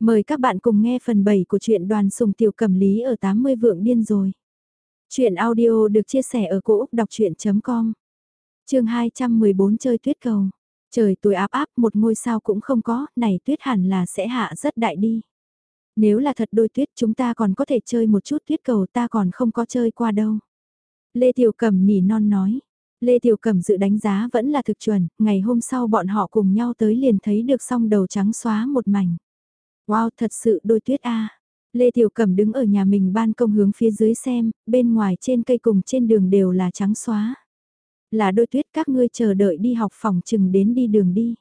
Mời các bạn cùng nghe phần 7 của truyện đoàn sùng tiểu cầm lý ở 80 vượng điên rồi. Chuyện audio được chia sẻ ở cỗ đọc chuyện.com Trường 214 chơi tuyết cầu. Trời tối áp áp một ngôi sao cũng không có, này tuyết hẳn là sẽ hạ rất đại đi. Nếu là thật đôi tuyết chúng ta còn có thể chơi một chút tuyết cầu ta còn không có chơi qua đâu. Lê Tiểu Cẩm nỉ non nói. Lê Tiểu Cẩm dự đánh giá vẫn là thực chuẩn, ngày hôm sau bọn họ cùng nhau tới liền thấy được song đầu trắng xóa một mảnh. Wow, thật sự đôi tuyết a. Lê Tiểu Cẩm đứng ở nhà mình ban công hướng phía dưới xem, bên ngoài trên cây cùng trên đường đều là trắng xóa. Là đôi tuyết các ngươi chờ đợi đi học phòng chừng đến đi đường đi.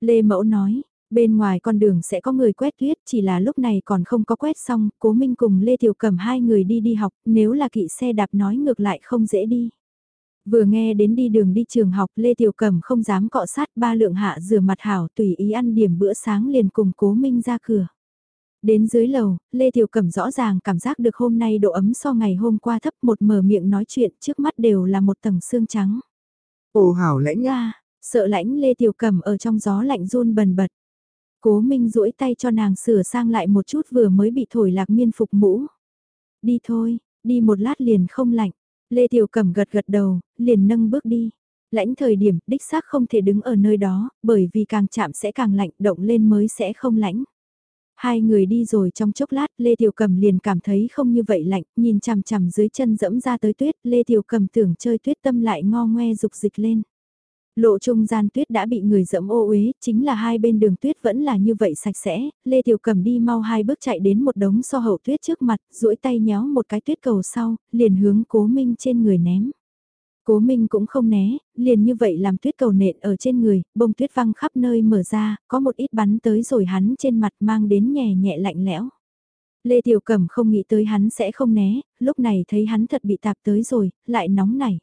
Lê Mẫu nói, bên ngoài con đường sẽ có người quét tuyết chỉ là lúc này còn không có quét xong, Cố Minh cùng Lê Tiểu Cẩm hai người đi đi học, nếu là kỵ xe đạp nói ngược lại không dễ đi. Vừa nghe đến đi đường đi trường học Lê Tiểu Cẩm không dám cọ sát ba lượng hạ rửa mặt hảo tùy ý ăn điểm bữa sáng liền cùng cố minh ra cửa. Đến dưới lầu, Lê Tiểu Cẩm rõ ràng cảm giác được hôm nay độ ấm so ngày hôm qua thấp một mở miệng nói chuyện trước mắt đều là một tầng xương trắng. Ồ hảo lãnh a sợ lãnh Lê Tiểu Cẩm ở trong gió lạnh run bần bật. Cố Minh duỗi tay cho nàng sửa sang lại một chút vừa mới bị thổi lạc miên phục mũ. Đi thôi, đi một lát liền không lạnh. Lê Tiểu Cẩm gật gật đầu, liền nâng bước đi. Lãnh thời điểm, đích xác không thể đứng ở nơi đó, bởi vì càng chạm sẽ càng lạnh, động lên mới sẽ không lãnh. Hai người đi rồi trong chốc lát, Lê Tiểu Cầm liền cảm thấy không như vậy lạnh, nhìn chằm chằm dưới chân dẫm ra tới tuyết, Lê Tiểu Cầm tưởng chơi tuyết tâm lại ngo ngoe dục dịch lên. Lộ trung gian tuyết đã bị người dẫm ô uế, chính là hai bên đường tuyết vẫn là như vậy sạch sẽ, Lê Tiểu Cầm đi mau hai bước chạy đến một đống so hậu tuyết trước mặt, duỗi tay nhéo một cái tuyết cầu sau, liền hướng cố minh trên người ném. Cố Minh cũng không né, liền như vậy làm tuyết cầu nện ở trên người, bông tuyết văng khắp nơi mở ra, có một ít bắn tới rồi hắn trên mặt mang đến nhẹ nhẹ lạnh lẽo. Lê Tiểu Cẩm không nghĩ tới hắn sẽ không né, lúc này thấy hắn thật bị tạp tới rồi, lại nóng nảy.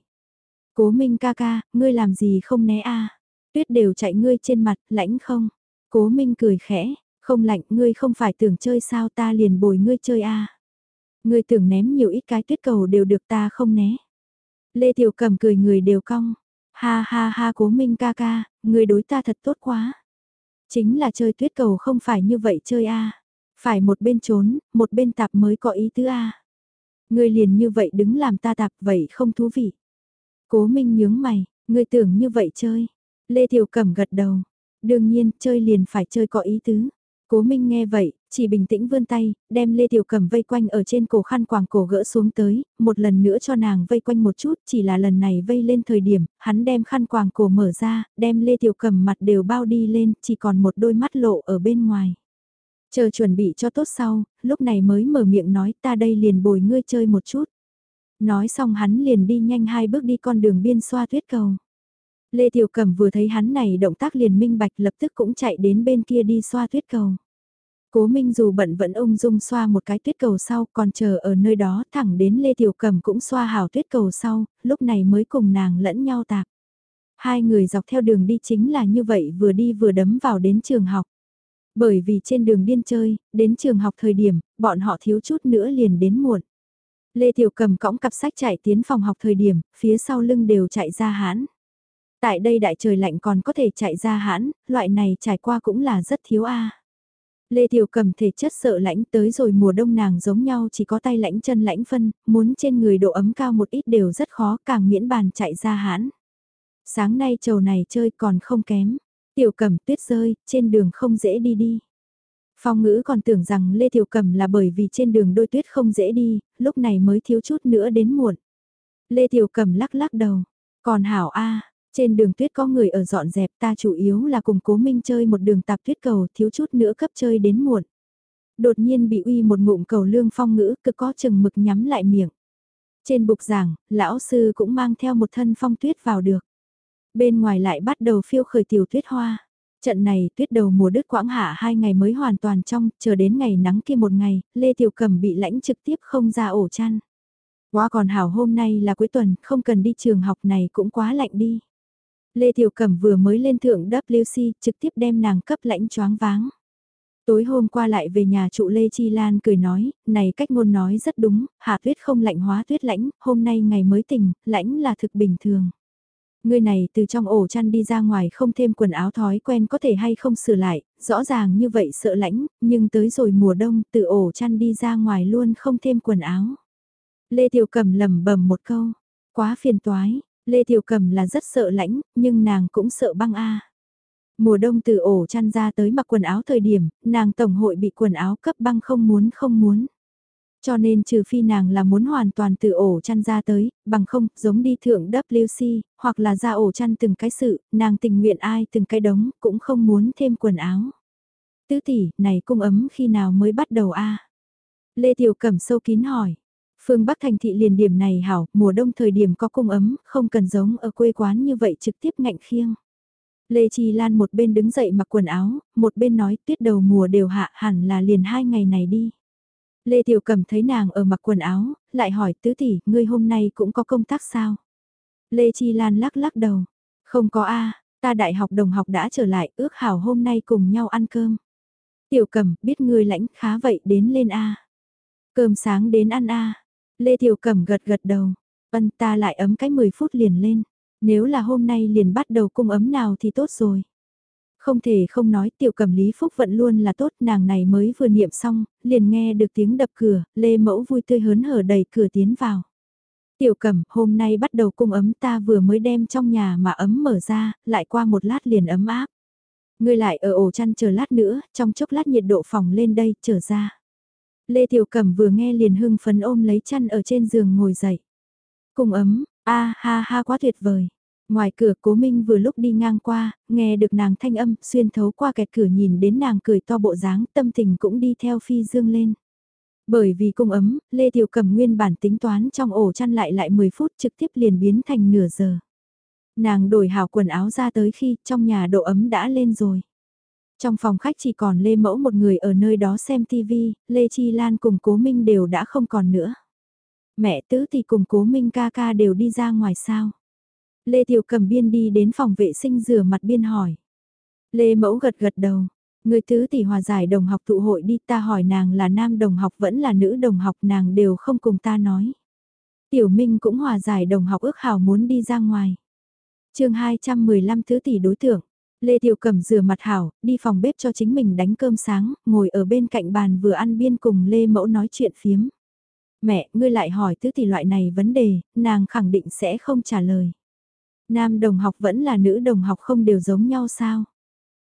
Cố Minh ca ca, ngươi làm gì không né a? Tuyết đều chạy ngươi trên mặt, lãnh không? Cố Minh cười khẽ, không lạnh, ngươi không phải tưởng chơi sao ta liền bồi ngươi chơi a. Ngươi tưởng ném nhiều ít cái tuyết cầu đều được ta không né. Lê Tiểu Cầm cười người đều cong. Ha ha ha Cố Minh ca ca, ngươi đối ta thật tốt quá. Chính là chơi tuyết cầu không phải như vậy chơi a. Phải một bên trốn, một bên tạp mới có ý tứ a. Ngươi liền như vậy đứng làm ta tạp vậy không thú vị. Cố Minh nhướng mày, ngươi tưởng như vậy chơi. Lê Thiều Cẩm gật đầu. Đương nhiên, chơi liền phải chơi có ý tứ. Cố Minh nghe vậy, chỉ bình tĩnh vươn tay, đem Lê Tiểu Cẩm vây quanh ở trên cổ khăn quàng cổ gỡ xuống tới, một lần nữa cho nàng vây quanh một chút, chỉ là lần này vây lên thời điểm, hắn đem khăn quàng cổ mở ra, đem Lê Tiểu Cẩm mặt đều bao đi lên, chỉ còn một đôi mắt lộ ở bên ngoài. Chờ chuẩn bị cho tốt sau, lúc này mới mở miệng nói ta đây liền bồi ngươi chơi một chút. Nói xong hắn liền đi nhanh hai bước đi con đường biên xoa tuyết cầu. Lê Tiểu Cẩm vừa thấy hắn này động tác liền minh bạch lập tức cũng chạy đến bên kia đi xoa tuyết cầu. Cố Minh dù bận vẫn ung dung xoa một cái tuyết cầu sau còn chờ ở nơi đó thẳng đến Lê Tiểu Cẩm cũng xoa hào tuyết cầu sau, lúc này mới cùng nàng lẫn nhau tạp. Hai người dọc theo đường đi chính là như vậy vừa đi vừa đấm vào đến trường học. Bởi vì trên đường điên chơi, đến trường học thời điểm, bọn họ thiếu chút nữa liền đến muộn. Lê Tiểu cầm cõng cặp sách chạy tiến phòng học thời điểm, phía sau lưng đều chạy ra hãn. Tại đây đại trời lạnh còn có thể chạy ra hãn, loại này trải qua cũng là rất thiếu a. Lê Tiểu cầm thể chất sợ lạnh tới rồi mùa đông nàng giống nhau chỉ có tay lạnh chân lạnh phân, muốn trên người độ ấm cao một ít đều rất khó càng miễn bàn chạy ra hãn. Sáng nay trầu này chơi còn không kém, tiểu cầm tuyết rơi, trên đường không dễ đi đi. Phong ngữ còn tưởng rằng Lê Tiểu Cầm là bởi vì trên đường đôi tuyết không dễ đi, lúc này mới thiếu chút nữa đến muộn. Lê Tiểu Cầm lắc lắc đầu, còn hảo A, trên đường tuyết có người ở dọn dẹp ta chủ yếu là cùng cố minh chơi một đường tạp tuyết cầu thiếu chút nữa cấp chơi đến muộn. Đột nhiên bị uy một ngụm cầu lương phong ngữ cực có chừng mực nhắm lại miệng. Trên bục giảng, lão sư cũng mang theo một thân phong tuyết vào được. Bên ngoài lại bắt đầu phiêu khởi tiểu tuyết hoa. Trận này tuyết đầu mùa đứt quãng hạ hai ngày mới hoàn toàn trong, chờ đến ngày nắng kia một ngày, Lê Tiểu Cẩm bị lãnh trực tiếp không ra ổ chăn. Quá còn hảo hôm nay là cuối tuần, không cần đi trường học này cũng quá lạnh đi. Lê Tiểu Cẩm vừa mới lên thượng WC, trực tiếp đem nàng cấp lãnh choáng váng. Tối hôm qua lại về nhà trụ Lê Chi Lan cười nói, này cách ngôn nói rất đúng, hạ tuyết không lạnh hóa tuyết lãnh, hôm nay ngày mới tỉnh, lãnh là thực bình thường. Ngươi này từ trong ổ chăn đi ra ngoài không thêm quần áo thói quen có thể hay không sửa lại, rõ ràng như vậy sợ lãnh, nhưng tới rồi mùa đông từ ổ chăn đi ra ngoài luôn không thêm quần áo. Lê Tiểu Cầm lầm bầm một câu, quá phiền toái, Lê Tiểu Cầm là rất sợ lãnh, nhưng nàng cũng sợ băng a. Mùa đông từ ổ chăn ra tới mặc quần áo thời điểm, nàng tổng hội bị quần áo cấp băng không muốn không muốn. Cho nên trừ phi nàng là muốn hoàn toàn từ ổ chăn ra tới, bằng không, giống đi thượng WC, hoặc là ra ổ chăn từng cái sự, nàng tình nguyện ai từng cái đống, cũng không muốn thêm quần áo. Tứ tỷ, này cung ấm khi nào mới bắt đầu a Lê Tiểu Cẩm sâu kín hỏi. Phương Bắc thành thị liền điểm này hảo, mùa đông thời điểm có cung ấm, không cần giống ở quê quán như vậy trực tiếp ngạnh khiêng. Lê Chi Lan một bên đứng dậy mặc quần áo, một bên nói tuyết đầu mùa đều hạ hẳn là liền hai ngày này đi. Lê Tiểu Cẩm thấy nàng ở mặc quần áo, lại hỏi tứ tỷ, ngươi hôm nay cũng có công tác sao? Lê Chi Lan lắc lắc đầu, không có a, ta đại học đồng học đã trở lại, ước hảo hôm nay cùng nhau ăn cơm. Tiểu Cẩm biết ngươi lãnh khá vậy đến lên a. Cơm sáng đến ăn a. Lê Tiểu Cẩm gật gật đầu, ân ta lại ấm cái 10 phút liền lên. Nếu là hôm nay liền bắt đầu cung ấm nào thì tốt rồi. Không thể không nói tiểu cầm Lý Phúc vận luôn là tốt nàng này mới vừa niệm xong, liền nghe được tiếng đập cửa, Lê Mẫu vui tươi hớn hở đẩy cửa tiến vào. Tiểu cầm, hôm nay bắt đầu cung ấm ta vừa mới đem trong nhà mà ấm mở ra, lại qua một lát liền ấm áp. Ngươi lại ở ổ chăn chờ lát nữa, trong chốc lát nhiệt độ phòng lên đây, trở ra. Lê Tiểu Cẩm vừa nghe liền hưng phấn ôm lấy chăn ở trên giường ngồi dậy. Cung ấm, a ha ha quá tuyệt vời. Ngoài cửa cố minh vừa lúc đi ngang qua, nghe được nàng thanh âm, xuyên thấu qua kẹt cửa nhìn đến nàng cười to bộ dáng, tâm tình cũng đi theo phi dương lên. Bởi vì cung ấm, Lê Tiểu Cầm nguyên bản tính toán trong ổ chăn lại lại 10 phút trực tiếp liền biến thành nửa giờ. Nàng đổi hảo quần áo ra tới khi trong nhà độ ấm đã lên rồi. Trong phòng khách chỉ còn Lê Mẫu một người ở nơi đó xem TV, Lê Chi Lan cùng Cố Minh đều đã không còn nữa. Mẹ tứ thì cùng Cố Minh ca ca đều đi ra ngoài sao. Lê Tiểu Cầm biên đi đến phòng vệ sinh rửa mặt biên hỏi. Lê Mẫu gật gật đầu. Người tứ tỷ hòa giải đồng học tụ hội đi ta hỏi nàng là nam đồng học vẫn là nữ đồng học nàng đều không cùng ta nói. Tiểu Minh cũng hòa giải đồng học ước hảo muốn đi ra ngoài. chương 215 thứ tỷ đối tượng. Lê Tiểu Cẩm rửa mặt hảo, đi phòng bếp cho chính mình đánh cơm sáng, ngồi ở bên cạnh bàn vừa ăn biên cùng Lê Mẫu nói chuyện phiếm. Mẹ, ngươi lại hỏi thứ tỷ loại này vấn đề, nàng khẳng định sẽ không trả lời. Nam đồng học vẫn là nữ đồng học không đều giống nhau sao?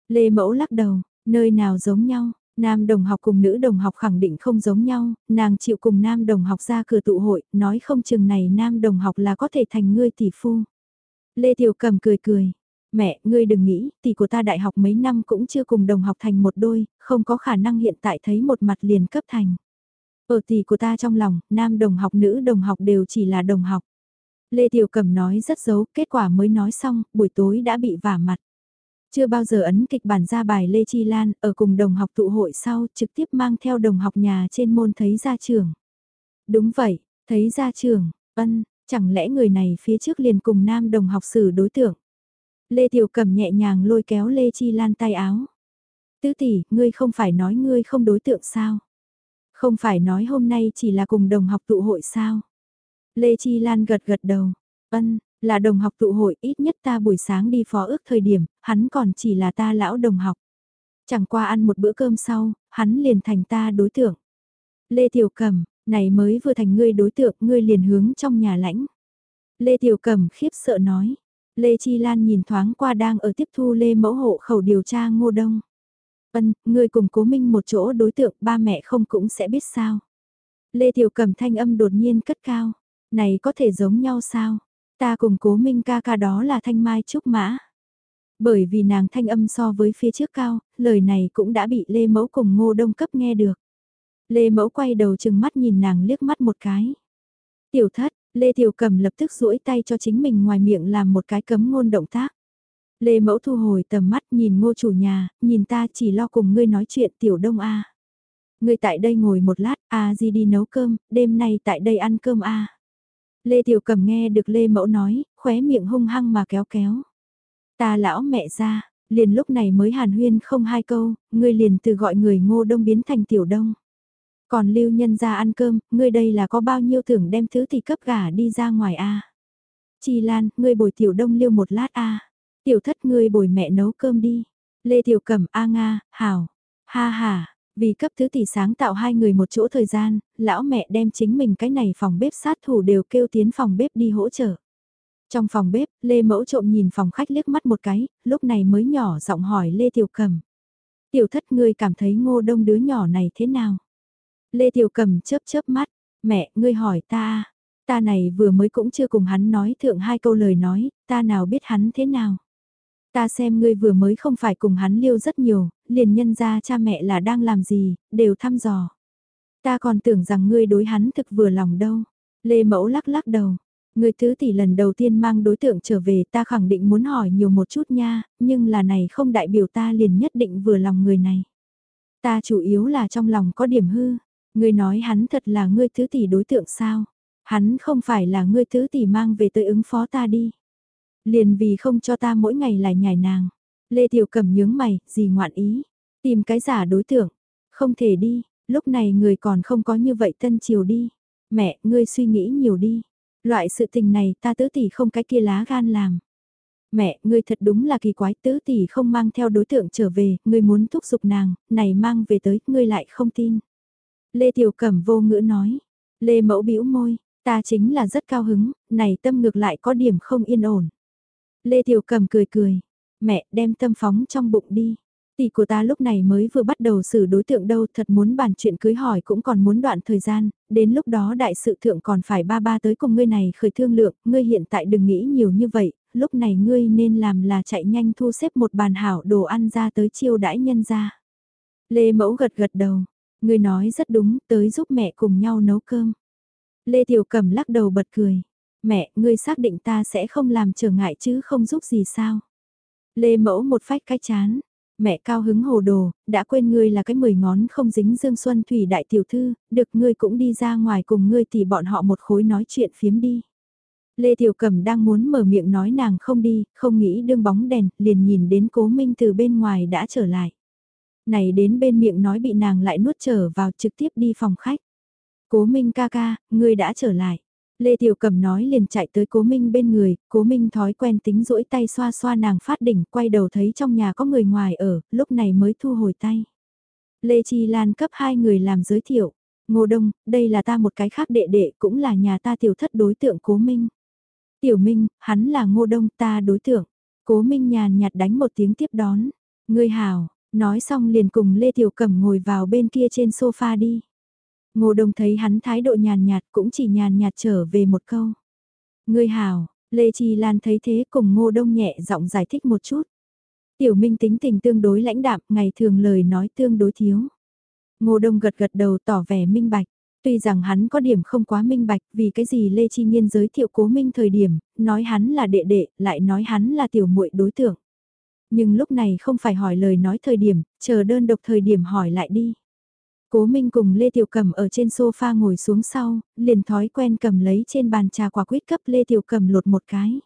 Lê Mẫu lắc đầu, nơi nào giống nhau, nam đồng học cùng nữ đồng học khẳng định không giống nhau, nàng chịu cùng nam đồng học ra cửa tụ hội, nói không chừng này nam đồng học là có thể thành ngươi tỷ phu. Lê Tiểu Cầm cười cười, mẹ, ngươi đừng nghĩ, tỷ của ta đại học mấy năm cũng chưa cùng đồng học thành một đôi, không có khả năng hiện tại thấy một mặt liền cấp thành. Ở tỷ của ta trong lòng, nam đồng học nữ đồng học đều chỉ là đồng học. Lê Tiểu Cầm nói rất giấu, kết quả mới nói xong, buổi tối đã bị vả mặt. Chưa bao giờ ấn kịch bản ra bài Lê Chi Lan, ở cùng đồng học tụ hội sau, trực tiếp mang theo đồng học nhà trên môn thấy ra trường. Đúng vậy, thấy ra trường, ân, chẳng lẽ người này phía trước liền cùng nam đồng học xử đối tượng. Lê Tiểu Cầm nhẹ nhàng lôi kéo Lê Chi Lan tay áo. Tứ tỷ, ngươi không phải nói ngươi không đối tượng sao? Không phải nói hôm nay chỉ là cùng đồng học tụ hội sao? Lê Chi Lan gật gật đầu. Ân, là đồng học tụ hội ít nhất ta buổi sáng đi phó ước thời điểm, hắn còn chỉ là ta lão đồng học. Chẳng qua ăn một bữa cơm sau, hắn liền thành ta đối tượng. Lê Tiểu Cẩm, này mới vừa thành ngươi đối tượng, ngươi liền hướng trong nhà lãnh. Lê Tiểu Cẩm khiếp sợ nói. Lê Chi Lan nhìn thoáng qua đang ở tiếp thu Lê Mẫu hộ khẩu điều tra Ngô Đông. Ân, ngươi cùng cố minh một chỗ đối tượng ba mẹ không cũng sẽ biết sao. Lê Tiểu Cẩm thanh âm đột nhiên cất cao. Này có thể giống nhau sao? Ta cùng cố minh ca ca đó là thanh mai trúc mã. Bởi vì nàng thanh âm so với phía trước cao, lời này cũng đã bị Lê Mẫu cùng Ngô Đông cấp nghe được. Lê Mẫu quay đầu chừng mắt nhìn nàng liếc mắt một cái. Tiểu thất, Lê Tiểu Cầm lập tức duỗi tay cho chính mình ngoài miệng làm một cái cấm ngôn động tác. Lê Mẫu thu hồi tầm mắt nhìn ngô chủ nhà, nhìn ta chỉ lo cùng ngươi nói chuyện Tiểu Đông A. Ngươi tại đây ngồi một lát, A gì đi nấu cơm, đêm nay tại đây ăn cơm A. Lê Tiểu Cầm nghe được Lê Mẫu nói, khóe miệng hung hăng mà kéo kéo. Ta lão mẹ ra, liền lúc này mới hàn huyên không hai câu, ngươi liền từ gọi người ngô đông biến thành tiểu đông. Còn lưu nhân ra ăn cơm, ngươi đây là có bao nhiêu thưởng đem thứ thì cấp gà đi ra ngoài a Chi Lan, ngươi bồi tiểu đông liêu một lát a Tiểu thất ngươi bồi mẹ nấu cơm đi. Lê Tiểu Cẩm A Nga, Hảo. Ha ha, vì cấp thứ tỷ sáng tạo hai người một chỗ thời gian, lão mẹ đem chính mình cái này phòng bếp sát thủ đều kêu tiến phòng bếp đi hỗ trợ. Trong phòng bếp, Lê Mẫu trộm nhìn phòng khách liếc mắt một cái, lúc này mới nhỏ giọng hỏi Lê Tiểu Cẩm. Tiểu thất ngươi cảm thấy ngô đông đứa nhỏ này thế nào? Lê Tiểu Cẩm chớp chớp mắt, mẹ, ngươi hỏi ta, à? ta này vừa mới cũng chưa cùng hắn nói thượng hai câu lời nói, ta nào biết hắn thế nào? Ta xem ngươi vừa mới không phải cùng hắn liêu rất nhiều, liền nhân ra cha mẹ là đang làm gì, đều thăm dò. Ta còn tưởng rằng ngươi đối hắn thực vừa lòng đâu. Lê Mẫu lắc lắc đầu. Người thứ tỷ lần đầu tiên mang đối tượng trở về ta khẳng định muốn hỏi nhiều một chút nha, nhưng là này không đại biểu ta liền nhất định vừa lòng người này. Ta chủ yếu là trong lòng có điểm hư. Ngươi nói hắn thật là ngươi thứ tỷ đối tượng sao? Hắn không phải là ngươi thứ tỷ mang về tới ứng phó ta đi. Liền vì không cho ta mỗi ngày lại nhảy nàng. Lê Tiểu Cẩm nhướng mày, gì ngoạn ý. Tìm cái giả đối tượng. Không thể đi, lúc này người còn không có như vậy tân chiều đi. Mẹ, ngươi suy nghĩ nhiều đi. Loại sự tình này ta tứ tỷ không cái kia lá gan làm. Mẹ, ngươi thật đúng là kỳ quái, tứ tỷ không mang theo đối tượng trở về, ngươi muốn thúc giục nàng, này mang về tới, ngươi lại không tin. Lê Tiểu Cẩm vô ngữ nói. Lê Mẫu bĩu môi, ta chính là rất cao hứng, này tâm ngược lại có điểm không yên ổn. Lê Tiểu Cầm cười cười, mẹ đem tâm phóng trong bụng đi. Tỷ của ta lúc này mới vừa bắt đầu xử đối tượng đâu thật muốn bàn chuyện cưới hỏi cũng còn muốn đoạn thời gian, đến lúc đó đại sự thượng còn phải ba ba tới cùng ngươi này khởi thương lượng, ngươi hiện tại đừng nghĩ nhiều như vậy, lúc này ngươi nên làm là chạy nhanh thu xếp một bàn hảo đồ ăn ra tới chiêu đãi nhân ra. Lê Mẫu gật gật đầu, ngươi nói rất đúng, tới giúp mẹ cùng nhau nấu cơm. Lê Tiểu Cầm lắc đầu bật cười. Mẹ, ngươi xác định ta sẽ không làm trở ngại chứ không giúp gì sao? Lê mẫu một phách cái chán. Mẹ cao hứng hồ đồ, đã quên ngươi là cái mười ngón không dính dương xuân thủy đại tiểu thư, được ngươi cũng đi ra ngoài cùng ngươi thì bọn họ một khối nói chuyện phiếm đi. Lê Tiểu Cẩm đang muốn mở miệng nói nàng không đi, không nghĩ đương bóng đèn, liền nhìn đến cố minh từ bên ngoài đã trở lại. Này đến bên miệng nói bị nàng lại nuốt trở vào trực tiếp đi phòng khách. Cố minh ca ca, ngươi đã trở lại. Lê Tiểu Cầm nói liền chạy tới Cố Minh bên người, Cố Minh thói quen tính rỗi tay xoa xoa nàng phát đỉnh, quay đầu thấy trong nhà có người ngoài ở, lúc này mới thu hồi tay. Lê Chi Lan cấp hai người làm giới thiệu. Ngô Đông, đây là ta một cái khác đệ đệ, cũng là nhà ta tiểu thất đối tượng Cố Minh. Tiểu Minh, hắn là Ngô Đông ta đối tượng. Cố Minh nhàn nhạt đánh một tiếng tiếp đón. Ngươi hào, nói xong liền cùng Lê Tiểu Cẩm ngồi vào bên kia trên sofa đi. Ngô Đông thấy hắn thái độ nhàn nhạt cũng chỉ nhàn nhạt trở về một câu. Ngươi hào, Lê Chi Lan thấy thế cùng Ngô Đông nhẹ giọng giải thích một chút. Tiểu Minh tính tình tương đối lãnh đạm, ngày thường lời nói tương đối thiếu. Ngô Đông gật gật đầu tỏ vẻ minh bạch. Tuy rằng hắn có điểm không quá minh bạch vì cái gì Lê Chi Nhiên giới thiệu cố minh thời điểm, nói hắn là đệ đệ, lại nói hắn là tiểu muội đối tượng. Nhưng lúc này không phải hỏi lời nói thời điểm, chờ đơn độc thời điểm hỏi lại đi. Cố Minh cùng Lê Tiểu Cầm ở trên sofa ngồi xuống sau, liền thói quen cầm lấy trên bàn trà quả quýt cấp Lê Tiểu Cầm lột một cái.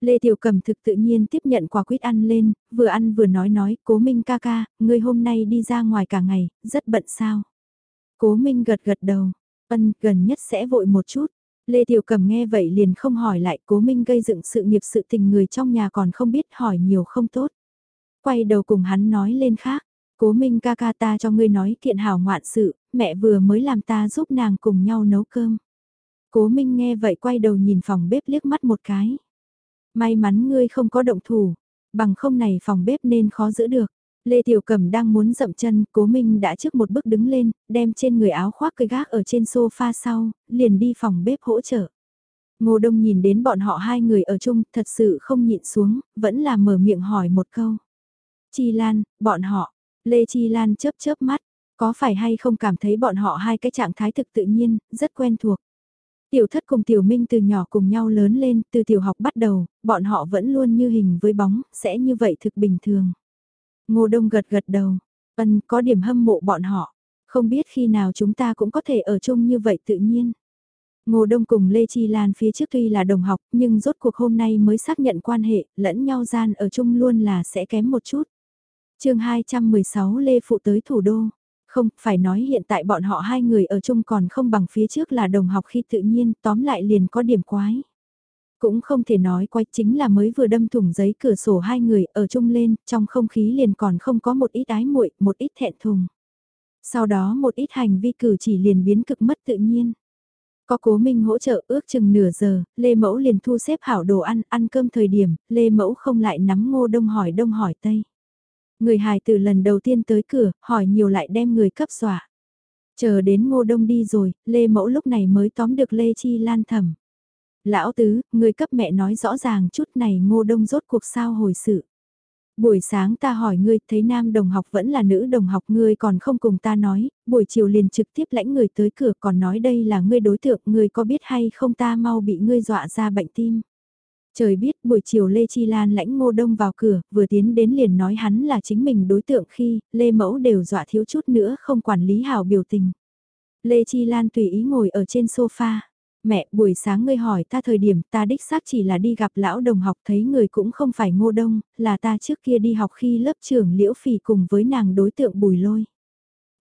Lê Tiểu Cầm thực tự nhiên tiếp nhận quả quýt ăn lên, vừa ăn vừa nói nói, Cố Minh ca ca, ngươi hôm nay đi ra ngoài cả ngày, rất bận sao. Cố Minh gật gật đầu, ân gần nhất sẽ vội một chút. Lê Tiểu Cầm nghe vậy liền không hỏi lại Cố Minh gây dựng sự nghiệp sự tình người trong nhà còn không biết hỏi nhiều không tốt. Quay đầu cùng hắn nói lên khác, Cố Minh ca ca ta cho ngươi nói kiện hảo ngoạn sự, mẹ vừa mới làm ta giúp nàng cùng nhau nấu cơm. Cố Minh nghe vậy quay đầu nhìn phòng bếp liếc mắt một cái. May mắn ngươi không có động thủ, bằng không này phòng bếp nên khó giữ được. Lê Tiểu Cẩm đang muốn dậm chân, Cố Minh đã trước một bước đứng lên, đem trên người áo khoác cây gác ở trên sofa sau, liền đi phòng bếp hỗ trợ. Ngô Đông nhìn đến bọn họ hai người ở chung, thật sự không nhịn xuống, vẫn là mở miệng hỏi một câu. Chi Lan, bọn họ, Lê Chi Lan chớp chớp mắt, có phải hay không cảm thấy bọn họ hai cái trạng thái thực tự nhiên, rất quen thuộc. Tiểu thất cùng tiểu minh từ nhỏ cùng nhau lớn lên, từ tiểu học bắt đầu, bọn họ vẫn luôn như hình với bóng, sẽ như vậy thực bình thường. Ngô Đông gật gật đầu, ân có điểm hâm mộ bọn họ, không biết khi nào chúng ta cũng có thể ở chung như vậy tự nhiên. Ngô Đông cùng Lê Chi Lan phía trước tuy là đồng học, nhưng rốt cuộc hôm nay mới xác nhận quan hệ, lẫn nhau gian ở chung luôn là sẽ kém một chút chương 216 Lê Phụ tới thủ đô. Không, phải nói hiện tại bọn họ hai người ở chung còn không bằng phía trước là đồng học khi tự nhiên, tóm lại liền có điểm quái. Cũng không thể nói quay chính là mới vừa đâm thủng giấy cửa sổ hai người ở chung lên, trong không khí liền còn không có một ít ái muội, một ít thẹn thùng. Sau đó một ít hành vi cử chỉ liền biến cực mất tự nhiên. Có cố minh hỗ trợ ước chừng nửa giờ, Lê Mẫu liền thu xếp hảo đồ ăn, ăn cơm thời điểm, Lê Mẫu không lại nắm ngô đông hỏi đông hỏi tây. Người hài từ lần đầu tiên tới cửa, hỏi nhiều lại đem người cấp dọa. Chờ đến ngô đông đi rồi, Lê Mẫu lúc này mới tóm được Lê Chi Lan thầm. Lão tứ, người cấp mẹ nói rõ ràng chút này ngô đông rốt cuộc sao hồi sự. Buổi sáng ta hỏi ngươi thấy nam đồng học vẫn là nữ đồng học ngươi còn không cùng ta nói, buổi chiều liền trực tiếp lãnh người tới cửa còn nói đây là ngươi đối tượng ngươi có biết hay không ta mau bị ngươi dọa ra bệnh tim. Trời biết buổi chiều Lê Chi Lan lãnh ngô đông vào cửa, vừa tiến đến liền nói hắn là chính mình đối tượng khi, Lê Mẫu đều dọa thiếu chút nữa không quản lý hảo biểu tình. Lê Chi Lan tùy ý ngồi ở trên sofa. Mẹ, buổi sáng ngươi hỏi ta thời điểm ta đích xác chỉ là đi gặp lão đồng học thấy người cũng không phải ngô đông, là ta trước kia đi học khi lớp trưởng liễu phì cùng với nàng đối tượng bùi lôi.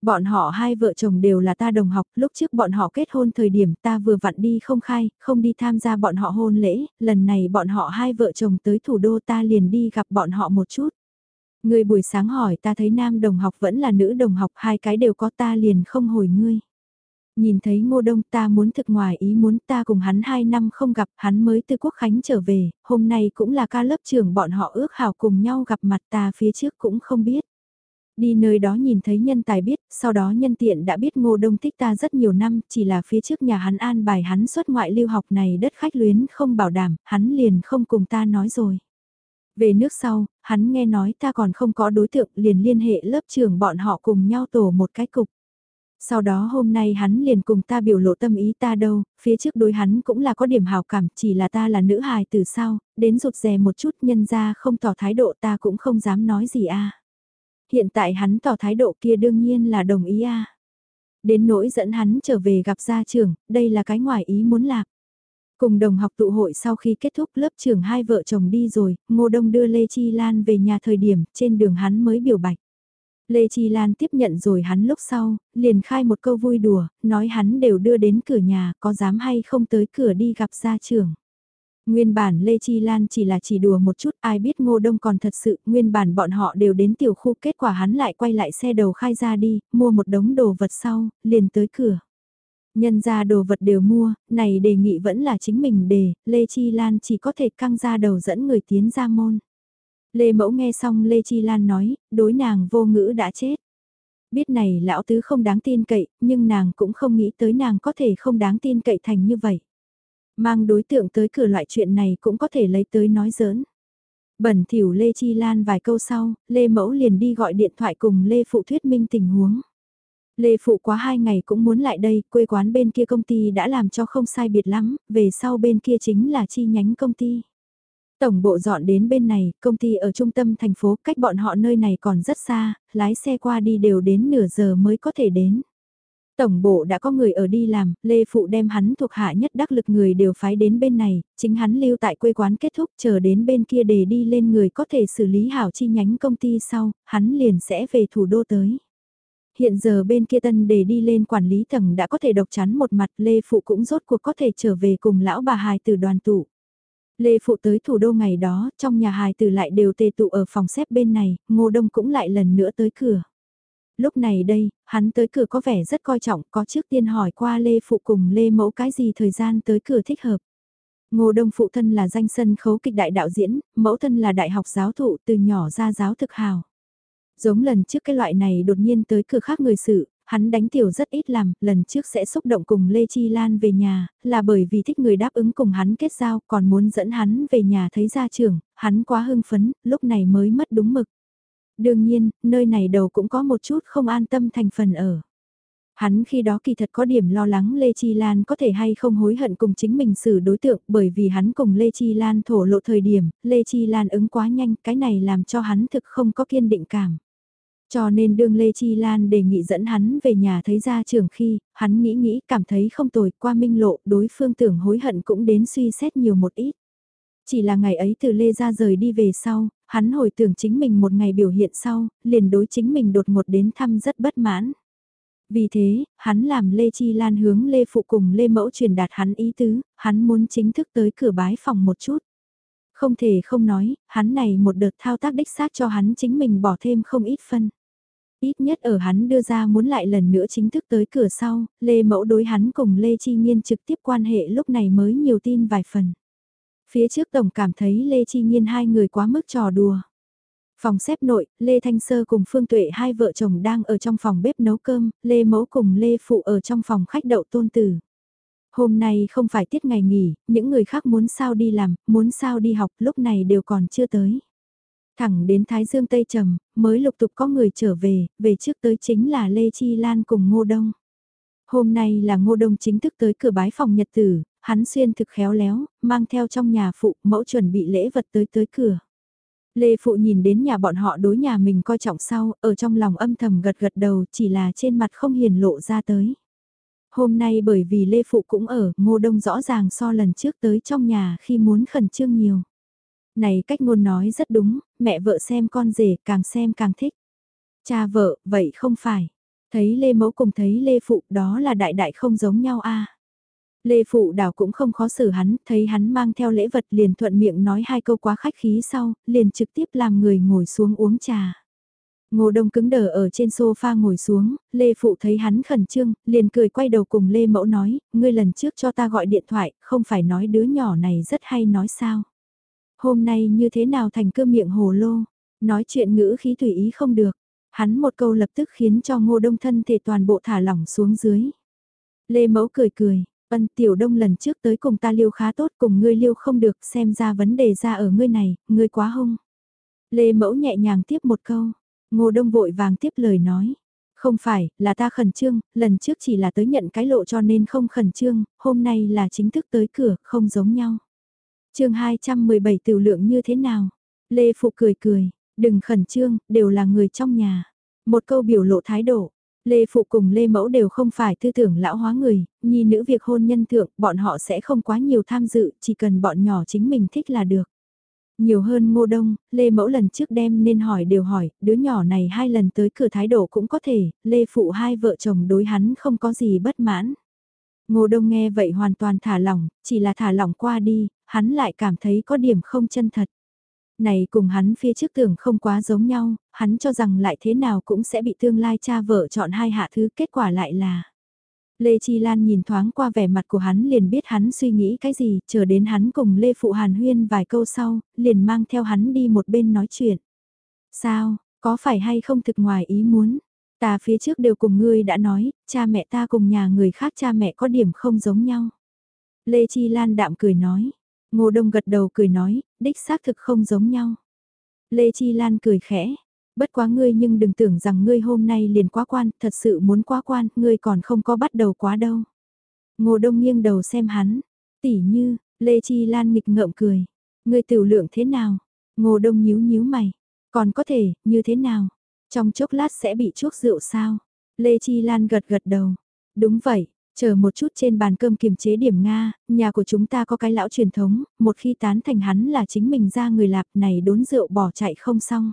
Bọn họ hai vợ chồng đều là ta đồng học, lúc trước bọn họ kết hôn thời điểm ta vừa vặn đi không khai, không đi tham gia bọn họ hôn lễ, lần này bọn họ hai vợ chồng tới thủ đô ta liền đi gặp bọn họ một chút. Người buổi sáng hỏi ta thấy nam đồng học vẫn là nữ đồng học, hai cái đều có ta liền không hồi ngươi. Nhìn thấy ngô đông ta muốn thực ngoài ý muốn ta cùng hắn hai năm không gặp hắn mới từ quốc khánh trở về, hôm nay cũng là ca lớp trưởng bọn họ ước hảo cùng nhau gặp mặt ta phía trước cũng không biết. Đi nơi đó nhìn thấy nhân tài biết, sau đó nhân tiện đã biết ngô đông thích ta rất nhiều năm, chỉ là phía trước nhà hắn an bài hắn xuất ngoại lưu học này đất khách luyến không bảo đảm, hắn liền không cùng ta nói rồi. Về nước sau, hắn nghe nói ta còn không có đối tượng liền liên hệ lớp trưởng bọn họ cùng nhau tổ một cái cục. Sau đó hôm nay hắn liền cùng ta biểu lộ tâm ý ta đâu, phía trước đối hắn cũng là có điểm hào cảm, chỉ là ta là nữ hài từ sau, đến rụt rè một chút nhân ra không tỏ thái độ ta cũng không dám nói gì a. Hiện tại hắn tỏ thái độ kia đương nhiên là đồng ý a. Đến nỗi dẫn hắn trở về gặp gia trưởng, đây là cái ngoài ý muốn lạc. Cùng đồng học tụ hội sau khi kết thúc lớp trưởng hai vợ chồng đi rồi, Ngô Đông đưa Lê Chi Lan về nhà thời điểm trên đường hắn mới biểu bạch. Lê Chi Lan tiếp nhận rồi hắn lúc sau, liền khai một câu vui đùa, nói hắn đều đưa đến cửa nhà, có dám hay không tới cửa đi gặp gia trưởng. Nguyên bản Lê Chi Lan chỉ là chỉ đùa một chút, ai biết ngô đông còn thật sự, nguyên bản bọn họ đều đến tiểu khu, kết quả hắn lại quay lại xe đầu khai ra đi, mua một đống đồ vật sau, liền tới cửa. Nhân ra đồ vật đều mua, này đề nghị vẫn là chính mình đề, Lê Chi Lan chỉ có thể căng ra đầu dẫn người tiến ra môn. Lê Mẫu nghe xong Lê Chi Lan nói, đối nàng vô ngữ đã chết. Biết này lão tứ không đáng tin cậy, nhưng nàng cũng không nghĩ tới nàng có thể không đáng tin cậy thành như vậy. Mang đối tượng tới cửa loại chuyện này cũng có thể lấy tới nói giỡn. Bẩn thỉu Lê Chi Lan vài câu sau, Lê Mẫu liền đi gọi điện thoại cùng Lê Phụ thuyết minh tình huống. Lê Phụ quá hai ngày cũng muốn lại đây, quê quán bên kia công ty đã làm cho không sai biệt lắm, về sau bên kia chính là chi nhánh công ty. Tổng bộ dọn đến bên này, công ty ở trung tâm thành phố, cách bọn họ nơi này còn rất xa, lái xe qua đi đều đến nửa giờ mới có thể đến. Tổng bộ đã có người ở đi làm, Lê Phụ đem hắn thuộc hạ nhất đắc lực người đều phái đến bên này, chính hắn lưu tại quê quán kết thúc chờ đến bên kia để đi lên người có thể xử lý hảo chi nhánh công ty sau, hắn liền sẽ về thủ đô tới. Hiện giờ bên kia tân để đi lên quản lý tầng đã có thể độc chắn một mặt Lê Phụ cũng rốt cuộc có thể trở về cùng lão bà hài từ đoàn tụ. Lê Phụ tới thủ đô ngày đó, trong nhà hài từ lại đều tề tụ ở phòng xếp bên này, Ngô Đông cũng lại lần nữa tới cửa. Lúc này đây, hắn tới cửa có vẻ rất coi trọng, có trước tiên hỏi qua Lê Phụ cùng Lê Mẫu cái gì thời gian tới cửa thích hợp. Ngô Đông phụ thân là danh sân khấu kịch đại đạo diễn, mẫu thân là đại học giáo thụ từ nhỏ ra giáo thực hào. Giống lần trước cái loại này đột nhiên tới cửa khác người sự, hắn đánh tiểu rất ít làm, lần trước sẽ xúc động cùng Lê Chi Lan về nhà, là bởi vì thích người đáp ứng cùng hắn kết giao, còn muốn dẫn hắn về nhà thấy gia trưởng, hắn quá hưng phấn, lúc này mới mất đúng mực. Đương nhiên, nơi này đầu cũng có một chút không an tâm thành phần ở. Hắn khi đó kỳ thật có điểm lo lắng Lê Chi Lan có thể hay không hối hận cùng chính mình xử đối tượng bởi vì hắn cùng Lê Chi Lan thổ lộ thời điểm, Lê Chi Lan ứng quá nhanh, cái này làm cho hắn thực không có kiên định cảm. Cho nên đương Lê Chi Lan đề nghị dẫn hắn về nhà thấy gia trưởng khi, hắn nghĩ nghĩ cảm thấy không tồi qua minh lộ đối phương tưởng hối hận cũng đến suy xét nhiều một ít. Chỉ là ngày ấy từ Lê ra rời đi về sau, hắn hồi tưởng chính mình một ngày biểu hiện sau, liền đối chính mình đột ngột đến thăm rất bất mãn. Vì thế, hắn làm Lê Chi Lan hướng Lê Phụ cùng Lê Mẫu truyền đạt hắn ý tứ, hắn muốn chính thức tới cửa bái phòng một chút. Không thể không nói, hắn này một đợt thao tác đích xác cho hắn chính mình bỏ thêm không ít phân. Ít nhất ở hắn đưa ra muốn lại lần nữa chính thức tới cửa sau, Lê Mẫu đối hắn cùng Lê Chi Nhiên trực tiếp quan hệ lúc này mới nhiều tin vài phần. Phía trước Tổng cảm thấy Lê Chi Nhiên hai người quá mức trò đùa. Phòng xếp nội, Lê Thanh Sơ cùng Phương Tuệ hai vợ chồng đang ở trong phòng bếp nấu cơm, Lê Mẫu cùng Lê Phụ ở trong phòng khách đậu tôn tử. Hôm nay không phải tiết ngày nghỉ, những người khác muốn sao đi làm, muốn sao đi học lúc này đều còn chưa tới. Thẳng đến Thái Dương Tây Trầm, mới lục tục có người trở về, về trước tới chính là Lê Chi Lan cùng Ngô Đông. Hôm nay là Ngô Đông chính thức tới cửa bái phòng nhật tử, hắn xuyên thực khéo léo, mang theo trong nhà phụ mẫu chuẩn bị lễ vật tới tới cửa. Lê Phụ nhìn đến nhà bọn họ đối nhà mình coi trọng sau, ở trong lòng âm thầm gật gật đầu chỉ là trên mặt không hiền lộ ra tới. Hôm nay bởi vì Lê Phụ cũng ở, ngô đông rõ ràng so lần trước tới trong nhà khi muốn khẩn trương nhiều. Này cách ngôn nói rất đúng, mẹ vợ xem con rể càng xem càng thích. Cha vợ, vậy không phải. Thấy Lê Mẫu cùng thấy Lê Phụ đó là đại đại không giống nhau a Lê Phụ Đảo cũng không khó xử hắn, thấy hắn mang theo lễ vật liền thuận miệng nói hai câu quá khách khí sau, liền trực tiếp làm người ngồi xuống uống trà. Ngô Đông cứng đờ ở trên sofa ngồi xuống, Lê Phụ thấy hắn khẩn trương, liền cười quay đầu cùng Lê Mẫu nói, ngươi lần trước cho ta gọi điện thoại, không phải nói đứa nhỏ này rất hay nói sao. Hôm nay như thế nào thành cơ miệng hồ lô, nói chuyện ngữ khí tùy ý không được, hắn một câu lập tức khiến cho Ngô Đông thân thể toàn bộ thả lỏng xuống dưới. Lê Mẫu cười cười, Ân tiểu đông lần trước tới cùng ta liêu khá tốt cùng ngươi liêu không được xem ra vấn đề ra ở ngươi này, ngươi quá hung. Lê mẫu nhẹ nhàng tiếp một câu, ngô đông vội vàng tiếp lời nói. Không phải, là ta khẩn trương, lần trước chỉ là tới nhận cái lộ cho nên không khẩn trương, hôm nay là chính thức tới cửa, không giống nhau. chương 217 tiểu lượng như thế nào? Lê Phụ cười cười, đừng khẩn trương, đều là người trong nhà. Một câu biểu lộ thái độ, Lê Phụ cùng Lê Mẫu đều không phải tư tưởng lão hóa người, nhi nữ việc hôn nhân thượng, bọn họ sẽ không quá nhiều tham dự, chỉ cần bọn nhỏ chính mình thích là được. Nhiều hơn ngô đông, Lê Mẫu lần trước đem nên hỏi đều hỏi, đứa nhỏ này hai lần tới cửa thái độ cũng có thể, Lê Phụ hai vợ chồng đối hắn không có gì bất mãn. Ngô đông nghe vậy hoàn toàn thả lỏng, chỉ là thả lỏng qua đi, hắn lại cảm thấy có điểm không chân thật này cùng hắn phía trước tưởng không quá giống nhau, hắn cho rằng lại thế nào cũng sẽ bị tương lai cha vợ chọn hai hạ thứ kết quả lại là. Lê Chi Lan nhìn thoáng qua vẻ mặt của hắn liền biết hắn suy nghĩ cái gì, chờ đến hắn cùng Lê Phụ Hàn huyên vài câu sau, liền mang theo hắn đi một bên nói chuyện. Sao, có phải hay không thực ngoài ý muốn? Ta phía trước đều cùng ngươi đã nói, cha mẹ ta cùng nhà người khác cha mẹ có điểm không giống nhau. Lê Chi Lan đạm cười nói, Ngô Đông gật đầu cười nói, đích xác thực không giống nhau. Lê Chi Lan cười khẽ, bất quá ngươi nhưng đừng tưởng rằng ngươi hôm nay liền quá quan, thật sự muốn quá quan, ngươi còn không có bắt đầu quá đâu. Ngô Đông nghiêng đầu xem hắn, tỉ như, Lê Chi Lan nghịch ngợm cười, ngươi tiểu lượng thế nào? Ngô Đông nhíu nhíu mày, còn có thể, như thế nào? Trong chốc lát sẽ bị chuốc rượu sao? Lê Chi Lan gật gật đầu, đúng vậy, Chờ một chút trên bàn cơm kiềm chế điểm Nga, nhà của chúng ta có cái lão truyền thống, một khi tán thành hắn là chính mình ra người lạp này đốn rượu bỏ chạy không xong.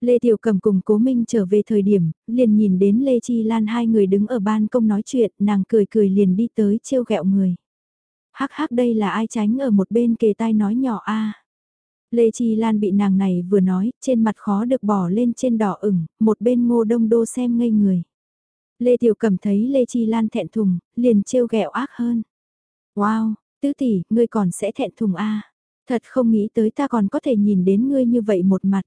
Lê Tiểu Cầm cùng Cố Minh trở về thời điểm, liền nhìn đến Lê Chi Lan hai người đứng ở ban công nói chuyện, nàng cười cười liền đi tới trêu ghẹo người. Hắc hắc đây là ai tránh ở một bên kề tai nói nhỏ a. Lê Chi Lan bị nàng này vừa nói, trên mặt khó được bỏ lên trên đỏ ửng, một bên ngô đông đô xem ngây người. Lê Tiểu Cầm thấy Lê Chi Lan thẹn thùng, liền trêu ghẹo ác hơn. Wow, tứ tỷ, ngươi còn sẽ thẹn thùng a? À? Thật không nghĩ tới ta còn có thể nhìn đến ngươi như vậy một mặt.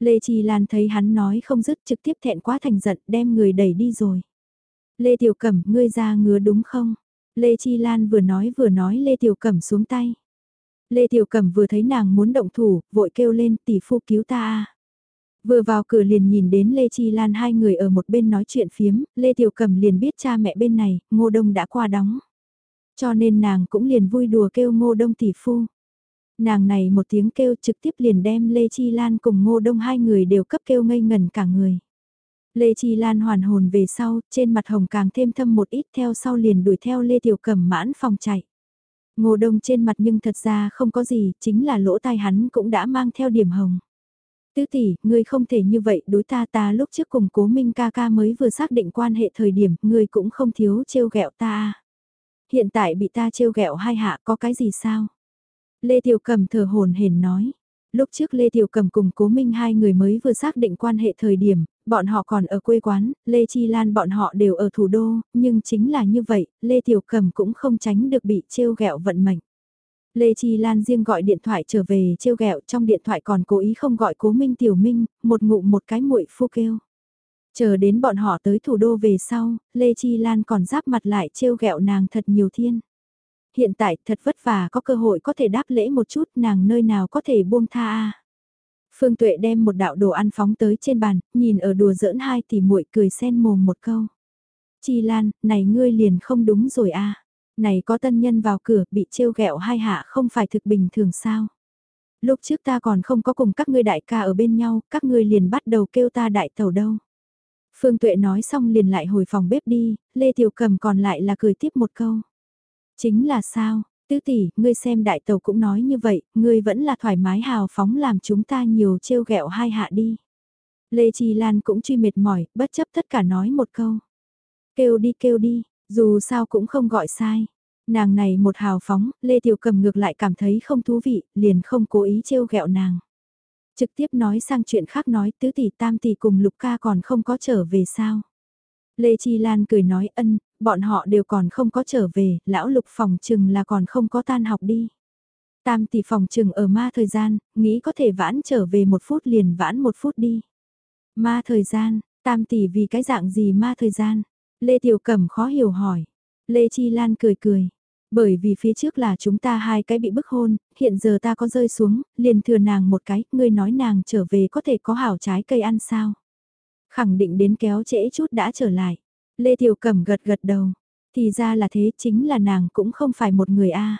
Lê Chi Lan thấy hắn nói không dứt trực tiếp thẹn quá thành giận đem người đẩy đi rồi. Lê Tiểu Cẩm, ngươi ra ngứa đúng không? Lê Chi Lan vừa nói vừa nói Lê Tiểu Cẩm xuống tay. Lê Tiểu Cẩm vừa thấy nàng muốn động thủ, vội kêu lên tỷ phu cứu ta a. Vừa vào cửa liền nhìn đến Lê Chi Lan hai người ở một bên nói chuyện phiếm, Lê Tiểu Cầm liền biết cha mẹ bên này, Ngô Đông đã qua đóng. Cho nên nàng cũng liền vui đùa kêu Ngô Đông tỷ phu. Nàng này một tiếng kêu trực tiếp liền đem Lê Chi Lan cùng Ngô Đông hai người đều cấp kêu ngây ngẩn cả người. Lê Chi Lan hoàn hồn về sau, trên mặt hồng càng thêm thâm một ít theo sau liền đuổi theo Lê Tiểu Cầm mãn phòng chạy. Ngô Đông trên mặt nhưng thật ra không có gì, chính là lỗ tai hắn cũng đã mang theo điểm hồng. Tứ tỷ, ngươi không thể như vậy đối ta ta lúc trước cùng cố minh ca ca mới vừa xác định quan hệ thời điểm, ngươi cũng không thiếu trêu ghẹo ta. Hiện tại bị ta trêu ghẹo hai hạ có cái gì sao? Lê Tiểu Cầm thở hồn hển nói. Lúc trước Lê Tiểu Cầm cùng Cố Minh hai người mới vừa xác định quan hệ thời điểm, bọn họ còn ở quê quán, Lê Chi Lan bọn họ đều ở thủ đô, nhưng chính là như vậy, Lê Tiểu Cầm cũng không tránh được bị trêu ghẹo vận mệnh. Lê Chi Lan riêng gọi điện thoại trở về trêu ghẹo trong điện thoại còn cố ý không gọi Cố Minh Tiểu Minh, một ngụ một cái muội phu kêu. Chờ đến bọn họ tới thủ đô về sau, Lê Chi Lan còn giáp mặt lại trêu ghẹo nàng thật nhiều thiên. Hiện tại thật vất vả có cơ hội có thể đáp lễ một chút nàng nơi nào có thể buông tha a Phương Tuệ đem một đạo đồ ăn phóng tới trên bàn, nhìn ở đùa giỡn hai thì muội cười sen mồm một câu. Chi Lan, này ngươi liền không đúng rồi a này có tân nhân vào cửa bị trêu ghẹo hai hạ không phải thực bình thường sao? Lúc trước ta còn không có cùng các ngươi đại ca ở bên nhau, các ngươi liền bắt đầu kêu ta đại tàu đâu. Phương Tuệ nói xong liền lại hồi phòng bếp đi, Lê Tiểu Cầm còn lại là cười tiếp một câu. Chính là sao, tứ tỷ, ngươi xem đại tàu cũng nói như vậy, ngươi vẫn là thoải mái hào phóng làm chúng ta nhiều trêu ghẹo hai hạ đi. Lê Chi Lan cũng truy mệt mỏi, bất chấp tất cả nói một câu. Kêu đi kêu đi, dù sao cũng không gọi sai. Nàng này một hào phóng, Lê Tiểu Cầm ngược lại cảm thấy không thú vị, liền không cố ý trêu ghẹo nàng. Trực tiếp nói sang chuyện khác nói tứ tỷ tam tỷ cùng Lục ca còn không có trở về sao. Lê Chi Lan cười nói ân, bọn họ đều còn không có trở về, lão lục phòng trừng là còn không có tan học đi. Tam tỷ phòng trừng ở ma thời gian, nghĩ có thể vãn trở về một phút liền vãn một phút đi. Ma thời gian, tam tỷ vì cái dạng gì ma thời gian? Lê Tiểu Cẩm khó hiểu hỏi. Lê Chi Lan cười cười. Bởi vì phía trước là chúng ta hai cái bị bức hôn, hiện giờ ta có rơi xuống, liền thừa nàng một cái, ngươi nói nàng trở về có thể có hảo trái cây ăn sao? Khẳng định đến kéo trễ chút đã trở lại. Lê Tiểu Cẩm gật gật đầu. Thì ra là thế chính là nàng cũng không phải một người A.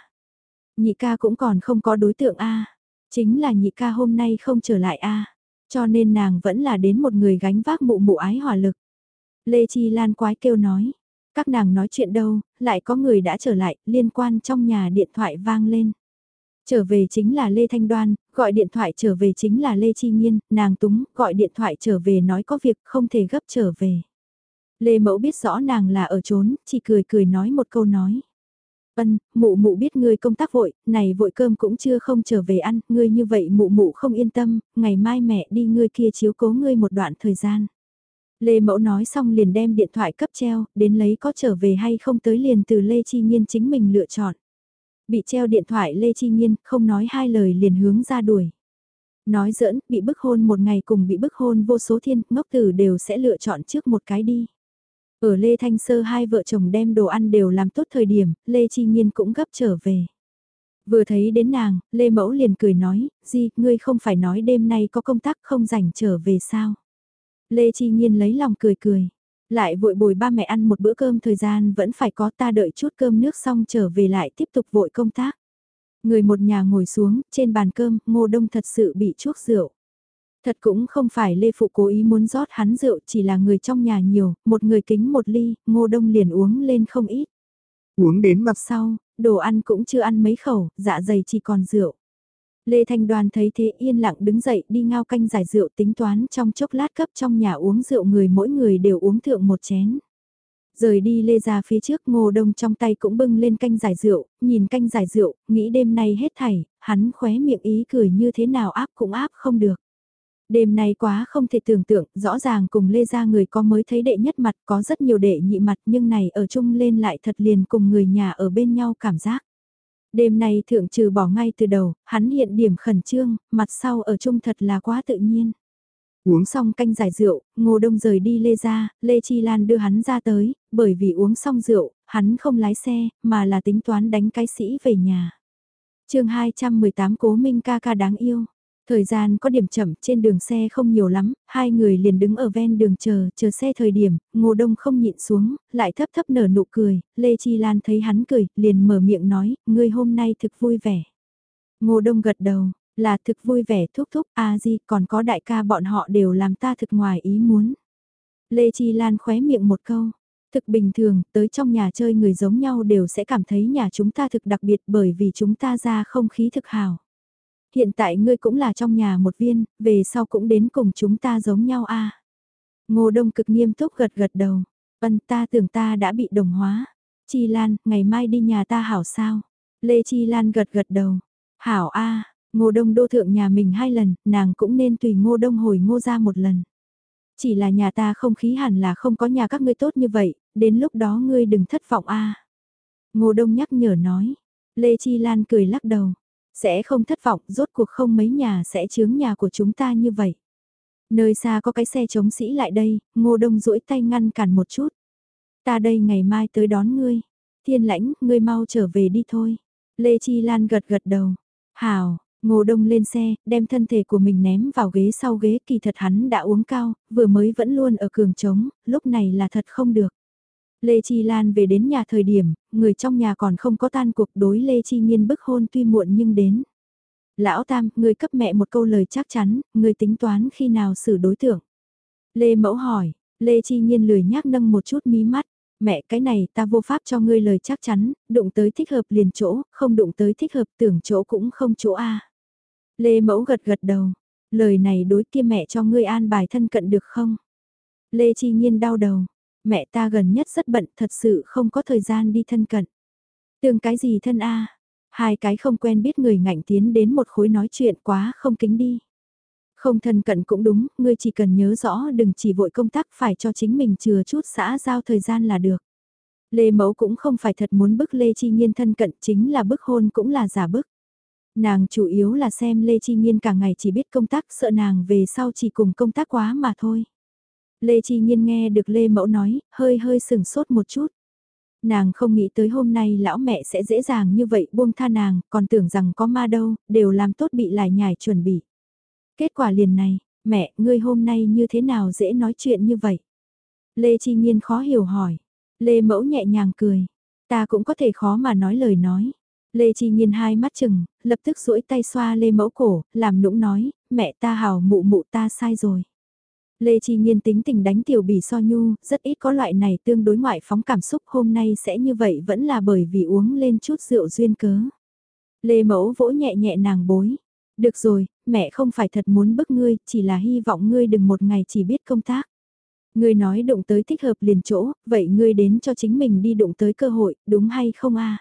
Nhị ca cũng còn không có đối tượng A. Chính là nhị ca hôm nay không trở lại A. Cho nên nàng vẫn là đến một người gánh vác mụ mụ ái hỏa lực. Lê Chi Lan quái kêu nói. Các nàng nói chuyện đâu, lại có người đã trở lại, liên quan trong nhà điện thoại vang lên. Trở về chính là Lê Thanh Đoan, gọi điện thoại trở về chính là Lê Chi Nhiên, nàng túng, gọi điện thoại trở về nói có việc không thể gấp trở về. Lê Mẫu biết rõ nàng là ở trốn, chỉ cười cười nói một câu nói. Ân, mụ mụ biết ngươi công tác vội, này vội cơm cũng chưa không trở về ăn, ngươi như vậy mụ mụ không yên tâm, ngày mai mẹ đi ngươi kia chiếu cố ngươi một đoạn thời gian. Lê Mẫu nói xong liền đem điện thoại cấp treo, đến lấy có trở về hay không tới liền từ Lê Chi Nhiên chính mình lựa chọn. Bị treo điện thoại Lê Chi Nhiên, không nói hai lời liền hướng ra đuổi. Nói giỡn, bị bức hôn một ngày cùng bị bức hôn vô số thiên, ngốc tử đều sẽ lựa chọn trước một cái đi. Ở Lê Thanh Sơ hai vợ chồng đem đồ ăn đều làm tốt thời điểm, Lê Chi Nhiên cũng gấp trở về. Vừa thấy đến nàng, Lê Mẫu liền cười nói, Di, ngươi không phải nói đêm nay có công tác không rảnh trở về sao? Lê Chi Nhiên lấy lòng cười cười. Lại vội bồi ba mẹ ăn một bữa cơm thời gian vẫn phải có ta đợi chút cơm nước xong trở về lại tiếp tục vội công tác. Người một nhà ngồi xuống, trên bàn cơm, ngô đông thật sự bị chuốc rượu. Thật cũng không phải Lê Phụ cố ý muốn rót hắn rượu chỉ là người trong nhà nhiều, một người kính một ly, ngô đông liền uống lên không ít. Uống đến mặt sau, đồ ăn cũng chưa ăn mấy khẩu, dạ dày chỉ còn rượu. Lê Thanh Đoàn thấy thế yên lặng đứng dậy đi ngao canh giải rượu tính toán trong chốc lát cấp trong nhà uống rượu người mỗi người đều uống thượng một chén. Rời đi Lê ra phía trước ngô đông trong tay cũng bưng lên canh giải rượu, nhìn canh giải rượu, nghĩ đêm nay hết thảy, hắn khóe miệng ý cười như thế nào áp cũng áp không được. Đêm nay quá không thể tưởng tượng, rõ ràng cùng Lê ra người có mới thấy đệ nhất mặt có rất nhiều đệ nhị mặt nhưng này ở chung lên lại thật liền cùng người nhà ở bên nhau cảm giác. Đêm nay thượng trừ bỏ ngay từ đầu, hắn hiện điểm khẩn trương, mặt sau ở chung thật là quá tự nhiên. Uống xong canh giải rượu, ngô đông rời đi Lê ra, Lê Chi Lan đưa hắn ra tới, bởi vì uống xong rượu, hắn không lái xe, mà là tính toán đánh cái sĩ về nhà. chương 218 Cố Minh ca ca đáng yêu. Thời gian có điểm chậm trên đường xe không nhiều lắm, hai người liền đứng ở ven đường chờ, chờ xe thời điểm, ngô đông không nhịn xuống, lại thấp thấp nở nụ cười, Lê Chi Lan thấy hắn cười, liền mở miệng nói, ngươi hôm nay thực vui vẻ. Ngô đông gật đầu, là thực vui vẻ thúc thúc, a à di, còn có đại ca bọn họ đều làm ta thực ngoài ý muốn. Lê Chi Lan khóe miệng một câu, thực bình thường, tới trong nhà chơi người giống nhau đều sẽ cảm thấy nhà chúng ta thực đặc biệt bởi vì chúng ta ra không khí thực hào hiện tại ngươi cũng là trong nhà một viên, về sau cũng đến cùng chúng ta giống nhau a. Ngô Đông cực nghiêm túc gật gật đầu, ân ta tưởng ta đã bị đồng hóa. Chi Lan, ngày mai đi nhà ta hảo sao? Lê Chi Lan gật gật đầu, hảo a, Ngô Đông đô thượng nhà mình hai lần, nàng cũng nên tùy Ngô Đông hồi Ngô ra một lần. Chỉ là nhà ta không khí hẳn là không có nhà các ngươi tốt như vậy, đến lúc đó ngươi đừng thất vọng a. Ngô Đông nhắc nhở nói. Lê Chi Lan cười lắc đầu. Sẽ không thất vọng, rốt cuộc không mấy nhà sẽ chướng nhà của chúng ta như vậy. Nơi xa có cái xe chống sĩ lại đây, Ngô Đông duỗi tay ngăn cản một chút. Ta đây ngày mai tới đón ngươi. Thiên lãnh, ngươi mau trở về đi thôi. Lê Chi Lan gật gật đầu. Hào, Ngô Đông lên xe, đem thân thể của mình ném vào ghế sau ghế kỳ thật hắn đã uống cao, vừa mới vẫn luôn ở cường trống, lúc này là thật không được. Lê Chi Lan về đến nhà thời điểm, người trong nhà còn không có tan cuộc đối Lê Chi Nhiên bức hôn tuy muộn nhưng đến. Lão Tam, người cấp mẹ một câu lời chắc chắn, người tính toán khi nào xử đối tượng. Lê Mẫu hỏi, Lê Chi Nhiên lười nhác nâng một chút mí mắt, mẹ cái này ta vô pháp cho ngươi lời chắc chắn, đụng tới thích hợp liền chỗ, không đụng tới thích hợp tưởng chỗ cũng không chỗ A. Lê Mẫu gật gật đầu, lời này đối kia mẹ cho ngươi an bài thân cận được không? Lê Chi Nhiên đau đầu, mẹ ta gần nhất rất bận thật sự không có thời gian đi thân cận. Tương cái gì thân a Hai cái không quen biết người ngạnh tiến đến một khối nói chuyện quá không kính đi. Không thân cận cũng đúng, ngươi chỉ cần nhớ rõ đừng chỉ vội công tác phải cho chính mình chừa chút xã giao thời gian là được. Lê Mẫu cũng không phải thật muốn bức Lê Chi Nhiên thân cận chính là bức hôn cũng là giả bức. Nàng chủ yếu là xem Lê Chi Nhiên cả ngày chỉ biết công tác sợ nàng về sau chỉ cùng công tác quá mà thôi. Lê Chi Nhiên nghe được Lê Mẫu nói, hơi hơi sừng sốt một chút. Nàng không nghĩ tới hôm nay lão mẹ sẽ dễ dàng như vậy buông tha nàng, còn tưởng rằng có ma đâu, đều làm tốt bị lại nhải chuẩn bị. Kết quả liền này, mẹ, ngươi hôm nay như thế nào dễ nói chuyện như vậy? Lê Chi Nhiên khó hiểu hỏi. Lê Mẫu nhẹ nhàng cười. Ta cũng có thể khó mà nói lời nói. Lê Chi Nhiên hai mắt chừng, lập tức duỗi tay xoa Lê Mẫu cổ, làm nũng nói, mẹ ta hào mụ mụ ta sai rồi. Lê Chi Nhiên tính tình đánh tiểu bỉ so nhu, rất ít có loại này tương đối ngoại phóng cảm xúc hôm nay sẽ như vậy vẫn là bởi vì uống lên chút rượu duyên cớ. Lê Mẫu vỗ nhẹ nhẹ nàng bối. Được rồi, mẹ không phải thật muốn bức ngươi, chỉ là hy vọng ngươi đừng một ngày chỉ biết công tác. Ngươi nói đụng tới thích hợp liền chỗ, vậy ngươi đến cho chính mình đi đụng tới cơ hội, đúng hay không a?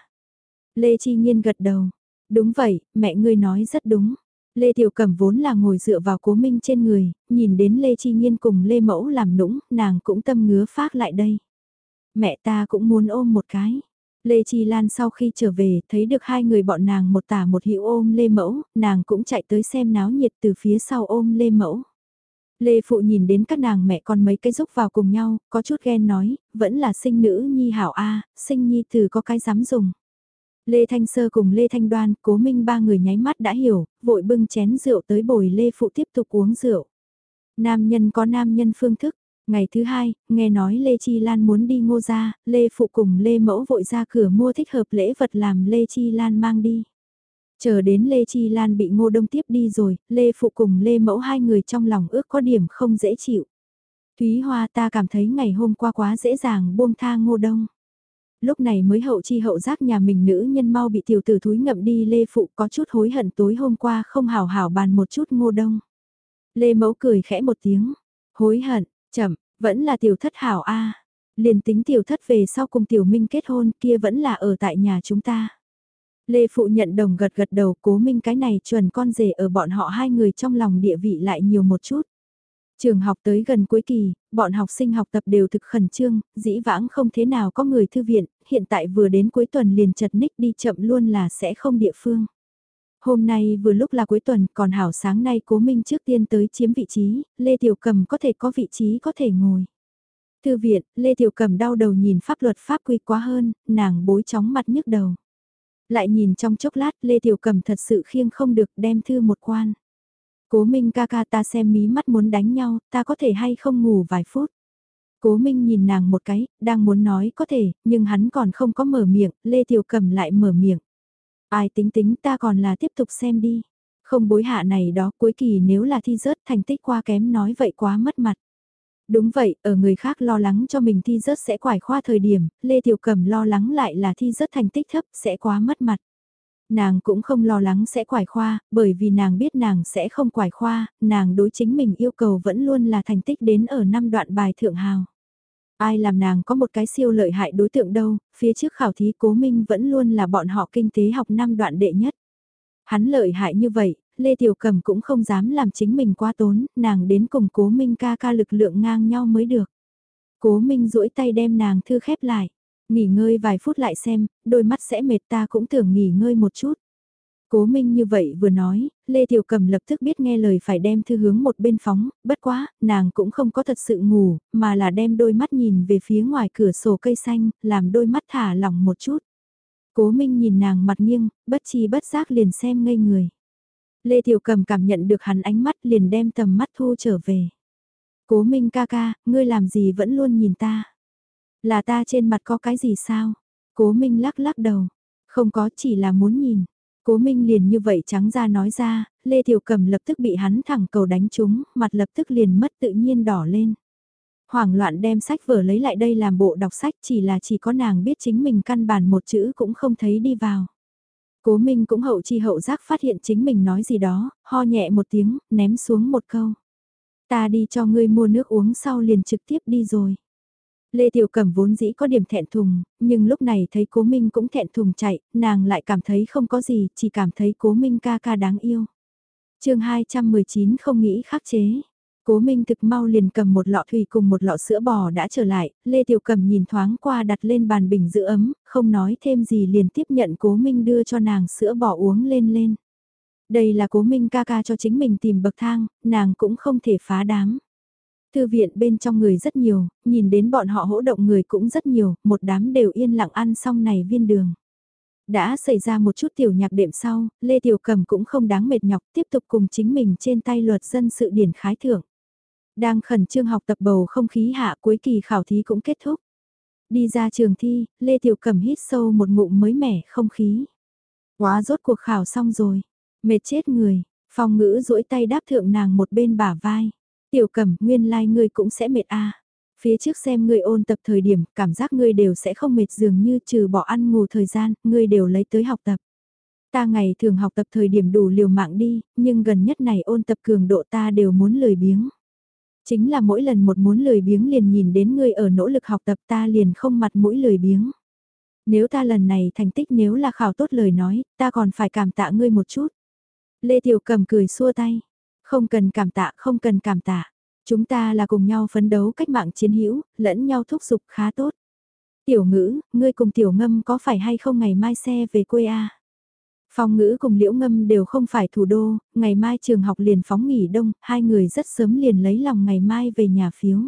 Lê Chi Nhiên gật đầu. Đúng vậy, mẹ ngươi nói rất đúng. Lê Tiểu Cẩm vốn là ngồi dựa vào cố minh trên người, nhìn đến Lê Chi Nhiên cùng Lê Mẫu làm nũng, nàng cũng tâm ngứa phát lại đây. Mẹ ta cũng muốn ôm một cái. Lê Chi Lan sau khi trở về, thấy được hai người bọn nàng một tả một hữu ôm Lê Mẫu, nàng cũng chạy tới xem náo nhiệt từ phía sau ôm Lê Mẫu. Lê Phụ nhìn đến các nàng mẹ con mấy cái rúc vào cùng nhau, có chút ghen nói, vẫn là sinh nữ nhi hảo A, sinh nhi từ có cái dám dùng. Lê Thanh Sơ cùng Lê Thanh Đoan, cố minh ba người nháy mắt đã hiểu, vội bưng chén rượu tới bồi Lê Phụ tiếp tục uống rượu. Nam nhân có nam nhân phương thức, ngày thứ hai, nghe nói Lê Chi Lan muốn đi ngô ra, Lê Phụ cùng Lê Mẫu vội ra cửa mua thích hợp lễ vật làm Lê Chi Lan mang đi. Chờ đến Lê Chi Lan bị ngô đông tiếp đi rồi, Lê Phụ cùng Lê Mẫu hai người trong lòng ước có điểm không dễ chịu. Thúy Hoa ta cảm thấy ngày hôm qua quá dễ dàng buông tha ngô đông lúc này mới hậu chi hậu giác nhà mình nữ nhân mau bị tiểu tử thúi ngậm đi Lê Phụ có chút hối hận tối hôm qua không hào hảo bàn một chút ngô đông. Lê Mẫu cười khẽ một tiếng, hối hận, chậm, vẫn là tiểu thất hảo a liền tính tiểu thất về sau cùng tiểu minh kết hôn kia vẫn là ở tại nhà chúng ta. Lê Phụ nhận đồng gật gật đầu cố minh cái này chuẩn con rể ở bọn họ hai người trong lòng địa vị lại nhiều một chút. Trường học tới gần cuối kỳ, bọn học sinh học tập đều thực khẩn trương, dĩ vãng không thế nào có người thư viện, hiện tại vừa đến cuối tuần liền chật ních đi chậm luôn là sẽ không địa phương. Hôm nay vừa lúc là cuối tuần, còn hảo sáng nay cố minh trước tiên tới chiếm vị trí, Lê Tiểu Cầm có thể có vị trí có thể ngồi. Thư viện, Lê Tiểu Cầm đau đầu nhìn pháp luật pháp quy quá hơn, nàng bối chóng mặt nhức đầu. Lại nhìn trong chốc lát Lê Tiểu Cầm thật sự khiêng không được đem thư một quan. Cố Minh ca ca ta xem mí mắt muốn đánh nhau, ta có thể hay không ngủ vài phút. Cố Minh nhìn nàng một cái, đang muốn nói có thể, nhưng hắn còn không có mở miệng, Lê Tiểu Cầm lại mở miệng. Ai tính tính ta còn là tiếp tục xem đi. Không bối hạ này đó cuối kỳ nếu là thi rớt thành tích qua kém nói vậy quá mất mặt. Đúng vậy, ở người khác lo lắng cho mình thi rớt sẽ quải khoa thời điểm, Lê Tiểu Cầm lo lắng lại là thi rớt thành tích thấp sẽ quá mất mặt. Nàng cũng không lo lắng sẽ quải khoa, bởi vì nàng biết nàng sẽ không quải khoa, nàng đối chính mình yêu cầu vẫn luôn là thành tích đến ở năm đoạn bài thượng hào. Ai làm nàng có một cái siêu lợi hại đối tượng đâu, phía trước khảo thí cố minh vẫn luôn là bọn họ kinh tế học năm đoạn đệ nhất. Hắn lợi hại như vậy, Lê Tiểu Cầm cũng không dám làm chính mình quá tốn, nàng đến cùng cố minh ca ca lực lượng ngang nhau mới được. Cố minh duỗi tay đem nàng thư khép lại, nghỉ ngơi vài phút lại xem, đôi mắt sẽ mệt ta cũng tưởng nghỉ ngơi một chút. Cố Minh như vậy vừa nói, Lê Tiểu Cầm lập tức biết nghe lời phải đem thư hướng một bên phóng, bất quá, nàng cũng không có thật sự ngủ, mà là đem đôi mắt nhìn về phía ngoài cửa sổ cây xanh, làm đôi mắt thả lỏng một chút. Cố Minh nhìn nàng mặt nghiêng, bất chi bất giác liền xem ngây người. Lê Tiểu Cầm cảm nhận được hắn ánh mắt liền đem tầm mắt thu trở về. Cố Minh ca ca, ngươi làm gì vẫn luôn nhìn ta? Là ta trên mặt có cái gì sao? Cố Minh lắc lắc đầu. Không có chỉ là muốn nhìn. Cố Minh liền như vậy trắng ra nói ra, Lê Tiểu Cầm lập tức bị hắn thẳng cầu đánh trúng, mặt lập tức liền mất tự nhiên đỏ lên. Hoảng loạn đem sách vở lấy lại đây làm bộ đọc sách chỉ là chỉ có nàng biết chính mình căn bản một chữ cũng không thấy đi vào. Cố Minh cũng hậu chi hậu giác phát hiện chính mình nói gì đó, ho nhẹ một tiếng, ném xuống một câu. Ta đi cho ngươi mua nước uống sau liền trực tiếp đi rồi. Lê Tiểu Cẩm vốn dĩ có điểm thẹn thùng, nhưng lúc này thấy Cố Minh cũng thẹn thùng chạy, nàng lại cảm thấy không có gì, chỉ cảm thấy Cố Minh ca ca đáng yêu. chương 219 không nghĩ khắc chế. Cố Minh thực mau liền cầm một lọ thủy cùng một lọ sữa bò đã trở lại, Lê Tiểu Cẩm nhìn thoáng qua đặt lên bàn bình giữ ấm, không nói thêm gì liền tiếp nhận Cố Minh đưa cho nàng sữa bò uống lên lên. Đây là Cố Minh ca ca cho chính mình tìm bậc thang, nàng cũng không thể phá đám. Thư viện bên trong người rất nhiều, nhìn đến bọn họ hỗ động người cũng rất nhiều, một đám đều yên lặng ăn xong này viên đường. Đã xảy ra một chút tiểu nhạc đệm sau, Lê Tiểu Cầm cũng không đáng mệt nhọc tiếp tục cùng chính mình trên tay luật dân sự điển khái thưởng. Đang khẩn trương học tập bầu không khí hạ cuối kỳ khảo thí cũng kết thúc. Đi ra trường thi, Lê Tiểu Cầm hít sâu một ngụm mới mẻ không khí. Quá rốt cuộc khảo xong rồi, mệt chết người, phong ngữ duỗi tay đáp thượng nàng một bên bả vai. Tiểu cẩm, nguyên lai like ngươi cũng sẽ mệt a. Phía trước xem ngươi ôn tập thời điểm, cảm giác ngươi đều sẽ không mệt dường như trừ bỏ ăn ngủ thời gian, ngươi đều lấy tới học tập. Ta ngày thường học tập thời điểm đủ liều mạng đi, nhưng gần nhất này ôn tập cường độ ta đều muốn lười biếng. Chính là mỗi lần một muốn lười biếng liền nhìn đến ngươi ở nỗ lực học tập ta liền không mặt mũi lười biếng. Nếu ta lần này thành tích nếu là khảo tốt lời nói, ta còn phải cảm tạ ngươi một chút. Lê Tiểu Cầm cười xua tay. Không cần cảm tạ, không cần cảm tạ. Chúng ta là cùng nhau phấn đấu cách mạng chiến hữu, lẫn nhau thúc giục khá tốt. Tiểu ngữ, ngươi cùng tiểu ngâm có phải hay không ngày mai xe về quê a? À? Phong ngữ cùng liễu ngâm đều không phải thủ đô, ngày mai trường học liền phóng nghỉ đông, hai người rất sớm liền lấy lòng ngày mai về nhà phiếu.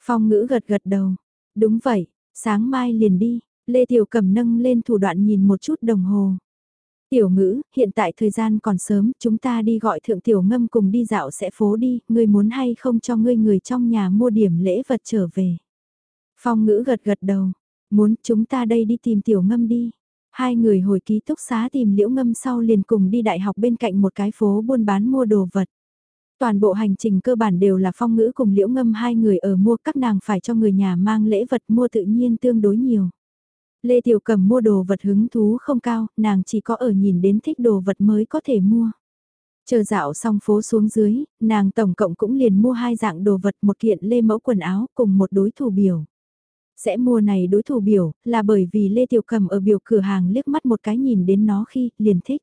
Phong ngữ gật gật đầu. Đúng vậy, sáng mai liền đi, Lê Tiểu Cầm nâng lên thủ đoạn nhìn một chút đồng hồ. Tiểu ngữ, hiện tại thời gian còn sớm, chúng ta đi gọi thượng tiểu ngâm cùng đi dạo sẽ phố đi, ngươi muốn hay không cho ngươi người trong nhà mua điểm lễ vật trở về. Phong ngữ gật gật đầu, muốn chúng ta đây đi tìm tiểu ngâm đi. Hai người hồi ký túc xá tìm liễu ngâm sau liền cùng đi đại học bên cạnh một cái phố buôn bán mua đồ vật. Toàn bộ hành trình cơ bản đều là phong ngữ cùng liễu ngâm hai người ở mua các nàng phải cho người nhà mang lễ vật mua tự nhiên tương đối nhiều. Lê Tiểu Cầm mua đồ vật hứng thú không cao, nàng chỉ có ở nhìn đến thích đồ vật mới có thể mua. Chờ dạo xong phố xuống dưới, nàng tổng cộng cũng liền mua hai dạng đồ vật một kiện lê mẫu quần áo cùng một đối thủ biểu. Sẽ mua này đối thủ biểu, là bởi vì Lê Tiểu Cầm ở biểu cửa hàng liếc mắt một cái nhìn đến nó khi, liền thích.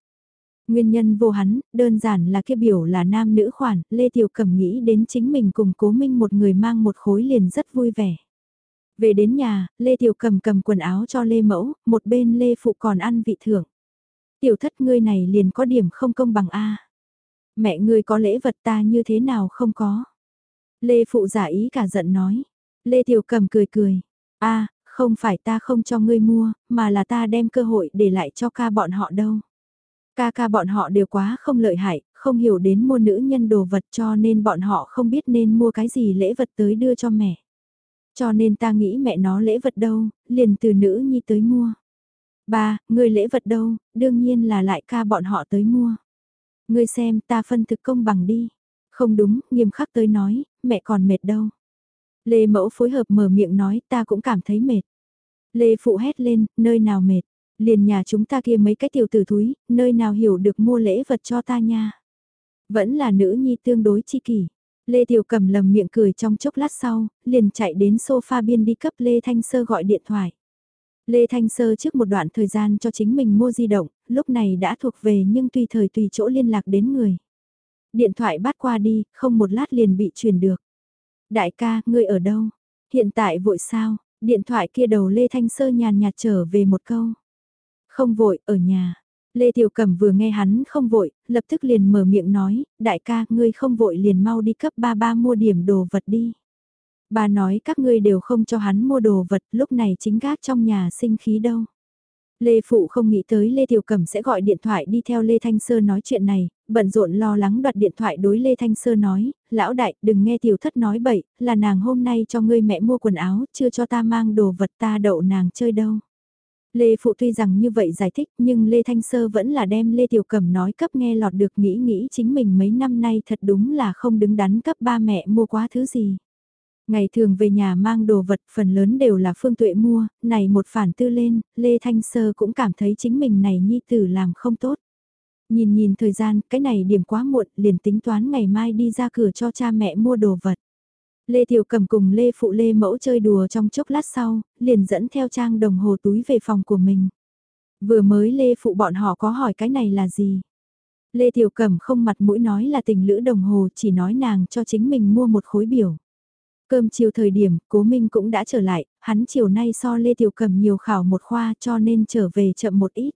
Nguyên nhân vô hắn, đơn giản là kia biểu là nam nữ khoản, Lê Tiểu Cầm nghĩ đến chính mình cùng cố minh một người mang một khối liền rất vui vẻ. Về đến nhà, Lê Tiểu cầm cầm quần áo cho Lê Mẫu, một bên Lê Phụ còn ăn vị thưởng. Tiểu thất ngươi này liền có điểm không công bằng A. Mẹ ngươi có lễ vật ta như thế nào không có. Lê Phụ giả ý cả giận nói. Lê Tiểu cầm cười cười. A, không phải ta không cho ngươi mua, mà là ta đem cơ hội để lại cho ca bọn họ đâu. Ca ca bọn họ đều quá không lợi hại, không hiểu đến mua nữ nhân đồ vật cho nên bọn họ không biết nên mua cái gì lễ vật tới đưa cho mẹ. Cho nên ta nghĩ mẹ nó lễ vật đâu, liền từ nữ nhi tới mua. Ba, người lễ vật đâu, đương nhiên là lại ca bọn họ tới mua. Ngươi xem ta phân thực công bằng đi. Không đúng, nghiêm khắc tới nói, mẹ còn mệt đâu. Lê mẫu phối hợp mở miệng nói ta cũng cảm thấy mệt. Lê phụ hét lên, nơi nào mệt. Liền nhà chúng ta kia mấy cái tiểu tử thúi, nơi nào hiểu được mua lễ vật cho ta nha. Vẫn là nữ nhi tương đối chi kỷ. Lê Tiểu Cầm lầm miệng cười trong chốc lát sau, liền chạy đến sofa biên đi cấp Lê Thanh Sơ gọi điện thoại. Lê Thanh Sơ trước một đoạn thời gian cho chính mình mua di động, lúc này đã thuộc về nhưng tùy thời tùy chỗ liên lạc đến người. Điện thoại bắt qua đi, không một lát liền bị truyền được. Đại ca, ngươi ở đâu? Hiện tại vội sao? Điện thoại kia đầu Lê Thanh Sơ nhàn nhạt trở về một câu. Không vội, ở nhà. Lê Tiểu Cẩm vừa nghe hắn không vội, lập tức liền mở miệng nói, đại ca, ngươi không vội liền mau đi cấp ba ba mua điểm đồ vật đi. Bà nói các ngươi đều không cho hắn mua đồ vật, lúc này chính gác trong nhà sinh khí đâu. Lê Phụ không nghĩ tới Lê Tiểu Cẩm sẽ gọi điện thoại đi theo Lê Thanh Sơ nói chuyện này, bận rộn lo lắng đoạt điện thoại đối Lê Thanh Sơ nói, lão đại, đừng nghe Tiểu Thất nói bậy, là nàng hôm nay cho ngươi mẹ mua quần áo, chưa cho ta mang đồ vật ta đậu nàng chơi đâu. Lê Phụ tuy rằng như vậy giải thích nhưng Lê Thanh Sơ vẫn là đem Lê Tiểu Cẩm nói cấp nghe lọt được nghĩ nghĩ chính mình mấy năm nay thật đúng là không đứng đắn cấp ba mẹ mua quá thứ gì. Ngày thường về nhà mang đồ vật phần lớn đều là Phương Tuệ mua, này một phản tư lên, Lê Thanh Sơ cũng cảm thấy chính mình này nhi tử làm không tốt. Nhìn nhìn thời gian, cái này điểm quá muộn, liền tính toán ngày mai đi ra cửa cho cha mẹ mua đồ vật. Lê Tiểu cầm cùng Lê Phụ Lê Mẫu chơi đùa trong chốc lát sau, liền dẫn theo trang đồng hồ túi về phòng của mình. Vừa mới Lê Phụ bọn họ có hỏi cái này là gì? Lê Tiểu Cẩm không mặt mũi nói là tình lữ đồng hồ chỉ nói nàng cho chính mình mua một khối biểu. Cơm chiều thời điểm, Cố Minh cũng đã trở lại, hắn chiều nay so Lê Tiểu Cẩm nhiều khảo một khoa cho nên trở về chậm một ít.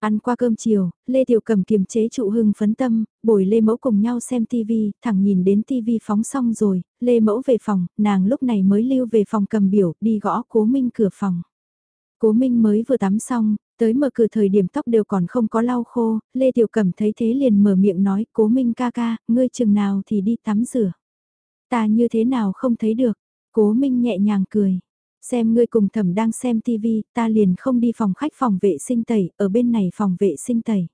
Ăn qua cơm chiều, Lê Tiểu Cầm kiềm chế trụ hưng phấn tâm, bồi Lê Mẫu cùng nhau xem TV, thẳng nhìn đến TV phóng xong rồi, Lê Mẫu về phòng, nàng lúc này mới lưu về phòng cầm biểu, đi gõ Cố Minh cửa phòng. Cố Minh mới vừa tắm xong, tới mở cửa thời điểm tóc đều còn không có lau khô, Lê Tiểu Cầm thấy thế liền mở miệng nói, Cố Minh ca ca, ngươi chừng nào thì đi tắm rửa. Ta như thế nào không thấy được, Cố Minh nhẹ nhàng cười. Xem ngươi cùng thẩm đang xem tivi ta liền không đi phòng khách phòng vệ sinh tẩy, ở bên này phòng vệ sinh tẩy.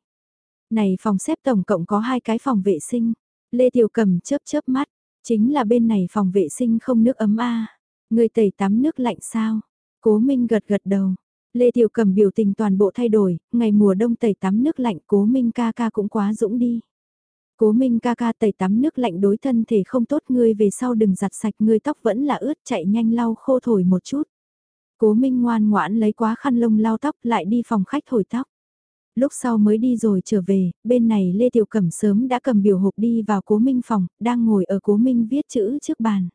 Này phòng xếp tổng cộng có hai cái phòng vệ sinh. Lê Tiểu Cầm chớp chớp mắt, chính là bên này phòng vệ sinh không nước ấm a. À. Tẩy tắm nước lạnh sao? Cố Minh gật gật đầu. Lê Tiểu Cầm biểu tình toàn bộ thay đổi, ngày mùa đông tẩy tắm nước lạnh Cố Minh ca ca cũng quá dũng đi. Cố Minh ca ca tẩy tắm nước lạnh đối thân thể không tốt ngươi về sau đừng giặt sạch ngươi tóc vẫn là ướt chạy nhanh lau khô thổi một chút. Cố Minh ngoan ngoãn lấy quá khăn lông lau tóc lại đi phòng khách thổi tóc. Lúc sau mới đi rồi trở về, bên này Lê Tiểu Cẩm sớm đã cầm biểu hộp đi vào Cố Minh phòng, đang ngồi ở Cố Minh viết chữ trước bàn.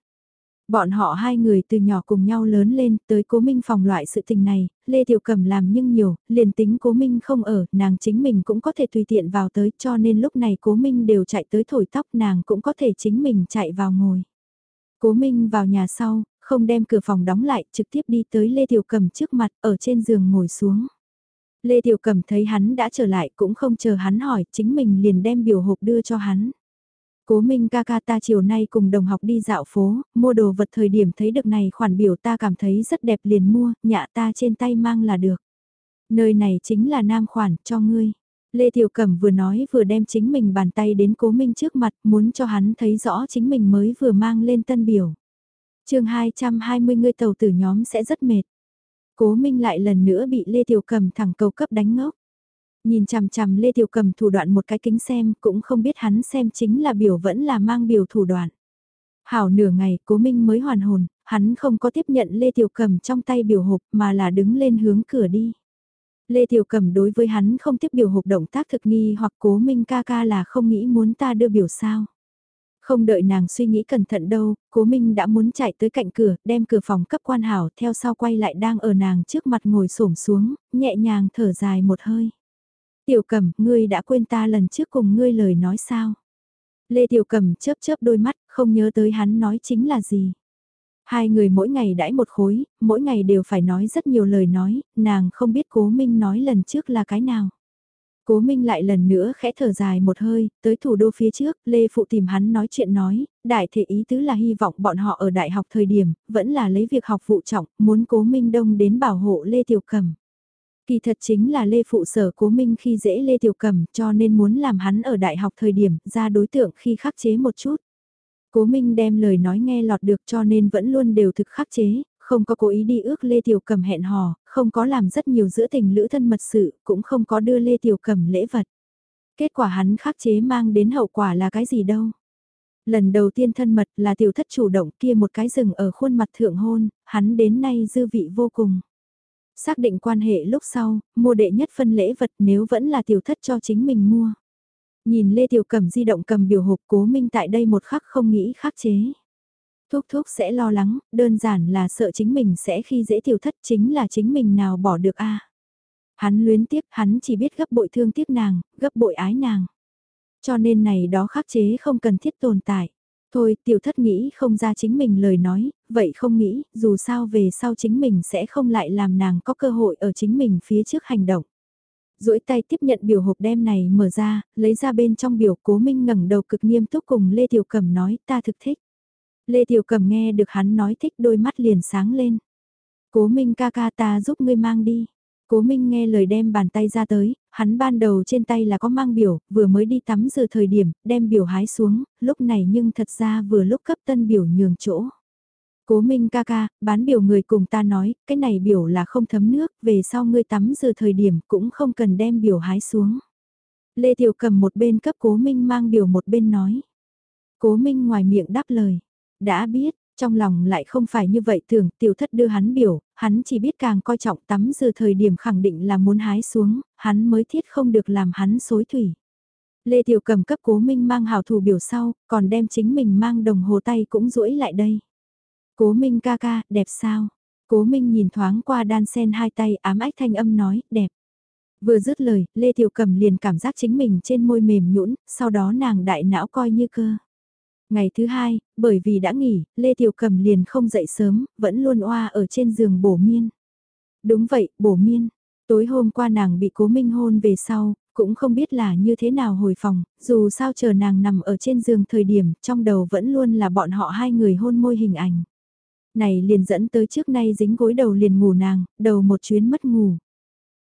Bọn họ hai người từ nhỏ cùng nhau lớn lên, tới cố minh phòng loại sự tình này, Lê Tiểu Cẩm làm nhưng nhiều, liền tính cố minh không ở, nàng chính mình cũng có thể tùy tiện vào tới, cho nên lúc này cố minh đều chạy tới thổi tóc nàng cũng có thể chính mình chạy vào ngồi. Cố minh vào nhà sau, không đem cửa phòng đóng lại, trực tiếp đi tới Lê Tiểu Cẩm trước mặt, ở trên giường ngồi xuống. Lê Tiểu Cẩm thấy hắn đã trở lại cũng không chờ hắn hỏi, chính mình liền đem biểu hộp đưa cho hắn. Cố Minh ca ca ta chiều nay cùng đồng học đi dạo phố, mua đồ vật thời điểm thấy được này khoản biểu ta cảm thấy rất đẹp liền mua, nhạ ta trên tay mang là được. Nơi này chính là nam khoản, cho ngươi. Lê Tiểu Cẩm vừa nói vừa đem chính mình bàn tay đến Cố Minh trước mặt, muốn cho hắn thấy rõ chính mình mới vừa mang lên tân biểu. chương 220 người tàu tử nhóm sẽ rất mệt. Cố Minh lại lần nữa bị Lê Tiểu Cẩm thẳng cầu cấp đánh ngốc. Nhìn chằm chằm Lê Tiểu Cầm thủ đoạn một cái kính xem, cũng không biết hắn xem chính là biểu vẫn là mang biểu thủ đoạn. Hảo nửa ngày, Cố Minh mới hoàn hồn, hắn không có tiếp nhận Lê Tiểu Cầm trong tay biểu hộp mà là đứng lên hướng cửa đi. Lê Tiểu Cầm đối với hắn không tiếp biểu hộp động tác thực nghi hoặc Cố Minh ca ca là không nghĩ muốn ta đưa biểu sao. Không đợi nàng suy nghĩ cẩn thận đâu, Cố Minh đã muốn chạy tới cạnh cửa, đem cửa phòng cấp quan hảo theo sau quay lại đang ở nàng trước mặt ngồi xổm xuống, nhẹ nhàng thở dài một hơi. Tiểu Cẩm, ngươi đã quên ta lần trước cùng ngươi lời nói sao? Lê Tiểu Cẩm chớp chớp đôi mắt, không nhớ tới hắn nói chính là gì. Hai người mỗi ngày đãi một khối, mỗi ngày đều phải nói rất nhiều lời nói, nàng không biết Cố Minh nói lần trước là cái nào. Cố Minh lại lần nữa khẽ thở dài một hơi, tới thủ đô phía trước, Lê Phụ tìm hắn nói chuyện nói, đại thể ý tứ là hy vọng bọn họ ở đại học thời điểm, vẫn là lấy việc học vụ trọng, muốn Cố Minh Đông đến bảo hộ Lê Tiểu Cẩm. Kỳ thật chính là Lê Phụ sở cố minh khi dễ Lê Tiểu Cầm cho nên muốn làm hắn ở đại học thời điểm ra đối tượng khi khắc chế một chút. Cố Minh đem lời nói nghe lọt được cho nên vẫn luôn đều thực khắc chế, Không có cố ý đi ước Lê Tiểu Cầm hẹn hò, không có làm rất nhiều giữa tình lữ thân mật sự, cũng không có đưa Lê Tiểu Cầm lễ vật. Kết quả hắn khắc chế mang đến hậu quả là cái gì đâu. Lần đầu tiên thân mật là tiểu thất chủ động kia một cái rừng ở khuôn mặt thượng hôn, hắn đến nay dư vị vô cùng. Xác định quan hệ lúc sau, mua đệ nhất phân lễ vật nếu vẫn là tiểu thất cho chính mình mua. Nhìn Lê Tiểu Cẩm di động cầm biểu hộp cố minh tại đây một khắc không nghĩ khắc chế. Thúc thúc sẽ lo lắng, đơn giản là sợ chính mình sẽ khi dễ tiểu thất chính là chính mình nào bỏ được a Hắn luyến tiếc, hắn chỉ biết gấp bội thương tiếc nàng, gấp bội ái nàng. Cho nên này đó khắc chế không cần thiết tồn tại. Thôi, tiểu thất nghĩ không ra chính mình lời nói, vậy không nghĩ, dù sao về sau chính mình sẽ không lại làm nàng có cơ hội ở chính mình phía trước hành động. duỗi tay tiếp nhận biểu hộp đem này mở ra, lấy ra bên trong biểu cố minh ngẩng đầu cực nghiêm túc cùng Lê Tiểu Cẩm nói ta thực thích. Lê Tiểu Cẩm nghe được hắn nói thích đôi mắt liền sáng lên. Cố minh ca ca ta giúp ngươi mang đi. Cố Minh nghe lời đem bàn tay ra tới, hắn ban đầu trên tay là có mang biểu, vừa mới đi tắm giờ thời điểm, đem biểu hái xuống, lúc này nhưng thật ra vừa lúc cấp tân biểu nhường chỗ. Cố Minh ca ca, bán biểu người cùng ta nói, cái này biểu là không thấm nước, về sau ngươi tắm giờ thời điểm cũng không cần đem biểu hái xuống. Lê Tiểu cầm một bên cấp Cố Minh mang biểu một bên nói. Cố Minh ngoài miệng đáp lời. Đã biết, trong lòng lại không phải như vậy thường tiểu thất đưa hắn biểu, hắn chỉ biết càng coi trọng tắm giờ thời điểm khẳng định là muốn hái xuống, hắn mới thiết không được làm hắn xối thủy. Lê Tiểu cầm cấp cố minh mang hào thủ biểu sau, còn đem chính mình mang đồng hồ tay cũng duỗi lại đây. Cố minh ca ca, đẹp sao? Cố minh nhìn thoáng qua đan sen hai tay ám ách thanh âm nói, đẹp. Vừa dứt lời, Lê Tiểu cầm liền cảm giác chính mình trên môi mềm nhũn, sau đó nàng đại não coi như cơ. Ngày thứ hai, bởi vì đã nghỉ, Lê Tiểu Cầm liền không dậy sớm, vẫn luôn oa ở trên giường bổ miên. Đúng vậy, bổ miên. Tối hôm qua nàng bị cố minh hôn về sau, cũng không biết là như thế nào hồi phòng, dù sao chờ nàng nằm ở trên giường thời điểm, trong đầu vẫn luôn là bọn họ hai người hôn môi hình ảnh. Này liền dẫn tới trước nay dính gối đầu liền ngủ nàng, đầu một chuyến mất ngủ.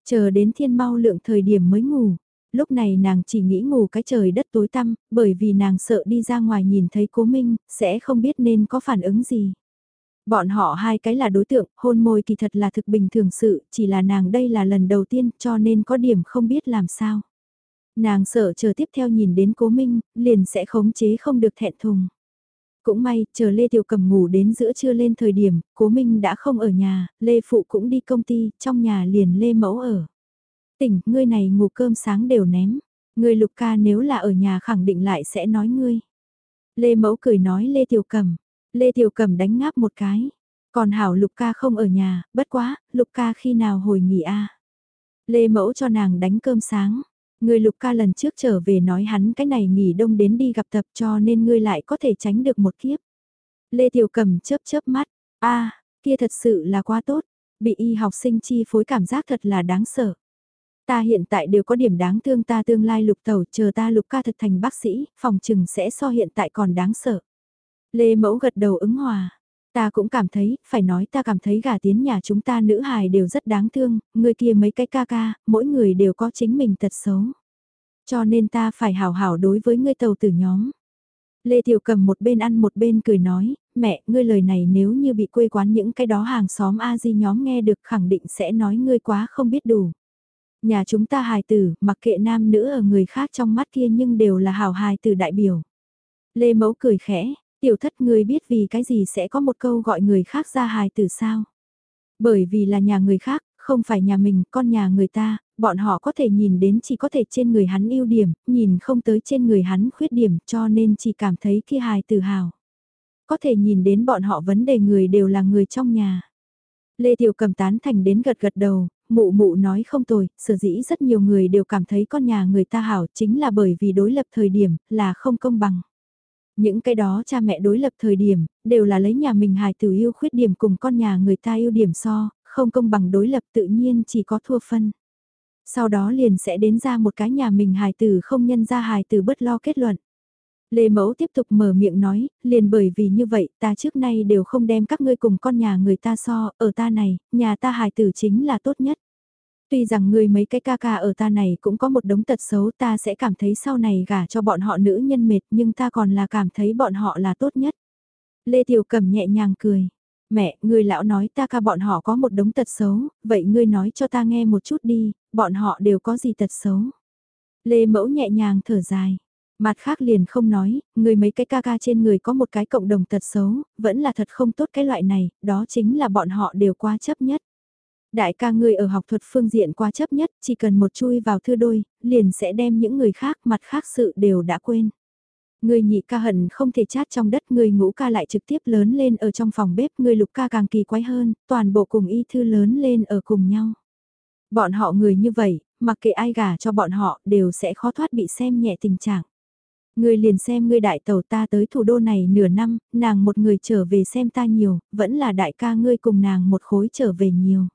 Chờ đến thiên mau lượng thời điểm mới ngủ, lúc này nàng chỉ nghĩ ngủ cái trời đất tối tăm, bởi vì nàng sợ đi ra ngoài nhìn thấy cố minh, sẽ không biết nên có phản ứng gì. Bọn họ hai cái là đối tượng, hôn môi kỳ thật là thực bình thường sự, chỉ là nàng đây là lần đầu tiên cho nên có điểm không biết làm sao. Nàng sợ chờ tiếp theo nhìn đến cố minh, liền sẽ khống chế không được thẹn thùng. Cũng may, chờ Lê Tiểu Cầm ngủ đến giữa trưa lên thời điểm, cố minh đã không ở nhà, Lê Phụ cũng đi công ty, trong nhà liền Lê Mẫu ở. Tỉnh, ngươi này ngủ cơm sáng đều ném. Ngươi lục ca nếu là ở nhà khẳng định lại sẽ nói ngươi. Lê Mẫu cười nói Lê Tiểu Cầm. Lê Tiểu Cầm đánh ngáp một cái. Còn hảo lục ca không ở nhà, bất quá, lục ca khi nào hồi nghỉ a Lê Mẫu cho nàng đánh cơm sáng. Người lục ca lần trước trở về nói hắn cái này nghỉ đông đến đi gặp tập cho nên ngươi lại có thể tránh được một kiếp. Lê Tiểu Cầm chớp chớp mắt. a kia thật sự là quá tốt. Bị y học sinh chi phối cảm giác thật là đáng sợ. Ta hiện tại đều có điểm đáng thương ta tương lai lục tẩu chờ ta lục ca thật thành bác sĩ, phòng trừng sẽ so hiện tại còn đáng sợ. Lê Mẫu gật đầu ứng hòa. Ta cũng cảm thấy, phải nói ta cảm thấy gà tiến nhà chúng ta nữ hài đều rất đáng thương, người kia mấy cái ca ca, mỗi người đều có chính mình tật xấu. Cho nên ta phải hào hảo đối với ngươi tàu tử nhóm. Lê Tiểu cầm một bên ăn một bên cười nói, mẹ, ngươi lời này nếu như bị quê quán những cái đó hàng xóm A-di nhóm nghe được khẳng định sẽ nói ngươi quá không biết đủ. Nhà chúng ta hài tử, mặc kệ nam nữ ở người khác trong mắt kia nhưng đều là hảo hài tử đại biểu. Lê Mẫu cười khẽ, tiểu thất người biết vì cái gì sẽ có một câu gọi người khác ra hài tử sao? Bởi vì là nhà người khác, không phải nhà mình, con nhà người ta, bọn họ có thể nhìn đến chỉ có thể trên người hắn ưu điểm, nhìn không tới trên người hắn khuyết điểm cho nên chỉ cảm thấy kia hài tử hào. Có thể nhìn đến bọn họ vấn đề người đều là người trong nhà. Lê Tiểu cầm tán thành đến gật gật đầu, mụ mụ nói không tồi, sở dĩ rất nhiều người đều cảm thấy con nhà người ta hảo chính là bởi vì đối lập thời điểm, là không công bằng. Những cái đó cha mẹ đối lập thời điểm, đều là lấy nhà mình hài tử yêu khuyết điểm cùng con nhà người ta yêu điểm so, không công bằng đối lập tự nhiên chỉ có thua phân. Sau đó liền sẽ đến ra một cái nhà mình hài tử không nhân ra hài tử bất lo kết luận. Lê Mẫu tiếp tục mở miệng nói, liền bởi vì như vậy ta trước nay đều không đem các ngươi cùng con nhà người ta so, ở ta này, nhà ta hài tử chính là tốt nhất. Tuy rằng ngươi mấy cái ca ca ở ta này cũng có một đống tật xấu ta sẽ cảm thấy sau này gả cho bọn họ nữ nhân mệt nhưng ta còn là cảm thấy bọn họ là tốt nhất. Lê Tiểu Cẩm nhẹ nhàng cười. Mẹ, người lão nói ta ca bọn họ có một đống tật xấu, vậy ngươi nói cho ta nghe một chút đi, bọn họ đều có gì tật xấu. Lê Mẫu nhẹ nhàng thở dài. Mặt khác liền không nói, người mấy cái ca ca trên người có một cái cộng đồng tật xấu, vẫn là thật không tốt cái loại này, đó chính là bọn họ đều quá chấp nhất. Đại ca người ở học thuật phương diện quá chấp nhất, chỉ cần một chui vào thư đôi, liền sẽ đem những người khác mặt khác sự đều đã quên. Người nhị ca hận không thể chát trong đất, người ngũ ca lại trực tiếp lớn lên ở trong phòng bếp, người lục ca càng kỳ quái hơn, toàn bộ cùng y thư lớn lên ở cùng nhau. Bọn họ người như vậy, mặc kệ ai gả cho bọn họ đều sẽ khó thoát bị xem nhẹ tình trạng. Người liền xem ngươi đại tàu ta tới thủ đô này nửa năm, nàng một người trở về xem ta nhiều, vẫn là đại ca ngươi cùng nàng một khối trở về nhiều.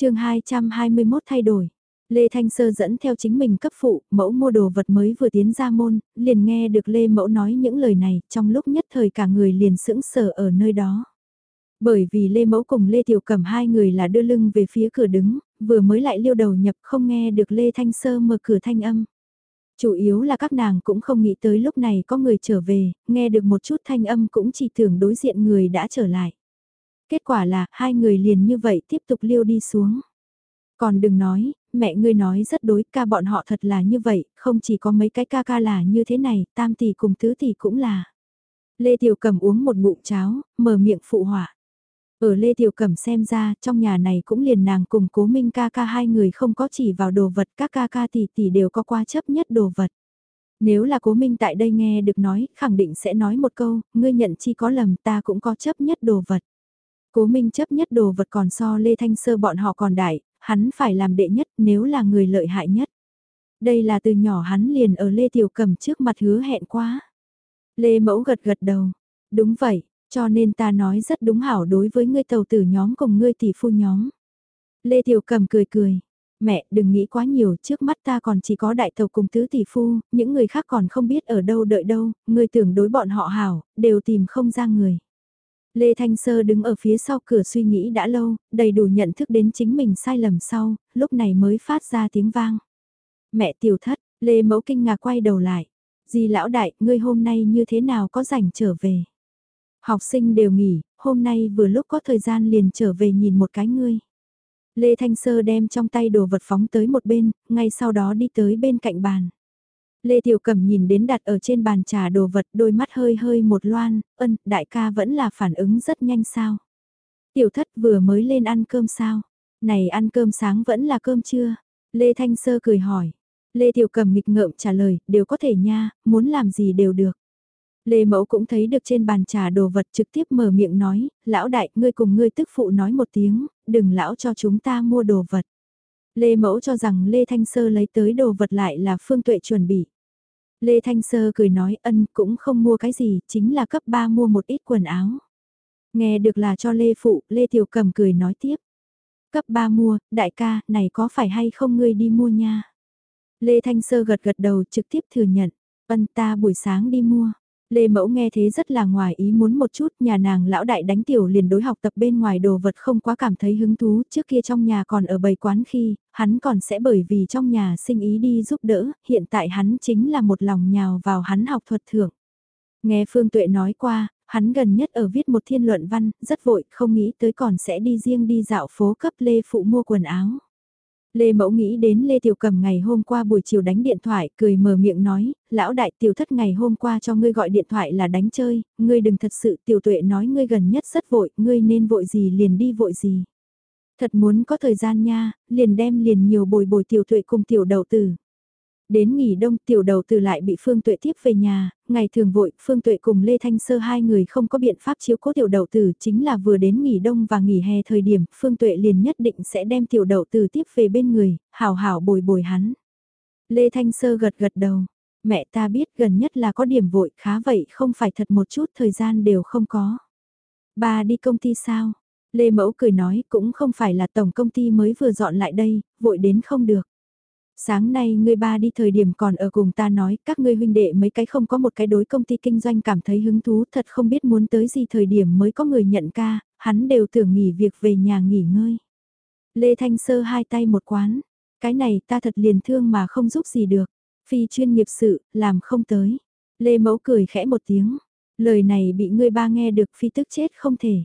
chương 221 thay đổi. Lê Thanh Sơ dẫn theo chính mình cấp phụ, mẫu mua đồ vật mới vừa tiến ra môn, liền nghe được Lê Mẫu nói những lời này, trong lúc nhất thời cả người liền sững sờ ở nơi đó. Bởi vì Lê Mẫu cùng Lê Tiểu Cẩm hai người là đưa lưng về phía cửa đứng, vừa mới lại liêu đầu nhập không nghe được Lê Thanh Sơ mở cửa thanh âm. Chủ yếu là các nàng cũng không nghĩ tới lúc này có người trở về, nghe được một chút thanh âm cũng chỉ tưởng đối diện người đã trở lại. Kết quả là hai người liền như vậy tiếp tục liêu đi xuống. Còn đừng nói, mẹ ngươi nói rất đối ca bọn họ thật là như vậy, không chỉ có mấy cái ca ca là như thế này, tam tỷ cùng tứ tỷ cũng là. Lê Tiểu Cầm uống một bụng cháo, mở miệng phụ họa. Ở Lê Tiểu Cẩm xem ra, trong nhà này cũng liền nàng cùng cố minh ca ca hai người không có chỉ vào đồ vật, các ca ca tỷ tỷ đều có qua chấp nhất đồ vật. Nếu là cố minh tại đây nghe được nói, khẳng định sẽ nói một câu, ngươi nhận chi có lầm ta cũng có chấp nhất đồ vật. Cố minh chấp nhất đồ vật còn so Lê Thanh Sơ bọn họ còn đại, hắn phải làm đệ nhất nếu là người lợi hại nhất. Đây là từ nhỏ hắn liền ở Lê Tiểu Cẩm trước mặt hứa hẹn quá. Lê Mẫu gật gật đầu. Đúng vậy, cho nên ta nói rất đúng hảo đối với ngươi tàu tử nhóm cùng ngươi tỷ phu nhóm. Lê Tiểu Cầm cười cười. Mẹ, đừng nghĩ quá nhiều, trước mắt ta còn chỉ có đại tàu cùng tứ tỷ phu, những người khác còn không biết ở đâu đợi đâu, ngươi tưởng đối bọn họ hảo, đều tìm không ra người. Lê Thanh Sơ đứng ở phía sau cửa suy nghĩ đã lâu, đầy đủ nhận thức đến chính mình sai lầm sau, lúc này mới phát ra tiếng vang. Mẹ tiểu thất, Lê Mẫu kinh ngạc quay đầu lại. Dì lão đại, ngươi hôm nay như thế nào có rảnh trở về? Học sinh đều nghỉ, hôm nay vừa lúc có thời gian liền trở về nhìn một cái ngươi. Lê Thanh Sơ đem trong tay đồ vật phóng tới một bên, ngay sau đó đi tới bên cạnh bàn. Lê Tiểu Cẩm nhìn đến đặt ở trên bàn trà đồ vật đôi mắt hơi hơi một loan, ân, đại ca vẫn là phản ứng rất nhanh sao. Tiểu thất vừa mới lên ăn cơm sao? Này ăn cơm sáng vẫn là cơm trưa? Lê Thanh Sơ cười hỏi. Lê Tiểu Cẩm nghịch ngợm trả lời, đều có thể nha, muốn làm gì đều được. Lê Mẫu cũng thấy được trên bàn trà đồ vật trực tiếp mở miệng nói, lão đại, ngươi cùng ngươi tức phụ nói một tiếng, đừng lão cho chúng ta mua đồ vật. Lê Mẫu cho rằng Lê Thanh Sơ lấy tới đồ vật lại là Phương Tuệ chuẩn bị. Lê Thanh Sơ cười nói ân cũng không mua cái gì, chính là cấp 3 mua một ít quần áo. Nghe được là cho Lê Phụ, Lê Tiểu Cầm cười nói tiếp. Cấp 3 mua, đại ca, này có phải hay không ngươi đi mua nha? Lê Thanh Sơ gật gật đầu trực tiếp thừa nhận, ân ta buổi sáng đi mua. Lê Mẫu nghe thế rất là ngoài ý muốn một chút, nhà nàng lão đại đánh tiểu liền đối học tập bên ngoài đồ vật không quá cảm thấy hứng thú, trước kia trong nhà còn ở bầy quán khi, hắn còn sẽ bởi vì trong nhà sinh ý đi giúp đỡ, hiện tại hắn chính là một lòng nhào vào hắn học thuật thưởng. Nghe Phương Tuệ nói qua, hắn gần nhất ở viết một thiên luận văn, rất vội, không nghĩ tới còn sẽ đi riêng đi dạo phố cấp Lê Phụ mua quần áo. Lê Mẫu nghĩ đến Lê Tiểu Cầm ngày hôm qua buổi chiều đánh điện thoại, cười mở miệng nói, lão đại tiểu thất ngày hôm qua cho ngươi gọi điện thoại là đánh chơi, ngươi đừng thật sự tiểu tuệ nói ngươi gần nhất rất vội, ngươi nên vội gì liền đi vội gì. Thật muốn có thời gian nha, liền đem liền nhiều bồi bồi tiểu tuệ cùng tiểu đầu tử. Đến nghỉ đông tiểu đầu từ lại bị Phương Tuệ tiếp về nhà, ngày thường vội, Phương Tuệ cùng Lê Thanh Sơ hai người không có biện pháp chiếu cố tiểu đầu tử, chính là vừa đến nghỉ đông và nghỉ hè thời điểm, Phương Tuệ liền nhất định sẽ đem tiểu đầu tử tiếp về bên người, hào hảo bồi bồi hắn. Lê Thanh Sơ gật gật đầu, mẹ ta biết gần nhất là có điểm vội khá vậy không phải thật một chút thời gian đều không có. Bà đi công ty sao? Lê Mẫu cười nói cũng không phải là tổng công ty mới vừa dọn lại đây, vội đến không được. Sáng nay ngươi ba đi thời điểm còn ở cùng ta nói các ngươi huynh đệ mấy cái không có một cái đối công ty kinh doanh cảm thấy hứng thú thật không biết muốn tới gì thời điểm mới có người nhận ca, hắn đều tưởng nghỉ việc về nhà nghỉ ngơi. Lê Thanh Sơ hai tay một quán, cái này ta thật liền thương mà không giúp gì được, phi chuyên nghiệp sự, làm không tới. Lê Mẫu cười khẽ một tiếng, lời này bị ngươi ba nghe được phi tức chết không thể.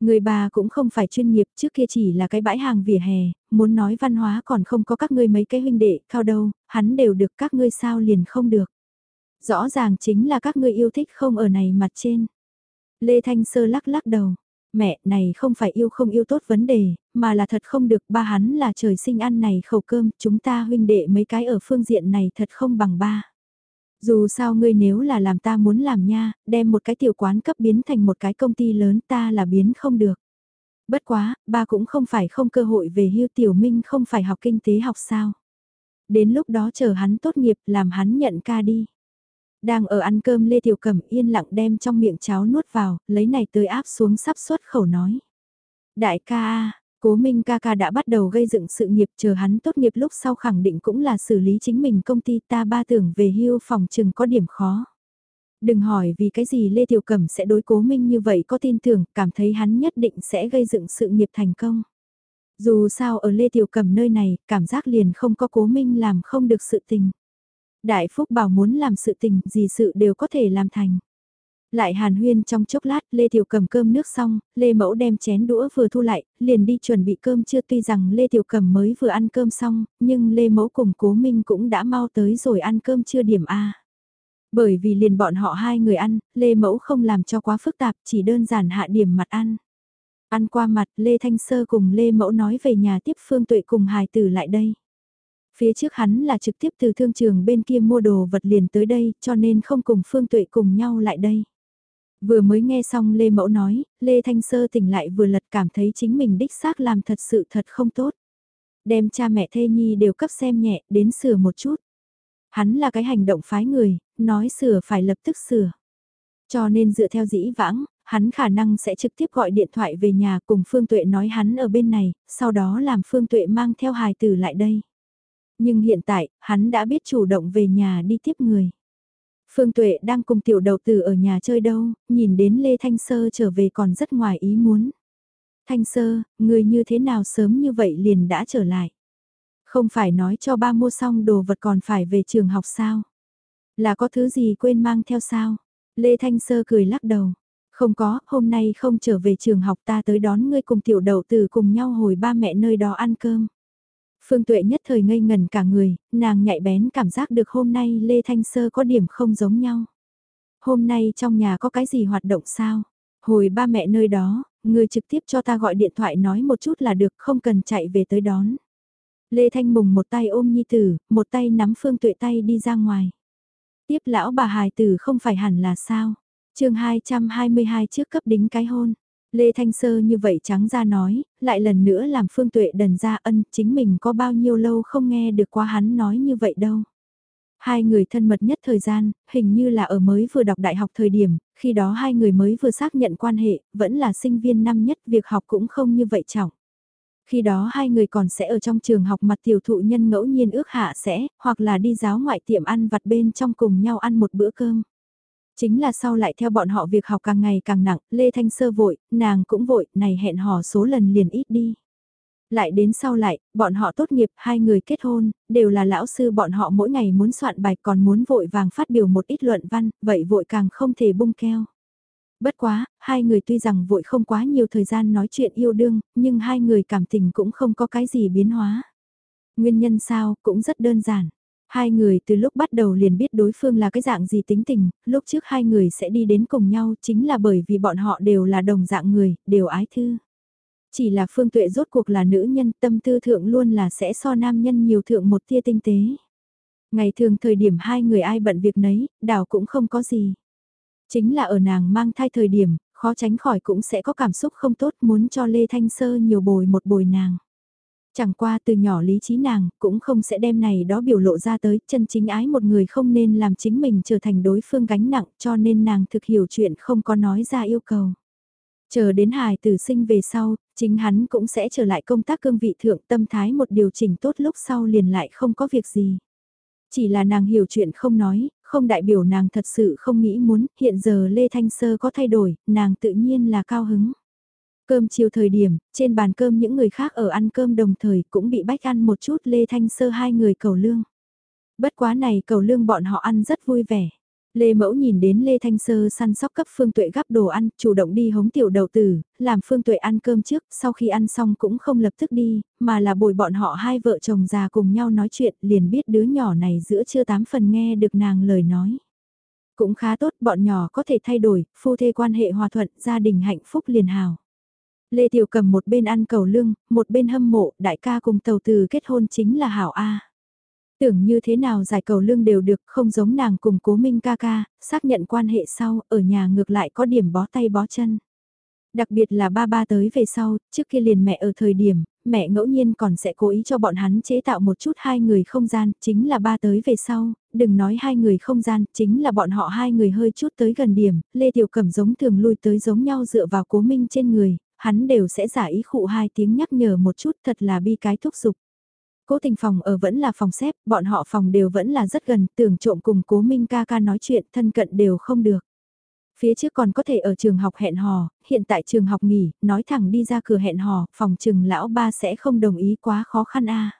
Người bà cũng không phải chuyên nghiệp, trước kia chỉ là cái bãi hàng vỉa hè, muốn nói văn hóa còn không có các ngươi mấy cái huynh đệ, cao đâu, hắn đều được các ngươi sao liền không được. Rõ ràng chính là các ngươi yêu thích không ở này mặt trên. Lê Thanh Sơ lắc lắc đầu, mẹ này không phải yêu không yêu tốt vấn đề, mà là thật không được ba hắn là trời sinh ăn này khẩu cơm, chúng ta huynh đệ mấy cái ở phương diện này thật không bằng ba. Dù sao ngươi nếu là làm ta muốn làm nha, đem một cái tiểu quán cấp biến thành một cái công ty lớn ta là biến không được. Bất quá, ba cũng không phải không cơ hội về hưu tiểu minh không phải học kinh tế học sao. Đến lúc đó chờ hắn tốt nghiệp làm hắn nhận ca đi. Đang ở ăn cơm Lê Tiểu Cẩm yên lặng đem trong miệng cháo nuốt vào, lấy này tới áp xuống sắp xuất khẩu nói. Đại ca Cố Minh ca ca đã bắt đầu gây dựng sự nghiệp chờ hắn tốt nghiệp lúc sau khẳng định cũng là xử lý chính mình công ty ta ba tưởng về hưu phòng chừng có điểm khó. Đừng hỏi vì cái gì Lê Tiểu Cẩm sẽ đối cố Minh như vậy có tin tưởng, cảm thấy hắn nhất định sẽ gây dựng sự nghiệp thành công. Dù sao ở Lê Tiểu Cẩm nơi này, cảm giác liền không có cố Minh làm không được sự tình. Đại Phúc bảo muốn làm sự tình, gì sự đều có thể làm thành. Lại hàn huyên trong chốc lát, Lê Tiểu cầm cơm nước xong, Lê Mẫu đem chén đũa vừa thu lại, liền đi chuẩn bị cơm chưa tuy rằng Lê Tiểu cầm mới vừa ăn cơm xong, nhưng Lê Mẫu cùng Cố Minh cũng đã mau tới rồi ăn cơm chưa điểm A. Bởi vì liền bọn họ hai người ăn, Lê Mẫu không làm cho quá phức tạp, chỉ đơn giản hạ điểm mặt ăn. Ăn qua mặt, Lê Thanh Sơ cùng Lê Mẫu nói về nhà tiếp Phương Tuệ cùng hài tử lại đây. Phía trước hắn là trực tiếp từ thương trường bên kia mua đồ vật liền tới đây, cho nên không cùng Phương Tuệ cùng nhau lại đây. Vừa mới nghe xong Lê Mẫu nói, Lê Thanh Sơ tỉnh lại vừa lật cảm thấy chính mình đích xác làm thật sự thật không tốt. Đem cha mẹ thê nhi đều cấp xem nhẹ, đến sửa một chút. Hắn là cái hành động phái người, nói sửa phải lập tức sửa. Cho nên dựa theo dĩ vãng, hắn khả năng sẽ trực tiếp gọi điện thoại về nhà cùng Phương Tuệ nói hắn ở bên này, sau đó làm Phương Tuệ mang theo hài tử lại đây. Nhưng hiện tại, hắn đã biết chủ động về nhà đi tiếp người. Phương Tuệ đang cùng tiểu đầu tử ở nhà chơi đâu, nhìn đến Lê Thanh Sơ trở về còn rất ngoài ý muốn. Thanh Sơ, người như thế nào sớm như vậy liền đã trở lại. Không phải nói cho ba mua xong đồ vật còn phải về trường học sao? Là có thứ gì quên mang theo sao? Lê Thanh Sơ cười lắc đầu. Không có, hôm nay không trở về trường học ta tới đón ngươi cùng tiểu đầu tử cùng nhau hồi ba mẹ nơi đó ăn cơm. Phương Tuệ nhất thời ngây ngần cả người, nàng nhạy bén cảm giác được hôm nay Lê Thanh Sơ có điểm không giống nhau. Hôm nay trong nhà có cái gì hoạt động sao? Hồi ba mẹ nơi đó, người trực tiếp cho ta gọi điện thoại nói một chút là được không cần chạy về tới đón. Lê Thanh Mùng một tay ôm Nhi Tử, một tay nắm Phương Tuệ tay đi ra ngoài. Tiếp lão bà hài tử không phải hẳn là sao? chương 222 trước cấp đính cái hôn. Lê Thanh Sơ như vậy trắng ra nói, lại lần nữa làm Phương Tuệ đần ra ân chính mình có bao nhiêu lâu không nghe được qua hắn nói như vậy đâu. Hai người thân mật nhất thời gian, hình như là ở mới vừa đọc đại học thời điểm, khi đó hai người mới vừa xác nhận quan hệ, vẫn là sinh viên năm nhất, việc học cũng không như vậy trọng. Khi đó hai người còn sẽ ở trong trường học mặt tiểu thụ nhân ngẫu nhiên ước hạ sẽ, hoặc là đi giáo ngoại tiệm ăn vặt bên trong cùng nhau ăn một bữa cơm. Chính là sau lại theo bọn họ việc học càng ngày càng nặng, Lê Thanh Sơ vội, nàng cũng vội, này hẹn hò số lần liền ít đi. Lại đến sau lại, bọn họ tốt nghiệp, hai người kết hôn, đều là lão sư bọn họ mỗi ngày muốn soạn bài còn muốn vội vàng phát biểu một ít luận văn, vậy vội càng không thể bung keo. Bất quá, hai người tuy rằng vội không quá nhiều thời gian nói chuyện yêu đương, nhưng hai người cảm tình cũng không có cái gì biến hóa. Nguyên nhân sao, cũng rất đơn giản. Hai người từ lúc bắt đầu liền biết đối phương là cái dạng gì tính tình, lúc trước hai người sẽ đi đến cùng nhau chính là bởi vì bọn họ đều là đồng dạng người, đều ái thư. Chỉ là phương tuệ rốt cuộc là nữ nhân tâm tư thượng luôn là sẽ so nam nhân nhiều thượng một tia tinh tế. Ngày thường thời điểm hai người ai bận việc nấy, đảo cũng không có gì. Chính là ở nàng mang thai thời điểm, khó tránh khỏi cũng sẽ có cảm xúc không tốt muốn cho Lê Thanh Sơ nhiều bồi một bồi nàng. Chẳng qua từ nhỏ lý trí nàng cũng không sẽ đem này đó biểu lộ ra tới chân chính ái một người không nên làm chính mình trở thành đối phương gánh nặng cho nên nàng thực hiểu chuyện không có nói ra yêu cầu. Chờ đến hài tử sinh về sau, chính hắn cũng sẽ trở lại công tác cương vị thượng tâm thái một điều chỉnh tốt lúc sau liền lại không có việc gì. Chỉ là nàng hiểu chuyện không nói, không đại biểu nàng thật sự không nghĩ muốn, hiện giờ Lê Thanh Sơ có thay đổi, nàng tự nhiên là cao hứng. Cơm chiều thời điểm, trên bàn cơm những người khác ở ăn cơm đồng thời cũng bị bách ăn một chút Lê Thanh Sơ hai người cầu lương. Bất quá này cầu lương bọn họ ăn rất vui vẻ. Lê Mẫu nhìn đến Lê Thanh Sơ săn sóc cấp Phương Tuệ gắp đồ ăn, chủ động đi hống tiểu đầu tử, làm Phương Tuệ ăn cơm trước, sau khi ăn xong cũng không lập tức đi, mà là bồi bọn họ hai vợ chồng già cùng nhau nói chuyện, liền biết đứa nhỏ này giữa chưa tám phần nghe được nàng lời nói. Cũng khá tốt, bọn nhỏ có thể thay đổi, phu thê quan hệ hòa thuận, gia đình hạnh phúc liền hào. Lê Tiểu cầm một bên ăn cầu lương, một bên hâm mộ, đại ca cùng tàu từ kết hôn chính là hảo A. Tưởng như thế nào giải cầu lương đều được, không giống nàng cùng cố minh ca ca, xác nhận quan hệ sau, ở nhà ngược lại có điểm bó tay bó chân. Đặc biệt là ba ba tới về sau, trước kia liền mẹ ở thời điểm, mẹ ngẫu nhiên còn sẽ cố ý cho bọn hắn chế tạo một chút hai người không gian, chính là ba tới về sau, đừng nói hai người không gian, chính là bọn họ hai người hơi chút tới gần điểm, Lê Tiểu Cẩm giống thường lui tới giống nhau dựa vào cố minh trên người, hắn đều sẽ giả ý khụ hai tiếng nhắc nhở một chút thật là bi cái thúc giục. Cố tình phòng ở vẫn là phòng xếp, bọn họ phòng đều vẫn là rất gần, tưởng trộm cùng cố Minh ca ca nói chuyện thân cận đều không được. Phía trước còn có thể ở trường học hẹn hò, hiện tại trường học nghỉ, nói thẳng đi ra cửa hẹn hò, phòng trừng lão ba sẽ không đồng ý quá khó khăn a.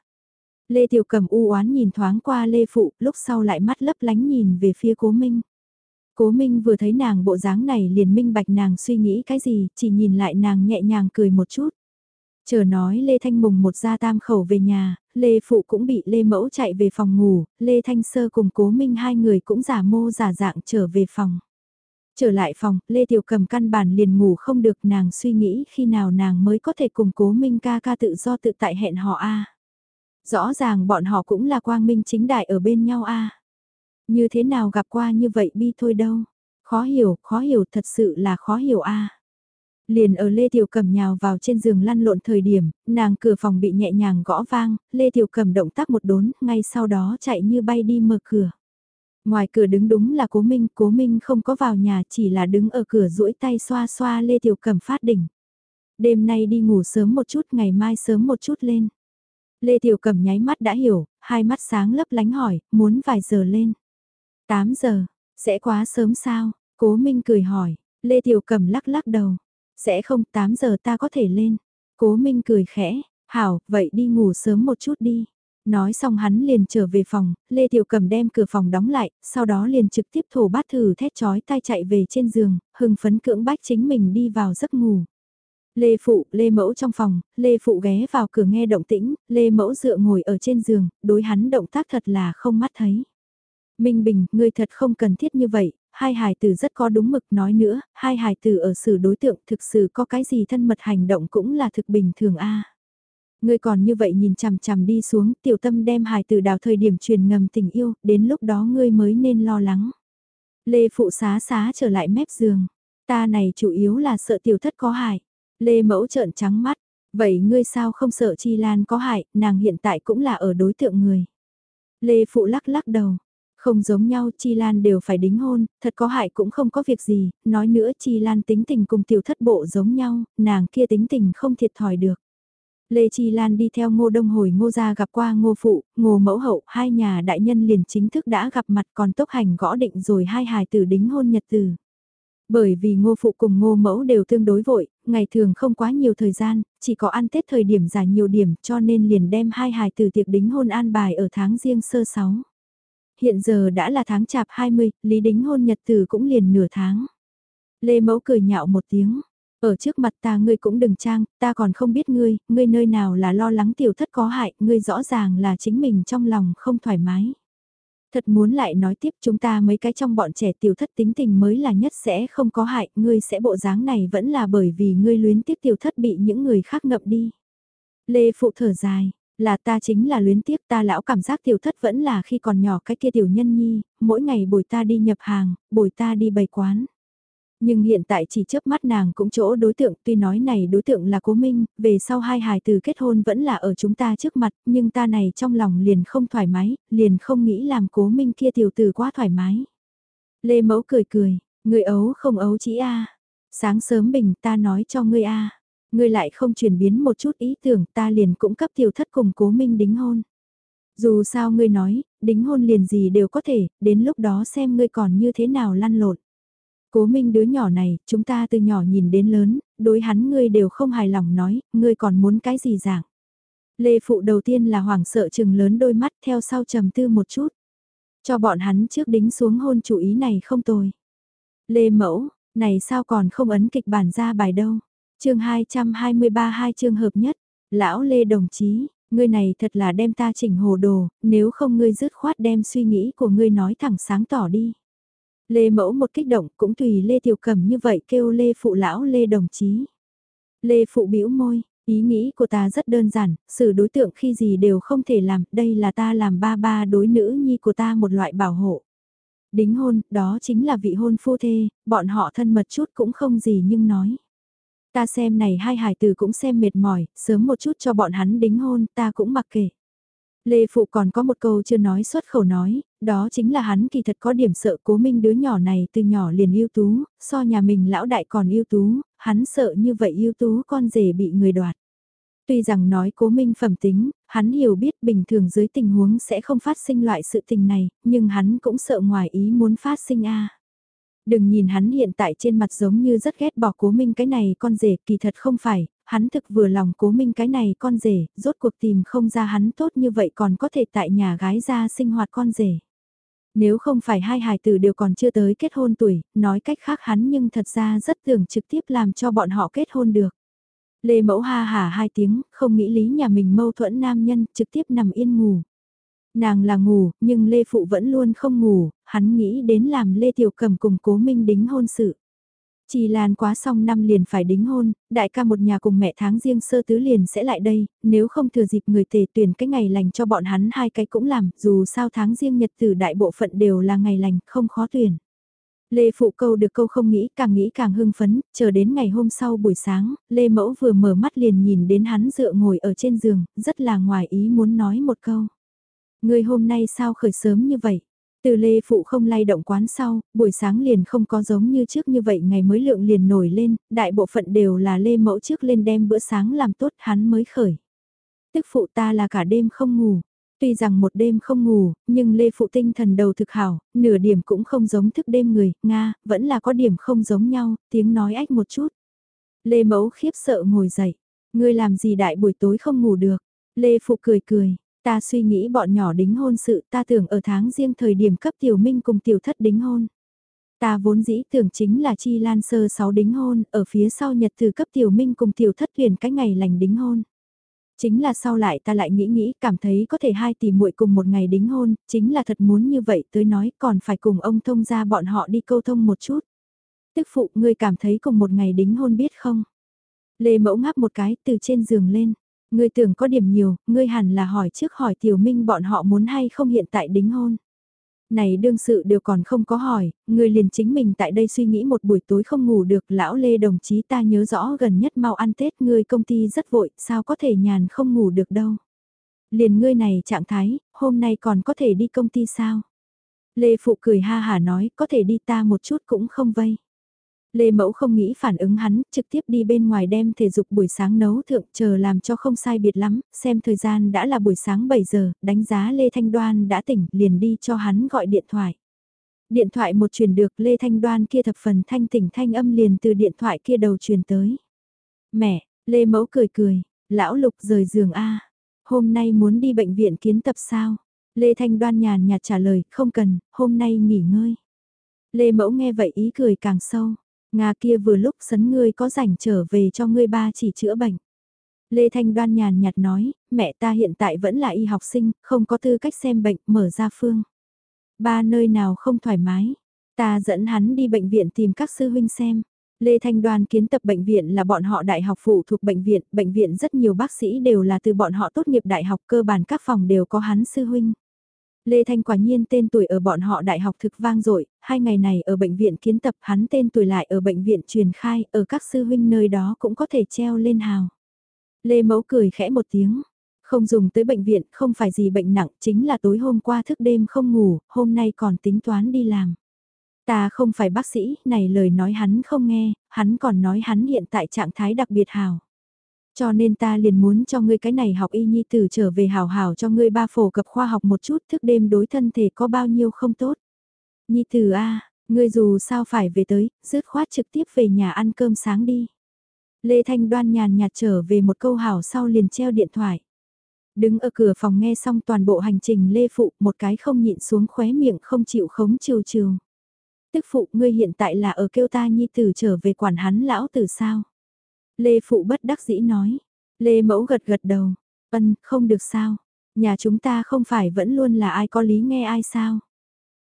Lê Tiểu Cầm u oán nhìn thoáng qua Lê Phụ, lúc sau lại mắt lấp lánh nhìn về phía Cố Minh. Cố Minh vừa thấy nàng bộ dáng này liền minh bạch nàng suy nghĩ cái gì, chỉ nhìn lại nàng nhẹ nhàng cười một chút. Chờ nói Lê Thanh Mùng một gia tam khẩu về nhà, Lê Phụ cũng bị Lê Mẫu chạy về phòng ngủ, Lê Thanh Sơ cùng Cố Minh hai người cũng giả mô giả dạng trở về phòng. Trở lại phòng, Lê Tiểu cầm căn bản liền ngủ không được nàng suy nghĩ khi nào nàng mới có thể cùng Cố Minh ca ca tự do tự tại hẹn họ a Rõ ràng bọn họ cũng là quang minh chính đại ở bên nhau a như thế nào gặp qua như vậy bi thôi đâu. Khó hiểu, khó hiểu, thật sự là khó hiểu a Liền ở Lê Tiểu Cầm nhào vào trên giường lăn lộn thời điểm, nàng cửa phòng bị nhẹ nhàng gõ vang, Lê Tiểu Cầm động tác một đốn, ngay sau đó chạy như bay đi mở cửa. Ngoài cửa đứng đúng là Cố Minh, Cố Minh không có vào nhà chỉ là đứng ở cửa duỗi tay xoa xoa Lê Tiểu Cầm phát đỉnh. Đêm nay đi ngủ sớm một chút, ngày mai sớm một chút lên. Lê Tiểu Cầm nháy mắt đã hiểu, hai mắt sáng lấp lánh hỏi, muốn vài giờ lên. 8 giờ, sẽ quá sớm sao? Cố Minh cười hỏi, Lê Tiểu Cầm lắc lắc đầu. Sẽ không 8 giờ ta có thể lên. Cố Minh cười khẽ, hảo, vậy đi ngủ sớm một chút đi. Nói xong hắn liền trở về phòng, Lê Tiểu Cầm đem cửa phòng đóng lại, sau đó liền trực tiếp thổ bát thử thét chói tai chạy về trên giường, hưng phấn cưỡng bách chính mình đi vào giấc ngủ. Lê Phụ, Lê Mẫu trong phòng, Lê Phụ ghé vào cửa nghe động tĩnh, Lê Mẫu dựa ngồi ở trên giường, đối hắn động tác thật là không mắt thấy. Minh Bình, ngươi thật không cần thiết như vậy, hai hài tử rất có đúng mực nói nữa, hai hài tử ở xử đối tượng thực sự có cái gì thân mật hành động cũng là thực bình thường a. Ngươi còn như vậy nhìn chằm chằm đi xuống, tiểu tâm đem hài tử đào thời điểm truyền ngầm tình yêu, đến lúc đó ngươi mới nên lo lắng. Lê phụ xá xá trở lại mép giường, ta này chủ yếu là sợ tiểu thất có hại. Lê mẫu trợn trắng mắt, vậy ngươi sao không sợ Chi Lan có hại, nàng hiện tại cũng là ở đối tượng người. Lê phụ lắc lắc đầu, không giống nhau Chi Lan đều phải đính hôn, thật có hại cũng không có việc gì, nói nữa Chi Lan tính tình cùng tiểu thất bộ giống nhau, nàng kia tính tình không thiệt thòi được. Lê Chi Lan đi theo ngô đông hồi ngô gia gặp qua ngô phụ, ngô mẫu hậu, hai nhà đại nhân liền chính thức đã gặp mặt còn tốc hành gõ định rồi hai hài tử đính hôn nhật tử. Bởi vì ngô phụ cùng ngô mẫu đều tương đối vội, ngày thường không quá nhiều thời gian, chỉ có ăn Tết thời điểm dài nhiều điểm cho nên liền đem hai hài tử tiệc đính hôn an bài ở tháng riêng sơ sáu. Hiện giờ đã là tháng chạp 20, Lý Đính hôn nhật từ cũng liền nửa tháng. Lê Mẫu cười nhạo một tiếng. Ở trước mặt ta ngươi cũng đừng trang, ta còn không biết ngươi, ngươi nơi nào là lo lắng tiểu thất có hại, ngươi rõ ràng là chính mình trong lòng không thoải mái. Thật muốn lại nói tiếp chúng ta mấy cái trong bọn trẻ tiểu thất tính tình mới là nhất sẽ không có hại, ngươi sẽ bộ dáng này vẫn là bởi vì ngươi luyến tiếc tiểu thất bị những người khác ngậm đi. Lê Phụ thở dài, là ta chính là luyến tiếc ta lão cảm giác tiểu thất vẫn là khi còn nhỏ cái kia tiểu nhân nhi, mỗi ngày bồi ta đi nhập hàng, bồi ta đi bày quán. Nhưng hiện tại chỉ chớp mắt nàng cũng chỗ đối tượng, tuy nói này đối tượng là cố minh, về sau hai hài từ kết hôn vẫn là ở chúng ta trước mặt, nhưng ta này trong lòng liền không thoải mái, liền không nghĩ làm cố minh kia tiểu tử quá thoải mái. Lê Mẫu cười cười, người ấu không ấu chỉ a Sáng sớm bình ta nói cho ngươi a ngươi lại không chuyển biến một chút ý tưởng ta liền cũng cấp tiểu thất cùng cố minh đính hôn. Dù sao ngươi nói, đính hôn liền gì đều có thể, đến lúc đó xem ngươi còn như thế nào lăn lộn. Cố minh đứa nhỏ này, chúng ta từ nhỏ nhìn đến lớn, đối hắn ngươi đều không hài lòng nói, ngươi còn muốn cái gì dạng. Lê Phụ đầu tiên là hoảng sợ chừng lớn đôi mắt theo sau trầm tư một chút. Cho bọn hắn trước đính xuống hôn chủ ý này không tồi. Lê Mẫu, này sao còn không ấn kịch bản ra bài đâu chương 223 hai trường hợp nhất. Lão Lê đồng chí, ngươi này thật là đem ta chỉnh hồ đồ, nếu không ngươi dứt khoát đem suy nghĩ của ngươi nói thẳng sáng tỏ đi. Lê Mẫu một kích động cũng tùy Lê Tiểu cẩm như vậy kêu Lê Phụ Lão Lê đồng chí. Lê Phụ bĩu môi, ý nghĩ của ta rất đơn giản, xử đối tượng khi gì đều không thể làm, đây là ta làm ba ba đối nữ nhi của ta một loại bảo hộ. Đính hôn, đó chính là vị hôn phu thê, bọn họ thân mật chút cũng không gì nhưng nói. Ta xem này hai hải tử cũng xem mệt mỏi, sớm một chút cho bọn hắn đính hôn, ta cũng mặc kệ. Lê Phụ còn có một câu chưa nói xuất khẩu nói, đó chính là hắn kỳ thật có điểm sợ cố minh đứa nhỏ này từ nhỏ liền ưu tú, so nhà mình lão đại còn ưu tú, hắn sợ như vậy ưu tú con rể bị người đoạt. Tuy rằng nói cố minh phẩm tính, hắn hiểu biết bình thường dưới tình huống sẽ không phát sinh loại sự tình này, nhưng hắn cũng sợ ngoài ý muốn phát sinh a. Đừng nhìn hắn hiện tại trên mặt giống như rất ghét bỏ cố minh cái này con rể kỳ thật không phải, hắn thực vừa lòng cố minh cái này con rể, rốt cuộc tìm không ra hắn tốt như vậy còn có thể tại nhà gái ra sinh hoạt con rể. Nếu không phải hai hài tử đều còn chưa tới kết hôn tuổi, nói cách khác hắn nhưng thật ra rất tưởng trực tiếp làm cho bọn họ kết hôn được. Lê Mẫu ha hà hai tiếng, không nghĩ lý nhà mình mâu thuẫn nam nhân, trực tiếp nằm yên ngủ. Nàng là ngủ, nhưng Lê Phụ vẫn luôn không ngủ, hắn nghĩ đến làm Lê Tiểu Cầm cùng cố minh đính hôn sự. Chỉ Lan quá xong năm liền phải đính hôn, đại ca một nhà cùng mẹ tháng riêng sơ tứ liền sẽ lại đây, nếu không thừa dịp người tề tuyển cái ngày lành cho bọn hắn hai cái cũng làm, dù sao tháng riêng nhật tử đại bộ phận đều là ngày lành, không khó tuyển. Lê Phụ câu được câu không nghĩ, càng nghĩ càng hưng phấn, chờ đến ngày hôm sau buổi sáng, Lê Mẫu vừa mở mắt liền nhìn đến hắn dựa ngồi ở trên giường, rất là ngoài ý muốn nói một câu. Người hôm nay sao khởi sớm như vậy? Từ Lê Phụ không lay động quán sau, buổi sáng liền không có giống như trước như vậy ngày mới lượng liền nổi lên, đại bộ phận đều là Lê Mẫu trước lên đem bữa sáng làm tốt hắn mới khởi. Tức phụ ta là cả đêm không ngủ. Tuy rằng một đêm không ngủ, nhưng Lê Phụ tinh thần đầu thực hảo, nửa điểm cũng không giống thức đêm người, Nga, vẫn là có điểm không giống nhau, tiếng nói ách một chút. Lê Mẫu khiếp sợ ngồi dậy, ngươi làm gì đại buổi tối không ngủ được. Lê Phụ cười cười, Ta suy nghĩ bọn nhỏ đính hôn sự ta tưởng ở tháng riêng thời điểm cấp tiểu minh cùng tiểu thất đính hôn. Ta vốn dĩ tưởng chính là chi lan sơ sáu đính hôn, ở phía sau nhật từ cấp tiểu minh cùng tiểu thất huyền cái ngày lành đính hôn. Chính là sau lại ta lại nghĩ nghĩ cảm thấy có thể hai tỷ muội cùng một ngày đính hôn, chính là thật muốn như vậy tới nói còn phải cùng ông thông ra bọn họ đi câu thông một chút. Tức phụ ngươi cảm thấy cùng một ngày đính hôn biết không? Lê mẫu ngáp một cái từ trên giường lên. Ngươi tưởng có điểm nhiều, ngươi hẳn là hỏi trước hỏi tiểu minh bọn họ muốn hay không hiện tại đính hôn. Này đương sự đều còn không có hỏi, ngươi liền chính mình tại đây suy nghĩ một buổi tối không ngủ được lão lê đồng chí ta nhớ rõ gần nhất mau ăn Tết ngươi công ty rất vội, sao có thể nhàn không ngủ được đâu. Liền ngươi này trạng thái, hôm nay còn có thể đi công ty sao? Lê Phụ cười ha hà nói, có thể đi ta một chút cũng không vây. Lê Mẫu không nghĩ phản ứng hắn, trực tiếp đi bên ngoài đem thể dục buổi sáng nấu thượng chờ làm cho không sai biệt lắm, xem thời gian đã là buổi sáng 7 giờ, đánh giá Lê Thanh Đoan đã tỉnh, liền đi cho hắn gọi điện thoại. Điện thoại một truyền được Lê Thanh Đoan kia thập phần thanh tỉnh thanh âm liền từ điện thoại kia đầu truyền tới. Mẹ, Lê Mẫu cười cười, lão lục rời giường A, hôm nay muốn đi bệnh viện kiến tập sao? Lê Thanh Đoan nhàn nhạt trả lời, không cần, hôm nay nghỉ ngơi. Lê Mẫu nghe vậy ý cười càng sâu. Nga kia vừa lúc sấn ngươi có rảnh trở về cho ngươi ba chỉ chữa bệnh. Lê Thanh Đoan nhàn nhạt nói, mẹ ta hiện tại vẫn là y học sinh, không có tư cách xem bệnh, mở ra phương. Ba nơi nào không thoải mái, ta dẫn hắn đi bệnh viện tìm các sư huynh xem. Lê Thanh Đoan kiến tập bệnh viện là bọn họ đại học phụ thuộc bệnh viện, bệnh viện rất nhiều bác sĩ đều là từ bọn họ tốt nghiệp đại học cơ bản các phòng đều có hắn sư huynh. Lê Thanh quả nhiên tên tuổi ở bọn họ đại học thực vang dội, hai ngày này ở bệnh viện kiến tập hắn tên tuổi lại ở bệnh viện truyền khai, ở các sư huynh nơi đó cũng có thể treo lên hào. Lê Mẫu cười khẽ một tiếng, không dùng tới bệnh viện, không phải gì bệnh nặng, chính là tối hôm qua thức đêm không ngủ, hôm nay còn tính toán đi làm. Ta không phải bác sĩ, này lời nói hắn không nghe, hắn còn nói hắn hiện tại trạng thái đặc biệt hào. Cho nên ta liền muốn cho ngươi cái này học y nhi tử trở về hào hào cho ngươi ba phổ cập khoa học một chút thức đêm đối thân thể có bao nhiêu không tốt. Nhi tử a ngươi dù sao phải về tới, dứt khoát trực tiếp về nhà ăn cơm sáng đi. Lê Thanh đoan nhàn nhạt trở về một câu hảo sau liền treo điện thoại. Đứng ở cửa phòng nghe xong toàn bộ hành trình Lê Phụ một cái không nhịn xuống khóe miệng không chịu khống chiều chiều. Tức Phụ ngươi hiện tại là ở kêu ta nhi tử trở về quản hắn lão tử sao? Lê Phụ bất đắc dĩ nói. Lê Mẫu gật gật đầu. Ân, không được sao. Nhà chúng ta không phải vẫn luôn là ai có lý nghe ai sao?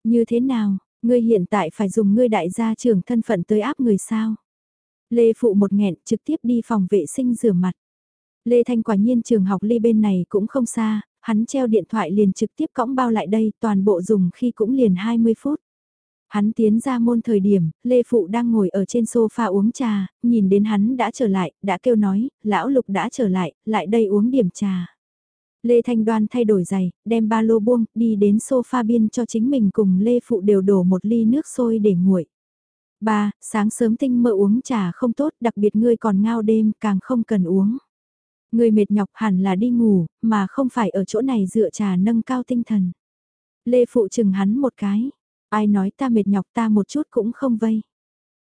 Như thế nào, ngươi hiện tại phải dùng ngươi đại gia trưởng thân phận tới áp người sao? Lê Phụ một nghẹn trực tiếp đi phòng vệ sinh rửa mặt. Lê Thanh quả nhiên trường học ly bên này cũng không xa, hắn treo điện thoại liền trực tiếp cõng bao lại đây, toàn bộ dùng khi cũng liền 20 phút. Hắn tiến ra môn thời điểm, Lê Phụ đang ngồi ở trên sofa uống trà, nhìn đến hắn đã trở lại, đã kêu nói, lão Lục đã trở lại, lại đây uống điểm trà. Lê Thanh Đoan thay đổi giày, đem ba lô buông, đi đến sofa biên cho chính mình cùng Lê Phụ đều đổ một ly nước sôi để nguội. Ba, sáng sớm tinh mơ uống trà không tốt, đặc biệt ngươi còn ngao đêm, càng không cần uống. Người mệt nhọc hẳn là đi ngủ, mà không phải ở chỗ này dựa trà nâng cao tinh thần. Lê Phụ chừng hắn một cái. Ai nói ta mệt nhọc ta một chút cũng không vây.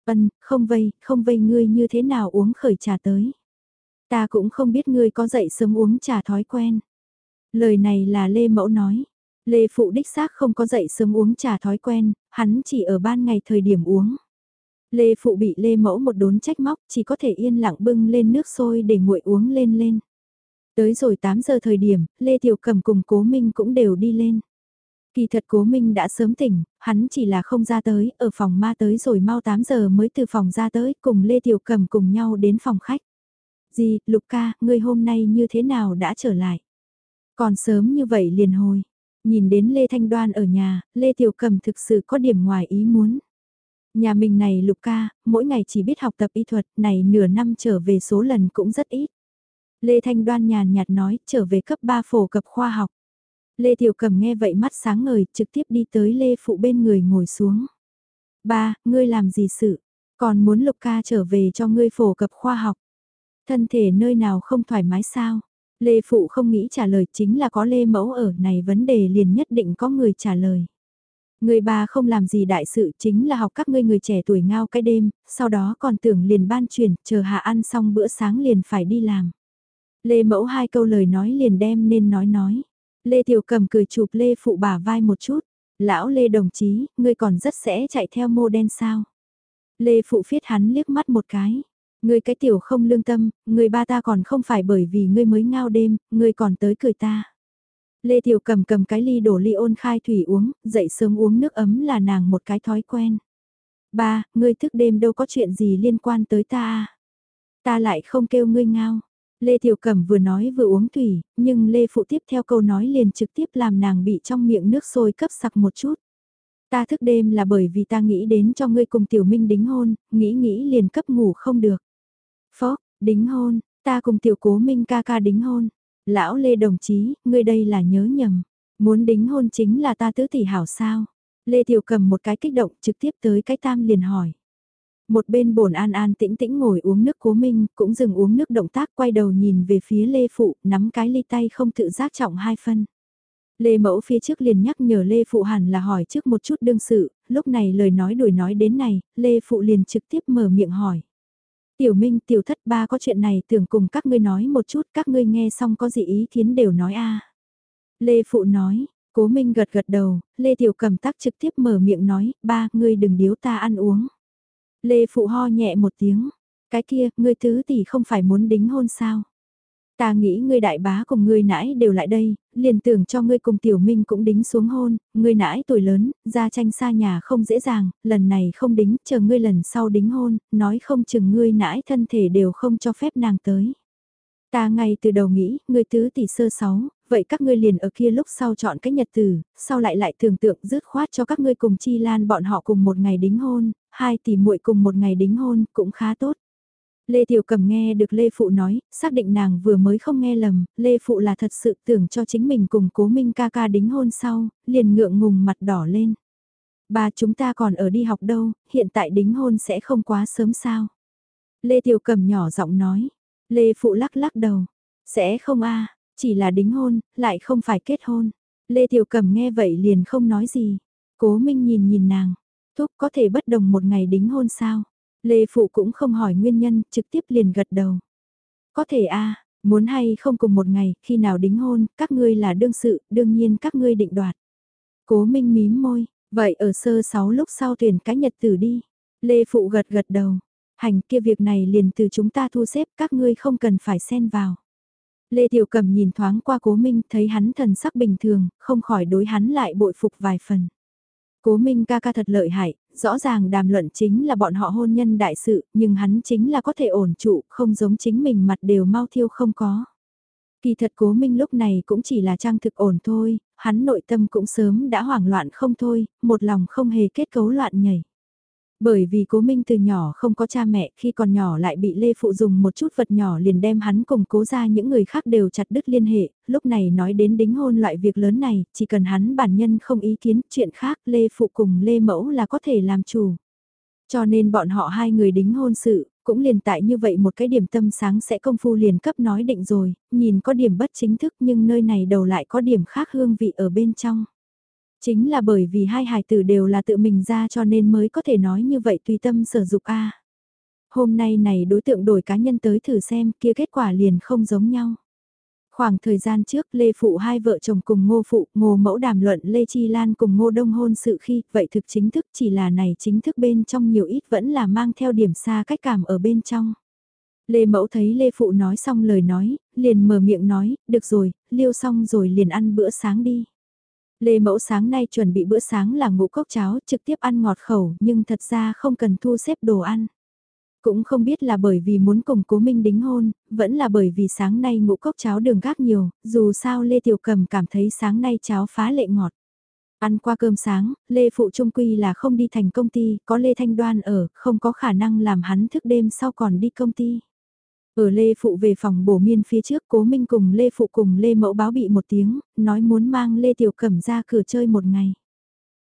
Ân, không vây, không vây ngươi như thế nào uống khởi trà tới. Ta cũng không biết ngươi có dậy sớm uống trà thói quen. Lời này là Lê Mẫu nói. Lê Phụ đích xác không có dậy sớm uống trà thói quen, hắn chỉ ở ban ngày thời điểm uống. Lê Phụ bị Lê Mẫu một đốn trách móc, chỉ có thể yên lặng bưng lên nước sôi để nguội uống lên lên. Tới rồi 8 giờ thời điểm, Lê Tiểu Cầm cùng Cố Minh cũng đều đi lên. Kỳ thật Cố Minh đã sớm tỉnh, hắn chỉ là không ra tới, ở phòng ma tới rồi mau 8 giờ mới từ phòng ra tới, cùng Lê Tiểu Cầm cùng nhau đến phòng khách. Gì, Lục ca, ngươi hôm nay như thế nào đã trở lại? Còn sớm như vậy liền hồi. Nhìn đến Lê Thanh Đoan ở nhà, Lê Tiểu Cầm thực sự có điểm ngoài ý muốn. Nhà mình này Lục ca, mỗi ngày chỉ biết học tập y thuật, này nửa năm trở về số lần cũng rất ít. Lê Thanh Đoan nhàn nhạt nói, trở về cấp 3 phổ cập khoa học. Lê Tiểu Cầm nghe vậy mắt sáng ngời, trực tiếp đi tới Lê Phụ bên người ngồi xuống. Ba, ngươi làm gì sự? Còn muốn Lục ca trở về cho ngươi phổ cập khoa học. Thân thể nơi nào không thoải mái sao? Lê Phụ không nghĩ trả lời chính là có Lê Mẫu ở này vấn đề liền nhất định có người trả lời. Người bà không làm gì đại sự chính là học các ngươi người trẻ tuổi ngao cái đêm, sau đó còn tưởng liền ban truyền, chờ hạ ăn xong bữa sáng liền phải đi làm. Lê Mẫu hai câu lời nói liền đem nên nói nói. Lê Tiểu Cầm cười chụp Lê Phụ bà vai một chút. Lão Lê đồng chí, ngươi còn rất sẽ chạy theo mô đen sao. Lê Phụ phiết hắn liếc mắt một cái. Ngươi cái tiểu không lương tâm, người ba ta còn không phải bởi vì ngươi mới ngao đêm, ngươi còn tới cười ta. Lê Tiểu cầm cầm cái ly đổ ly ôn khai thủy uống, dậy sớm uống nước ấm là nàng một cái thói quen. Ba, ngươi thức đêm đâu có chuyện gì liên quan tới ta à? Ta lại không kêu ngươi ngao. Lê Tiểu Cẩm vừa nói vừa uống thủy, nhưng Lê Phụ tiếp theo câu nói liền trực tiếp làm nàng bị trong miệng nước sôi cấp sặc một chút. Ta thức đêm là bởi vì ta nghĩ đến cho ngươi cùng Tiểu Minh đính hôn, nghĩ nghĩ liền cấp ngủ không được. Phó, đính hôn, ta cùng Tiểu Cố Minh ca ca đính hôn. Lão Lê đồng chí, ngươi đây là nhớ nhầm. Muốn đính hôn chính là ta tứ tỷ hảo sao. Lê Tiểu cầm một cái kích động trực tiếp tới cái tam liền hỏi. Một bên bổn an an tĩnh tĩnh ngồi uống nước cố minh, cũng dừng uống nước động tác quay đầu nhìn về phía Lê Phụ, nắm cái ly tay không tự giác trọng hai phân. Lê Mẫu phía trước liền nhắc nhở Lê Phụ hẳn là hỏi trước một chút đương sự, lúc này lời nói đuổi nói đến này, Lê Phụ liền trực tiếp mở miệng hỏi. Tiểu Minh tiểu thất ba có chuyện này tưởng cùng các ngươi nói một chút các ngươi nghe xong có gì ý kiến đều nói a Lê Phụ nói, Cố Minh gật gật đầu, Lê Tiểu cầm tắc trực tiếp mở miệng nói, ba, ngươi đừng điếu ta ăn uống. Lê Phụ ho nhẹ một tiếng, cái kia, ngươi tứ tỷ không phải muốn đính hôn sao? Ta nghĩ ngươi đại bá cùng ngươi nãi đều lại đây, liền tưởng cho ngươi cùng tiểu minh cũng đính xuống hôn, ngươi nãi tuổi lớn, ra tranh xa nhà không dễ dàng, lần này không đính, chờ ngươi lần sau đính hôn, nói không chừng ngươi nãi thân thể đều không cho phép nàng tới. Ta ngay từ đầu nghĩ, ngươi tứ tỷ sơ sáu, vậy các ngươi liền ở kia lúc sau chọn cách nhật tử, sau lại lại tưởng tượng dứt khoát cho các ngươi cùng chi lan bọn họ cùng một ngày đính hôn, hai tỷ muội cùng một ngày đính hôn, cũng khá tốt. Lê Tiểu Cầm nghe được Lê Phụ nói, xác định nàng vừa mới không nghe lầm, Lê Phụ là thật sự tưởng cho chính mình cùng cố minh ca ca đính hôn sau, liền ngượng ngùng mặt đỏ lên. Bà chúng ta còn ở đi học đâu, hiện tại đính hôn sẽ không quá sớm sao. Lê Tiểu Cầm nhỏ giọng nói, Lê Phụ lắc lắc đầu, sẽ không a chỉ là đính hôn, lại không phải kết hôn. Lê Tiểu Cầm nghe vậy liền không nói gì. Cố Minh nhìn nhìn nàng, thúc có thể bất đồng một ngày đính hôn sao? Lê Phụ cũng không hỏi nguyên nhân, trực tiếp liền gật đầu. Có thể a Muốn hay không cùng một ngày, khi nào đính hôn, các ngươi là đương sự, đương nhiên các ngươi định đoạt. Cố Minh mím môi, vậy ở sơ sáu lúc sau tuyển cái nhật tử đi. Lê Phụ gật gật đầu, hành kia việc này liền từ chúng ta thu xếp các ngươi không cần phải xen vào. Lê Tiểu Cầm nhìn thoáng qua Cố Minh thấy hắn thần sắc bình thường, không khỏi đối hắn lại bội phục vài phần. Cố Minh ca ca thật lợi hại, rõ ràng đàm luận chính là bọn họ hôn nhân đại sự, nhưng hắn chính là có thể ổn trụ, không giống chính mình mặt đều mau thiêu không có. Kỳ thật cố minh lúc này cũng chỉ là trang thực ổn thôi, hắn nội tâm cũng sớm đã hoảng loạn không thôi, một lòng không hề kết cấu loạn nhảy. Bởi vì cố minh từ nhỏ không có cha mẹ khi còn nhỏ lại bị Lê Phụ dùng một chút vật nhỏ liền đem hắn cùng cố ra những người khác đều chặt đứt liên hệ, lúc này nói đến đính hôn loại việc lớn này, chỉ cần hắn bản nhân không ý kiến chuyện khác Lê Phụ cùng Lê Mẫu là có thể làm chủ. Cho nên bọn họ hai người đính hôn sự, cũng liền tại như vậy một cái điểm tâm sáng sẽ công phu liền cấp nói định rồi, nhìn có điểm bất chính thức nhưng nơi này đầu lại có điểm khác hương vị ở bên trong. Chính là bởi vì hai hài tử đều là tự mình ra cho nên mới có thể nói như vậy tùy tâm sở dục a. Hôm nay này đối tượng đổi cá nhân tới thử xem kia kết quả liền không giống nhau. Khoảng thời gian trước Lê Phụ hai vợ chồng cùng Ngô Phụ, Ngô Mẫu đàm luận Lê Chi Lan cùng Ngô Đông hôn sự khi, vậy thực chính thức chỉ là này chính thức bên trong nhiều ít vẫn là mang theo điểm xa cách cảm ở bên trong. Lê Mẫu thấy Lê Phụ nói xong lời nói, liền mở miệng nói, được rồi, liêu xong rồi liền ăn bữa sáng đi. Lê Mẫu sáng nay chuẩn bị bữa sáng là ngũ cốc cháo trực tiếp ăn ngọt khẩu nhưng thật ra không cần thu xếp đồ ăn. Cũng không biết là bởi vì muốn cùng cố minh đính hôn, vẫn là bởi vì sáng nay ngũ cốc cháo đường gác nhiều, dù sao Lê Tiểu Cầm cảm thấy sáng nay cháo phá lệ ngọt. Ăn qua cơm sáng, Lê Phụ Trung Quy là không đi thành công ty, có Lê Thanh Đoan ở, không có khả năng làm hắn thức đêm sau còn đi công ty. Ở Lê Phụ về phòng bổ miên phía trước cố minh cùng Lê Phụ cùng Lê Mẫu báo bị một tiếng, nói muốn mang Lê Tiểu Cẩm ra cửa chơi một ngày.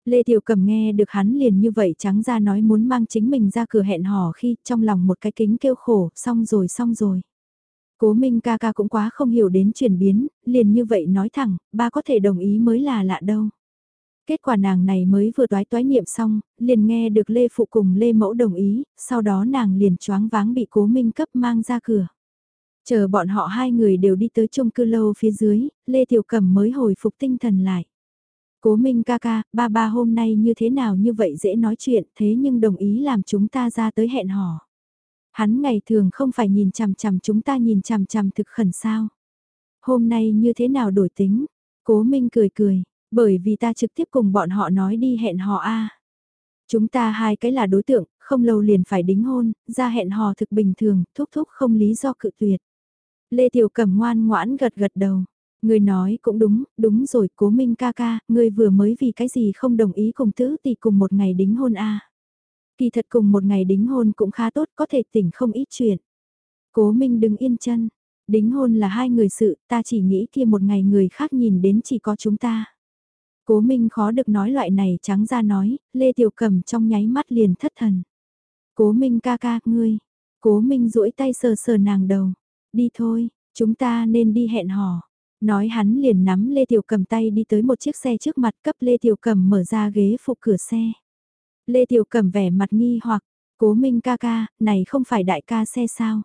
Lê Tiểu Cẩm nghe được hắn liền như vậy trắng ra nói muốn mang chính mình ra cửa hẹn hò khi trong lòng một cái kính kêu khổ, xong rồi xong rồi. Cố Minh ca ca cũng quá không hiểu đến chuyển biến, liền như vậy nói thẳng, ba có thể đồng ý mới là lạ đâu. Kết quả nàng này mới vừa toái toái niệm xong, liền nghe được Lê Phụ cùng Lê Mẫu đồng ý, sau đó nàng liền choáng váng bị cố minh cấp mang ra cửa. Chờ bọn họ hai người đều đi tới chung cư lâu phía dưới, Lê Tiểu Cẩm mới hồi phục tinh thần lại. Cố Minh ca ca, ba ba hôm nay như thế nào như vậy dễ nói chuyện thế nhưng đồng ý làm chúng ta ra tới hẹn hò. Hắn ngày thường không phải nhìn chằm chằm chúng ta nhìn chằm chằm thực khẩn sao. Hôm nay như thế nào đổi tính? Cố Minh cười cười, bởi vì ta trực tiếp cùng bọn họ nói đi hẹn hò a. Chúng ta hai cái là đối tượng, không lâu liền phải đính hôn, ra hẹn hò thực bình thường, thúc thúc không lý do cự tuyệt. Lê Tiểu Cẩm ngoan ngoãn gật gật đầu. Người nói cũng đúng, đúng rồi, cố minh ca ca, người vừa mới vì cái gì không đồng ý cùng tứ thì cùng một ngày đính hôn a Kỳ thật cùng một ngày đính hôn cũng khá tốt, có thể tỉnh không ít chuyện. Cố minh đứng yên chân, đính hôn là hai người sự, ta chỉ nghĩ kia một ngày người khác nhìn đến chỉ có chúng ta. Cố Minh khó được nói loại này trắng ra nói, Lê Tiểu Cầm trong nháy mắt liền thất thần. Cố Minh ca ca, ngươi. Cố Minh duỗi tay sờ sờ nàng đầu. Đi thôi, chúng ta nên đi hẹn hò. Nói hắn liền nắm Lê Tiểu Cầm tay đi tới một chiếc xe trước mặt cấp Lê Tiểu Cầm mở ra ghế phụ cửa xe. Lê Tiểu Cầm vẻ mặt nghi hoặc, cố Minh ca ca, này không phải đại ca xe sao?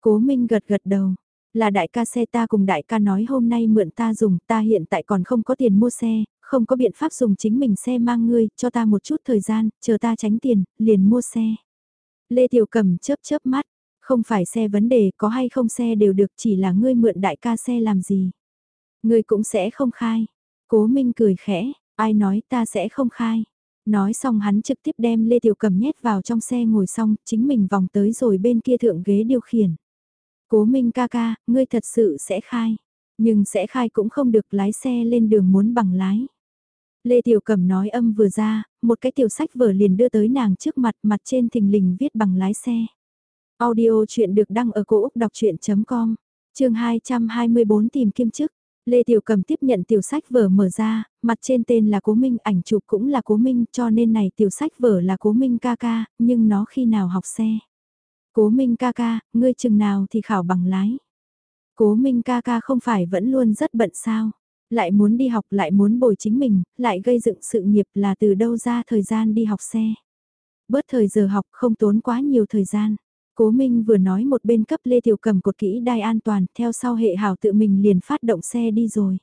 Cố Minh gật gật đầu, là đại ca xe ta cùng đại ca nói hôm nay mượn ta dùng, ta hiện tại còn không có tiền mua xe, không có biện pháp dùng chính mình xe mang ngươi, cho ta một chút thời gian, chờ ta tránh tiền, liền mua xe. Lê Tiểu Cầm chớp chớp mắt, không phải xe vấn đề, có hay không xe đều được, chỉ là ngươi mượn đại ca xe làm gì. Ngươi cũng sẽ không khai. Cố Minh cười khẽ, ai nói ta sẽ không khai. Nói xong hắn trực tiếp đem Lê Tiểu Cầm nhét vào trong xe ngồi xong, chính mình vòng tới rồi bên kia thượng ghế điều khiển. Cố Minh ca ca, ngươi thật sự sẽ khai. Nhưng sẽ khai cũng không được lái xe lên đường muốn bằng lái. Lê Tiểu Cẩm nói âm vừa ra, một cái tiểu sách vở liền đưa tới nàng trước mặt mặt trên thình lình viết bằng lái xe. Audio chuyện được đăng ở cổ Úc đọc chuyện.com, trường 224 tìm kiêm chức. Lê Tiểu Cầm tiếp nhận tiểu sách vở mở ra, mặt trên tên là Cố Minh, ảnh chụp cũng là Cố Minh cho nên này tiểu sách vở là Cố Minh ca ca, nhưng nó khi nào học xe. Cố Minh ca ca, ngươi chừng nào thì khảo bằng lái. Cố Minh ca ca không phải vẫn luôn rất bận sao lại muốn đi học lại muốn bồi chính mình, lại gây dựng sự nghiệp là từ đâu ra thời gian đi học xe. Bớt thời giờ học không tốn quá nhiều thời gian. Cố Minh vừa nói một bên cấp Lê Tiểu Cầm cột kỹ đai an toàn, theo sau hệ hảo tự mình liền phát động xe đi rồi.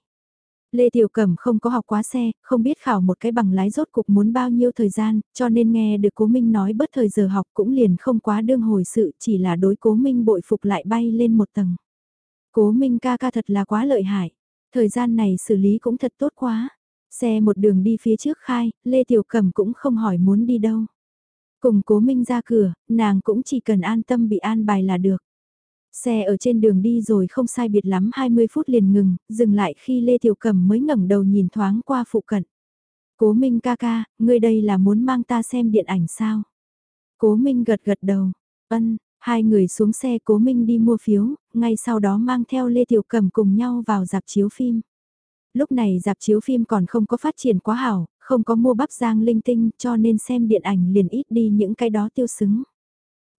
Lê Tiểu Cẩm không có học quá xe, không biết khảo một cái bằng lái rốt cục muốn bao nhiêu thời gian, cho nên nghe được Cố Minh nói bớt thời giờ học cũng liền không quá đương hồi sự, chỉ là đối Cố Minh bội phục lại bay lên một tầng. Cố Minh ca ca thật là quá lợi hại, thời gian này xử lý cũng thật tốt quá. Xe một đường đi phía trước khai, Lê Tiểu Cẩm cũng không hỏi muốn đi đâu. Cùng Cố Minh ra cửa, nàng cũng chỉ cần an tâm bị an bài là được. Xe ở trên đường đi rồi không sai biệt lắm 20 phút liền ngừng, dừng lại khi Lê Tiểu cẩm mới ngẩng đầu nhìn thoáng qua phụ cận. Cố Minh ca ca, ngươi đây là muốn mang ta xem điện ảnh sao? Cố Minh gật gật đầu, ân, hai người xuống xe Cố Minh đi mua phiếu, ngay sau đó mang theo Lê Tiểu Cầm cùng nhau vào dạp chiếu phim. Lúc này dạp chiếu phim còn không có phát triển quá hảo, không có mua bắp giang linh tinh cho nên xem điện ảnh liền ít đi những cái đó tiêu xứng.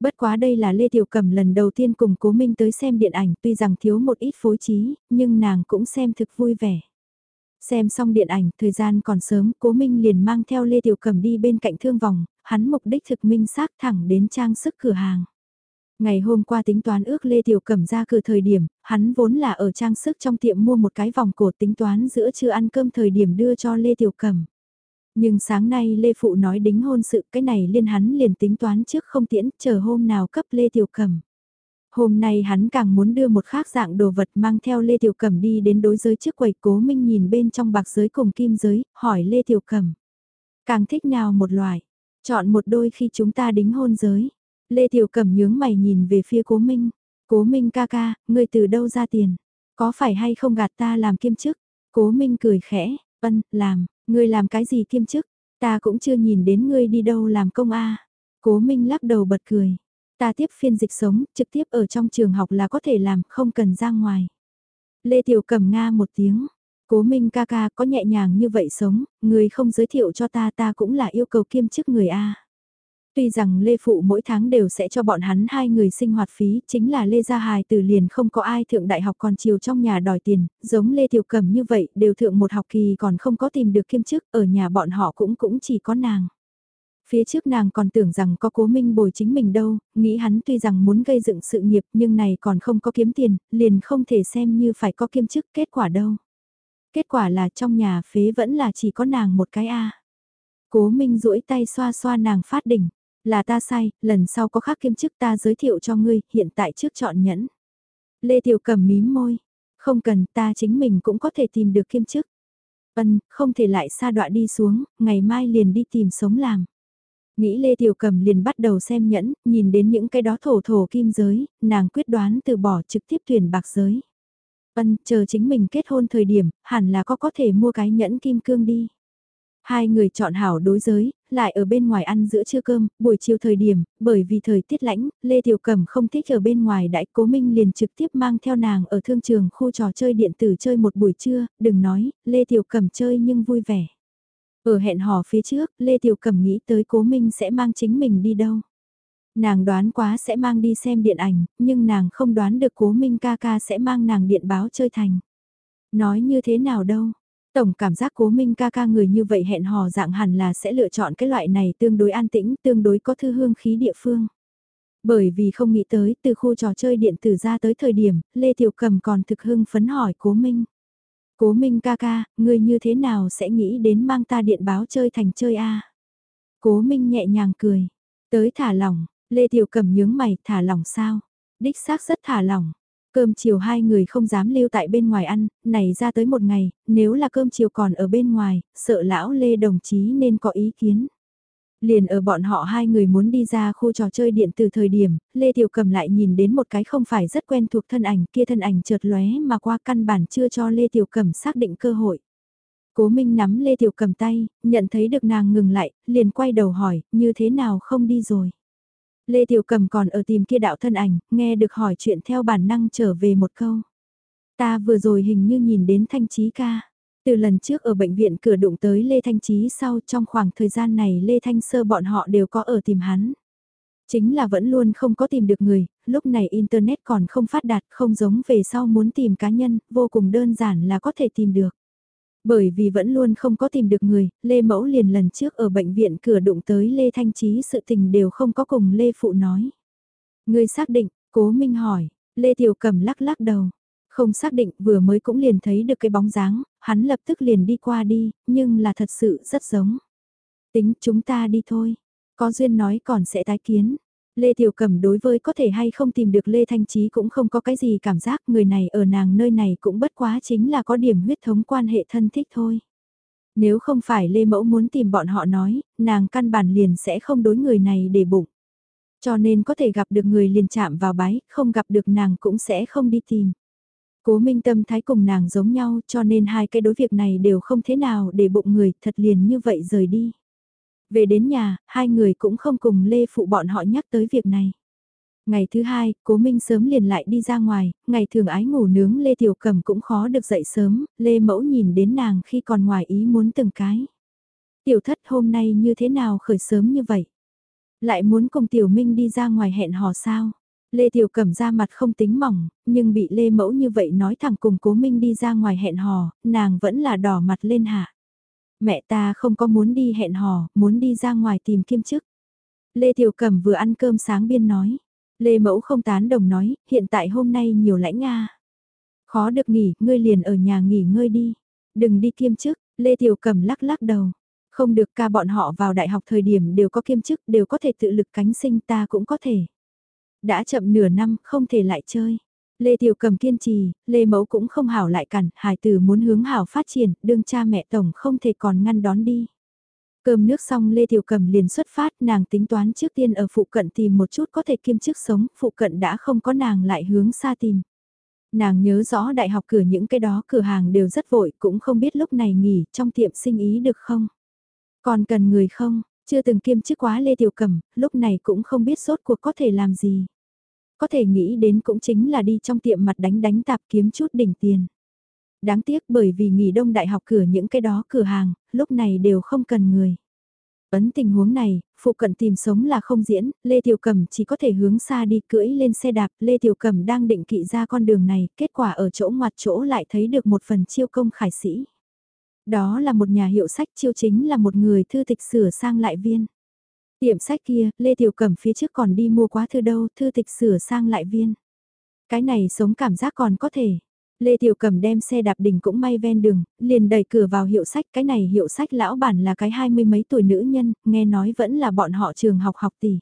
Bất quá đây là Lê Tiểu Cẩm lần đầu tiên cùng Cố Minh tới xem điện ảnh tuy rằng thiếu một ít phối trí, nhưng nàng cũng xem thực vui vẻ. Xem xong điện ảnh, thời gian còn sớm, Cố Minh liền mang theo Lê Tiểu Cẩm đi bên cạnh thương vòng, hắn mục đích thực minh xác thẳng đến trang sức cửa hàng. Ngày hôm qua tính toán ước Lê Tiểu Cẩm ra cửa thời điểm, hắn vốn là ở trang sức trong tiệm mua một cái vòng cổ tính toán giữa trưa ăn cơm thời điểm đưa cho Lê Tiểu Cẩm. Nhưng sáng nay Lê Phụ nói đính hôn sự cái này liên hắn liền tính toán trước không tiễn, chờ hôm nào cấp Lê Tiểu Cẩm. Hôm nay hắn càng muốn đưa một khác dạng đồ vật mang theo Lê Tiểu Cẩm đi đến đối giới trước quầy cố minh nhìn bên trong bạc giới cùng kim giới, hỏi Lê Tiểu Cẩm. Càng thích nào một loại, chọn một đôi khi chúng ta đính hôn giới. Lê Tiểu Cẩm nhướng mày nhìn về phía cố minh. Cố minh ca ca, ngươi từ đâu ra tiền? Có phải hay không gạt ta làm kiêm chức? Cố minh cười khẽ, ân, làm, Ngươi làm cái gì kiêm chức? Ta cũng chưa nhìn đến ngươi đi đâu làm công a. Cố Minh lắc đầu bật cười. Ta tiếp phiên dịch sống, trực tiếp ở trong trường học là có thể làm, không cần ra ngoài. Lê Tiểu Cẩm Nga một tiếng. Cố Minh ca ca có nhẹ nhàng như vậy sống, người không giới thiệu cho ta ta cũng là yêu cầu kiêm chức người A. Tuy rằng Lê Phụ mỗi tháng đều sẽ cho bọn hắn hai người sinh hoạt phí, chính là Lê Gia Hài từ liền không có ai thượng đại học còn chiều trong nhà đòi tiền, giống Lê Tiểu Cầm như vậy, đều thượng một học kỳ còn không có tìm được kiêm chức, ở nhà bọn họ cũng cũng chỉ có nàng. Phía trước nàng còn tưởng rằng có cố minh bồi chính mình đâu, nghĩ hắn tuy rằng muốn gây dựng sự nghiệp nhưng này còn không có kiếm tiền, liền không thể xem như phải có kiêm chức kết quả đâu. Kết quả là trong nhà phế vẫn là chỉ có nàng một cái A. Cố Minh duỗi tay xoa xoa nàng phát đỉnh. Là ta sai, lần sau có khác kiêm chức ta giới thiệu cho ngươi, hiện tại trước chọn nhẫn. Lê Tiểu cầm mím môi. Không cần, ta chính mình cũng có thể tìm được kiêm chức. Ân, không thể lại xa đoạn đi xuống, ngày mai liền đi tìm sống làm. Nghĩ Lê Tiểu Cầm liền bắt đầu xem nhẫn, nhìn đến những cái đó thổ thổ kim giới, nàng quyết đoán từ bỏ trực tiếp tuyển bạc giới. Ân, chờ chính mình kết hôn thời điểm, hẳn là có có thể mua cái nhẫn kim cương đi. Hai người chọn hảo đối giới, lại ở bên ngoài ăn giữa trưa cơm, buổi chiều thời điểm, bởi vì thời tiết lãnh, Lê Tiểu Cẩm không thích ở bên ngoài đãi cố minh liền trực tiếp mang theo nàng ở thương trường khu trò chơi điện tử chơi một buổi trưa, đừng nói, Lê Tiểu Cẩm chơi nhưng vui vẻ. Ở hẹn hò phía trước, Lê Tiểu Cẩm nghĩ tới cố minh sẽ mang chính mình đi đâu. Nàng đoán quá sẽ mang đi xem điện ảnh, nhưng nàng không đoán được cố minh ca ca sẽ mang nàng điện báo chơi thành. Nói như thế nào đâu, Tổng cảm giác cố minh ca ca người như vậy hẹn hò dạng hẳn là sẽ lựa chọn cái loại này tương đối an tĩnh, tương đối có thư hương khí địa phương. Bởi vì không nghĩ tới từ khu trò chơi điện tử ra tới thời điểm, Lê Tiểu Cầm còn thực hưng phấn hỏi cố minh. Cố minh ca ca, người như thế nào sẽ nghĩ đến mang ta điện báo chơi thành chơi a Cố minh nhẹ nhàng cười. Tới thả lỏng, Lê Tiểu Cầm nhướng mày thả lỏng sao? Đích xác rất thả lỏng. Cơm chiều hai người không dám lưu tại bên ngoài ăn, này ra tới một ngày, nếu là cơm chiều còn ở bên ngoài, sợ lão Lê đồng chí nên có ý kiến. Liền ở bọn họ hai người muốn đi ra khu trò chơi điện từ thời điểm, Lê Tiểu Cầm lại nhìn đến một cái không phải rất quen thuộc thân ảnh kia thân ảnh chợt lóe mà qua căn bản chưa cho Lê Tiểu Cầm xác định cơ hội. Cố Minh nắm Lê Tiểu Cầm tay, nhận thấy được nàng ngừng lại, liền quay đầu hỏi, như thế nào không đi rồi. Lê Tiểu Cầm còn ở tìm kia đạo thân ảnh, nghe được hỏi chuyện theo bản năng trở về một câu. Ta vừa rồi hình như nhìn đến Thanh Chí ca. Từ lần trước ở bệnh viện cửa đụng tới Lê Thanh Chí sau trong khoảng thời gian này Lê Thanh Sơ bọn họ đều có ở tìm hắn. Chính là vẫn luôn không có tìm được người, lúc này Internet còn không phát đạt không giống về sau muốn tìm cá nhân, vô cùng đơn giản là có thể tìm được. Bởi vì vẫn luôn không có tìm được người, Lê Mẫu liền lần trước ở bệnh viện cửa đụng tới Lê Thanh Trí sự tình đều không có cùng Lê Phụ nói. Ngươi xác định, cố minh hỏi, Lê Tiểu cẩm lắc lắc đầu. Không xác định vừa mới cũng liền thấy được cái bóng dáng, hắn lập tức liền đi qua đi, nhưng là thật sự rất giống. Tính chúng ta đi thôi. Có duyên nói còn sẽ tái kiến. Lê Tiểu Cẩm đối với có thể hay không tìm được Lê Thanh Trí cũng không có cái gì cảm giác người này ở nàng nơi này cũng bất quá chính là có điểm huyết thống quan hệ thân thích thôi. Nếu không phải Lê Mẫu muốn tìm bọn họ nói, nàng căn bản liền sẽ không đối người này để bụng. Cho nên có thể gặp được người liền chạm vào bái, không gặp được nàng cũng sẽ không đi tìm. Cố minh tâm thái cùng nàng giống nhau cho nên hai cái đối việc này đều không thế nào để bụng người thật liền như vậy rời đi. Về đến nhà, hai người cũng không cùng Lê Phụ bọn họ nhắc tới việc này. Ngày thứ hai, cố Minh sớm liền lại đi ra ngoài, ngày thường ái ngủ nướng Lê Tiểu cẩm cũng khó được dậy sớm, Lê Mẫu nhìn đến nàng khi còn ngoài ý muốn từng cái. Tiểu thất hôm nay như thế nào khởi sớm như vậy? Lại muốn cùng Tiểu Minh đi ra ngoài hẹn hò sao? Lê Tiểu Cẩm ra mặt không tính mỏng, nhưng bị Lê Mẫu như vậy nói thẳng cùng Cố Minh đi ra ngoài hẹn hò, nàng vẫn là đỏ mặt lên hạ. Mẹ ta không có muốn đi hẹn hò, muốn đi ra ngoài tìm kiêm chức. Lê Tiểu Cẩm vừa ăn cơm sáng biên nói. Lê Mẫu không tán đồng nói, hiện tại hôm nay nhiều lãnh Nga. Khó được nghỉ, ngươi liền ở nhà nghỉ ngơi đi. Đừng đi kiêm chức, Lê Tiểu Cẩm lắc lắc đầu. Không được ca bọn họ vào đại học thời điểm đều có kiêm chức, đều có thể tự lực cánh sinh ta cũng có thể. Đã chậm nửa năm, không thể lại chơi. Lê Tiểu Cầm kiên trì, Lê Mẫu cũng không hảo lại cản, hải tử muốn hướng hảo phát triển, đương cha mẹ tổng không thể còn ngăn đón đi. Cơm nước xong Lê Tiểu Cầm liền xuất phát, nàng tính toán trước tiên ở phụ cận tìm một chút có thể kiêm chức sống, phụ cận đã không có nàng lại hướng xa tìm. Nàng nhớ rõ đại học cửa những cái đó cửa hàng đều rất vội, cũng không biết lúc này nghỉ trong tiệm sinh ý được không. Còn cần người không, chưa từng kiêm chức quá Lê Tiểu Cầm, lúc này cũng không biết sốt cuộc có thể làm gì. Có thể nghĩ đến cũng chính là đi trong tiệm mặt đánh đánh tạp kiếm chút đỉnh tiền. Đáng tiếc bởi vì nghỉ đông đại học cửa những cái đó cửa hàng, lúc này đều không cần người. Ấn tình huống này, phụ cận tìm sống là không diễn, Lê Tiểu cẩm chỉ có thể hướng xa đi cưỡi lên xe đạp, Lê Tiểu cẩm đang định kỵ ra con đường này, kết quả ở chỗ ngoặt chỗ lại thấy được một phần chiêu công khải sĩ. Đó là một nhà hiệu sách chiêu chính là một người thư tịch sửa sang lại viên. Tiệm sách kia, Lê Tiểu Cẩm phía trước còn đi mua quá thư đâu, thư tịch sửa sang lại viên. Cái này sống cảm giác còn có thể. Lê Tiểu Cẩm đem xe đạp đỉnh cũng may ven đường, liền đẩy cửa vào hiệu sách. Cái này hiệu sách lão bản là cái hai mươi mấy tuổi nữ nhân, nghe nói vẫn là bọn họ trường học học tỷ.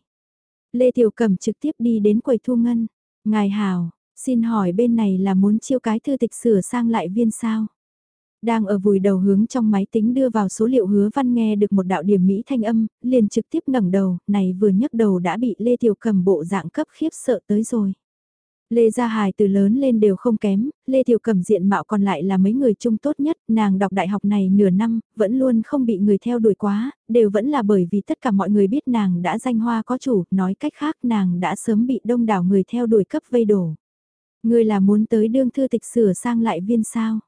Lê Tiểu Cẩm trực tiếp đi đến quầy thu ngân. Ngài Hào, xin hỏi bên này là muốn chiêu cái thư tịch sửa sang lại viên sao? Đang ở vùi đầu hướng trong máy tính đưa vào số liệu hứa văn nghe được một đạo điểm Mỹ thanh âm, liền trực tiếp ngẩng đầu, này vừa nhấc đầu đã bị Lê Tiểu cầm bộ dạng cấp khiếp sợ tới rồi. Lê Gia Hài từ lớn lên đều không kém, Lê Tiểu Cẩm diện mạo còn lại là mấy người chung tốt nhất, nàng đọc đại học này nửa năm, vẫn luôn không bị người theo đuổi quá, đều vẫn là bởi vì tất cả mọi người biết nàng đã danh hoa có chủ, nói cách khác nàng đã sớm bị đông đảo người theo đuổi cấp vây đổ. Người là muốn tới đương thư tịch sửa sang lại viên sao?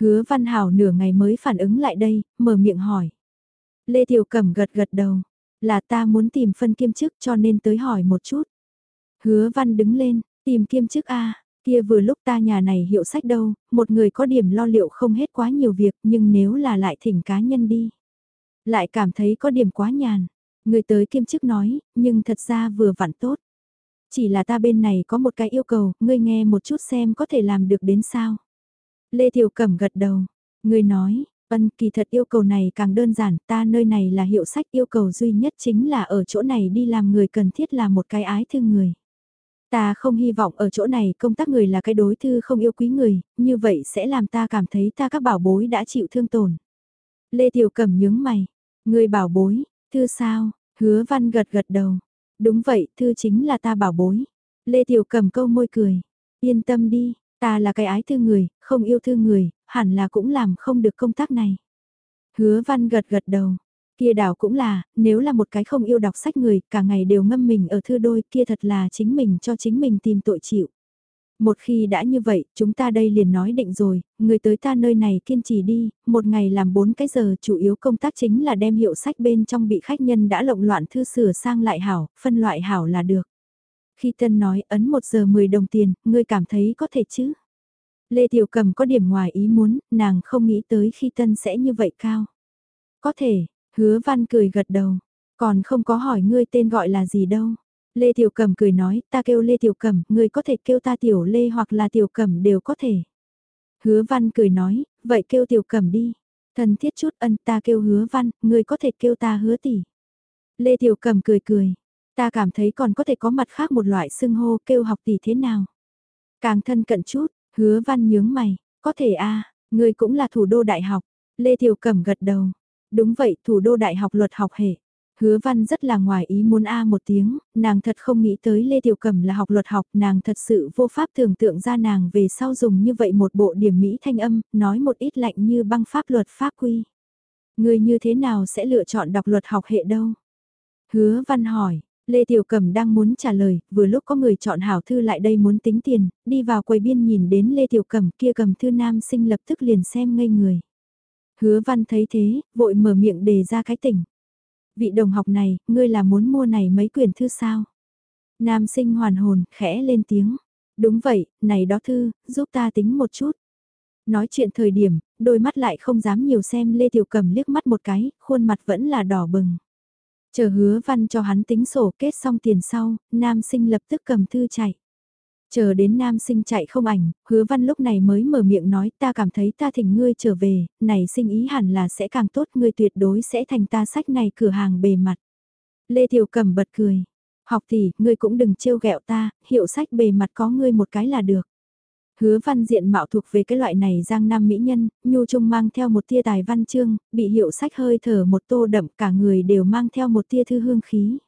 Hứa Văn Hảo nửa ngày mới phản ứng lại đây, mở miệng hỏi. Lê Tiểu Cẩm gật gật đầu, là ta muốn tìm phân kiêm chức cho nên tới hỏi một chút. Hứa Văn đứng lên, tìm kiêm chức A, kia vừa lúc ta nhà này hiệu sách đâu, một người có điểm lo liệu không hết quá nhiều việc nhưng nếu là lại thỉnh cá nhân đi. Lại cảm thấy có điểm quá nhàn. Người tới kiêm chức nói, nhưng thật ra vừa vặn tốt. Chỉ là ta bên này có một cái yêu cầu, ngươi nghe một chút xem có thể làm được đến sao. Lê Thiều Cẩm gật đầu. Người nói, ân kỳ thật yêu cầu này càng đơn giản, ta nơi này là hiệu sách yêu cầu duy nhất chính là ở chỗ này đi làm người cần thiết là một cái ái thương người. Ta không hy vọng ở chỗ này công tác người là cái đối thư không yêu quý người, như vậy sẽ làm ta cảm thấy ta các bảo bối đã chịu thương tổn. Lê Tiểu Cẩm nhướng mày, người bảo bối, thư sao, hứa văn gật gật đầu. Đúng vậy, thư chính là ta bảo bối. Lê Tiểu Cẩm câu môi cười, yên tâm đi, Ta là cái ái thương người, không yêu thương người, hẳn là cũng làm không được công tác này. Hứa văn gật gật đầu. Kia đảo cũng là, nếu là một cái không yêu đọc sách người, cả ngày đều ngâm mình ở thư đôi, kia thật là chính mình cho chính mình tìm tội chịu. Một khi đã như vậy, chúng ta đây liền nói định rồi, người tới ta nơi này kiên trì đi, một ngày làm bốn cái giờ chủ yếu công tác chính là đem hiệu sách bên trong bị khách nhân đã lộng loạn thư sửa sang lại hảo, phân loại hảo là được. Khi Tân nói ấn 1 giờ 10 đồng tiền, ngươi cảm thấy có thể chứ? Lê Tiểu Cầm có điểm ngoài ý muốn, nàng không nghĩ tới khi Tân sẽ như vậy cao. Có thể, hứa văn cười gật đầu, còn không có hỏi ngươi tên gọi là gì đâu. Lê Tiểu Cẩm cười nói, ta kêu Lê Tiểu Cẩm, người có thể kêu ta Tiểu Lê hoặc là Tiểu Cẩm đều có thể. Hứa Văn cười nói, vậy kêu Tiểu Cẩm đi. thần thiết chút ân ta kêu Hứa Văn, người có thể kêu ta Hứa tỷ. Lê Tiểu Cẩm cười cười, ta cảm thấy còn có thể có mặt khác một loại xưng hô kêu học tỷ thế nào. Càng thân cận chút, Hứa Văn nhướng mày, có thể a, à, người cũng là thủ đô đại học. Lê Thiều Cẩm gật đầu. Đúng vậy, thủ đô đại học luật học hệ. Hứa văn rất là ngoài ý muốn A một tiếng, nàng thật không nghĩ tới Lê Tiểu Cẩm là học luật học, nàng thật sự vô pháp tưởng tượng ra nàng về sau dùng như vậy một bộ điểm mỹ thanh âm, nói một ít lạnh như băng pháp luật pháp quy. Người như thế nào sẽ lựa chọn đọc luật học hệ đâu? Hứa văn hỏi, Lê Tiểu Cẩm đang muốn trả lời, vừa lúc có người chọn hảo thư lại đây muốn tính tiền, đi vào quầy biên nhìn đến Lê Tiểu Cẩm kia cầm thư nam sinh lập tức liền xem ngây người. Hứa văn thấy thế, vội mở miệng đề ra cái tỉnh. Vị đồng học này, ngươi là muốn mua này mấy quyển thư sao? Nam sinh hoàn hồn, khẽ lên tiếng. Đúng vậy, này đó thư, giúp ta tính một chút. Nói chuyện thời điểm, đôi mắt lại không dám nhiều xem Lê Tiểu Cầm liếc mắt một cái, khuôn mặt vẫn là đỏ bừng. Chờ hứa văn cho hắn tính sổ kết xong tiền sau, nam sinh lập tức cầm thư chạy. Chờ đến nam sinh chạy không ảnh, hứa văn lúc này mới mở miệng nói ta cảm thấy ta thỉnh ngươi trở về, này sinh ý hẳn là sẽ càng tốt ngươi tuyệt đối sẽ thành ta sách này cửa hàng bề mặt. Lê Tiểu Cầm bật cười, học tỷ, ngươi cũng đừng trêu ghẹo ta, hiệu sách bề mặt có ngươi một cái là được. Hứa văn diện mạo thuộc về cái loại này giang nam mỹ nhân, nhu trung mang theo một tia tài văn chương, bị hiệu sách hơi thở một tô đậm cả người đều mang theo một tia thư hương khí.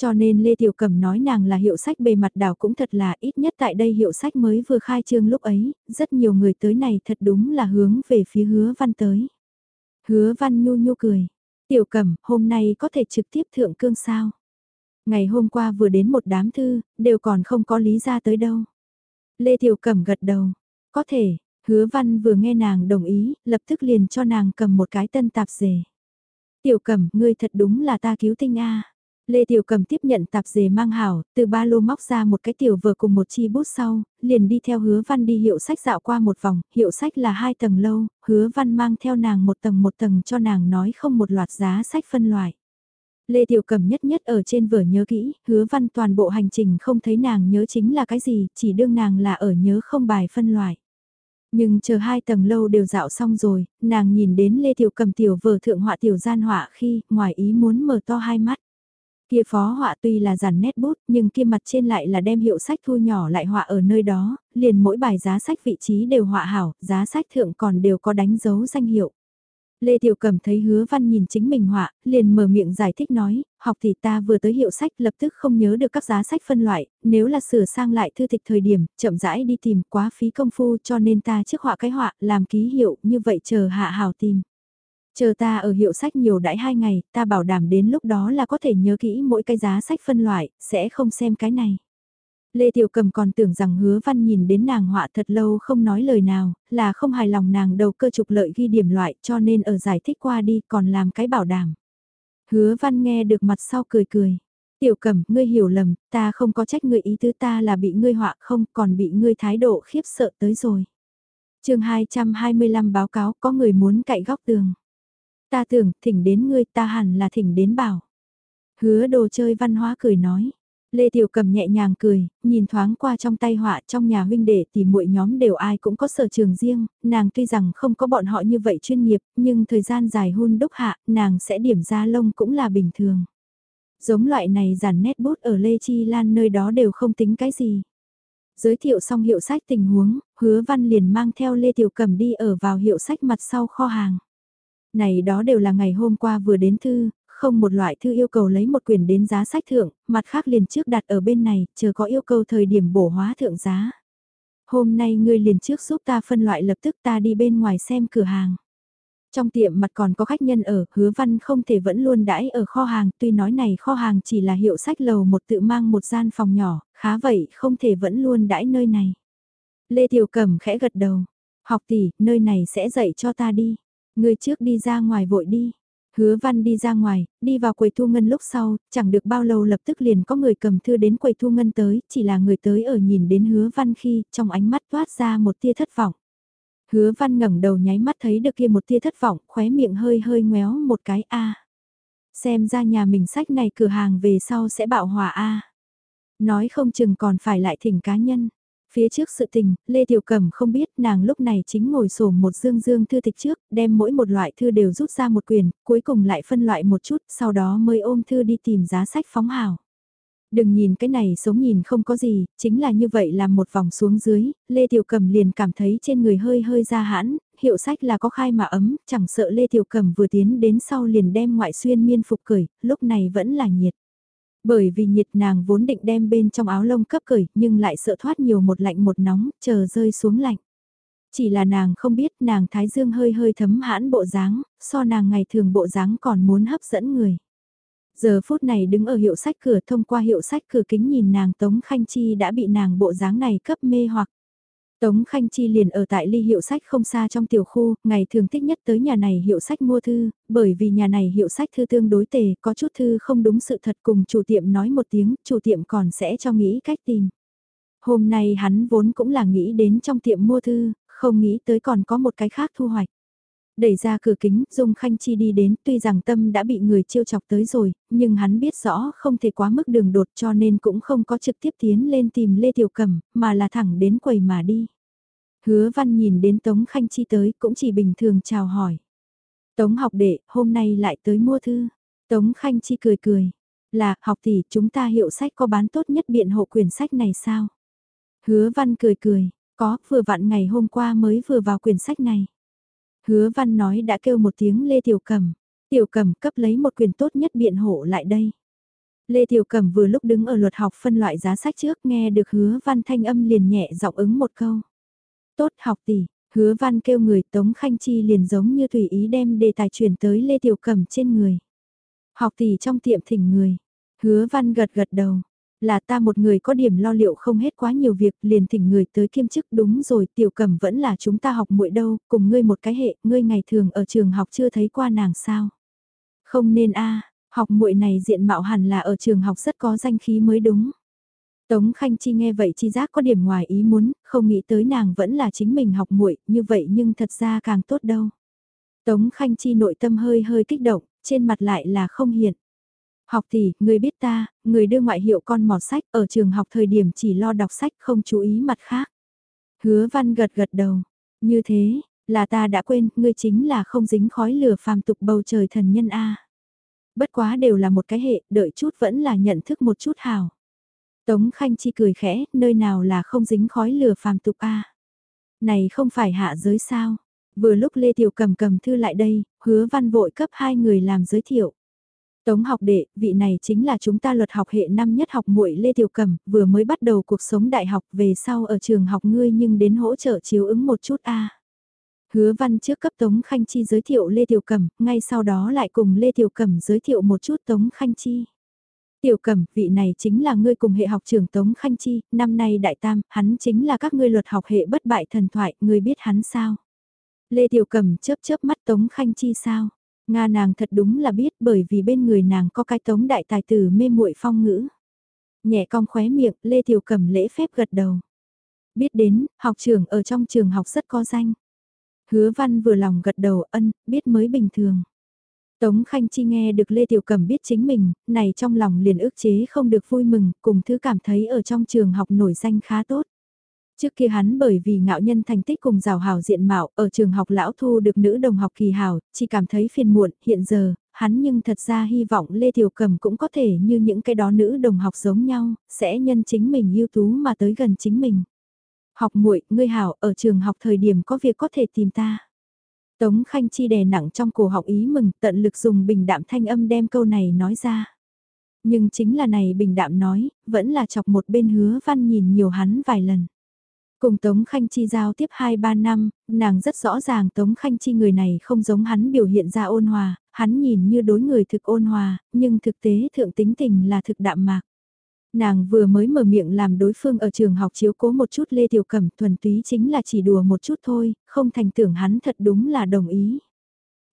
Cho nên Lê Tiểu Cẩm nói nàng là hiệu sách bề mặt đảo cũng thật là ít nhất tại đây hiệu sách mới vừa khai trương lúc ấy, rất nhiều người tới này thật đúng là hướng về phía hứa văn tới. Hứa văn nhu nhu cười. Tiểu Cẩm, hôm nay có thể trực tiếp thượng cương sao? Ngày hôm qua vừa đến một đám thư, đều còn không có lý ra tới đâu. Lê Tiểu Cẩm gật đầu. Có thể, hứa văn vừa nghe nàng đồng ý, lập tức liền cho nàng cầm một cái tân tạp dề. Tiểu Cẩm, ngươi thật đúng là ta cứu tinh a. Lê Tiểu Cầm tiếp nhận tạp dề mang hảo, từ ba lô móc ra một cái tiểu vở cùng một chi bút sau, liền đi theo hứa văn đi hiệu sách dạo qua một vòng, hiệu sách là hai tầng lâu, hứa văn mang theo nàng một tầng một tầng cho nàng nói không một loạt giá sách phân loại. Lê Tiểu Cầm nhất nhất ở trên vở nhớ kỹ, hứa văn toàn bộ hành trình không thấy nàng nhớ chính là cái gì, chỉ đương nàng là ở nhớ không bài phân loại. Nhưng chờ hai tầng lâu đều dạo xong rồi, nàng nhìn đến Lê Tiểu Cầm tiểu vở thượng họa tiểu gian họa khi, ngoài ý muốn mở to hai mắt. Kia phó họa tuy là giản nét bút, nhưng kia mặt trên lại là đem hiệu sách thu nhỏ lại họa ở nơi đó, liền mỗi bài giá sách vị trí đều họa hảo, giá sách thượng còn đều có đánh dấu danh hiệu. Lê Tiểu Cầm thấy hứa văn nhìn chính mình họa, liền mở miệng giải thích nói, học thì ta vừa tới hiệu sách lập tức không nhớ được các giá sách phân loại, nếu là sửa sang lại thư tịch thời điểm, chậm rãi đi tìm quá phí công phu cho nên ta trước họa cái họa, làm ký hiệu, như vậy chờ hạ Hào tìm. Chờ ta ở hiệu sách nhiều đãi hai ngày, ta bảo đảm đến lúc đó là có thể nhớ kỹ mỗi cái giá sách phân loại, sẽ không xem cái này. Lê Tiểu Cầm còn tưởng rằng hứa văn nhìn đến nàng họa thật lâu không nói lời nào, là không hài lòng nàng đầu cơ trục lợi ghi điểm loại cho nên ở giải thích qua đi còn làm cái bảo đảm. Hứa văn nghe được mặt sau cười cười. Tiểu Cầm, ngươi hiểu lầm, ta không có trách ngươi ý tứ ta là bị ngươi họa không còn bị ngươi thái độ khiếp sợ tới rồi. chương 225 báo cáo có người muốn cậy góc tường. Ta tưởng, thỉnh đến ngươi ta hẳn là thỉnh đến bảo. Hứa đồ chơi văn hóa cười nói. Lê Tiểu Cầm nhẹ nhàng cười, nhìn thoáng qua trong tay họa trong nhà huynh đệ thì mỗi nhóm đều ai cũng có sở trường riêng, nàng tuy rằng không có bọn họ như vậy chuyên nghiệp, nhưng thời gian dài hôn đúc hạ, nàng sẽ điểm ra lông cũng là bình thường. Giống loại này giản nét bút ở Lê Chi Lan nơi đó đều không tính cái gì. Giới thiệu xong hiệu sách tình huống, hứa văn liền mang theo Lê Tiểu Cầm đi ở vào hiệu sách mặt sau kho hàng. Này đó đều là ngày hôm qua vừa đến thư, không một loại thư yêu cầu lấy một quyền đến giá sách thượng, mặt khác liền trước đặt ở bên này, chờ có yêu cầu thời điểm bổ hóa thượng giá. Hôm nay ngươi liền trước giúp ta phân loại lập tức ta đi bên ngoài xem cửa hàng. Trong tiệm mặt còn có khách nhân ở, hứa văn không thể vẫn luôn đãi ở kho hàng, tuy nói này kho hàng chỉ là hiệu sách lầu một tự mang một gian phòng nhỏ, khá vậy không thể vẫn luôn đãi nơi này. Lê Tiểu Cẩm khẽ gật đầu, học tỷ, nơi này sẽ dạy cho ta đi. Người trước đi ra ngoài vội đi. Hứa văn đi ra ngoài, đi vào quầy thu ngân lúc sau, chẳng được bao lâu lập tức liền có người cầm thư đến quầy thu ngân tới, chỉ là người tới ở nhìn đến hứa văn khi, trong ánh mắt toát ra một tia thất vọng. Hứa văn ngẩng đầu nháy mắt thấy được kia một tia thất vọng, khóe miệng hơi hơi ngoéo một cái A. Xem ra nhà mình sách này cửa hàng về sau sẽ bạo hòa A. Nói không chừng còn phải lại thỉnh cá nhân. Phía trước sự tình, Lê Tiểu Cẩm không biết nàng lúc này chính ngồi sổ một dương dương thư tịch trước, đem mỗi một loại thư đều rút ra một quyền, cuối cùng lại phân loại một chút, sau đó mới ôm thư đi tìm giá sách phóng hào. Đừng nhìn cái này sống nhìn không có gì, chính là như vậy làm một vòng xuống dưới, Lê Tiểu cẩm liền cảm thấy trên người hơi hơi ra hãn, hiệu sách là có khai mà ấm, chẳng sợ Lê Tiểu cẩm vừa tiến đến sau liền đem ngoại xuyên miên phục cởi, lúc này vẫn là nhiệt. Bởi vì nhiệt nàng vốn định đem bên trong áo lông cấp cởi, nhưng lại sợ thoát nhiều một lạnh một nóng, chờ rơi xuống lạnh. Chỉ là nàng không biết nàng thái dương hơi hơi thấm hãn bộ dáng, so nàng ngày thường bộ dáng còn muốn hấp dẫn người. Giờ phút này đứng ở hiệu sách cửa thông qua hiệu sách cửa kính nhìn nàng Tống Khanh Chi đã bị nàng bộ dáng này cấp mê hoặc. Tống Khanh Chi liền ở tại ly hiệu sách không xa trong tiểu khu, ngày thường thích nhất tới nhà này hiệu sách mua thư, bởi vì nhà này hiệu sách thư tương đối tề, có chút thư không đúng sự thật cùng chủ tiệm nói một tiếng, chủ tiệm còn sẽ cho nghĩ cách tìm. Hôm nay hắn vốn cũng là nghĩ đến trong tiệm mua thư, không nghĩ tới còn có một cái khác thu hoạch. Đẩy ra cửa kính, Dung Khanh Chi đi đến, tuy rằng tâm đã bị người chiêu chọc tới rồi, nhưng hắn biết rõ không thể quá mức đường đột cho nên cũng không có trực tiếp tiến lên tìm Lê Tiểu Cẩm, mà là thẳng đến quầy mà đi. Hứa văn nhìn đến Tống Khanh Chi tới cũng chỉ bình thường chào hỏi. Tống học đệ, hôm nay lại tới mua thư. Tống Khanh Chi cười cười. Là, học tỷ, chúng ta hiệu sách có bán tốt nhất biện hộ quyển sách này sao? Hứa văn cười cười, có, vừa vặn ngày hôm qua mới vừa vào quyển sách này. Hứa văn nói đã kêu một tiếng Lê Tiểu Cẩm. Tiểu Cẩm cấp lấy một quyền tốt nhất biện hộ lại đây. Lê Tiểu Cẩm vừa lúc đứng ở luật học phân loại giá sách trước nghe được hứa văn thanh âm liền nhẹ giọng ứng một câu. Tốt học tỷ, hứa văn kêu người Tống Khanh Chi liền giống như tùy ý đem đề tài chuyển tới Lê Tiểu Cẩm trên người. Học tỷ trong tiệm thỉnh người. Hứa văn gật gật đầu. Là ta một người có điểm lo liệu không hết quá nhiều việc liền thỉnh người tới kiêm chức đúng rồi tiểu cẩm vẫn là chúng ta học muội đâu, cùng ngươi một cái hệ, ngươi ngày thường ở trường học chưa thấy qua nàng sao. Không nên a học muội này diện mạo hẳn là ở trường học rất có danh khí mới đúng. Tống Khanh Chi nghe vậy chi giác có điểm ngoài ý muốn, không nghĩ tới nàng vẫn là chính mình học muội như vậy nhưng thật ra càng tốt đâu. Tống Khanh Chi nội tâm hơi hơi kích động, trên mặt lại là không hiện. Học tỷ, người biết ta, người đưa ngoại hiệu con mọt sách ở trường học thời điểm chỉ lo đọc sách không chú ý mặt khác. Hứa văn gật gật đầu. Như thế, là ta đã quên, ngươi chính là không dính khói lửa phàm tục bầu trời thần nhân A. Bất quá đều là một cái hệ, đợi chút vẫn là nhận thức một chút hào. Tống Khanh Chi cười khẽ, nơi nào là không dính khói lửa phàm tục A. Này không phải hạ giới sao. Vừa lúc Lê Tiểu cầm cầm thư lại đây, hứa văn vội cấp hai người làm giới thiệu. Tống học đệ, vị này chính là chúng ta luật học hệ năm nhất học muội Lê Tiểu Cẩm, vừa mới bắt đầu cuộc sống đại học về sau ở trường học ngươi nhưng đến hỗ trợ chiếu ứng một chút a. Hứa văn trước cấp Tống Khanh Chi giới thiệu Lê Tiểu Cẩm, ngay sau đó lại cùng Lê Tiểu Cẩm giới thiệu một chút Tống Khanh Chi. Tiểu Cẩm, vị này chính là ngươi cùng hệ học trưởng Tống Khanh Chi, năm nay đại tam, hắn chính là các ngươi luật học hệ bất bại thần thoại, ngươi biết hắn sao? Lê Tiểu Cẩm chớp chớp mắt Tống Khanh Chi sao? Nga nàng thật đúng là biết bởi vì bên người nàng có cái tống đại tài tử mê muội phong ngữ. Nhẹ cong khóe miệng, Lê Tiểu Cẩm lễ phép gật đầu. Biết đến, học trưởng ở trong trường học rất có danh. Hứa văn vừa lòng gật đầu ân, biết mới bình thường. Tống Khanh Chi nghe được Lê Tiểu Cẩm biết chính mình, này trong lòng liền ức chế không được vui mừng, cùng thứ cảm thấy ở trong trường học nổi danh khá tốt. Trước kia hắn bởi vì ngạo nhân thành tích cùng rào hào diện mạo ở trường học lão thu được nữ đồng học kỳ hào, chỉ cảm thấy phiền muộn, hiện giờ, hắn nhưng thật ra hy vọng Lê Tiểu Cầm cũng có thể như những cái đó nữ đồng học giống nhau, sẽ nhân chính mình ưu tú mà tới gần chính mình. Học muội ngươi hảo, ở trường học thời điểm có việc có thể tìm ta. Tống Khanh Chi đè nặng trong cổ học ý mừng, tận lực dùng bình đạm thanh âm đem câu này nói ra. Nhưng chính là này bình đạm nói, vẫn là chọc một bên hứa văn nhìn nhiều hắn vài lần. Cùng Tống Khanh Chi giao tiếp 2-3 năm, nàng rất rõ ràng Tống Khanh Chi người này không giống hắn biểu hiện ra ôn hòa, hắn nhìn như đối người thực ôn hòa, nhưng thực tế thượng tính tình là thực đạm mạc. Nàng vừa mới mở miệng làm đối phương ở trường học chiếu cố một chút Lê Tiểu Cẩm thuần túy chính là chỉ đùa một chút thôi, không thành tưởng hắn thật đúng là đồng ý.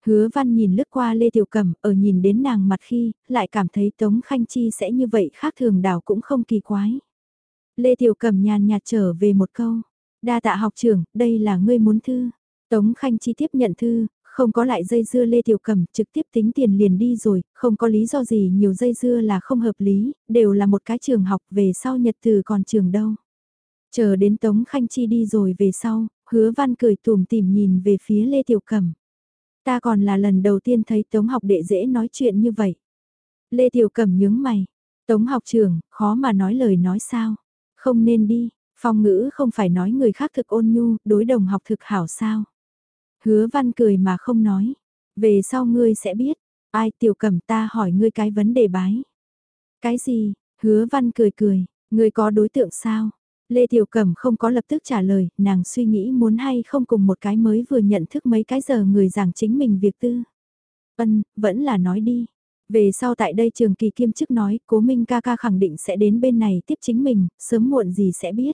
Hứa văn nhìn lướt qua Lê Tiểu Cẩm, ở nhìn đến nàng mặt khi, lại cảm thấy Tống Khanh Chi sẽ như vậy khác thường đảo cũng không kỳ quái. Lê Tiểu Cẩm nhàn nhạt trở về một câu. Đa tạ học trưởng, đây là ngươi muốn thư. Tống Khanh Chi tiếp nhận thư, Không có lại dây dưa Lê Tiểu Cẩm trực tiếp tính tiền liền đi rồi, không có lý do gì nhiều dây dưa là không hợp lý, đều là một cái trường học về sau nhật từ còn trường đâu. Chờ đến Tống Khanh Chi đi rồi về sau, hứa văn cười tùm tìm nhìn về phía Lê Tiểu Cẩm. Ta còn là lần đầu tiên thấy Tống học đệ dễ nói chuyện như vậy. Lê Tiểu Cẩm nhướng mày. Tống học trưởng, khó mà nói lời nói sao. Không nên đi, phong ngữ không phải nói người khác thực ôn nhu, đối đồng học thực hảo sao. Hứa văn cười mà không nói. Về sau ngươi sẽ biết, ai tiểu cẩm ta hỏi ngươi cái vấn đề bái. Cái gì, hứa văn cười cười, ngươi có đối tượng sao? Lê Tiểu Cẩm không có lập tức trả lời, nàng suy nghĩ muốn hay không cùng một cái mới vừa nhận thức mấy cái giờ người giảng chính mình việc tư. Ân, vẫn là nói đi. Về sau tại đây trường kỳ kiêm chức nói, cố minh ca ca khẳng định sẽ đến bên này tiếp chính mình, sớm muộn gì sẽ biết.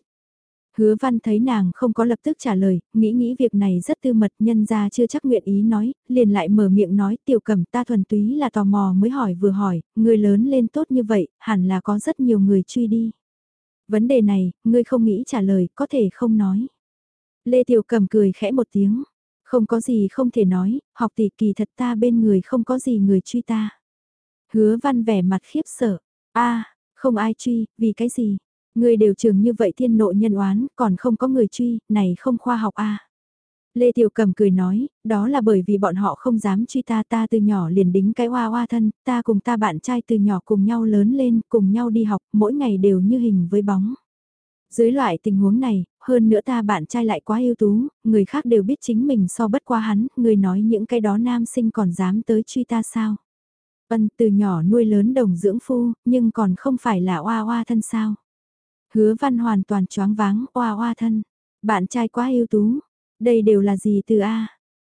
Hứa văn thấy nàng không có lập tức trả lời, nghĩ nghĩ việc này rất tư mật nhân ra chưa chắc nguyện ý nói, liền lại mở miệng nói tiểu cẩm ta thuần túy là tò mò mới hỏi vừa hỏi, người lớn lên tốt như vậy, hẳn là có rất nhiều người truy đi. Vấn đề này, ngươi không nghĩ trả lời, có thể không nói. Lê Tiểu Cầm cười khẽ một tiếng, không có gì không thể nói, học tỷ kỳ thật ta bên người không có gì người truy ta. Hứa văn vẻ mặt khiếp sợ, a không ai truy, vì cái gì? Người đều trường như vậy thiên nộ nhân oán, còn không có người truy, này không khoa học a Lê Tiểu Cầm cười nói, đó là bởi vì bọn họ không dám truy ta ta từ nhỏ liền đính cái hoa hoa thân, ta cùng ta bạn trai từ nhỏ cùng nhau lớn lên, cùng nhau đi học, mỗi ngày đều như hình với bóng. Dưới loại tình huống này, hơn nữa ta bạn trai lại quá ưu tú, người khác đều biết chính mình so bất qua hắn, người nói những cái đó nam sinh còn dám tới truy ta sao. Ân từ nhỏ nuôi lớn đồng dưỡng phu, nhưng còn không phải là oa oa thân sao. Hứa văn hoàn toàn choáng váng, oa oa thân. Bạn trai quá ưu tú, đây đều là gì từ A?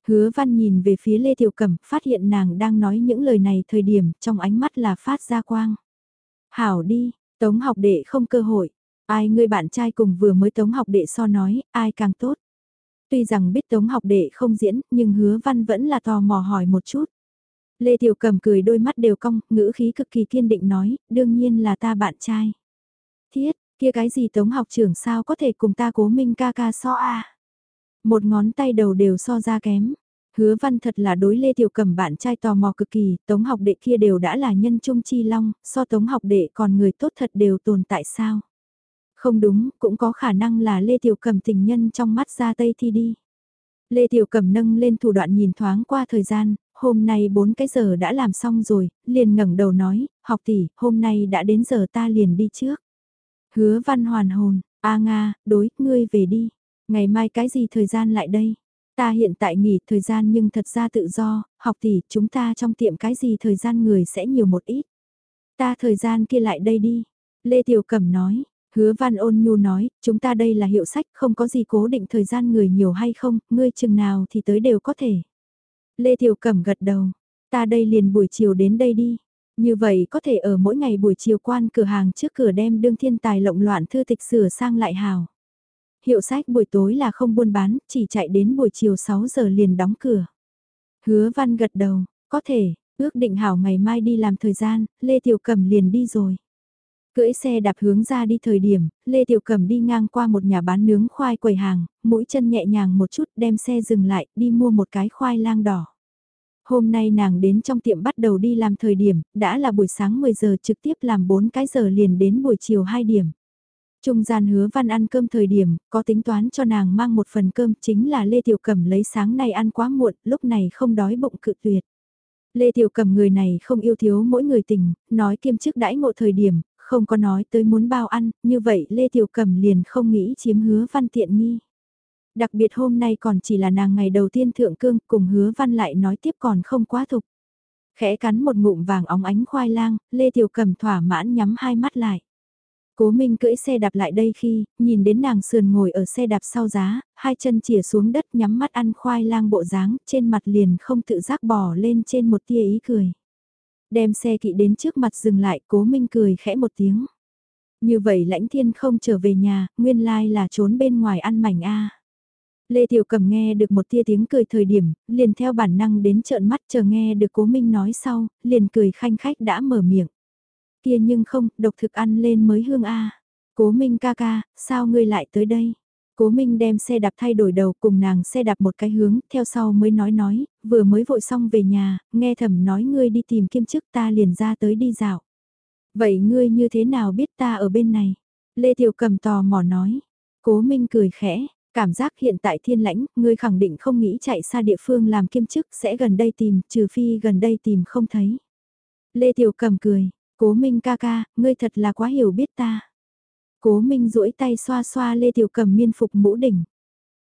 Hứa văn nhìn về phía Lê Tiểu Cẩm, phát hiện nàng đang nói những lời này thời điểm trong ánh mắt là phát ra quang. Hảo đi, tống học đệ không cơ hội. Ai người bạn trai cùng vừa mới tống học đệ so nói, ai càng tốt. Tuy rằng biết tống học đệ không diễn, nhưng hứa văn vẫn là tò mò hỏi một chút. Lê Tiểu Cẩm cười đôi mắt đều cong, ngữ khí cực kỳ kiên định nói, đương nhiên là ta bạn trai. Thiết, kia cái gì tống học trưởng sao có thể cùng ta cố minh ca ca so a một ngón tay đầu đều so ra kém. Hứa văn thật là đối Lê Tiểu Cầm bạn trai tò mò cực kỳ, tống học đệ kia đều đã là nhân trung chi long, so tống học đệ còn người tốt thật đều tồn tại sao? Không đúng, cũng có khả năng là Lê Tiểu Cầm tình nhân trong mắt ra tây thi đi. Lê Tiểu Cẩm nâng lên thủ đoạn nhìn thoáng qua thời gian, hôm nay 4 cái giờ đã làm xong rồi, liền ngẩng đầu nói, học tỷ, hôm nay đã đến giờ ta liền đi trước. Hứa văn hoàn hồn, A Nga, đối, ngươi về đi. Ngày mai cái gì thời gian lại đây? Ta hiện tại nghỉ thời gian nhưng thật ra tự do, học tỷ chúng ta trong tiệm cái gì thời gian người sẽ nhiều một ít. Ta thời gian kia lại đây đi. Lê Tiểu Cẩm nói, hứa văn ôn nhu nói, chúng ta đây là hiệu sách không có gì cố định thời gian người nhiều hay không, ngươi chừng nào thì tới đều có thể. Lê Tiểu Cẩm gật đầu, ta đây liền buổi chiều đến đây đi. Như vậy có thể ở mỗi ngày buổi chiều quan cửa hàng trước cửa đem đương thiên tài lộng loạn thư tịch sửa sang lại hào hiệu sách buổi tối là không buôn bán, chỉ chạy đến buổi chiều 6 giờ liền đóng cửa. Hứa văn gật đầu, có thể, ước định hảo ngày mai đi làm thời gian, Lê Tiểu Cẩm liền đi rồi. Cưỡi xe đạp hướng ra đi thời điểm, Lê Tiểu Cẩm đi ngang qua một nhà bán nướng khoai quầy hàng, mũi chân nhẹ nhàng một chút đem xe dừng lại, đi mua một cái khoai lang đỏ. Hôm nay nàng đến trong tiệm bắt đầu đi làm thời điểm, đã là buổi sáng 10 giờ trực tiếp làm 4 cái giờ liền đến buổi chiều 2 điểm. Trung gian hứa văn ăn cơm thời điểm, có tính toán cho nàng mang một phần cơm chính là Lê Tiểu Cẩm lấy sáng nay ăn quá muộn, lúc này không đói bụng cự tuyệt. Lê Tiểu Cẩm người này không yêu thiếu mỗi người tình, nói kiêm chức đãi ngộ thời điểm, không có nói tới muốn bao ăn, như vậy Lê Tiểu Cẩm liền không nghĩ chiếm hứa văn tiện nghi. Đặc biệt hôm nay còn chỉ là nàng ngày đầu tiên thượng cương cùng hứa văn lại nói tiếp còn không quá thục. Khẽ cắn một ngụm vàng óng ánh khoai lang, Lê Tiểu Cẩm thỏa mãn nhắm hai mắt lại. Cố Minh cưỡi xe đạp lại đây khi, nhìn đến nàng sườn ngồi ở xe đạp sau giá, hai chân chìa xuống đất nhắm mắt ăn khoai lang bộ dáng, trên mặt liền không tự giác bỏ lên trên một tia ý cười. Đem xe kỵ đến trước mặt dừng lại, Cố Minh cười khẽ một tiếng. Như vậy lãnh thiên không trở về nhà, nguyên lai là trốn bên ngoài ăn mảnh a. Lê Tiểu Cầm nghe được một tia tiếng cười thời điểm, liền theo bản năng đến trợn mắt chờ nghe được Cố Minh nói sau, liền cười khanh khách đã mở miệng. Kia nhưng không, độc thực ăn lên mới hương a. Cố Minh ca ca, sao ngươi lại tới đây? Cố Minh đem xe đạp thay đổi đầu cùng nàng xe đạp một cái hướng, theo sau mới nói nói, vừa mới vội xong về nhà, nghe thẩm nói ngươi đi tìm kiêm chức ta liền ra tới đi dạo. Vậy ngươi như thế nào biết ta ở bên này? Lê Tiểu Cầm tò mò nói. Cố Minh cười khẽ, cảm giác hiện tại thiên lãnh, ngươi khẳng định không nghĩ chạy xa địa phương làm kiêm chức sẽ gần đây tìm, trừ phi gần đây tìm không thấy. Lê Tiểu Cầm cười, Cố Minh ca ca, ngươi thật là quá hiểu biết ta. Cố Minh duỗi tay xoa xoa Lê Tiểu Cầm miên phục mũ đỉnh.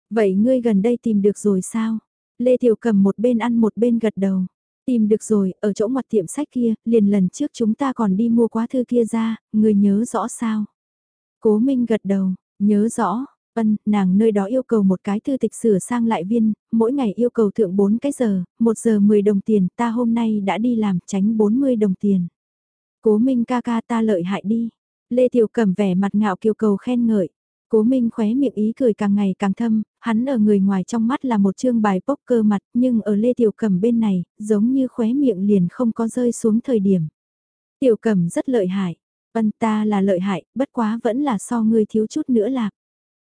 Vậy ngươi gần đây tìm được rồi sao? Lê Tiểu Cầm một bên ăn một bên gật đầu. Tìm được rồi, ở chỗ ngoặt tiệm sách kia, liền lần trước chúng ta còn đi mua quá thư kia ra, người nhớ rõ sao? Cố Minh gật đầu, nhớ rõ, ân, nàng nơi đó yêu cầu một cái thư tịch sửa sang lại viên, mỗi ngày yêu cầu thượng 4 cái giờ, 1 giờ 10 đồng tiền, ta hôm nay đã đi làm tránh 40 đồng tiền. Cố Minh ca ca ta lợi hại đi. Lê Tiểu Cẩm vẻ mặt ngạo kiều cầu khen ngợi. Cố Minh khóe miệng ý cười càng ngày càng thâm, hắn ở người ngoài trong mắt là một chương bài poker mặt, nhưng ở Lê Tiểu Cẩm bên này, giống như khóe miệng liền không có rơi xuống thời điểm. Tiểu Cẩm rất lợi hại, vân ta là lợi hại, bất quá vẫn là so ngươi thiếu chút nữa lạc.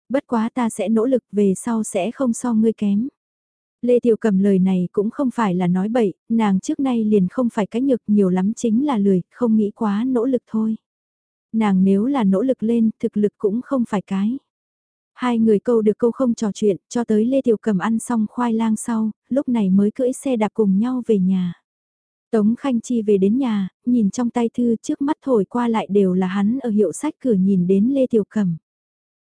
Bất quá ta sẽ nỗ lực về sau sẽ không so ngươi kém. Lê Tiểu Cầm lời này cũng không phải là nói bậy, nàng trước nay liền không phải cái nhược nhiều lắm chính là lười, không nghĩ quá nỗ lực thôi. Nàng nếu là nỗ lực lên, thực lực cũng không phải cái. Hai người câu được câu không trò chuyện, cho tới Lê Tiểu Cầm ăn xong khoai lang sau, lúc này mới cưỡi xe đạp cùng nhau về nhà. Tống Khanh Chi về đến nhà, nhìn trong tay thư trước mắt thổi qua lại đều là hắn ở hiệu sách cửa nhìn đến Lê Tiểu Cầm.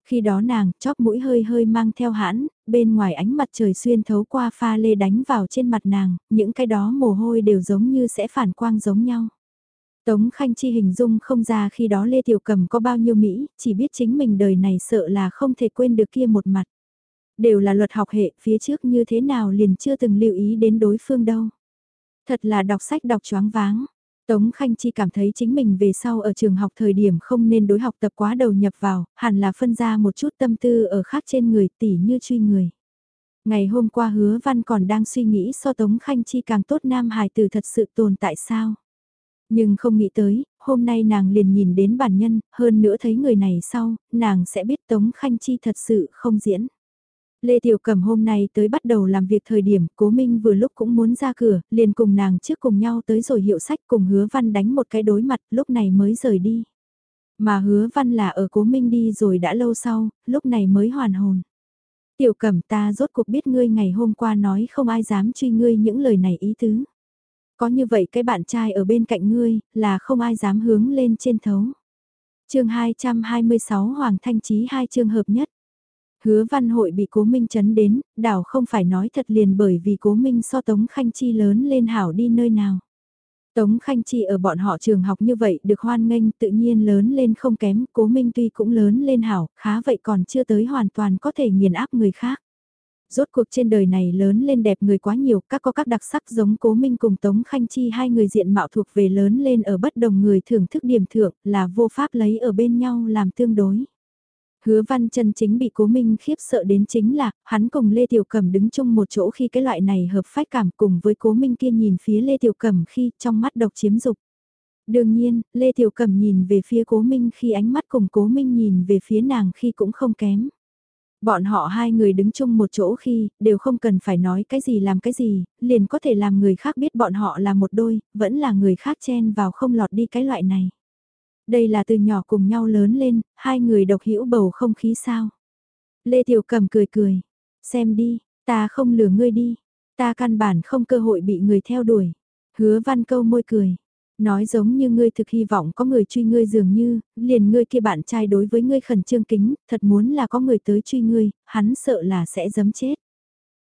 Khi đó nàng, chóp mũi hơi hơi mang theo hãn, bên ngoài ánh mặt trời xuyên thấu qua pha lê đánh vào trên mặt nàng, những cái đó mồ hôi đều giống như sẽ phản quang giống nhau. Tống Khanh Chi hình dung không ra khi đó Lê Tiểu Cầm có bao nhiêu Mỹ, chỉ biết chính mình đời này sợ là không thể quên được kia một mặt. Đều là luật học hệ, phía trước như thế nào liền chưa từng lưu ý đến đối phương đâu. Thật là đọc sách đọc choáng váng. Tống Khanh Chi cảm thấy chính mình về sau ở trường học thời điểm không nên đối học tập quá đầu nhập vào, hẳn là phân ra một chút tâm tư ở khác trên người tỉ như truy người. Ngày hôm qua hứa văn còn đang suy nghĩ so Tống Khanh Chi càng tốt nam hài từ thật sự tồn tại sao. Nhưng không nghĩ tới, hôm nay nàng liền nhìn đến bản nhân, hơn nữa thấy người này sau, nàng sẽ biết Tống Khanh Chi thật sự không diễn. Lê Tiểu Cẩm hôm nay tới bắt đầu làm việc thời điểm, Cố Minh vừa lúc cũng muốn ra cửa, liền cùng nàng trước cùng nhau tới rồi hiệu sách cùng hứa văn đánh một cái đối mặt, lúc này mới rời đi. Mà hứa văn là ở Cố Minh đi rồi đã lâu sau, lúc này mới hoàn hồn. Tiểu Cẩm ta rốt cuộc biết ngươi ngày hôm qua nói không ai dám truy ngươi những lời này ý tứ. Có như vậy cái bạn trai ở bên cạnh ngươi, là không ai dám hướng lên trên thấu. chương 226 Hoàng Thanh Trí hai trường hợp nhất. Hứa văn hội bị cố minh chấn đến, đảo không phải nói thật liền bởi vì cố minh so Tống Khanh Chi lớn lên hảo đi nơi nào. Tống Khanh Chi ở bọn họ trường học như vậy được hoan nghênh tự nhiên lớn lên không kém, cố minh tuy cũng lớn lên hảo, khá vậy còn chưa tới hoàn toàn có thể nghiền áp người khác. Rốt cuộc trên đời này lớn lên đẹp người quá nhiều, các có các đặc sắc giống Cố Minh cùng Tống Khanh Chi hai người diện mạo thuộc về lớn lên ở bất đồng người thưởng thức điểm thượng là vô pháp lấy ở bên nhau làm tương đối. Hứa văn chân chính bị cố minh khiếp sợ đến chính là, hắn cùng Lê Tiểu Cẩm đứng chung một chỗ khi cái loại này hợp phách cảm cùng với cố minh kia nhìn phía Lê Tiểu Cẩm khi trong mắt độc chiếm dục. Đương nhiên, Lê Tiểu Cẩm nhìn về phía cố minh khi ánh mắt cùng cố minh nhìn về phía nàng khi cũng không kém. Bọn họ hai người đứng chung một chỗ khi, đều không cần phải nói cái gì làm cái gì, liền có thể làm người khác biết bọn họ là một đôi, vẫn là người khác chen vào không lọt đi cái loại này. Đây là từ nhỏ cùng nhau lớn lên, hai người độc hữu bầu không khí sao. Lê Tiểu Cầm cười cười, xem đi, ta không lừa ngươi đi, ta căn bản không cơ hội bị người theo đuổi. Hứa văn câu môi cười, nói giống như ngươi thực hy vọng có người truy ngươi dường như, liền ngươi kia bạn trai đối với ngươi khẩn trương kính, thật muốn là có người tới truy ngươi, hắn sợ là sẽ dấm chết.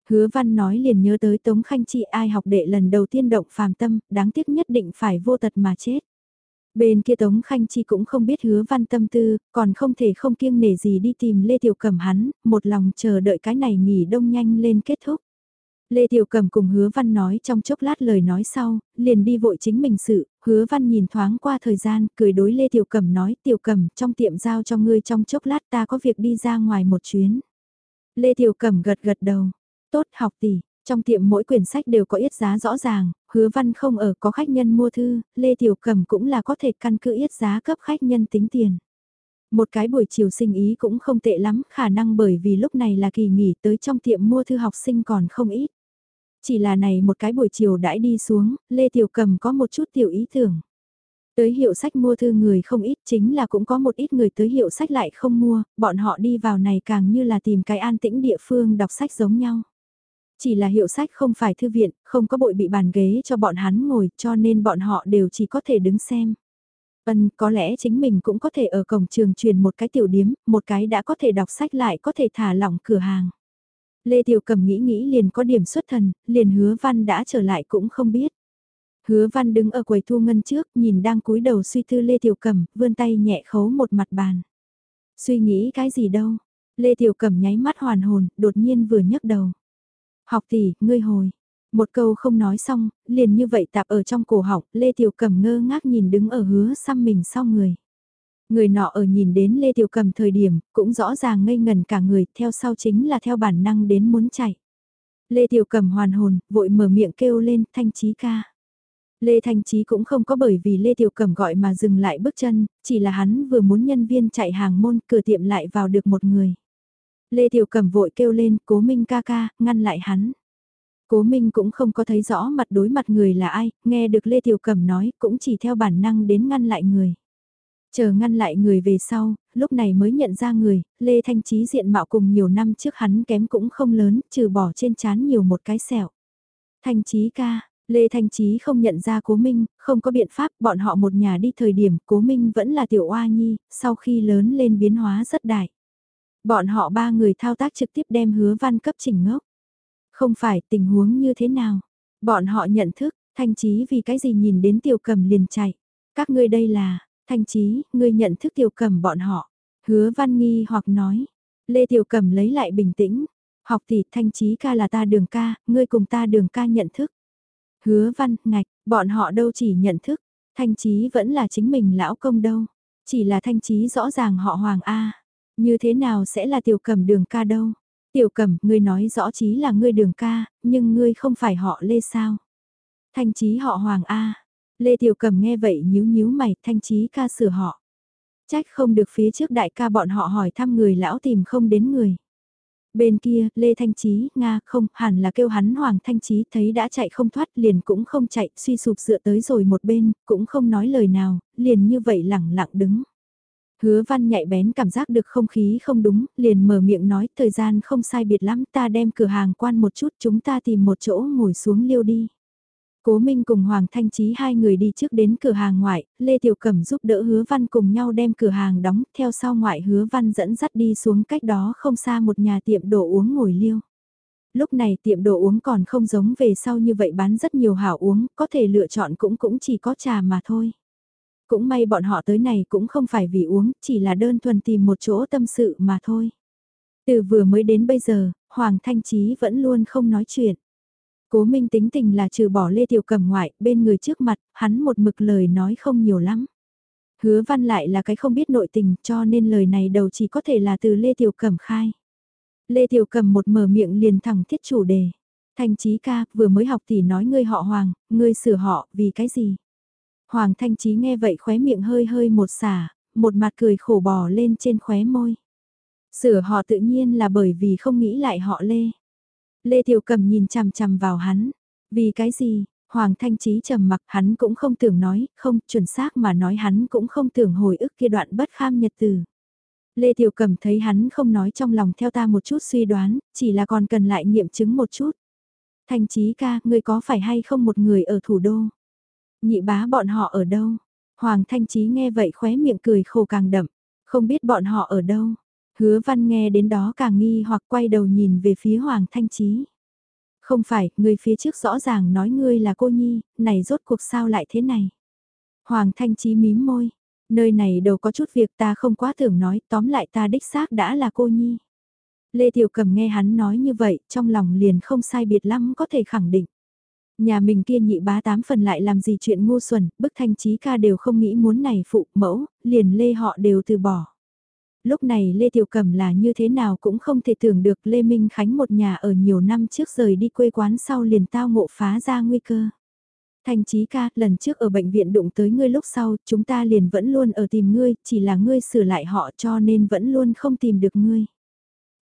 Hứa văn nói liền nhớ tới Tống Khanh Chi ai học đệ lần đầu tiên động phàm tâm, đáng tiếc nhất định phải vô tật mà chết. Bên kia Tống Khanh Chi cũng không biết hứa văn tâm tư, còn không thể không kiêng nể gì đi tìm Lê Tiểu Cẩm hắn, một lòng chờ đợi cái này nghỉ đông nhanh lên kết thúc. Lê Tiểu Cẩm cùng hứa văn nói trong chốc lát lời nói sau, liền đi vội chính mình sự, hứa văn nhìn thoáng qua thời gian, cười đối Lê Tiểu Cẩm nói Tiểu Cẩm trong tiệm giao cho ngươi trong chốc lát ta có việc đi ra ngoài một chuyến. Lê Tiểu Cẩm gật gật đầu, tốt học tỷ, trong tiệm mỗi quyển sách đều có yết giá rõ ràng, hứa văn không ở có khách nhân mua thư, Lê Tiểu Cẩm cũng là có thể căn cứ yết giá cấp khách nhân tính tiền. Một cái buổi chiều sinh ý cũng không tệ lắm, khả năng bởi vì lúc này là kỳ nghỉ tới trong tiệm mua thư học sinh còn không ít. Chỉ là này một cái buổi chiều đãi đi xuống, Lê Tiểu Cầm có một chút tiểu ý tưởng. Tới hiệu sách mua thư người không ít chính là cũng có một ít người tới hiệu sách lại không mua, bọn họ đi vào này càng như là tìm cái an tĩnh địa phương đọc sách giống nhau. Chỉ là hiệu sách không phải thư viện, không có bội bị bàn ghế cho bọn hắn ngồi cho nên bọn họ đều chỉ có thể đứng xem. Ân, có lẽ chính mình cũng có thể ở cổng trường truyền một cái tiểu điếm, một cái đã có thể đọc sách lại có thể thả lỏng cửa hàng. Lê Tiểu Cầm nghĩ nghĩ liền có điểm xuất thần, liền hứa văn đã trở lại cũng không biết. Hứa văn đứng ở quầy thu ngân trước, nhìn đang cúi đầu suy tư Lê Tiểu Cầm, vươn tay nhẹ khấu một mặt bàn. Suy nghĩ cái gì đâu? Lê Tiểu Cầm nháy mắt hoàn hồn, đột nhiên vừa nhấc đầu. Học tỷ, ngươi hồi. Một câu không nói xong, liền như vậy tạp ở trong cổ học. Lê Tiểu Cầm ngơ ngác nhìn đứng ở hứa xăm mình sau người. Người nọ ở nhìn đến Lê Tiểu Cầm thời điểm, cũng rõ ràng ngây ngần cả người, theo sau chính là theo bản năng đến muốn chạy. Lê Tiểu Cầm hoàn hồn, vội mở miệng kêu lên, thanh trí ca. Lê Thanh Trí cũng không có bởi vì Lê Tiểu cẩm gọi mà dừng lại bước chân, chỉ là hắn vừa muốn nhân viên chạy hàng môn cửa tiệm lại vào được một người. Lê Tiểu cẩm vội kêu lên, cố minh ca ca, ngăn lại hắn. Cố Minh cũng không có thấy rõ mặt đối mặt người là ai, nghe được Lê Tiểu Cẩm nói cũng chỉ theo bản năng đến ngăn lại người. Chờ ngăn lại người về sau, lúc này mới nhận ra người, Lê Thanh Trí diện mạo cùng nhiều năm trước hắn kém cũng không lớn, trừ bỏ trên chán nhiều một cái sẹo. Thanh Trí ca, Lê Thanh Trí không nhận ra Cố Minh, không có biện pháp, bọn họ một nhà đi thời điểm Cố Minh vẫn là tiểu oa nhi, sau khi lớn lên biến hóa rất đại. Bọn họ ba người thao tác trực tiếp đem hứa văn cấp chỉnh ngốc. Không phải tình huống như thế nào. Bọn họ nhận thức, thanh trí vì cái gì nhìn đến tiểu cầm liền chạy. Các ngươi đây là, thanh trí, ngươi nhận thức tiểu cầm bọn họ. Hứa văn nghi hoặc nói. Lê Tiểu Cầm lấy lại bình tĩnh. Học tỷ thanh trí ca là ta đường ca, ngươi cùng ta đường ca nhận thức. Hứa văn, ngạch, bọn họ đâu chỉ nhận thức. Thanh trí vẫn là chính mình lão công đâu. Chỉ là thanh trí rõ ràng họ hoàng A. Như thế nào sẽ là tiểu cầm đường ca đâu. Tiểu cẩm, ngươi nói rõ chí là ngươi đường ca, nhưng ngươi không phải họ Lê sao? Thanh chí họ Hoàng A. Lê Tiểu Cầm nghe vậy nhíu nhíu mày, thanh chí ca sửa họ. Trách không được phía trước đại ca bọn họ hỏi thăm người lão tìm không đến người. Bên kia, Lê Thanh Trí, Nga không, hẳn là kêu hắn Hoàng Thanh Trí thấy đã chạy không thoát liền cũng không chạy, suy sụp dựa tới rồi một bên, cũng không nói lời nào, liền như vậy lẳng lặng đứng. Hứa văn nhạy bén cảm giác được không khí không đúng, liền mở miệng nói thời gian không sai biệt lắm ta đem cửa hàng quan một chút chúng ta tìm một chỗ ngồi xuống liêu đi. Cố Minh cùng Hoàng Thanh Trí hai người đi trước đến cửa hàng ngoại, Lê Tiểu Cẩm giúp đỡ hứa văn cùng nhau đem cửa hàng đóng, theo sau ngoại hứa văn dẫn dắt đi xuống cách đó không xa một nhà tiệm đồ uống ngồi liêu. Lúc này tiệm đồ uống còn không giống về sau như vậy bán rất nhiều hảo uống, có thể lựa chọn cũng cũng chỉ có trà mà thôi. Cũng may bọn họ tới này cũng không phải vì uống, chỉ là đơn thuần tìm một chỗ tâm sự mà thôi. Từ vừa mới đến bây giờ, Hoàng Thanh Trí vẫn luôn không nói chuyện. Cố Minh tính tình là trừ bỏ Lê Tiểu Cẩm ngoại, bên người trước mặt, hắn một mực lời nói không nhiều lắm. Hứa văn lại là cái không biết nội tình cho nên lời này đầu chỉ có thể là từ Lê Tiểu Cẩm khai. Lê Tiểu Cẩm một mở miệng liền thẳng thiết chủ đề. Thanh Chí ca, vừa mới học thì nói ngươi họ Hoàng, ngươi sửa họ, vì cái gì? Hoàng Thanh Chí nghe vậy khóe miệng hơi hơi một xả, một mặt cười khổ bò lên trên khóe môi. Sửa họ tự nhiên là bởi vì không nghĩ lại họ Lê. Lê Tiểu Cầm nhìn chằm chằm vào hắn. Vì cái gì? Hoàng Thanh Trí trầm mặc hắn cũng không tưởng nói, không chuẩn xác mà nói hắn cũng không tưởng hồi ức kia đoạn bất kham nhật từ. Lê Tiểu Cầm thấy hắn không nói trong lòng theo ta một chút suy đoán, chỉ là còn cần lại nghiệm chứng một chút. Thanh Trí ca, ngươi có phải hay không một người ở thủ đô? Nhị bá bọn họ ở đâu? Hoàng Thanh Trí nghe vậy khóe miệng cười khổ càng đậm, không biết bọn họ ở đâu. Hứa văn nghe đến đó càng nghi hoặc quay đầu nhìn về phía Hoàng Thanh Trí. Không phải, người phía trước rõ ràng nói ngươi là cô nhi, này rốt cuộc sao lại thế này. Hoàng Thanh Trí mím môi, nơi này đâu có chút việc ta không quá tưởng nói, tóm lại ta đích xác đã là cô nhi. Lê Tiểu Cầm nghe hắn nói như vậy, trong lòng liền không sai biệt lắm có thể khẳng định. Nhà mình kia nhị bá tám phần lại làm gì chuyện ngu xuẩn, bức thanh trí ca đều không nghĩ muốn này phụ mẫu, liền lê họ đều từ bỏ. Lúc này Lê Tiểu Cẩm là như thế nào cũng không thể tưởng được Lê Minh Khánh một nhà ở nhiều năm trước rời đi quê quán sau liền tao ngộ phá ra nguy cơ. thành trí ca, lần trước ở bệnh viện đụng tới ngươi lúc sau, chúng ta liền vẫn luôn ở tìm ngươi, chỉ là ngươi sửa lại họ cho nên vẫn luôn không tìm được ngươi.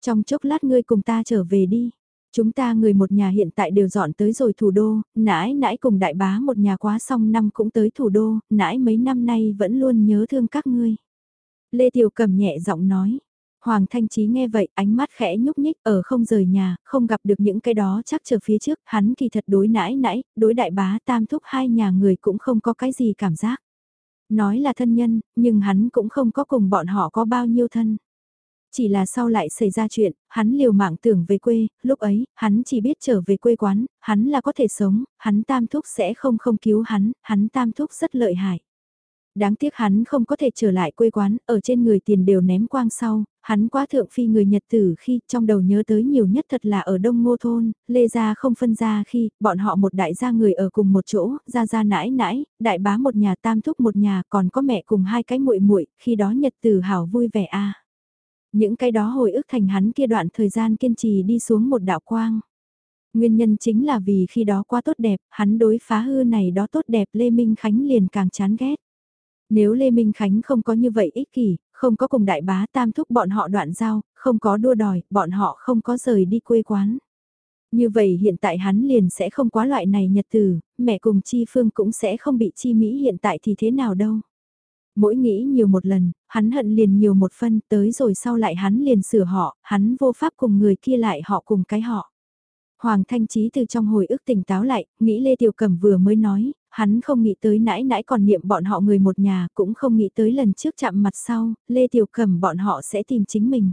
Trong chốc lát ngươi cùng ta trở về đi. Chúng ta người một nhà hiện tại đều dọn tới rồi thủ đô, nãi nãi cùng đại bá một nhà quá xong năm cũng tới thủ đô, nãi mấy năm nay vẫn luôn nhớ thương các ngươi. Lê Tiểu cầm nhẹ giọng nói. Hoàng Thanh Trí nghe vậy ánh mắt khẽ nhúc nhích ở không rời nhà, không gặp được những cái đó chắc chờ phía trước, hắn kỳ thật đối nãi nãi, đối đại bá tam thúc hai nhà người cũng không có cái gì cảm giác. Nói là thân nhân, nhưng hắn cũng không có cùng bọn họ có bao nhiêu thân. Chỉ là sau lại xảy ra chuyện, hắn liều mạng tưởng về quê, lúc ấy, hắn chỉ biết trở về quê quán, hắn là có thể sống, hắn tam thúc sẽ không không cứu hắn, hắn tam thúc rất lợi hại. Đáng tiếc hắn không có thể trở lại quê quán, ở trên người tiền đều ném quang sau, hắn quá thượng phi người Nhật tử khi trong đầu nhớ tới nhiều nhất thật là ở Đông Ngô Thôn, Lê Gia không phân ra khi bọn họ một đại gia người ở cùng một chỗ, gia gia nãi nãi, đại bá một nhà tam thúc một nhà còn có mẹ cùng hai cái muội muội khi đó Nhật tử hảo vui vẻ a Những cái đó hồi ức thành hắn kia đoạn thời gian kiên trì đi xuống một đạo quang. Nguyên nhân chính là vì khi đó quá tốt đẹp, hắn đối phá hư này đó tốt đẹp Lê Minh Khánh liền càng chán ghét. Nếu Lê Minh Khánh không có như vậy ích kỷ, không có cùng đại bá tam thúc bọn họ đoạn giao, không có đua đòi, bọn họ không có rời đi quê quán. Như vậy hiện tại hắn liền sẽ không quá loại này nhật từ, mẹ cùng Chi Phương cũng sẽ không bị Chi Mỹ hiện tại thì thế nào đâu. Mỗi nghĩ nhiều một lần, hắn hận liền nhiều một phân tới rồi sau lại hắn liền sửa họ, hắn vô pháp cùng người kia lại họ cùng cái họ. Hoàng Thanh Trí từ trong hồi ức tỉnh táo lại, nghĩ Lê Tiểu Cẩm vừa mới nói, hắn không nghĩ tới nãi nãi còn niệm bọn họ người một nhà, cũng không nghĩ tới lần trước chạm mặt sau, Lê Tiểu Cẩm bọn họ sẽ tìm chính mình.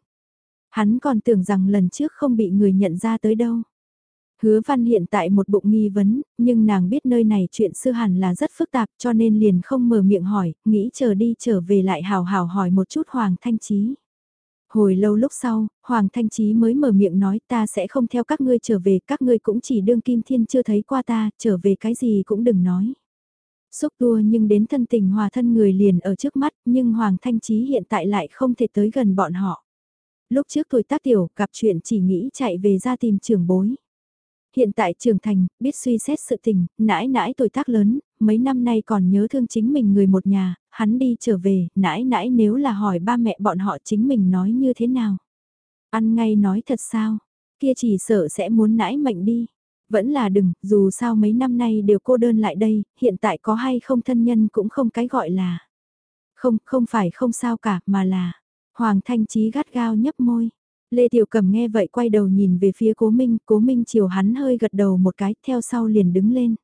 Hắn còn tưởng rằng lần trước không bị người nhận ra tới đâu. Hứa văn hiện tại một bụng nghi vấn, nhưng nàng biết nơi này chuyện sư hẳn là rất phức tạp cho nên liền không mở miệng hỏi, nghĩ chờ đi trở về lại hào hào hỏi một chút Hoàng Thanh Trí. Hồi lâu lúc sau, Hoàng Thanh Trí mới mở miệng nói ta sẽ không theo các ngươi trở về, các ngươi cũng chỉ đương Kim Thiên chưa thấy qua ta, trở về cái gì cũng đừng nói. Xúc tua nhưng đến thân tình hòa thân người liền ở trước mắt, nhưng Hoàng Thanh Trí hiện tại lại không thể tới gần bọn họ. Lúc trước tuổi tác tiểu, gặp chuyện chỉ nghĩ chạy về ra tìm trưởng bối. Hiện tại trưởng thành, biết suy xét sự tình, nãi nãi tuổi tác lớn, mấy năm nay còn nhớ thương chính mình người một nhà, hắn đi trở về, nãi nãi nếu là hỏi ba mẹ bọn họ chính mình nói như thế nào. Ăn ngay nói thật sao, kia chỉ sợ sẽ muốn nãi mệnh đi. Vẫn là đừng, dù sao mấy năm nay đều cô đơn lại đây, hiện tại có hay không thân nhân cũng không cái gọi là. Không, không phải không sao cả, mà là. Hoàng Thanh Trí gắt gao nhấp môi. Lê Tiểu Cầm nghe vậy quay đầu nhìn về phía Cố Minh, Cố Minh chiều hắn hơi gật đầu một cái, theo sau liền đứng lên.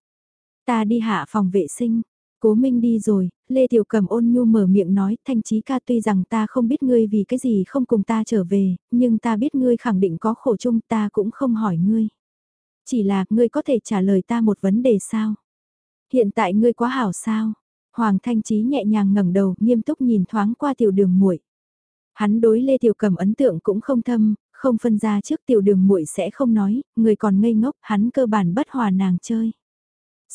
Ta đi hạ phòng vệ sinh. Cố Minh đi rồi, Lê Tiểu Cầm ôn nhu mở miệng nói, Thanh Chí ca tuy rằng ta không biết ngươi vì cái gì không cùng ta trở về, nhưng ta biết ngươi khẳng định có khổ chung ta cũng không hỏi ngươi. Chỉ là, ngươi có thể trả lời ta một vấn đề sao? Hiện tại ngươi quá hảo sao? Hoàng Thanh Chí nhẹ nhàng ngẩng đầu, nghiêm túc nhìn thoáng qua tiểu đường muội. Hắn đối Lê Tiểu Cầm ấn tượng cũng không thâm, không phân ra trước tiểu đường muội sẽ không nói, người còn ngây ngốc, hắn cơ bản bất hòa nàng chơi.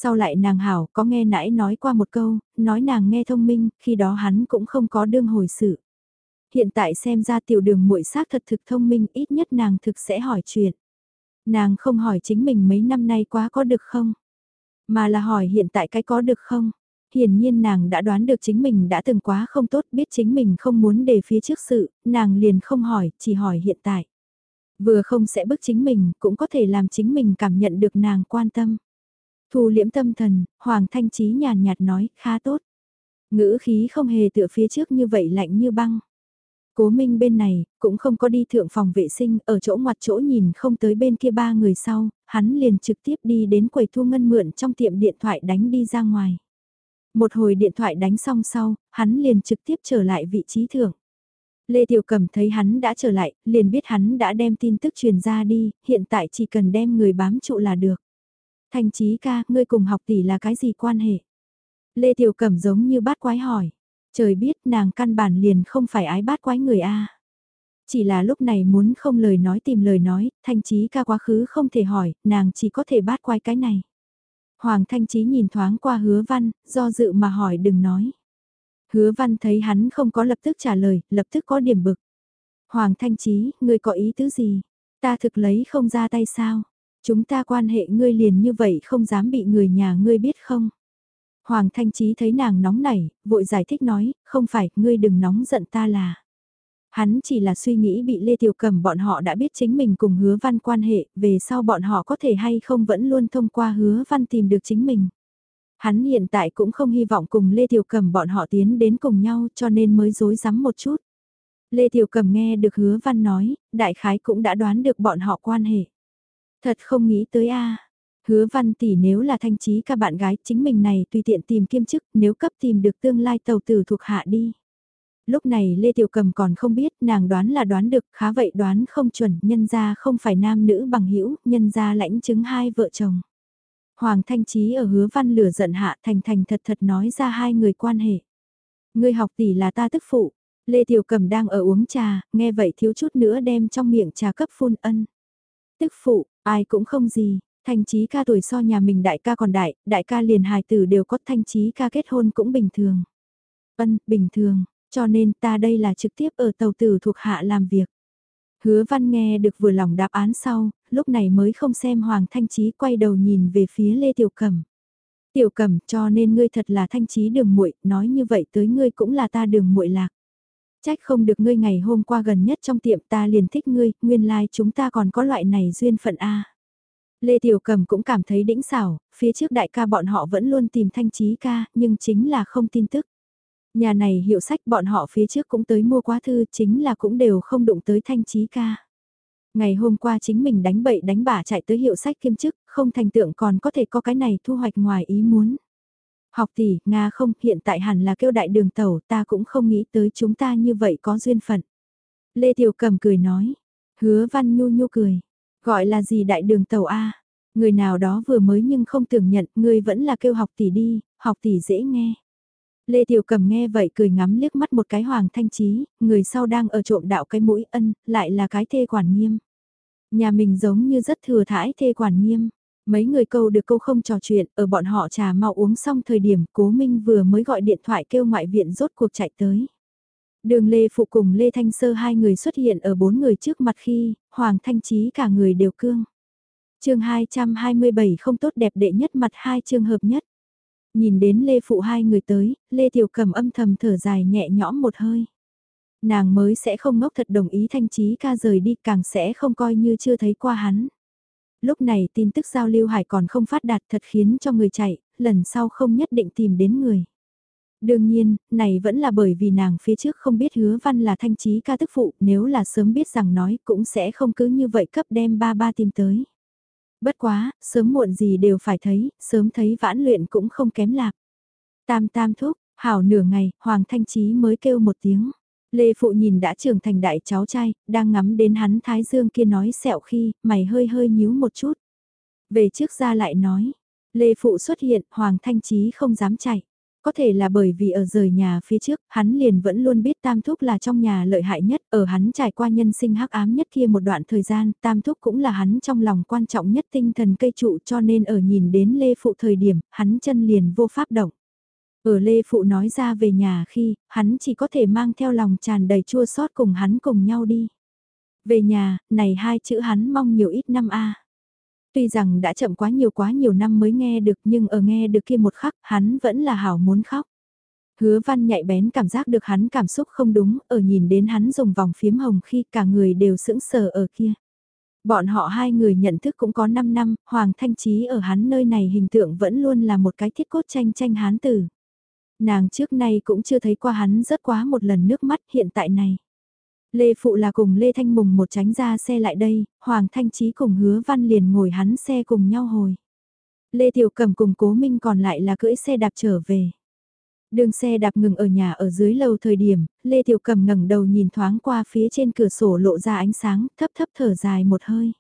Sau lại nàng hảo có nghe nãy nói qua một câu, nói nàng nghe thông minh, khi đó hắn cũng không có đương hồi sự. Hiện tại xem ra tiểu đường muội xác thật thực thông minh, ít nhất nàng thực sẽ hỏi chuyện. Nàng không hỏi chính mình mấy năm nay quá có được không? Mà là hỏi hiện tại cái có được không? Hiển nhiên nàng đã đoán được chính mình đã từng quá không tốt, biết chính mình không muốn để phía trước sự, nàng liền không hỏi, chỉ hỏi hiện tại. Vừa không sẽ bức chính mình, cũng có thể làm chính mình cảm nhận được nàng quan tâm. Thu liễm tâm thần, Hoàng Thanh Trí nhàn nhạt nói, khá tốt. Ngữ khí không hề tựa phía trước như vậy lạnh như băng. Cố Minh bên này, cũng không có đi thượng phòng vệ sinh, ở chỗ ngoặt chỗ nhìn không tới bên kia ba người sau, hắn liền trực tiếp đi đến quầy thu ngân mượn trong tiệm điện thoại đánh đi ra ngoài. Một hồi điện thoại đánh xong sau, hắn liền trực tiếp trở lại vị trí thưởng. Lê Tiểu Cầm thấy hắn đã trở lại, liền biết hắn đã đem tin tức truyền ra đi, hiện tại chỉ cần đem người bám trụ là được. Thanh Chí ca, ngươi cùng học tỷ là cái gì quan hệ? Lê Tiểu Cẩm giống như bát quái hỏi. Trời biết nàng căn bản liền không phải ái bát quái người a. Chỉ là lúc này muốn không lời nói tìm lời nói, Thanh Chí ca quá khứ không thể hỏi, nàng chỉ có thể bát quái cái này. Hoàng Thanh Chí nhìn thoáng qua hứa văn, do dự mà hỏi đừng nói. Hứa văn thấy hắn không có lập tức trả lời, lập tức có điểm bực. Hoàng Thanh Chí, ngươi có ý tứ gì? Ta thực lấy không ra tay sao? Chúng ta quan hệ ngươi liền như vậy không dám bị người nhà ngươi biết không? Hoàng Thanh Trí thấy nàng nóng nảy, vội giải thích nói, không phải, ngươi đừng nóng giận ta là. Hắn chỉ là suy nghĩ bị Lê Tiểu Cầm bọn họ đã biết chính mình cùng hứa văn quan hệ, về sau bọn họ có thể hay không vẫn luôn thông qua hứa văn tìm được chính mình. Hắn hiện tại cũng không hy vọng cùng Lê Tiểu Cầm bọn họ tiến đến cùng nhau cho nên mới dối rắm một chút. Lê Tiểu Cầm nghe được hứa văn nói, đại khái cũng đã đoán được bọn họ quan hệ. Thật không nghĩ tới a Hứa văn tỷ nếu là thanh trí các bạn gái chính mình này tùy tiện tìm kiêm chức nếu cấp tìm được tương lai tàu tử thuộc hạ đi. Lúc này Lê Tiểu Cầm còn không biết nàng đoán là đoán được khá vậy đoán không chuẩn nhân ra không phải nam nữ bằng hữu nhân ra lãnh chứng hai vợ chồng. Hoàng Thanh Trí ở hứa văn lửa giận hạ thành thành thật thật nói ra hai người quan hệ. Người học tỷ là ta tức phụ. Lê Tiểu Cầm đang ở uống trà, nghe vậy thiếu chút nữa đem trong miệng trà cấp phun ân. Tức phụ, ai cũng không gì, thanh trí ca tuổi so nhà mình đại ca còn đại, đại ca liền hài tử đều có thanh trí ca kết hôn cũng bình thường. vân bình thường, cho nên ta đây là trực tiếp ở tàu tử thuộc hạ làm việc. Hứa văn nghe được vừa lòng đáp án sau, lúc này mới không xem Hoàng Thanh Trí quay đầu nhìn về phía Lê Tiểu Cẩm. Tiểu Cẩm cho nên ngươi thật là Thanh Trí đường muội nói như vậy tới ngươi cũng là ta đường muội lạc. Trách không được ngươi ngày hôm qua gần nhất trong tiệm ta liền thích ngươi, nguyên lai like chúng ta còn có loại này duyên phận A. Lê Tiểu Cầm cũng cảm thấy đĩnh xảo, phía trước đại ca bọn họ vẫn luôn tìm thanh trí ca, nhưng chính là không tin tức. Nhà này hiệu sách bọn họ phía trước cũng tới mua quá thư chính là cũng đều không đụng tới thanh trí ca. Ngày hôm qua chính mình đánh bậy đánh bả chạy tới hiệu sách kiêm chức, không thành tượng còn có thể có cái này thu hoạch ngoài ý muốn. Học tỷ, Nga không, hiện tại hẳn là kêu đại đường tàu, ta cũng không nghĩ tới chúng ta như vậy có duyên phận. Lê Tiểu Cầm cười nói, hứa văn nhu nhu cười, gọi là gì đại đường tàu A, người nào đó vừa mới nhưng không tưởng nhận, người vẫn là kêu học tỷ đi, học tỷ dễ nghe. Lê Tiểu Cầm nghe vậy cười ngắm liếc mắt một cái hoàng thanh trí, người sau đang ở trộm đạo cái mũi ân, lại là cái thê quản nghiêm. Nhà mình giống như rất thừa thãi thê quản nghiêm. Mấy người câu được câu không trò chuyện, ở bọn họ trà mau uống xong thời điểm cố Minh vừa mới gọi điện thoại kêu ngoại viện rốt cuộc chạy tới. Đường Lê Phụ cùng Lê Thanh Sơ hai người xuất hiện ở bốn người trước mặt khi, Hoàng Thanh Trí cả người đều cương. chương 227 không tốt đẹp đệ nhất mặt hai trường hợp nhất. Nhìn đến Lê Phụ hai người tới, Lê Tiểu Cầm âm thầm thở dài nhẹ nhõm một hơi. Nàng mới sẽ không ngốc thật đồng ý Thanh Trí ca rời đi càng sẽ không coi như chưa thấy qua hắn. Lúc này tin tức giao lưu hải còn không phát đạt thật khiến cho người chạy, lần sau không nhất định tìm đến người. Đương nhiên, này vẫn là bởi vì nàng phía trước không biết hứa văn là thanh trí ca tức phụ, nếu là sớm biết rằng nói cũng sẽ không cứ như vậy cấp đem ba ba tìm tới. Bất quá, sớm muộn gì đều phải thấy, sớm thấy vãn luyện cũng không kém lạc. Tam tam thúc, hảo nửa ngày, Hoàng Thanh Trí mới kêu một tiếng. Lê Phụ nhìn đã trưởng thành đại cháu trai, đang ngắm đến hắn Thái Dương kia nói sẹo khi, mày hơi hơi nhíu một chút. Về trước ra lại nói, Lê Phụ xuất hiện, Hoàng Thanh Trí không dám chạy. Có thể là bởi vì ở rời nhà phía trước, hắn liền vẫn luôn biết Tam Thúc là trong nhà lợi hại nhất, ở hắn trải qua nhân sinh hắc ám nhất kia một đoạn thời gian, Tam Thúc cũng là hắn trong lòng quan trọng nhất tinh thần cây trụ cho nên ở nhìn đến Lê Phụ thời điểm, hắn chân liền vô pháp động. Ở Lê Phụ nói ra về nhà khi, hắn chỉ có thể mang theo lòng tràn đầy chua xót cùng hắn cùng nhau đi. Về nhà, này hai chữ hắn mong nhiều ít năm a. Tuy rằng đã chậm quá nhiều quá nhiều năm mới nghe được nhưng ở nghe được kia một khắc hắn vẫn là hảo muốn khóc. Hứa văn nhạy bén cảm giác được hắn cảm xúc không đúng, ở nhìn đến hắn dùng vòng phiếm hồng khi cả người đều sững sờ ở kia. Bọn họ hai người nhận thức cũng có 5 năm, Hoàng Thanh Trí ở hắn nơi này hình tượng vẫn luôn là một cái thiết cốt tranh tranh hán tử. Nàng trước nay cũng chưa thấy qua hắn rớt quá một lần nước mắt hiện tại này. Lê Phụ là cùng Lê Thanh Mùng một tránh ra xe lại đây, Hoàng Thanh Trí cùng hứa văn liền ngồi hắn xe cùng nhau hồi. Lê Tiểu Cầm cùng Cố Minh còn lại là cưỡi xe đạp trở về. Đường xe đạp ngừng ở nhà ở dưới lầu thời điểm, Lê Tiểu Cầm ngẩng đầu nhìn thoáng qua phía trên cửa sổ lộ ra ánh sáng, thấp thấp thở dài một hơi.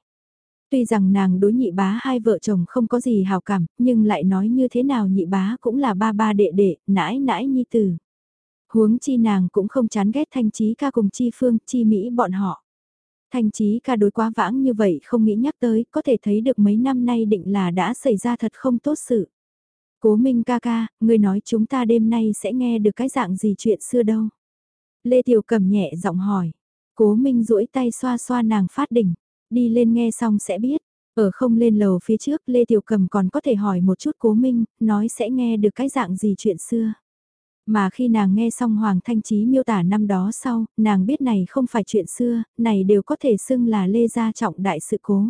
Tuy rằng nàng đối nhị bá hai vợ chồng không có gì hào cảm, nhưng lại nói như thế nào nhị bá cũng là ba ba đệ đệ, nãi nãi nhi tử. Huống chi nàng cũng không chán ghét thanh trí ca cùng chi phương, chi Mỹ bọn họ. Thanh trí ca đối quá vãng như vậy không nghĩ nhắc tới, có thể thấy được mấy năm nay định là đã xảy ra thật không tốt sự. Cố Minh ca ca, người nói chúng ta đêm nay sẽ nghe được cái dạng gì chuyện xưa đâu. Lê Tiểu cầm nhẹ giọng hỏi. Cố Minh duỗi tay xoa xoa nàng phát đỉnh. Đi lên nghe xong sẽ biết. Ở không lên lầu phía trước Lê Tiểu Cầm còn có thể hỏi một chút cố minh, nói sẽ nghe được cái dạng gì chuyện xưa. Mà khi nàng nghe xong Hoàng Thanh Trí miêu tả năm đó sau, nàng biết này không phải chuyện xưa, này đều có thể xưng là Lê Gia trọng đại sự cố.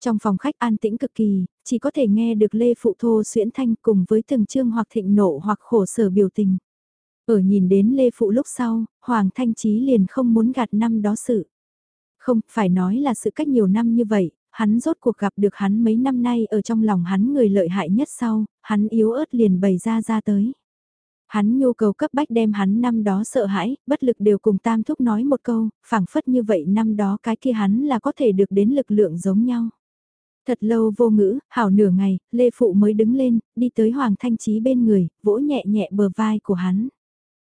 Trong phòng khách an tĩnh cực kỳ, chỉ có thể nghe được Lê Phụ Thô xuyễn thanh cùng với từng chương hoặc thịnh nộ hoặc khổ sở biểu tình. Ở nhìn đến Lê Phụ lúc sau, Hoàng Thanh Trí liền không muốn gạt năm đó sự. Không, phải nói là sự cách nhiều năm như vậy, hắn rốt cuộc gặp được hắn mấy năm nay ở trong lòng hắn người lợi hại nhất sau, hắn yếu ớt liền bày ra ra tới. Hắn nhu cầu cấp bách đem hắn năm đó sợ hãi, bất lực đều cùng tam thúc nói một câu, phảng phất như vậy năm đó cái kia hắn là có thể được đến lực lượng giống nhau. Thật lâu vô ngữ, hảo nửa ngày, Lê Phụ mới đứng lên, đi tới Hoàng Thanh Trí bên người, vỗ nhẹ nhẹ bờ vai của hắn.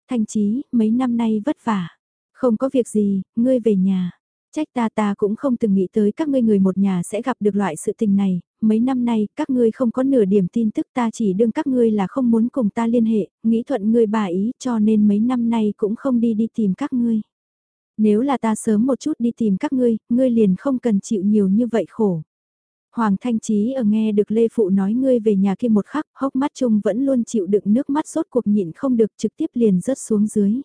Thanh Trí, mấy năm nay vất vả. Không có việc gì, ngươi về nhà. Trách ta ta cũng không từng nghĩ tới các ngươi người một nhà sẽ gặp được loại sự tình này, mấy năm nay các ngươi không có nửa điểm tin tức ta chỉ đương các ngươi là không muốn cùng ta liên hệ, nghĩ thuận ngươi bà ý cho nên mấy năm nay cũng không đi đi tìm các ngươi. Nếu là ta sớm một chút đi tìm các ngươi, ngươi liền không cần chịu nhiều như vậy khổ. Hoàng Thanh Trí ở nghe được Lê Phụ nói ngươi về nhà kia một khắc, hốc mắt chung vẫn luôn chịu đựng nước mắt sốt cuộc nhịn không được trực tiếp liền rớt xuống dưới.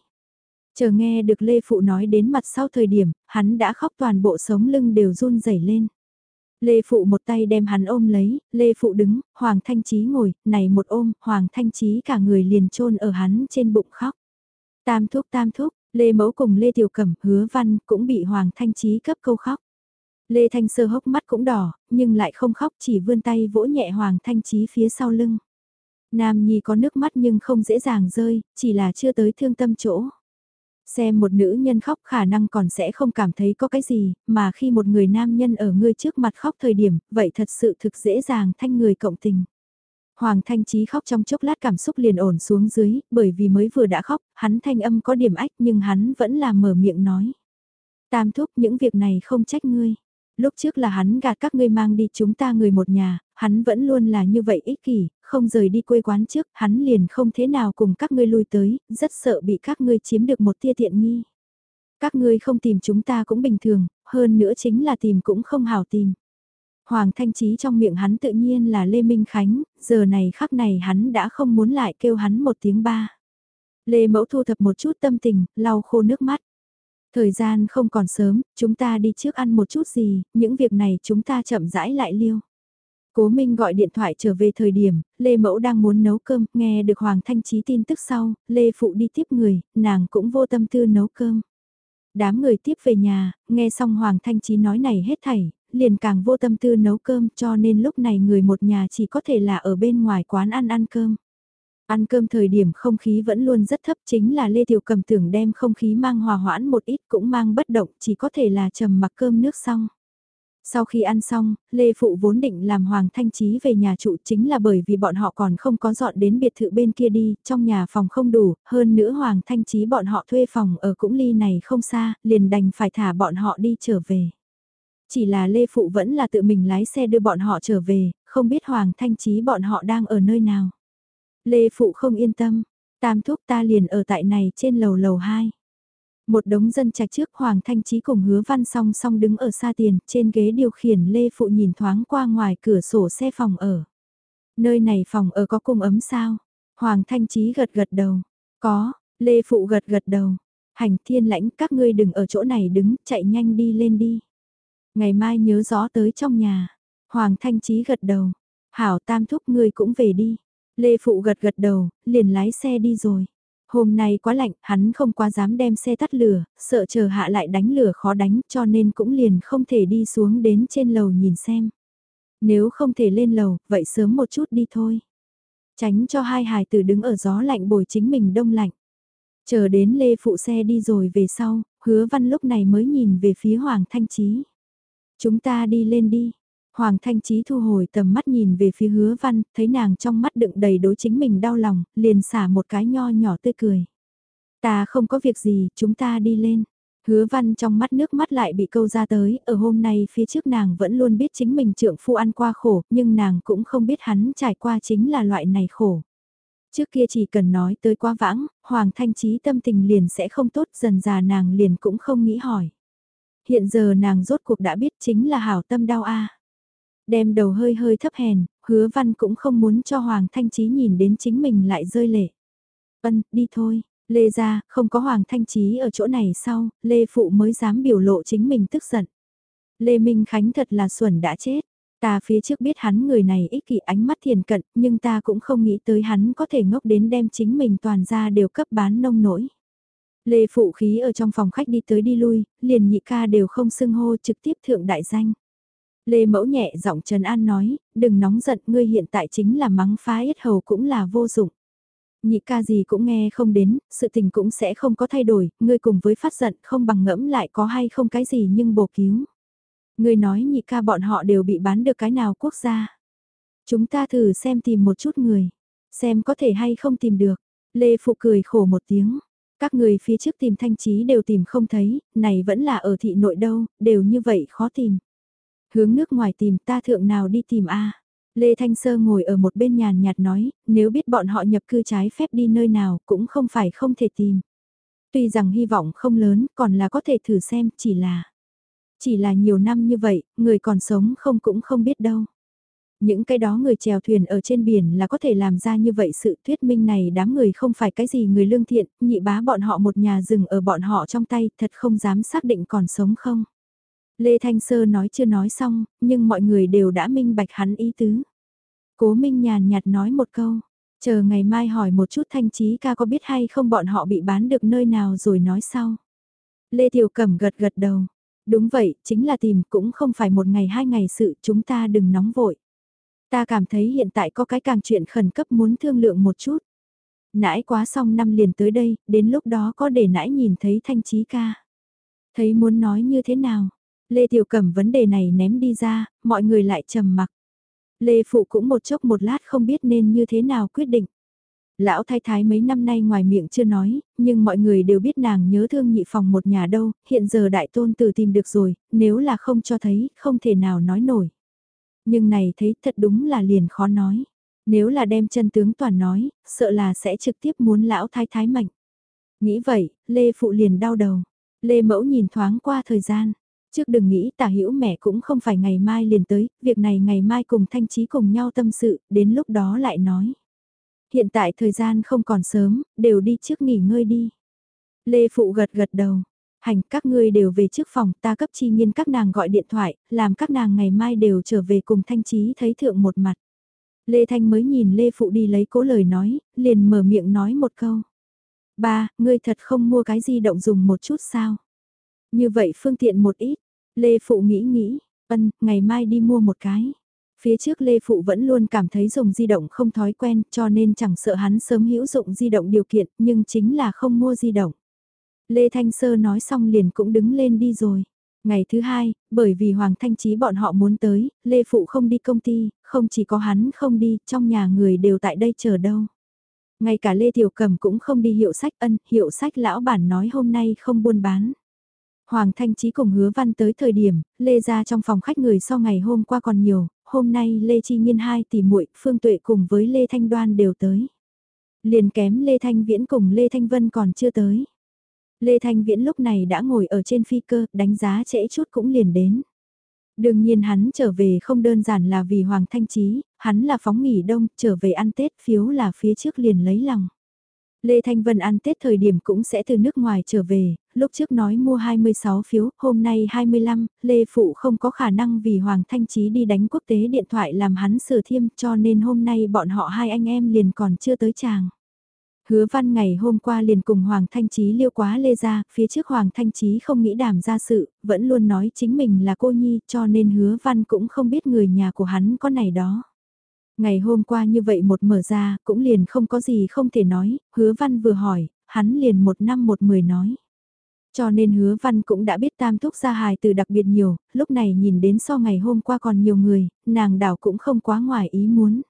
Chờ nghe được Lê Phụ nói đến mặt sau thời điểm, hắn đã khóc toàn bộ sống lưng đều run rẩy lên. Lê Phụ một tay đem hắn ôm lấy, Lê Phụ đứng, Hoàng Thanh Trí ngồi, này một ôm, Hoàng Thanh Trí cả người liền trôn ở hắn trên bụng khóc. Tam thúc tam thúc, Lê Mẫu cùng Lê Tiểu Cẩm, Hứa Văn cũng bị Hoàng Thanh Trí cấp câu khóc. Lê Thanh Sơ hốc mắt cũng đỏ, nhưng lại không khóc chỉ vươn tay vỗ nhẹ Hoàng Thanh Trí phía sau lưng. Nam Nhi có nước mắt nhưng không dễ dàng rơi, chỉ là chưa tới thương tâm chỗ. Xem một nữ nhân khóc khả năng còn sẽ không cảm thấy có cái gì, mà khi một người nam nhân ở ngươi trước mặt khóc thời điểm, vậy thật sự thực dễ dàng thanh người cộng tình. Hoàng Thanh Trí khóc trong chốc lát cảm xúc liền ổn xuống dưới, bởi vì mới vừa đã khóc, hắn thanh âm có điểm ách nhưng hắn vẫn là mở miệng nói. Tam thúc những việc này không trách ngươi. Lúc trước là hắn gạt các ngươi mang đi chúng ta người một nhà, hắn vẫn luôn là như vậy ích kỷ, không rời đi quê quán trước, hắn liền không thế nào cùng các ngươi lui tới, rất sợ bị các ngươi chiếm được một tia tiện nghi. Các ngươi không tìm chúng ta cũng bình thường, hơn nữa chính là tìm cũng không hảo tìm. Hoàng Thanh Trí trong miệng hắn tự nhiên là Lê Minh Khánh, giờ này khắc này hắn đã không muốn lại kêu hắn một tiếng ba. Lê Mẫu thu thập một chút tâm tình, lau khô nước mắt. Thời gian không còn sớm, chúng ta đi trước ăn một chút gì, những việc này chúng ta chậm rãi lại liêu. Cố Minh gọi điện thoại trở về thời điểm, Lê Mẫu đang muốn nấu cơm, nghe được Hoàng Thanh Trí tin tức sau, Lê Phụ đi tiếp người, nàng cũng vô tâm tư nấu cơm. Đám người tiếp về nhà, nghe xong Hoàng Thanh Trí nói này hết thảy, liền càng vô tâm tư nấu cơm cho nên lúc này người một nhà chỉ có thể là ở bên ngoài quán ăn ăn cơm. Ăn cơm thời điểm không khí vẫn luôn rất thấp chính là Lê Tiểu Cầm tưởng đem không khí mang hòa hoãn một ít cũng mang bất động chỉ có thể là trầm mặc cơm nước xong. Sau khi ăn xong, Lê Phụ vốn định làm Hoàng Thanh Trí về nhà trụ chính là bởi vì bọn họ còn không có dọn đến biệt thự bên kia đi, trong nhà phòng không đủ, hơn nữa Hoàng Thanh Trí bọn họ thuê phòng ở cũng ly này không xa, liền đành phải thả bọn họ đi trở về. Chỉ là Lê Phụ vẫn là tự mình lái xe đưa bọn họ trở về, không biết Hoàng Thanh Trí bọn họ đang ở nơi nào. Lê Phụ không yên tâm, tam thúc ta liền ở tại này trên lầu lầu 2. Một đống dân trạch trước Hoàng Thanh Trí cùng hứa văn song song đứng ở xa tiền, trên ghế điều khiển Lê Phụ nhìn thoáng qua ngoài cửa sổ xe phòng ở. Nơi này phòng ở có cung ấm sao? Hoàng Thanh Trí gật gật đầu. Có, Lê Phụ gật gật đầu. Hành thiên lãnh các ngươi đừng ở chỗ này đứng, chạy nhanh đi lên đi. Ngày mai nhớ rõ tới trong nhà. Hoàng Thanh Trí gật đầu. Hảo tam thúc ngươi cũng về đi. Lê Phụ gật gật đầu, liền lái xe đi rồi. Hôm nay quá lạnh, hắn không quá dám đem xe tắt lửa, sợ chờ hạ lại đánh lửa khó đánh cho nên cũng liền không thể đi xuống đến trên lầu nhìn xem. Nếu không thể lên lầu, vậy sớm một chút đi thôi. Tránh cho hai hài tử đứng ở gió lạnh bồi chính mình đông lạnh. Chờ đến Lê Phụ xe đi rồi về sau, hứa văn lúc này mới nhìn về phía Hoàng Thanh Trí. Chúng ta đi lên đi, Hoàng Thanh Trí thu hồi tầm mắt nhìn về phía hứa văn, thấy nàng trong mắt đựng đầy đối chính mình đau lòng, liền xả một cái nho nhỏ tươi cười. Ta không có việc gì, chúng ta đi lên. Hứa văn trong mắt nước mắt lại bị câu ra tới, ở hôm nay phía trước nàng vẫn luôn biết chính mình trượng phu ăn qua khổ, nhưng nàng cũng không biết hắn trải qua chính là loại này khổ. Trước kia chỉ cần nói tới quá vãng, Hoàng Thanh Trí tâm tình liền sẽ không tốt dần già nàng liền cũng không nghĩ hỏi. Hiện giờ nàng rốt cuộc đã biết chính là hảo tâm đau a Đem đầu hơi hơi thấp hèn, hứa văn cũng không muốn cho Hoàng Thanh Trí nhìn đến chính mình lại rơi lệ. vân đi thôi, Lê ra, không có Hoàng Thanh Trí ở chỗ này sau, Lê Phụ mới dám biểu lộ chính mình tức giận. Lê Minh Khánh thật là xuẩn đã chết. Ta phía trước biết hắn người này ích kỷ ánh mắt thiền cận, nhưng ta cũng không nghĩ tới hắn có thể ngốc đến đem chính mình toàn ra đều cấp bán nông nổi. Lê Phụ Khí ở trong phòng khách đi tới đi lui, liền nhị ca đều không xưng hô trực tiếp thượng đại danh. Lê Mẫu nhẹ giọng Trần An nói, đừng nóng giận ngươi hiện tại chính là mắng phá yết hầu cũng là vô dụng. Nhị ca gì cũng nghe không đến, sự tình cũng sẽ không có thay đổi, ngươi cùng với phát giận không bằng ngẫm lại có hay không cái gì nhưng bổ cứu. Ngươi nói nhị ca bọn họ đều bị bán được cái nào quốc gia. Chúng ta thử xem tìm một chút người, xem có thể hay không tìm được. Lê Phụ cười khổ một tiếng. Các người phía trước tìm thanh trí đều tìm không thấy, này vẫn là ở thị nội đâu, đều như vậy khó tìm. Hướng nước ngoài tìm ta thượng nào đi tìm a Lê Thanh Sơ ngồi ở một bên nhàn nhạt nói, nếu biết bọn họ nhập cư trái phép đi nơi nào cũng không phải không thể tìm. Tuy rằng hy vọng không lớn, còn là có thể thử xem, chỉ là... Chỉ là nhiều năm như vậy, người còn sống không cũng không biết đâu. Những cái đó người chèo thuyền ở trên biển là có thể làm ra như vậy sự thuyết minh này đám người không phải cái gì người lương thiện, nhị bá bọn họ một nhà rừng ở bọn họ trong tay thật không dám xác định còn sống không. Lê Thanh Sơ nói chưa nói xong, nhưng mọi người đều đã minh bạch hắn ý tứ. Cố Minh nhàn nhạt nói một câu, chờ ngày mai hỏi một chút Thanh Chí ca có biết hay không bọn họ bị bán được nơi nào rồi nói sau. Lê Tiểu Cẩm gật gật đầu, đúng vậy, chính là tìm cũng không phải một ngày hai ngày sự chúng ta đừng nóng vội. Ta cảm thấy hiện tại có cái càng chuyện khẩn cấp muốn thương lượng một chút. Nãi quá xong năm liền tới đây, đến lúc đó có để nãi nhìn thấy Thanh Chí ca. Thấy muốn nói như thế nào? Lê Tiểu Cẩm vấn đề này ném đi ra, mọi người lại trầm mặc. Lê Phụ cũng một chốc một lát không biết nên như thế nào quyết định. Lão thái thái mấy năm nay ngoài miệng chưa nói, nhưng mọi người đều biết nàng nhớ thương nhị phòng một nhà đâu, hiện giờ đại tôn tử tìm được rồi, nếu là không cho thấy, không thể nào nói nổi. Nhưng này thấy thật đúng là liền khó nói. Nếu là đem chân tướng toàn nói, sợ là sẽ trực tiếp muốn lão thái thái mạnh. Nghĩ vậy, Lê Phụ liền đau đầu. Lê Mẫu nhìn thoáng qua thời gian, Trước đừng nghĩ tả hữu mẹ cũng không phải ngày mai liền tới, việc này ngày mai cùng thanh trí cùng nhau tâm sự, đến lúc đó lại nói. Hiện tại thời gian không còn sớm, đều đi trước nghỉ ngơi đi. Lê Phụ gật gật đầu. Hành các ngươi đều về trước phòng, ta cấp chi nhiên các nàng gọi điện thoại, làm các nàng ngày mai đều trở về cùng thanh trí thấy thượng một mặt. Lê Thanh mới nhìn Lê Phụ đi lấy cố lời nói, liền mở miệng nói một câu. Ba, ngươi thật không mua cái di động dùng một chút sao? Như vậy phương tiện một ít, Lê Phụ nghĩ nghĩ, ân, ngày mai đi mua một cái. Phía trước Lê Phụ vẫn luôn cảm thấy dùng di động không thói quen cho nên chẳng sợ hắn sớm hữu dụng di động điều kiện nhưng chính là không mua di động. Lê Thanh Sơ nói xong liền cũng đứng lên đi rồi. Ngày thứ hai, bởi vì Hoàng Thanh Trí bọn họ muốn tới, Lê Phụ không đi công ty, không chỉ có hắn không đi, trong nhà người đều tại đây chờ đâu. Ngay cả Lê Tiểu Cầm cũng không đi hiệu sách ân, hiệu sách lão bản nói hôm nay không buôn bán. Hoàng Thanh Trí cùng hứa văn tới thời điểm, Lê ra trong phòng khách người so ngày hôm qua còn nhiều, hôm nay Lê Chi Nhiên hai tỷ muội Phương Tuệ cùng với Lê Thanh Đoan đều tới. Liền kém Lê Thanh Viễn cùng Lê Thanh Vân còn chưa tới. Lê Thanh Viễn lúc này đã ngồi ở trên phi cơ, đánh giá trễ chút cũng liền đến. Đương nhiên hắn trở về không đơn giản là vì Hoàng Thanh Trí, hắn là phóng nghỉ đông, trở về ăn Tết phiếu là phía trước liền lấy lòng. Lê Thanh Vân ăn Tết thời điểm cũng sẽ từ nước ngoài trở về, lúc trước nói mua 26 phiếu, hôm nay 25, Lê Phụ không có khả năng vì Hoàng Thanh Trí đi đánh quốc tế điện thoại làm hắn sửa thiêm cho nên hôm nay bọn họ hai anh em liền còn chưa tới chàng. Hứa văn ngày hôm qua liền cùng Hoàng Thanh Trí liêu quá lê ra, phía trước Hoàng Thanh Trí không nghĩ đảm ra sự, vẫn luôn nói chính mình là cô nhi cho nên hứa văn cũng không biết người nhà của hắn có này đó. Ngày hôm qua như vậy một mở ra, cũng liền không có gì không thể nói, hứa văn vừa hỏi, hắn liền một năm một mười nói. Cho nên hứa văn cũng đã biết tam thúc gia hài từ đặc biệt nhiều, lúc này nhìn đến so ngày hôm qua còn nhiều người, nàng đảo cũng không quá ngoài ý muốn.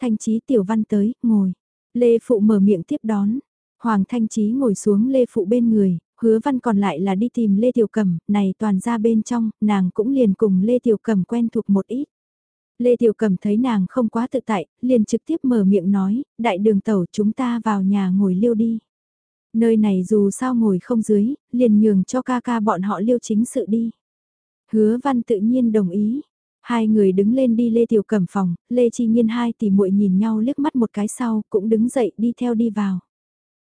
Thanh trí tiểu văn tới, ngồi. Lê Phụ mở miệng tiếp đón. Hoàng Thanh trí ngồi xuống Lê Phụ bên người, hứa văn còn lại là đi tìm Lê Tiểu cẩm này toàn ra bên trong, nàng cũng liền cùng Lê Tiểu cẩm quen thuộc một ít. Lê Tiểu Cầm thấy nàng không quá tự tại, liền trực tiếp mở miệng nói, đại đường Tẩu chúng ta vào nhà ngồi liêu đi. Nơi này dù sao ngồi không dưới, liền nhường cho ca ca bọn họ liêu chính sự đi. Hứa văn tự nhiên đồng ý. Hai người đứng lên đi Lê Tiểu Cẩm phòng, Lê Chi Nhiên hai tỷ muội nhìn nhau liếc mắt một cái sau, cũng đứng dậy đi theo đi vào.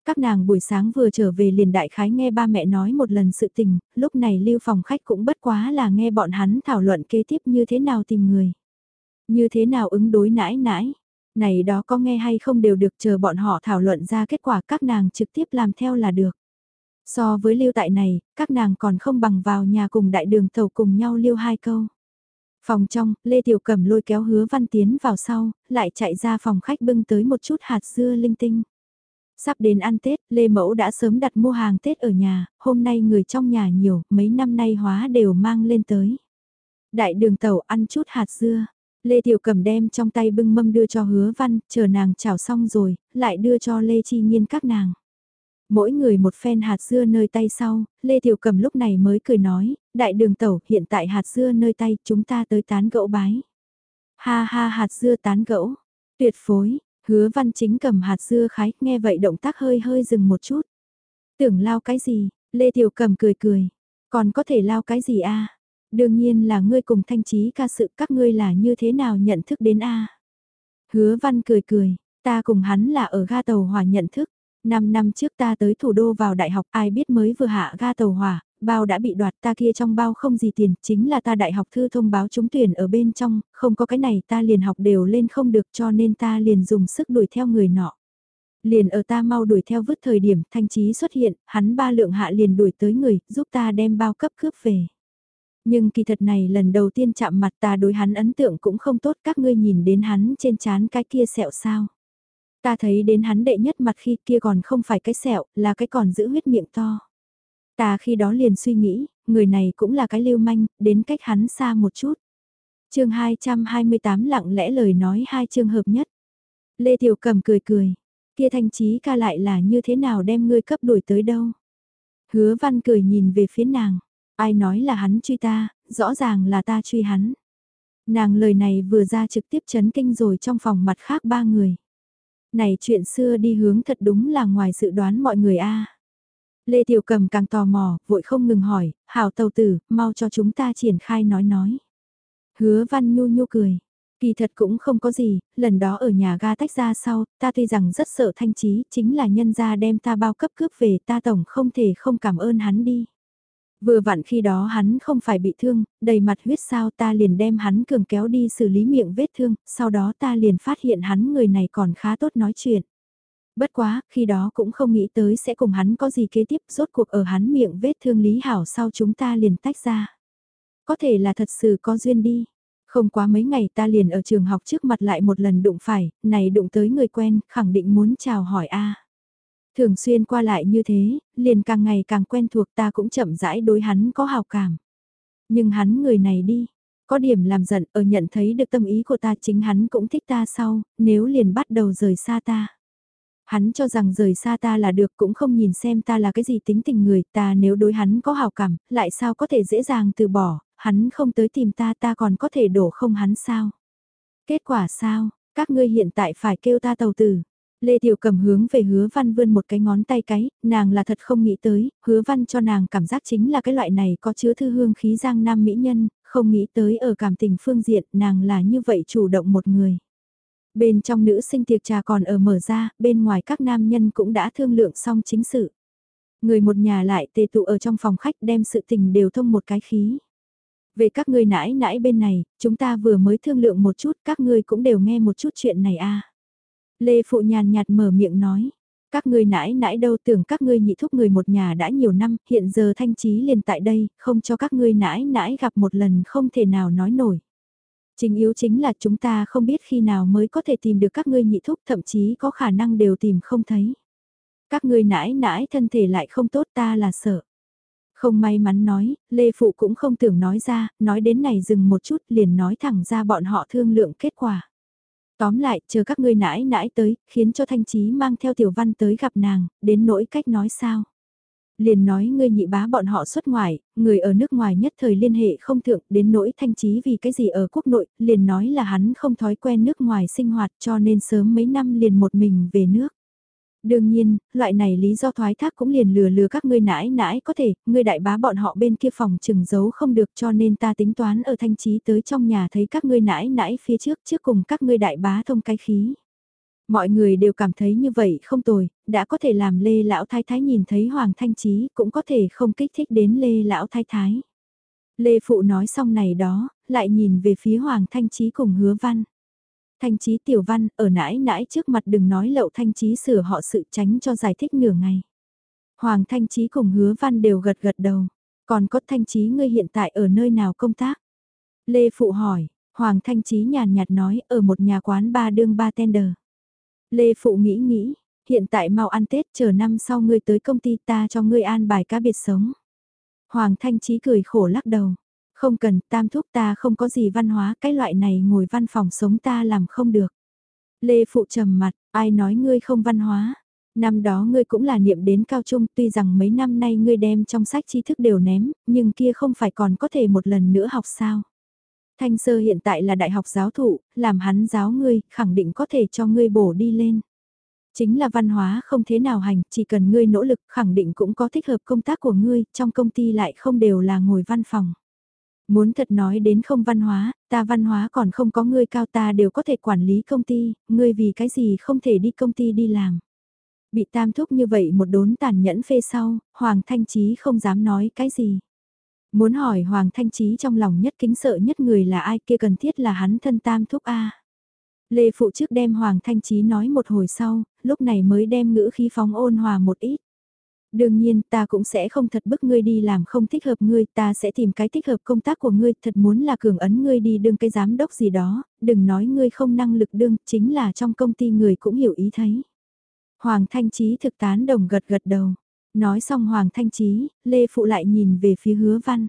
Các nàng buổi sáng vừa trở về liền đại khái nghe ba mẹ nói một lần sự tình, lúc này lưu phòng khách cũng bất quá là nghe bọn hắn thảo luận kế tiếp như thế nào tìm người. Như thế nào ứng đối nãi nãi. Này đó có nghe hay không đều được chờ bọn họ thảo luận ra kết quả các nàng trực tiếp làm theo là được. So với lưu tại này, các nàng còn không bằng vào nhà cùng đại đường tàu cùng nhau lưu hai câu. Phòng trong, Lê Tiểu Cẩm lôi kéo hứa văn tiến vào sau, lại chạy ra phòng khách bưng tới một chút hạt dưa linh tinh. Sắp đến ăn Tết, Lê Mẫu đã sớm đặt mua hàng Tết ở nhà, hôm nay người trong nhà nhiều, mấy năm nay hóa đều mang lên tới. Đại đường tàu ăn chút hạt dưa, Lê Tiểu Cẩm đem trong tay bưng mâm đưa cho hứa văn, chờ nàng chảo xong rồi, lại đưa cho Lê Chi Nhiên các nàng. Mỗi người một phen hạt dưa nơi tay sau, Lê Tiểu Cẩm lúc này mới cười nói, đại đường tẩu hiện tại hạt dưa nơi tay chúng ta tới tán gẫu bái. Ha ha hạt dưa tán gẫu, tuyệt phối, hứa văn chính cầm hạt dưa khái, nghe vậy động tác hơi hơi dừng một chút. Tưởng lao cái gì, Lê Tiểu Cẩm cười cười, còn có thể lao cái gì a Đương nhiên là ngươi cùng thanh trí ca sự các ngươi là như thế nào nhận thức đến a Hứa văn cười cười, ta cùng hắn là ở ga tàu hỏa nhận thức. Năm năm trước ta tới thủ đô vào đại học ai biết mới vừa hạ ga tàu hỏa, bao đã bị đoạt ta kia trong bao không gì tiền, chính là ta đại học thư thông báo trúng tuyển ở bên trong, không có cái này ta liền học đều lên không được cho nên ta liền dùng sức đuổi theo người nọ. Liền ở ta mau đuổi theo vứt thời điểm thanh trí xuất hiện, hắn ba lượng hạ liền đuổi tới người, giúp ta đem bao cấp cướp về. Nhưng kỳ thật này lần đầu tiên chạm mặt ta đối hắn ấn tượng cũng không tốt các ngươi nhìn đến hắn trên trán cái kia sẹo sao. Ta thấy đến hắn đệ nhất mặt khi kia còn không phải cái sẹo, là cái còn giữ huyết miệng to. Ta khi đó liền suy nghĩ, người này cũng là cái lưu manh, đến cách hắn xa một chút. chương 228 lặng lẽ lời nói hai trường hợp nhất. Lê Tiểu Cầm cười cười, kia thanh trí ca lại là như thế nào đem ngươi cấp đuổi tới đâu. Hứa văn cười nhìn về phía nàng, ai nói là hắn truy ta, rõ ràng là ta truy hắn. Nàng lời này vừa ra trực tiếp chấn kinh rồi trong phòng mặt khác ba người. Này chuyện xưa đi hướng thật đúng là ngoài dự đoán mọi người a. Lê Tiểu Cầm càng tò mò, vội không ngừng hỏi, hảo tàu tử, mau cho chúng ta triển khai nói nói. Hứa văn nhu nhu cười. Kỳ thật cũng không có gì, lần đó ở nhà ga tách ra sau, ta tuy rằng rất sợ thanh trí, chính là nhân gia đem ta bao cấp cướp về ta tổng không thể không cảm ơn hắn đi. Vừa vặn khi đó hắn không phải bị thương, đầy mặt huyết sao ta liền đem hắn cường kéo đi xử lý miệng vết thương, sau đó ta liền phát hiện hắn người này còn khá tốt nói chuyện. Bất quá, khi đó cũng không nghĩ tới sẽ cùng hắn có gì kế tiếp rốt cuộc ở hắn miệng vết thương lý hảo sau chúng ta liền tách ra. Có thể là thật sự có duyên đi. Không quá mấy ngày ta liền ở trường học trước mặt lại một lần đụng phải, này đụng tới người quen, khẳng định muốn chào hỏi a Thường xuyên qua lại như thế, liền càng ngày càng quen thuộc ta cũng chậm rãi đối hắn có hào cảm. Nhưng hắn người này đi, có điểm làm giận ở nhận thấy được tâm ý của ta chính hắn cũng thích ta sau, nếu liền bắt đầu rời xa ta. Hắn cho rằng rời xa ta là được cũng không nhìn xem ta là cái gì tính tình người ta nếu đối hắn có hào cảm, lại sao có thể dễ dàng từ bỏ, hắn không tới tìm ta ta còn có thể đổ không hắn sao. Kết quả sao, các ngươi hiện tại phải kêu ta tàu tử. Lê Tiểu Cầm hướng về hứa văn vươn một cái ngón tay cái, nàng là thật không nghĩ tới, hứa văn cho nàng cảm giác chính là cái loại này có chứa thư hương khí giang nam mỹ nhân, không nghĩ tới ở cảm tình phương diện nàng là như vậy chủ động một người. Bên trong nữ sinh tiệc trà còn ở mở ra, bên ngoài các nam nhân cũng đã thương lượng xong chính sự. Người một nhà lại tề tụ ở trong phòng khách đem sự tình đều thông một cái khí. Về các ngươi nãi nãi bên này, chúng ta vừa mới thương lượng một chút, các ngươi cũng đều nghe một chút chuyện này a à. Lê Phụ nhàn nhạt mở miệng nói. Các ngươi nãi nãi đâu tưởng các ngươi nhị thúc người một nhà đã nhiều năm, hiện giờ thanh trí liền tại đây, không cho các ngươi nãi nãi gặp một lần không thể nào nói nổi. Chính yếu chính là chúng ta không biết khi nào mới có thể tìm được các ngươi nhị thúc thậm chí có khả năng đều tìm không thấy. Các ngươi nãi nãi thân thể lại không tốt ta là sợ. Không may mắn nói, Lê Phụ cũng không tưởng nói ra, nói đến này dừng một chút liền nói thẳng ra bọn họ thương lượng kết quả. Tóm lại, chờ các ngươi nãi nãi tới, khiến cho Thanh Trí mang theo Tiểu Văn tới gặp nàng, đến nỗi cách nói sao. Liền nói ngươi nhị bá bọn họ xuất ngoại, người ở nước ngoài nhất thời liên hệ không thượng, đến nỗi Thanh Trí vì cái gì ở quốc nội, liền nói là hắn không thói quen nước ngoài sinh hoạt cho nên sớm mấy năm liền một mình về nước. Đương nhiên, loại này lý do thoái thác cũng liền lừa lừa các ngươi nãi nãi có thể, ngươi đại bá bọn họ bên kia phòng trừng giấu không được cho nên ta tính toán ở thanh trí tới trong nhà thấy các ngươi nãi nãi phía trước trước cùng các ngươi đại bá thông cái khí. Mọi người đều cảm thấy như vậy không tồi, đã có thể làm Lê Lão Thái Thái nhìn thấy Hoàng Thanh Trí cũng có thể không kích thích đến Lê Lão Thái Thái. Lê Phụ nói xong này đó, lại nhìn về phía Hoàng Thanh Trí cùng hứa văn. Thanh Trí tiểu văn, ở nãi nãi trước mặt đừng nói lậu Thanh Trí sửa họ sự tránh cho giải thích nửa ngày. Hoàng Thanh Trí cùng hứa văn đều gật gật đầu. Còn có Thanh Trí ngươi hiện tại ở nơi nào công tác? Lê Phụ hỏi, Hoàng Thanh Trí nhàn nhạt nói ở một nhà quán ba đương ba tender. Lê Phụ nghĩ nghĩ, hiện tại mau ăn Tết chờ năm sau ngươi tới công ty ta cho ngươi an bài cá biệt sống. Hoàng Thanh Trí cười khổ lắc đầu. Không cần, tam thúc ta không có gì văn hóa, cái loại này ngồi văn phòng sống ta làm không được. Lê Phụ trầm mặt, ai nói ngươi không văn hóa. Năm đó ngươi cũng là niệm đến cao trung tuy rằng mấy năm nay ngươi đem trong sách tri thức đều ném, nhưng kia không phải còn có thể một lần nữa học sao. Thanh sơ hiện tại là đại học giáo thụ, làm hắn giáo ngươi, khẳng định có thể cho ngươi bổ đi lên. Chính là văn hóa không thế nào hành, chỉ cần ngươi nỗ lực khẳng định cũng có thích hợp công tác của ngươi, trong công ty lại không đều là ngồi văn phòng. Muốn thật nói đến không văn hóa, ta văn hóa còn không có ngươi cao ta đều có thể quản lý công ty, ngươi vì cái gì không thể đi công ty đi làm. Bị tam thúc như vậy một đốn tàn nhẫn phê sau, Hoàng Thanh Trí không dám nói cái gì. Muốn hỏi Hoàng Thanh Trí trong lòng nhất kính sợ nhất người là ai kia cần thiết là hắn thân tam thúc A. Lê Phụ trước đem Hoàng Thanh Trí nói một hồi sau, lúc này mới đem ngữ khí phóng ôn hòa một ít. Đương nhiên ta cũng sẽ không thật bức ngươi đi làm không thích hợp ngươi, ta sẽ tìm cái thích hợp công tác của ngươi, thật muốn là cường ấn ngươi đi đương cái giám đốc gì đó, đừng nói ngươi không năng lực đương, chính là trong công ty người cũng hiểu ý thấy. Hoàng Thanh Trí thực tán đồng gật gật đầu. Nói xong Hoàng Thanh Trí, Lê Phụ lại nhìn về phía hứa văn.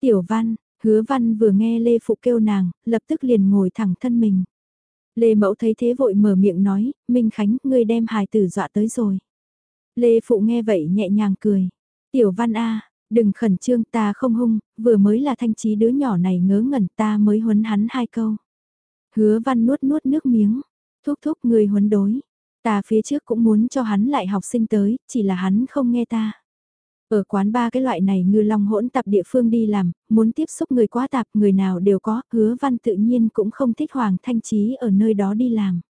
Tiểu văn, hứa văn vừa nghe Lê Phụ kêu nàng, lập tức liền ngồi thẳng thân mình. Lê Mẫu thấy thế vội mở miệng nói, Minh Khánh, ngươi đem hài tử dọa tới rồi. Lê Phụ nghe vậy nhẹ nhàng cười. Tiểu văn A, đừng khẩn trương ta không hung, vừa mới là thanh trí đứa nhỏ này ngớ ngẩn ta mới huấn hắn hai câu. Hứa văn nuốt nuốt nước miếng, thúc thúc người huấn đối. Ta phía trước cũng muốn cho hắn lại học sinh tới, chỉ là hắn không nghe ta. Ở quán ba cái loại này ngư long hỗn tạp địa phương đi làm, muốn tiếp xúc người quá tạp người nào đều có, hứa văn tự nhiên cũng không thích Hoàng Thanh Trí ở nơi đó đi làm.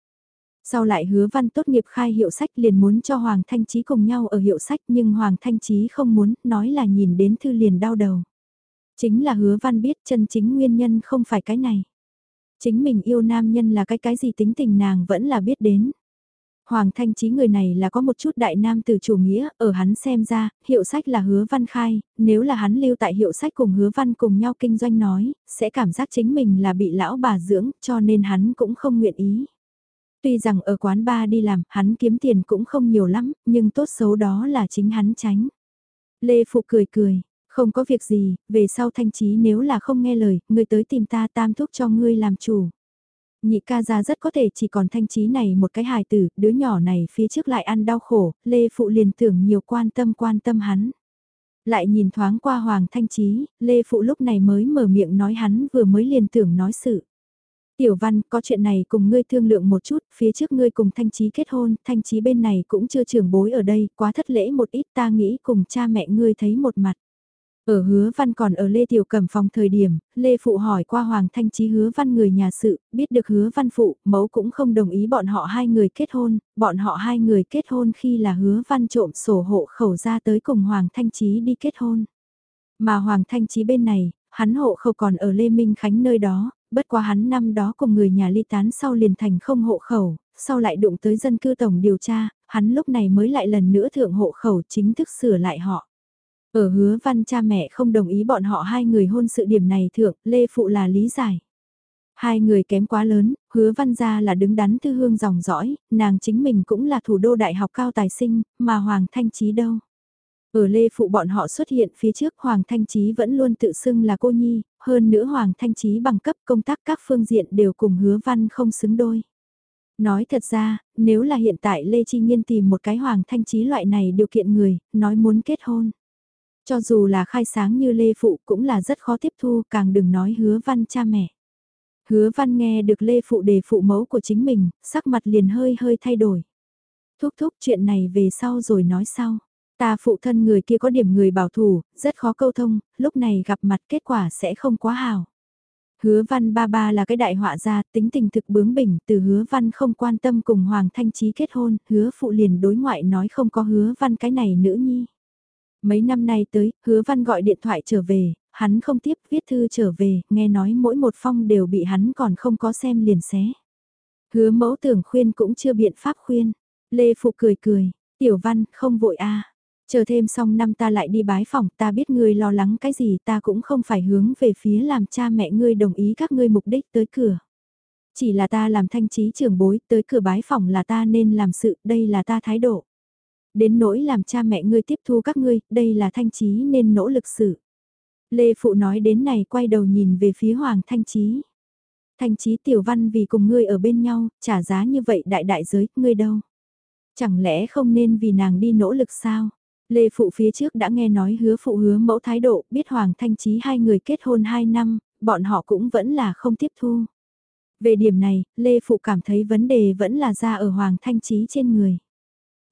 Sau lại hứa văn tốt nghiệp khai hiệu sách liền muốn cho Hoàng Thanh Trí cùng nhau ở hiệu sách nhưng Hoàng Thanh Trí không muốn, nói là nhìn đến thư liền đau đầu. Chính là hứa văn biết chân chính nguyên nhân không phải cái này. Chính mình yêu nam nhân là cái cái gì tính tình nàng vẫn là biết đến. Hoàng Thanh Trí người này là có một chút đại nam từ chủ nghĩa, ở hắn xem ra, hiệu sách là hứa văn khai, nếu là hắn lưu tại hiệu sách cùng hứa văn cùng nhau kinh doanh nói, sẽ cảm giác chính mình là bị lão bà dưỡng, cho nên hắn cũng không nguyện ý. Tuy rằng ở quán bar đi làm, hắn kiếm tiền cũng không nhiều lắm, nhưng tốt xấu đó là chính hắn tránh. Lê Phụ cười cười, không có việc gì, về sau thanh trí nếu là không nghe lời, người tới tìm ta tam thúc cho ngươi làm chủ. Nhị ca ra rất có thể chỉ còn thanh trí này một cái hài tử, đứa nhỏ này phía trước lại ăn đau khổ, Lê Phụ liền tưởng nhiều quan tâm quan tâm hắn. Lại nhìn thoáng qua Hoàng Thanh Trí, Lê Phụ lúc này mới mở miệng nói hắn vừa mới liền tưởng nói sự. Tiểu Văn, có chuyện này cùng ngươi thương lượng một chút, phía trước ngươi cùng Thanh Trí kết hôn, Thanh Trí bên này cũng chưa trưởng bối ở đây, quá thất lễ một ít ta nghĩ cùng cha mẹ ngươi thấy một mặt. Ở hứa văn còn ở Lê Tiểu Cẩm phòng thời điểm, Lê Phụ hỏi qua Hoàng Thanh Chí hứa văn người nhà sự, biết được hứa văn phụ, mẫu cũng không đồng ý bọn họ hai người kết hôn, bọn họ hai người kết hôn khi là hứa văn trộm sổ hộ khẩu ra tới cùng Hoàng Thanh Chí đi kết hôn. Mà Hoàng Thanh Chí bên này, hắn hộ khẩu còn ở Lê Minh Khánh nơi đó, bất quá hắn năm đó cùng người nhà ly tán sau liền thành không hộ khẩu, sau lại đụng tới dân cư tổng điều tra, hắn lúc này mới lại lần nữa thượng hộ khẩu chính thức sửa lại họ. Ở hứa văn cha mẹ không đồng ý bọn họ hai người hôn sự điểm này thượng, Lê Phụ là lý giải. Hai người kém quá lớn, hứa văn gia là đứng đắn thư hương dòng dõi, nàng chính mình cũng là thủ đô đại học cao tài sinh, mà Hoàng Thanh Trí đâu. Ở Lê Phụ bọn họ xuất hiện phía trước Hoàng Thanh Trí vẫn luôn tự xưng là cô nhi, hơn nữa Hoàng Thanh Trí bằng cấp công tác các phương diện đều cùng hứa văn không xứng đôi. Nói thật ra, nếu là hiện tại Lê Chi Nhiên tìm một cái Hoàng Thanh Trí loại này điều kiện người, nói muốn kết hôn. Cho dù là khai sáng như Lê Phụ cũng là rất khó tiếp thu, càng đừng nói hứa văn cha mẹ. Hứa văn nghe được Lê Phụ đề phụ mẫu của chính mình, sắc mặt liền hơi hơi thay đổi. Thúc thúc chuyện này về sau rồi nói sau. Ta phụ thân người kia có điểm người bảo thủ, rất khó câu thông, lúc này gặp mặt kết quả sẽ không quá hào. Hứa văn ba ba là cái đại họa gia, tính tình thực bướng bỉnh, từ hứa văn không quan tâm cùng Hoàng Thanh Trí kết hôn, hứa phụ liền đối ngoại nói không có hứa văn cái này nữ nhi. Mấy năm nay tới, hứa văn gọi điện thoại trở về, hắn không tiếp viết thư trở về, nghe nói mỗi một phong đều bị hắn còn không có xem liền xé. Hứa mẫu tưởng khuyên cũng chưa biện pháp khuyên. Lê Phụ cười cười, tiểu văn, không vội a Chờ thêm xong năm ta lại đi bái phòng, ta biết ngươi lo lắng cái gì ta cũng không phải hướng về phía làm cha mẹ ngươi đồng ý các ngươi mục đích tới cửa. Chỉ là ta làm thanh trí trưởng bối, tới cửa bái phòng là ta nên làm sự, đây là ta thái độ. Đến nỗi làm cha mẹ ngươi tiếp thu các ngươi, đây là thanh trí nên nỗ lực sự. Lê Phụ nói đến này quay đầu nhìn về phía Hoàng Thanh Trí. Thanh Trí tiểu văn vì cùng ngươi ở bên nhau, trả giá như vậy đại đại giới, ngươi đâu? Chẳng lẽ không nên vì nàng đi nỗ lực sao? Lê Phụ phía trước đã nghe nói hứa phụ hứa mẫu thái độ, biết Hoàng Thanh Trí hai người kết hôn hai năm, bọn họ cũng vẫn là không tiếp thu. Về điểm này, Lê Phụ cảm thấy vấn đề vẫn là ra ở Hoàng Thanh Trí trên người.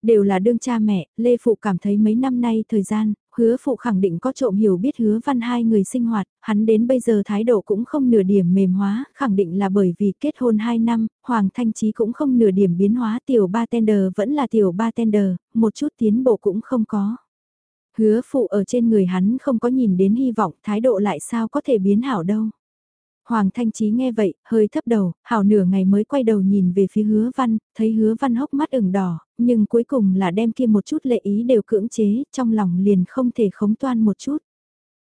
Đều là đương cha mẹ, Lê Phụ cảm thấy mấy năm nay thời gian, hứa phụ khẳng định có trộm hiểu biết hứa văn hai người sinh hoạt, hắn đến bây giờ thái độ cũng không nửa điểm mềm hóa, khẳng định là bởi vì kết hôn 2 năm, Hoàng Thanh Trí cũng không nửa điểm biến hóa tiểu bartender vẫn là tiểu bartender, một chút tiến bộ cũng không có. Hứa phụ ở trên người hắn không có nhìn đến hy vọng thái độ lại sao có thể biến hảo đâu. Hoàng Thanh Trí nghe vậy, hơi thấp đầu, hảo nửa ngày mới quay đầu nhìn về phía hứa văn, thấy hứa văn hốc mắt ửng đỏ, nhưng cuối cùng là đem kia một chút lệ ý đều cưỡng chế, trong lòng liền không thể khống toan một chút.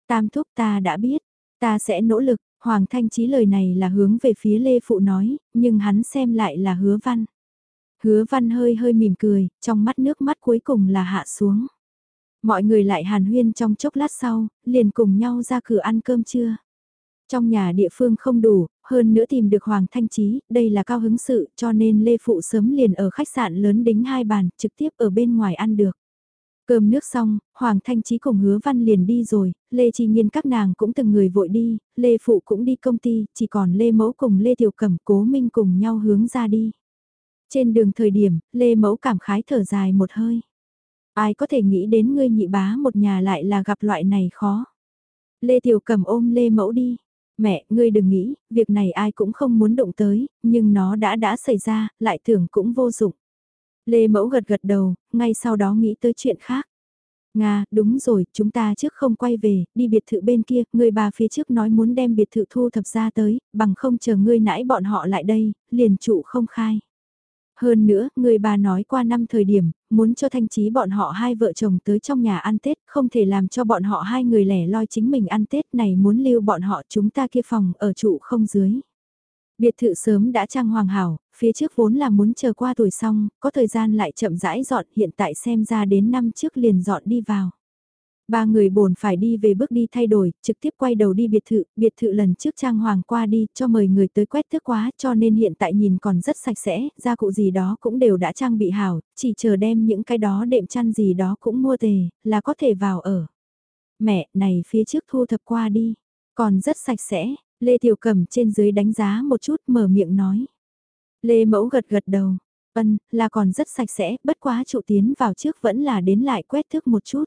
Tam thúc ta đã biết, ta sẽ nỗ lực, Hoàng Thanh Trí lời này là hướng về phía Lê Phụ nói, nhưng hắn xem lại là hứa văn. Hứa văn hơi hơi mỉm cười, trong mắt nước mắt cuối cùng là hạ xuống. Mọi người lại hàn huyên trong chốc lát sau, liền cùng nhau ra cửa ăn cơm trưa. Trong nhà địa phương không đủ, hơn nữa tìm được Hoàng Thanh Trí, đây là cao hứng sự cho nên Lê Phụ sớm liền ở khách sạn lớn đính hai bàn, trực tiếp ở bên ngoài ăn được. Cơm nước xong, Hoàng Thanh Trí cùng hứa văn liền đi rồi, Lê Chi Nhiên các nàng cũng từng người vội đi, Lê Phụ cũng đi công ty, chỉ còn Lê Mẫu cùng Lê Tiểu Cẩm cố minh cùng nhau hướng ra đi. Trên đường thời điểm, Lê Mẫu cảm khái thở dài một hơi. Ai có thể nghĩ đến ngươi nhị bá một nhà lại là gặp loại này khó. Lê Tiểu Cẩm ôm Lê Mẫu đi, Mẹ, ngươi đừng nghĩ, việc này ai cũng không muốn động tới, nhưng nó đã đã xảy ra, lại tưởng cũng vô dụng. Lê Mẫu gật gật đầu, ngay sau đó nghĩ tới chuyện khác. Nga, đúng rồi, chúng ta trước không quay về, đi biệt thự bên kia, người bà phía trước nói muốn đem biệt thự thu thập ra tới, bằng không chờ ngươi nãy bọn họ lại đây, liền trụ không khai. Hơn nữa, người bà nói qua năm thời điểm, muốn cho thanh trí bọn họ hai vợ chồng tới trong nhà ăn Tết, không thể làm cho bọn họ hai người lẻ loi chính mình ăn Tết này muốn lưu bọn họ chúng ta kia phòng ở trụ không dưới. Biệt thự sớm đã trang hoàng hảo, phía trước vốn là muốn chờ qua tuổi xong, có thời gian lại chậm rãi dọn hiện tại xem ra đến năm trước liền dọn đi vào. Ba người bổn phải đi về bước đi thay đổi, trực tiếp quay đầu đi biệt thự, biệt thự lần trước trang hoàng qua đi cho mời người tới quét thức quá cho nên hiện tại nhìn còn rất sạch sẽ, gia cụ gì đó cũng đều đã trang bị hảo, chỉ chờ đem những cái đó đệm chăn gì đó cũng mua tề, là có thể vào ở. Mẹ, này phía trước thu thập qua đi, còn rất sạch sẽ, Lê Tiểu cẩm trên dưới đánh giá một chút mở miệng nói. Lê Mẫu gật gật đầu, ân, là còn rất sạch sẽ, bất quá trụ tiến vào trước vẫn là đến lại quét thức một chút.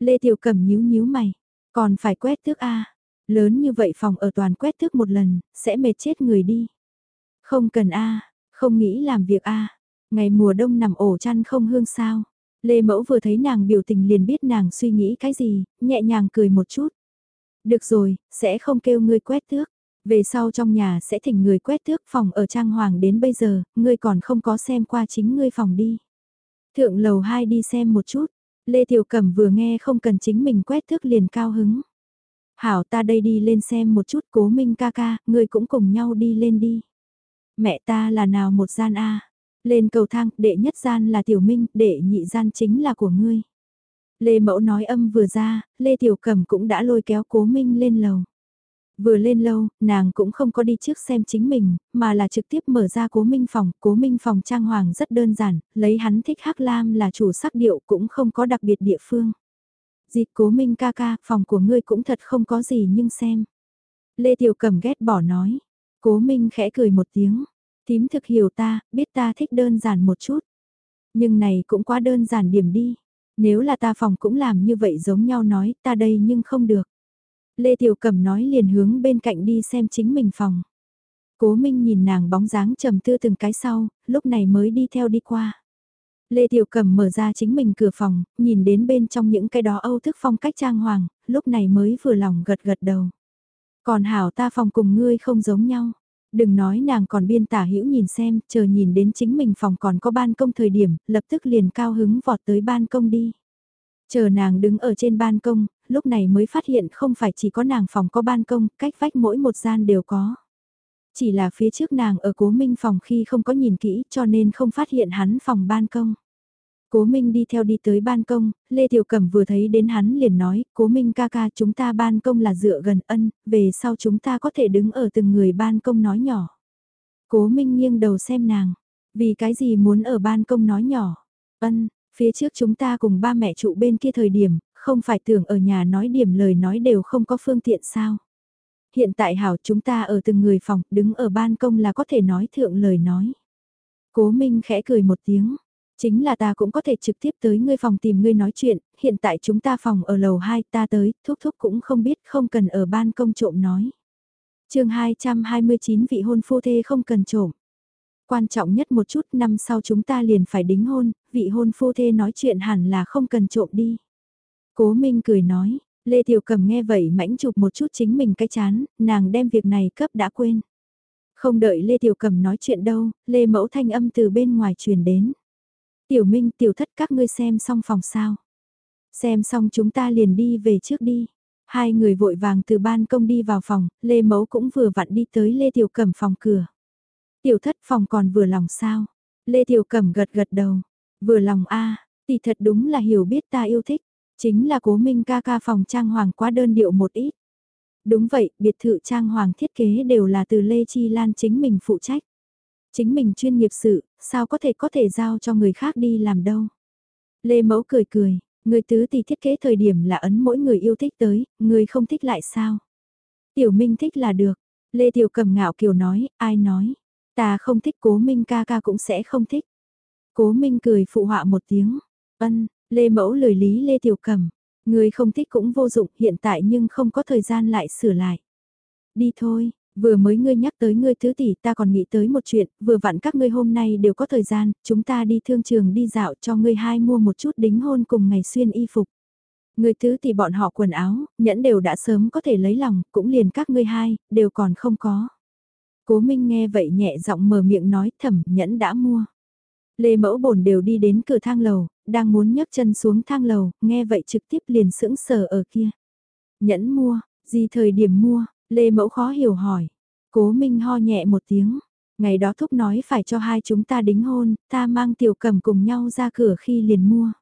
Lê Tiểu Cẩm nhíu nhíu mày, còn phải quét tước A, lớn như vậy phòng ở toàn quét tước một lần, sẽ mệt chết người đi. Không cần A, không nghĩ làm việc A, ngày mùa đông nằm ổ chăn không hương sao. Lê Mẫu vừa thấy nàng biểu tình liền biết nàng suy nghĩ cái gì, nhẹ nhàng cười một chút. Được rồi, sẽ không kêu ngươi quét tước. Về sau trong nhà sẽ thỉnh người quét tước phòng ở trang hoàng đến bây giờ, ngươi còn không có xem qua chính ngươi phòng đi. Thượng lầu 2 đi xem một chút, Lê Tiểu Cẩm vừa nghe không cần chính mình quét thước liền cao hứng. Hảo ta đây đi lên xem một chút cố minh ca ca, người cũng cùng nhau đi lên đi. Mẹ ta là nào một gian A. Lên cầu thang, đệ nhất gian là Tiểu Minh, đệ nhị gian chính là của ngươi. Lê Mẫu nói âm vừa ra, Lê Tiểu Cẩm cũng đã lôi kéo cố minh lên lầu. Vừa lên lâu, nàng cũng không có đi trước xem chính mình, mà là trực tiếp mở ra cố minh phòng, cố minh phòng trang hoàng rất đơn giản, lấy hắn thích hắc lam là chủ sắc điệu cũng không có đặc biệt địa phương. Dịp cố minh ca ca, phòng của ngươi cũng thật không có gì nhưng xem. Lê Tiểu Cẩm ghét bỏ nói, cố minh khẽ cười một tiếng, tím thực hiểu ta, biết ta thích đơn giản một chút. Nhưng này cũng quá đơn giản điểm đi. Nếu là ta phòng cũng làm như vậy giống nhau nói, ta đây nhưng không được. Lê Tiểu Cẩm nói liền hướng bên cạnh đi xem chính mình phòng. Cố Minh nhìn nàng bóng dáng trầm tư từng cái sau, lúc này mới đi theo đi qua. Lê Tiểu Cẩm mở ra chính mình cửa phòng, nhìn đến bên trong những cái đó âu thức phong cách trang hoàng, lúc này mới vừa lòng gật gật đầu. Còn hảo ta phòng cùng ngươi không giống nhau. Đừng nói nàng còn biên tả hữu nhìn xem, chờ nhìn đến chính mình phòng còn có ban công thời điểm, lập tức liền cao hứng vọt tới ban công đi. Chờ nàng đứng ở trên ban công, lúc này mới phát hiện không phải chỉ có nàng phòng có ban công, cách vách mỗi một gian đều có. Chỉ là phía trước nàng ở cố minh phòng khi không có nhìn kỹ cho nên không phát hiện hắn phòng ban công. Cố Minh đi theo đi tới ban công, Lê Tiểu Cẩm vừa thấy đến hắn liền nói, Cố Minh ca ca chúng ta ban công là dựa gần ân, về sau chúng ta có thể đứng ở từng người ban công nói nhỏ. Cố Minh nghiêng đầu xem nàng, vì cái gì muốn ở ban công nói nhỏ, ân, phía trước chúng ta cùng ba mẹ trụ bên kia thời điểm, không phải tưởng ở nhà nói điểm lời nói đều không có phương tiện sao. Hiện tại hảo chúng ta ở từng người phòng, đứng ở ban công là có thể nói thượng lời nói. Cố Minh khẽ cười một tiếng, Chính là ta cũng có thể trực tiếp tới ngươi phòng tìm ngươi nói chuyện, hiện tại chúng ta phòng ở lầu 2 ta tới, thúc thúc cũng không biết không cần ở ban công trộm nói. chương 229 vị hôn phu thê không cần trộm. Quan trọng nhất một chút năm sau chúng ta liền phải đính hôn, vị hôn phu thê nói chuyện hẳn là không cần trộm đi. Cố Minh cười nói, Lê Tiểu Cầm nghe vậy mãnh chụp một chút chính mình cái chán, nàng đem việc này cấp đã quên. Không đợi Lê Tiểu Cầm nói chuyện đâu, Lê Mẫu thanh âm từ bên ngoài truyền đến. Tiểu Minh tiểu thất các ngươi xem xong phòng sao. Xem xong chúng ta liền đi về trước đi. Hai người vội vàng từ ban công đi vào phòng, Lê Mẫu cũng vừa vặn đi tới Lê Tiểu Cẩm phòng cửa. Tiểu thất phòng còn vừa lòng sao? Lê Tiểu Cẩm gật gật đầu. Vừa lòng a à, thì thật đúng là hiểu biết ta yêu thích. Chính là cố minh ca ca phòng trang hoàng quá đơn điệu một ít. Đúng vậy, biệt thự trang hoàng thiết kế đều là từ Lê Chi Lan chính mình phụ trách. Chính mình chuyên nghiệp sự, sao có thể có thể giao cho người khác đi làm đâu. Lê Mẫu cười cười, người tứ tỷ thiết kế thời điểm là ấn mỗi người yêu thích tới, người không thích lại sao. Tiểu Minh thích là được, Lê Tiểu cầm ngạo kiều nói, ai nói, ta không thích cố Minh ca ca cũng sẽ không thích. Cố Minh cười phụ họa một tiếng, ân, Lê Mẫu lời lý Lê Tiểu cẩm người không thích cũng vô dụng hiện tại nhưng không có thời gian lại sửa lại. Đi thôi, Vừa mới ngươi nhắc tới ngươi thứ tỷ ta còn nghĩ tới một chuyện, vừa vặn các ngươi hôm nay đều có thời gian, chúng ta đi thương trường đi dạo cho ngươi hai mua một chút đính hôn cùng ngày xuyên y phục. Ngươi thứ tỷ bọn họ quần áo, nhẫn đều đã sớm có thể lấy lòng, cũng liền các ngươi hai, đều còn không có. Cố Minh nghe vậy nhẹ giọng mở miệng nói thẩm nhẫn đã mua. Lê mẫu bổn đều đi đến cửa thang lầu, đang muốn nhấc chân xuống thang lầu, nghe vậy trực tiếp liền sững sờ ở kia. Nhẫn mua, gì thời điểm mua, Lê Mẫu khó hiểu hỏi. Cố Minh ho nhẹ một tiếng. Ngày đó thúc nói phải cho hai chúng ta đính hôn, ta mang tiểu cầm cùng nhau ra cửa khi liền mua.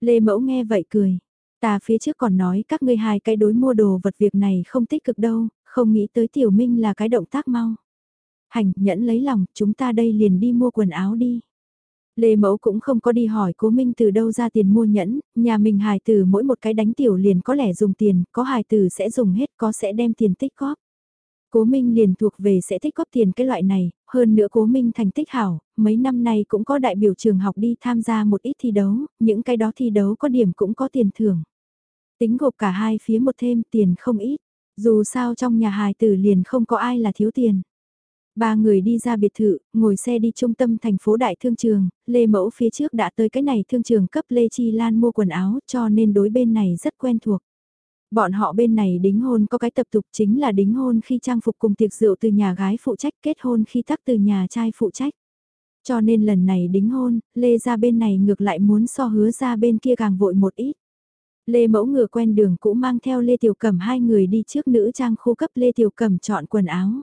Lê Mẫu nghe vậy cười. Ta phía trước còn nói các ngươi hai cái đối mua đồ vật việc này không tích cực đâu, không nghĩ tới tiểu minh là cái động tác mau. Hành, nhẫn lấy lòng, chúng ta đây liền đi mua quần áo đi. Lê Mẫu cũng không có đi hỏi cố Minh từ đâu ra tiền mua nhẫn, nhà mình hài từ mỗi một cái đánh tiểu liền có lẽ dùng tiền, có hài từ sẽ dùng hết có sẽ đem tiền tích góp. Cố Minh liền thuộc về sẽ tích góp tiền cái loại này, hơn nữa Cố Minh thành tích hảo, mấy năm nay cũng có đại biểu trường học đi tham gia một ít thi đấu, những cái đó thi đấu có điểm cũng có tiền thưởng. Tính gộp cả hai phía một thêm tiền không ít, dù sao trong nhà hài tử liền không có ai là thiếu tiền. Ba người đi ra biệt thự, ngồi xe đi trung tâm thành phố Đại Thương Trường, Lê Mẫu phía trước đã tới cái này thương trường cấp Lê Chi Lan mua quần áo cho nên đối bên này rất quen thuộc. Bọn họ bên này đính hôn có cái tập tục chính là đính hôn khi trang phục cùng tiệc rượu từ nhà gái phụ trách kết hôn khi tắc từ nhà trai phụ trách. Cho nên lần này đính hôn, Lê ra bên này ngược lại muốn so hứa ra bên kia càng vội một ít. Lê mẫu ngựa quen đường cũ mang theo Lê Tiểu Cẩm hai người đi trước nữ trang khu cấp Lê Tiểu Cẩm chọn quần áo.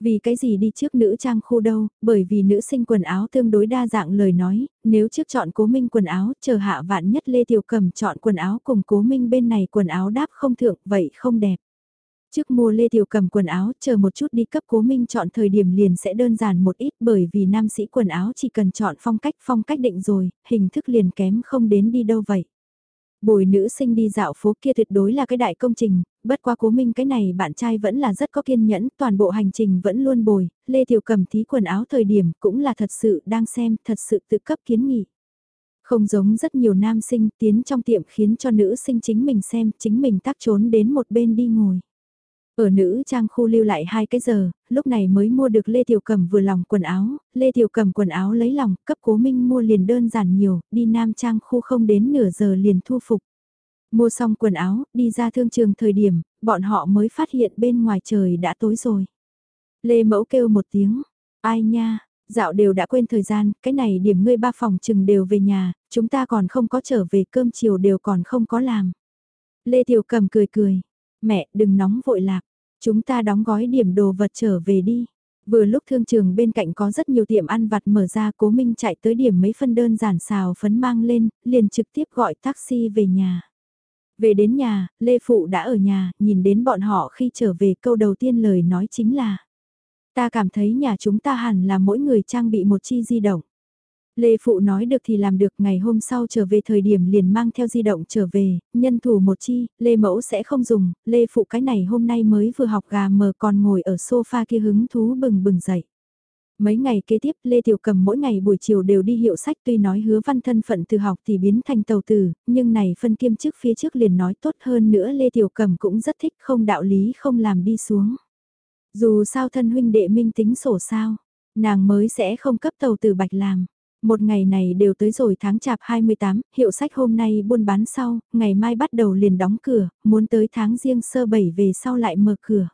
Vì cái gì đi trước nữ trang khu đâu, bởi vì nữ sinh quần áo tương đối đa dạng lời nói, nếu trước chọn cố minh quần áo, chờ hạ vạn nhất Lê Tiểu Cầm chọn quần áo cùng cố minh bên này quần áo đáp không thượng, vậy không đẹp. Trước mua Lê Tiểu Cầm quần áo, chờ một chút đi cấp cố minh chọn thời điểm liền sẽ đơn giản một ít bởi vì nam sĩ quần áo chỉ cần chọn phong cách phong cách định rồi, hình thức liền kém không đến đi đâu vậy. Bồi nữ sinh đi dạo phố kia tuyệt đối là cái đại công trình, bất quá cố minh cái này bạn trai vẫn là rất có kiên nhẫn, toàn bộ hành trình vẫn luôn bồi, Lê Tiểu cầm thí quần áo thời điểm cũng là thật sự đang xem, thật sự tự cấp kiến nghị. Không giống rất nhiều nam sinh tiến trong tiệm khiến cho nữ sinh chính mình xem, chính mình tác trốn đến một bên đi ngồi. Ở nữ trang khu lưu lại hai cái giờ, lúc này mới mua được Lê Tiểu cẩm vừa lòng quần áo, Lê Tiểu cẩm quần áo lấy lòng, cấp cố minh mua liền đơn giản nhiều, đi nam trang khu không đến nửa giờ liền thu phục. Mua xong quần áo, đi ra thương trường thời điểm, bọn họ mới phát hiện bên ngoài trời đã tối rồi. Lê Mẫu kêu một tiếng, ai nha, dạo đều đã quên thời gian, cái này điểm ngươi ba phòng chừng đều về nhà, chúng ta còn không có trở về cơm chiều đều còn không có làm. Lê Tiểu Cầm cười cười, mẹ đừng nóng vội lạc, chúng ta đóng gói điểm đồ vật trở về đi. Vừa lúc thương trường bên cạnh có rất nhiều tiệm ăn vặt mở ra cố minh chạy tới điểm mấy phân đơn giản xào phấn mang lên, liền trực tiếp gọi taxi về nhà. Về đến nhà, Lê Phụ đã ở nhà, nhìn đến bọn họ khi trở về câu đầu tiên lời nói chính là Ta cảm thấy nhà chúng ta hẳn là mỗi người trang bị một chi di động. Lê Phụ nói được thì làm được ngày hôm sau trở về thời điểm liền mang theo di động trở về, nhân thủ một chi, Lê Mẫu sẽ không dùng, Lê Phụ cái này hôm nay mới vừa học gà mờ còn ngồi ở sofa kia hứng thú bừng bừng dậy. Mấy ngày kế tiếp Lê Tiểu Cầm mỗi ngày buổi chiều đều đi hiệu sách tuy nói hứa văn thân phận từ học thì biến thành tàu tử, nhưng này phân kiêm chức phía trước liền nói tốt hơn nữa Lê Tiểu Cầm cũng rất thích không đạo lý không làm đi xuống. Dù sao thân huynh đệ minh tính sổ sao, nàng mới sẽ không cấp tàu tử bạch làm. Một ngày này đều tới rồi tháng chạp 28, hiệu sách hôm nay buôn bán sau, ngày mai bắt đầu liền đóng cửa, muốn tới tháng riêng sơ bảy về sau lại mở cửa.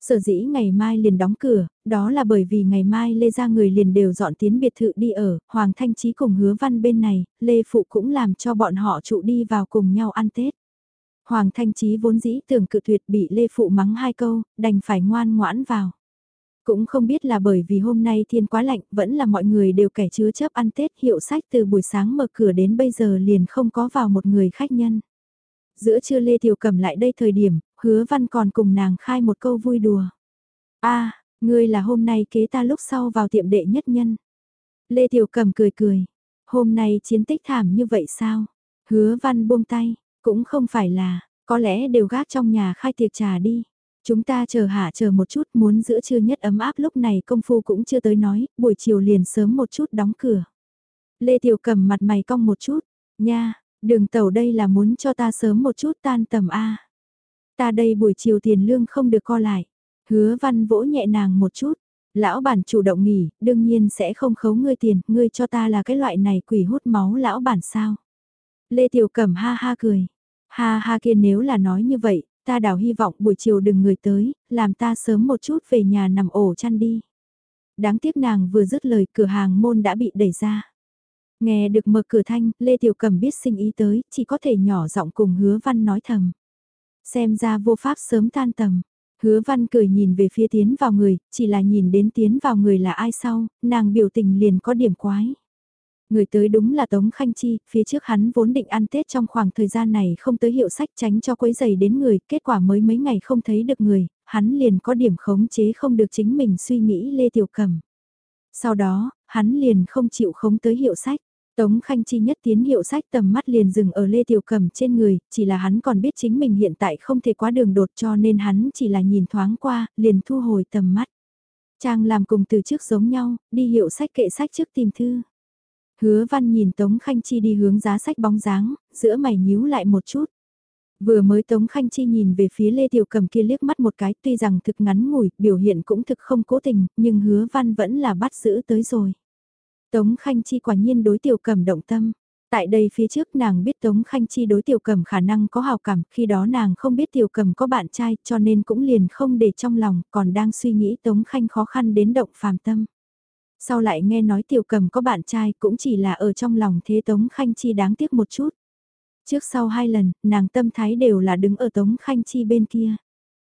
Sở dĩ ngày mai liền đóng cửa, đó là bởi vì ngày mai Lê ra người liền đều dọn tiến biệt thự đi ở, Hoàng Thanh Trí cùng hứa văn bên này, Lê Phụ cũng làm cho bọn họ trụ đi vào cùng nhau ăn Tết. Hoàng Thanh Trí vốn dĩ tưởng cự tuyệt bị Lê Phụ mắng hai câu, đành phải ngoan ngoãn vào. Cũng không biết là bởi vì hôm nay thiên quá lạnh, vẫn là mọi người đều kẻ chứa chấp ăn Tết hiệu sách từ buổi sáng mở cửa đến bây giờ liền không có vào một người khách nhân. Giữa trưa Lê Tiểu Cầm lại đây thời điểm, hứa văn còn cùng nàng khai một câu vui đùa. a ngươi là hôm nay kế ta lúc sau vào tiệm đệ nhất nhân. Lê Tiểu Cầm cười cười, hôm nay chiến tích thảm như vậy sao? Hứa văn buông tay, cũng không phải là, có lẽ đều gác trong nhà khai tiệc trà đi. Chúng ta chờ hạ chờ một chút muốn giữa trưa nhất ấm áp lúc này công phu cũng chưa tới nói, buổi chiều liền sớm một chút đóng cửa. Lê Tiểu cầm mặt mày cong một chút, nha, đường tàu đây là muốn cho ta sớm một chút tan tầm A. Ta đây buổi chiều tiền lương không được co lại. Hứa văn vỗ nhẹ nàng một chút. Lão bản chủ động nghỉ, đương nhiên sẽ không khấu ngươi tiền, ngươi cho ta là cái loại này quỷ hút máu lão bản sao. Lê Tiểu Cẩm ha ha cười. Ha ha kia nếu là nói như vậy, ta đảo hy vọng buổi chiều đừng người tới, làm ta sớm một chút về nhà nằm ổ chăn đi. Đáng tiếc nàng vừa dứt lời cửa hàng môn đã bị đẩy ra. Nghe được mở cửa thanh, Lê Tiểu Cầm biết sinh ý tới, chỉ có thể nhỏ giọng cùng hứa văn nói thầm. Xem ra vô pháp sớm tan tầm. Hứa văn cười nhìn về phía tiến vào người, chỉ là nhìn đến tiến vào người là ai sau, nàng biểu tình liền có điểm quái. Người tới đúng là Tống Khanh Chi, phía trước hắn vốn định ăn Tết trong khoảng thời gian này không tới hiệu sách tránh cho quấy giày đến người, kết quả mới mấy ngày không thấy được người, hắn liền có điểm khống chế không được chính mình suy nghĩ Lê Tiểu Cầm. Sau đó, hắn liền không chịu khống tới hiệu sách. Tống Khanh Chi nhất tiến hiệu sách tầm mắt liền dừng ở Lê Tiểu Cầm trên người, chỉ là hắn còn biết chính mình hiện tại không thể quá đường đột cho nên hắn chỉ là nhìn thoáng qua, liền thu hồi tầm mắt. Trang làm cùng từ trước giống nhau, đi hiệu sách kệ sách trước tìm thư. Hứa văn nhìn Tống Khanh Chi đi hướng giá sách bóng dáng, giữa mày nhíu lại một chút. Vừa mới Tống Khanh Chi nhìn về phía Lê Tiểu Cầm kia liếc mắt một cái tuy rằng thực ngắn ngủi, biểu hiện cũng thực không cố tình, nhưng hứa văn vẫn là bắt giữ tới rồi. Tống Khanh Chi quả nhiên đối Tiểu Cầm động tâm. Tại đây phía trước nàng biết Tống Khanh Chi đối Tiểu Cầm khả năng có hào cảm, khi đó nàng không biết Tiểu Cầm có bạn trai cho nên cũng liền không để trong lòng, còn đang suy nghĩ Tống Khanh khó khăn đến động phàm tâm sau lại nghe nói tiểu cầm có bạn trai cũng chỉ là ở trong lòng thế Tống Khanh Chi đáng tiếc một chút. Trước sau hai lần, nàng tâm thái đều là đứng ở Tống Khanh Chi bên kia.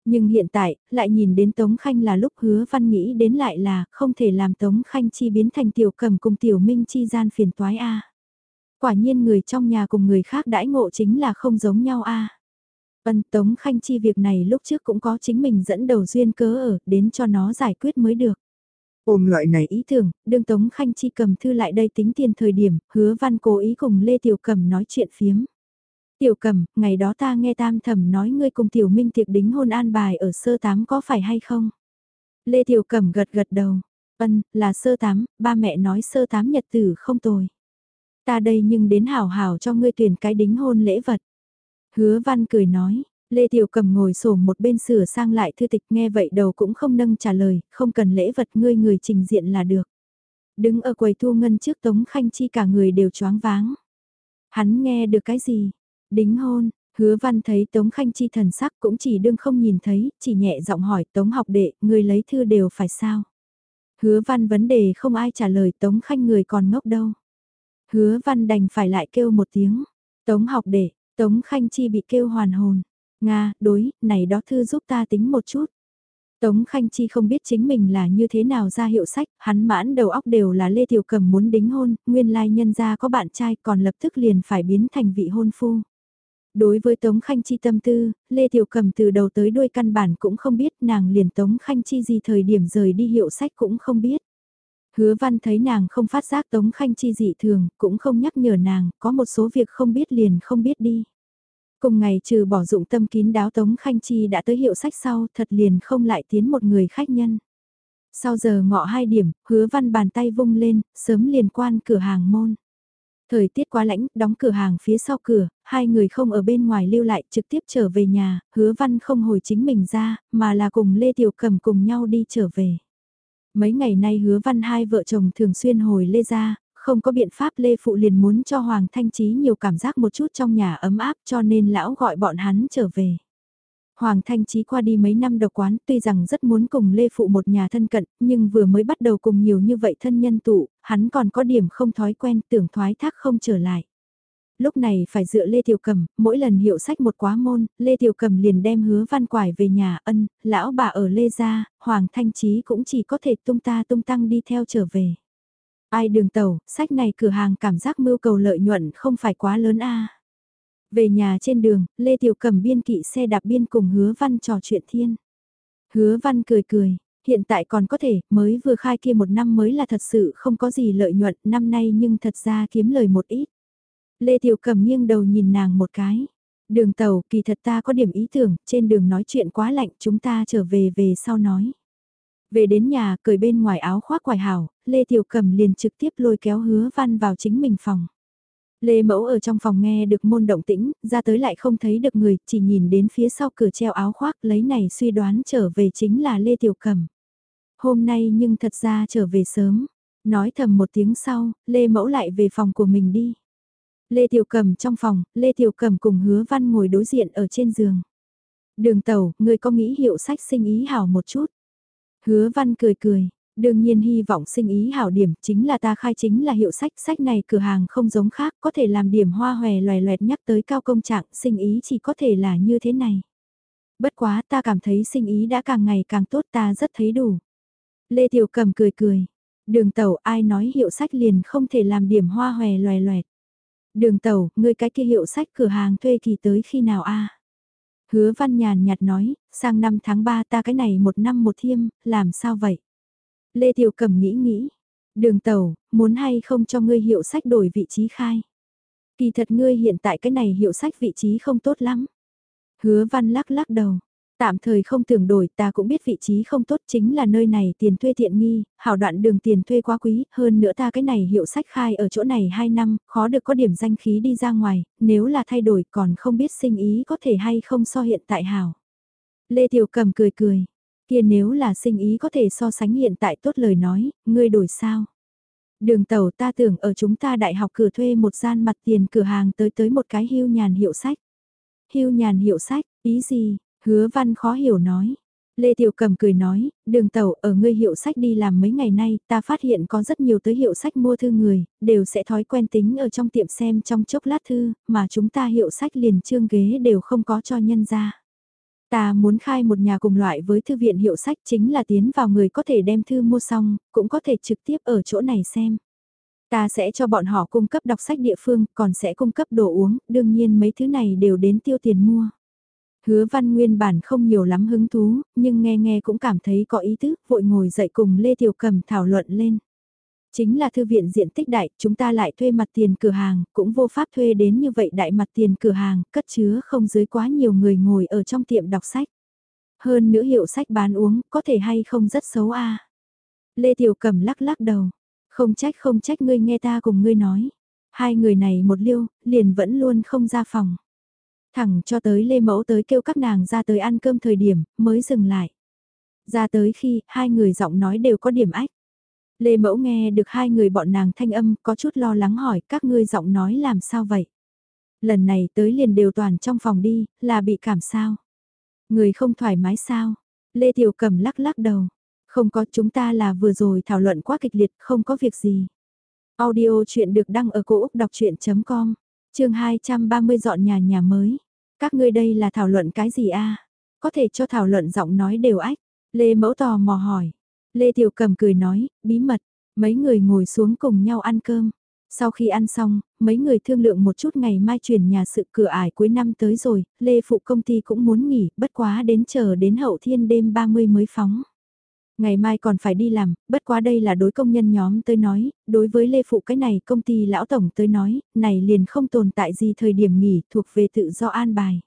Nhưng hiện tại, lại nhìn đến Tống Khanh là lúc hứa văn nghĩ đến lại là không thể làm Tống Khanh Chi biến thành tiểu cầm cùng tiểu minh chi gian phiền toái a Quả nhiên người trong nhà cùng người khác đãi ngộ chính là không giống nhau a Vân Tống Khanh Chi việc này lúc trước cũng có chính mình dẫn đầu duyên cớ ở, đến cho nó giải quyết mới được. Ôm loại này ý tưởng, đương Tống Khanh Chi cầm thư lại đây tính tiền thời điểm, hứa văn cố ý cùng Lê Tiểu Cầm nói chuyện phiếm. Tiểu Cầm, ngày đó ta nghe tam thẩm nói ngươi cùng Tiểu Minh tiệc đính hôn an bài ở sơ tám có phải hay không? Lê Tiểu Cầm gật gật đầu. Ân, là sơ tám, ba mẹ nói sơ tám nhật tử không tồi. Ta đây nhưng đến hảo hảo cho ngươi tuyển cái đính hôn lễ vật. Hứa văn cười nói, Lê Tiểu Cầm ngồi sổ một bên sửa sang lại thư tịch nghe vậy đầu cũng không nâng trả lời, không cần lễ vật ngươi người trình diện là được. Đứng ở quầy thu ngân trước Tống Khanh Chi cả người đều choáng váng. Hắn nghe được cái gì? Đính hôn, hứa văn thấy Tống Khanh Chi thần sắc cũng chỉ đương không nhìn thấy, chỉ nhẹ giọng hỏi Tống học đệ, người lấy thư đều phải sao? Hứa văn vấn đề không ai trả lời Tống Khanh người còn ngốc đâu. Hứa văn đành phải lại kêu một tiếng. Tống học đệ, Tống Khanh Chi bị kêu hoàn hồn. Nga, đối, này đó thư giúp ta tính một chút. Tống Khanh Chi không biết chính mình là như thế nào ra hiệu sách, hắn mãn đầu óc đều là Lê Tiểu Cầm muốn đính hôn, nguyên lai nhân gia có bạn trai còn lập tức liền phải biến thành vị hôn phu. Đối với Tống Khanh Chi tâm tư, Lê Tiểu Cầm từ đầu tới đuôi căn bản cũng không biết nàng liền Tống Khanh Chi gì thời điểm rời đi hiệu sách cũng không biết. Hứa văn thấy nàng không phát giác Tống Khanh Chi dị thường, cũng không nhắc nhở nàng, có một số việc không biết liền không biết đi. Cùng ngày trừ bỏ dụng tâm kín đáo Tống Khanh Chi đã tới hiệu sách sau, thật liền không lại tiến một người khách nhân. Sau giờ ngọ hai điểm, hứa văn bàn tay vung lên, sớm liền quan cửa hàng môn. Thời tiết quá lạnh, đóng cửa hàng phía sau cửa, hai người không ở bên ngoài lưu lại trực tiếp trở về nhà, hứa văn không hồi chính mình ra, mà là cùng Lê Tiểu Cầm cùng nhau đi trở về. Mấy ngày nay hứa văn hai vợ chồng thường xuyên hồi Lê ra, không có biện pháp Lê Phụ liền muốn cho Hoàng Thanh Trí nhiều cảm giác một chút trong nhà ấm áp cho nên lão gọi bọn hắn trở về. Hoàng Thanh Trí qua đi mấy năm độc quán tuy rằng rất muốn cùng Lê Phụ một nhà thân cận, nhưng vừa mới bắt đầu cùng nhiều như vậy thân nhân tụ, hắn còn có điểm không thói quen tưởng thoái thác không trở lại. Lúc này phải dựa Lê Tiểu Cầm, mỗi lần hiệu sách một quá môn, Lê Tiểu Cầm liền đem hứa văn quải về nhà ân, lão bà ở Lê Gia, Hoàng Thanh Trí cũng chỉ có thể tung ta tung tăng đi theo trở về. Ai đường tàu, sách này cửa hàng cảm giác mưu cầu lợi nhuận không phải quá lớn a. Về nhà trên đường, Lê Tiểu cầm biên kỵ xe đạp biên cùng hứa văn trò chuyện thiên. Hứa văn cười cười, hiện tại còn có thể, mới vừa khai kia một năm mới là thật sự không có gì lợi nhuận, năm nay nhưng thật ra kiếm lời một ít. Lê Tiểu cầm nghiêng đầu nhìn nàng một cái. Đường tàu, kỳ thật ta có điểm ý tưởng, trên đường nói chuyện quá lạnh, chúng ta trở về về sau nói. Về đến nhà, cởi bên ngoài áo khoác quải hảo, Lê Tiểu cẩm liền trực tiếp lôi kéo hứa văn vào chính mình phòng. Lê Mẫu ở trong phòng nghe được môn động tĩnh, ra tới lại không thấy được người, chỉ nhìn đến phía sau cửa treo áo khoác lấy này suy đoán trở về chính là Lê Tiểu cẩm Hôm nay nhưng thật ra trở về sớm, nói thầm một tiếng sau, Lê Mẫu lại về phòng của mình đi. Lê Tiểu cẩm trong phòng, Lê Tiểu cẩm cùng hứa văn ngồi đối diện ở trên giường. Đường tàu, người có nghĩ hiệu sách sinh ý hảo một chút. Hứa văn cười cười, đương nhiên hy vọng sinh ý hảo điểm chính là ta khai chính là hiệu sách, sách này cửa hàng không giống khác, có thể làm điểm hoa hòe loè loẹt nhắc tới cao công trạng, sinh ý chỉ có thể là như thế này. Bất quá ta cảm thấy sinh ý đã càng ngày càng tốt ta rất thấy đủ. Lê Tiểu Cầm cười cười, đường tàu ai nói hiệu sách liền không thể làm điểm hoa hòe loè loẹt. Đường tàu, người cái kia hiệu sách cửa hàng thuê kỳ tới khi nào a Hứa văn nhàn nhạt nói, sang năm tháng 3 ta cái này một năm một thiêm, làm sao vậy? Lê Tiểu cẩm nghĩ nghĩ, đường tàu, muốn hay không cho ngươi hiệu sách đổi vị trí khai? Kỳ thật ngươi hiện tại cái này hiệu sách vị trí không tốt lắm. Hứa văn lắc lắc đầu, Tạm thời không tưởng đổi ta cũng biết vị trí không tốt chính là nơi này tiền thuê tiện nghi, hảo đoạn đường tiền thuê quá quý, hơn nữa ta cái này hiệu sách khai ở chỗ này 2 năm, khó được có điểm danh khí đi ra ngoài, nếu là thay đổi còn không biết sinh ý có thể hay không so hiện tại hảo. Lê Tiểu Cầm cười cười, kia nếu là sinh ý có thể so sánh hiện tại tốt lời nói, ngươi đổi sao? Đường tàu ta tưởng ở chúng ta đại học cửa thuê một gian mặt tiền cửa hàng tới tới một cái hưu nhàn hiệu sách. Hưu nhàn hiệu sách, ý gì, Hứa văn khó hiểu nói. Lê Tiểu Cầm cười nói, đường tàu ở ngươi hiệu sách đi làm mấy ngày nay, ta phát hiện có rất nhiều tới hiệu sách mua thư người, đều sẽ thói quen tính ở trong tiệm xem trong chốc lát thư, mà chúng ta hiệu sách liền trương ghế đều không có cho nhân ra. Ta muốn khai một nhà cùng loại với thư viện hiệu sách chính là tiến vào người có thể đem thư mua xong, cũng có thể trực tiếp ở chỗ này xem. Ta sẽ cho bọn họ cung cấp đọc sách địa phương, còn sẽ cung cấp đồ uống, đương nhiên mấy thứ này đều đến tiêu tiền mua. Hứa văn nguyên bản không nhiều lắm hứng thú, nhưng nghe nghe cũng cảm thấy có ý tứ, vội ngồi dậy cùng Lê Tiểu Cầm thảo luận lên. Chính là thư viện diện tích đại, chúng ta lại thuê mặt tiền cửa hàng, cũng vô pháp thuê đến như vậy đại mặt tiền cửa hàng, cất chứa không dưới quá nhiều người ngồi ở trong tiệm đọc sách. Hơn nữa hiệu sách bán uống, có thể hay không rất xấu a Lê Tiểu Cầm lắc lắc đầu, không trách không trách ngươi nghe ta cùng ngươi nói. Hai người này một liêu, liền vẫn luôn không ra phòng. Thẳng cho tới Lê Mẫu tới kêu các nàng ra tới ăn cơm thời điểm, mới dừng lại. Ra tới khi, hai người giọng nói đều có điểm ách. Lê Mẫu nghe được hai người bọn nàng thanh âm, có chút lo lắng hỏi các ngươi giọng nói làm sao vậy? Lần này tới liền đều toàn trong phòng đi, là bị cảm sao? Người không thoải mái sao? Lê Tiểu Cầm lắc lắc đầu. Không có chúng ta là vừa rồi thảo luận quá kịch liệt, không có việc gì. Audio chuyện được đăng ở cổ Úc đọc chuyện.com, chương 230 dọn nhà nhà mới. Các ngươi đây là thảo luận cái gì a? Có thể cho thảo luận giọng nói đều ách. Lê Mẫu tò mò hỏi. Lê Tiểu Cầm cười nói, bí mật, mấy người ngồi xuống cùng nhau ăn cơm. Sau khi ăn xong, mấy người thương lượng một chút ngày mai chuyển nhà sự cửa ải cuối năm tới rồi, Lê Phụ công ty cũng muốn nghỉ, bất quá đến chờ đến hậu thiên đêm 30 mới phóng. Ngày mai còn phải đi làm, bất quá đây là đối công nhân nhóm tới nói, đối với Lê Phụ cái này công ty lão tổng tới nói, này liền không tồn tại gì thời điểm nghỉ thuộc về tự do an bài.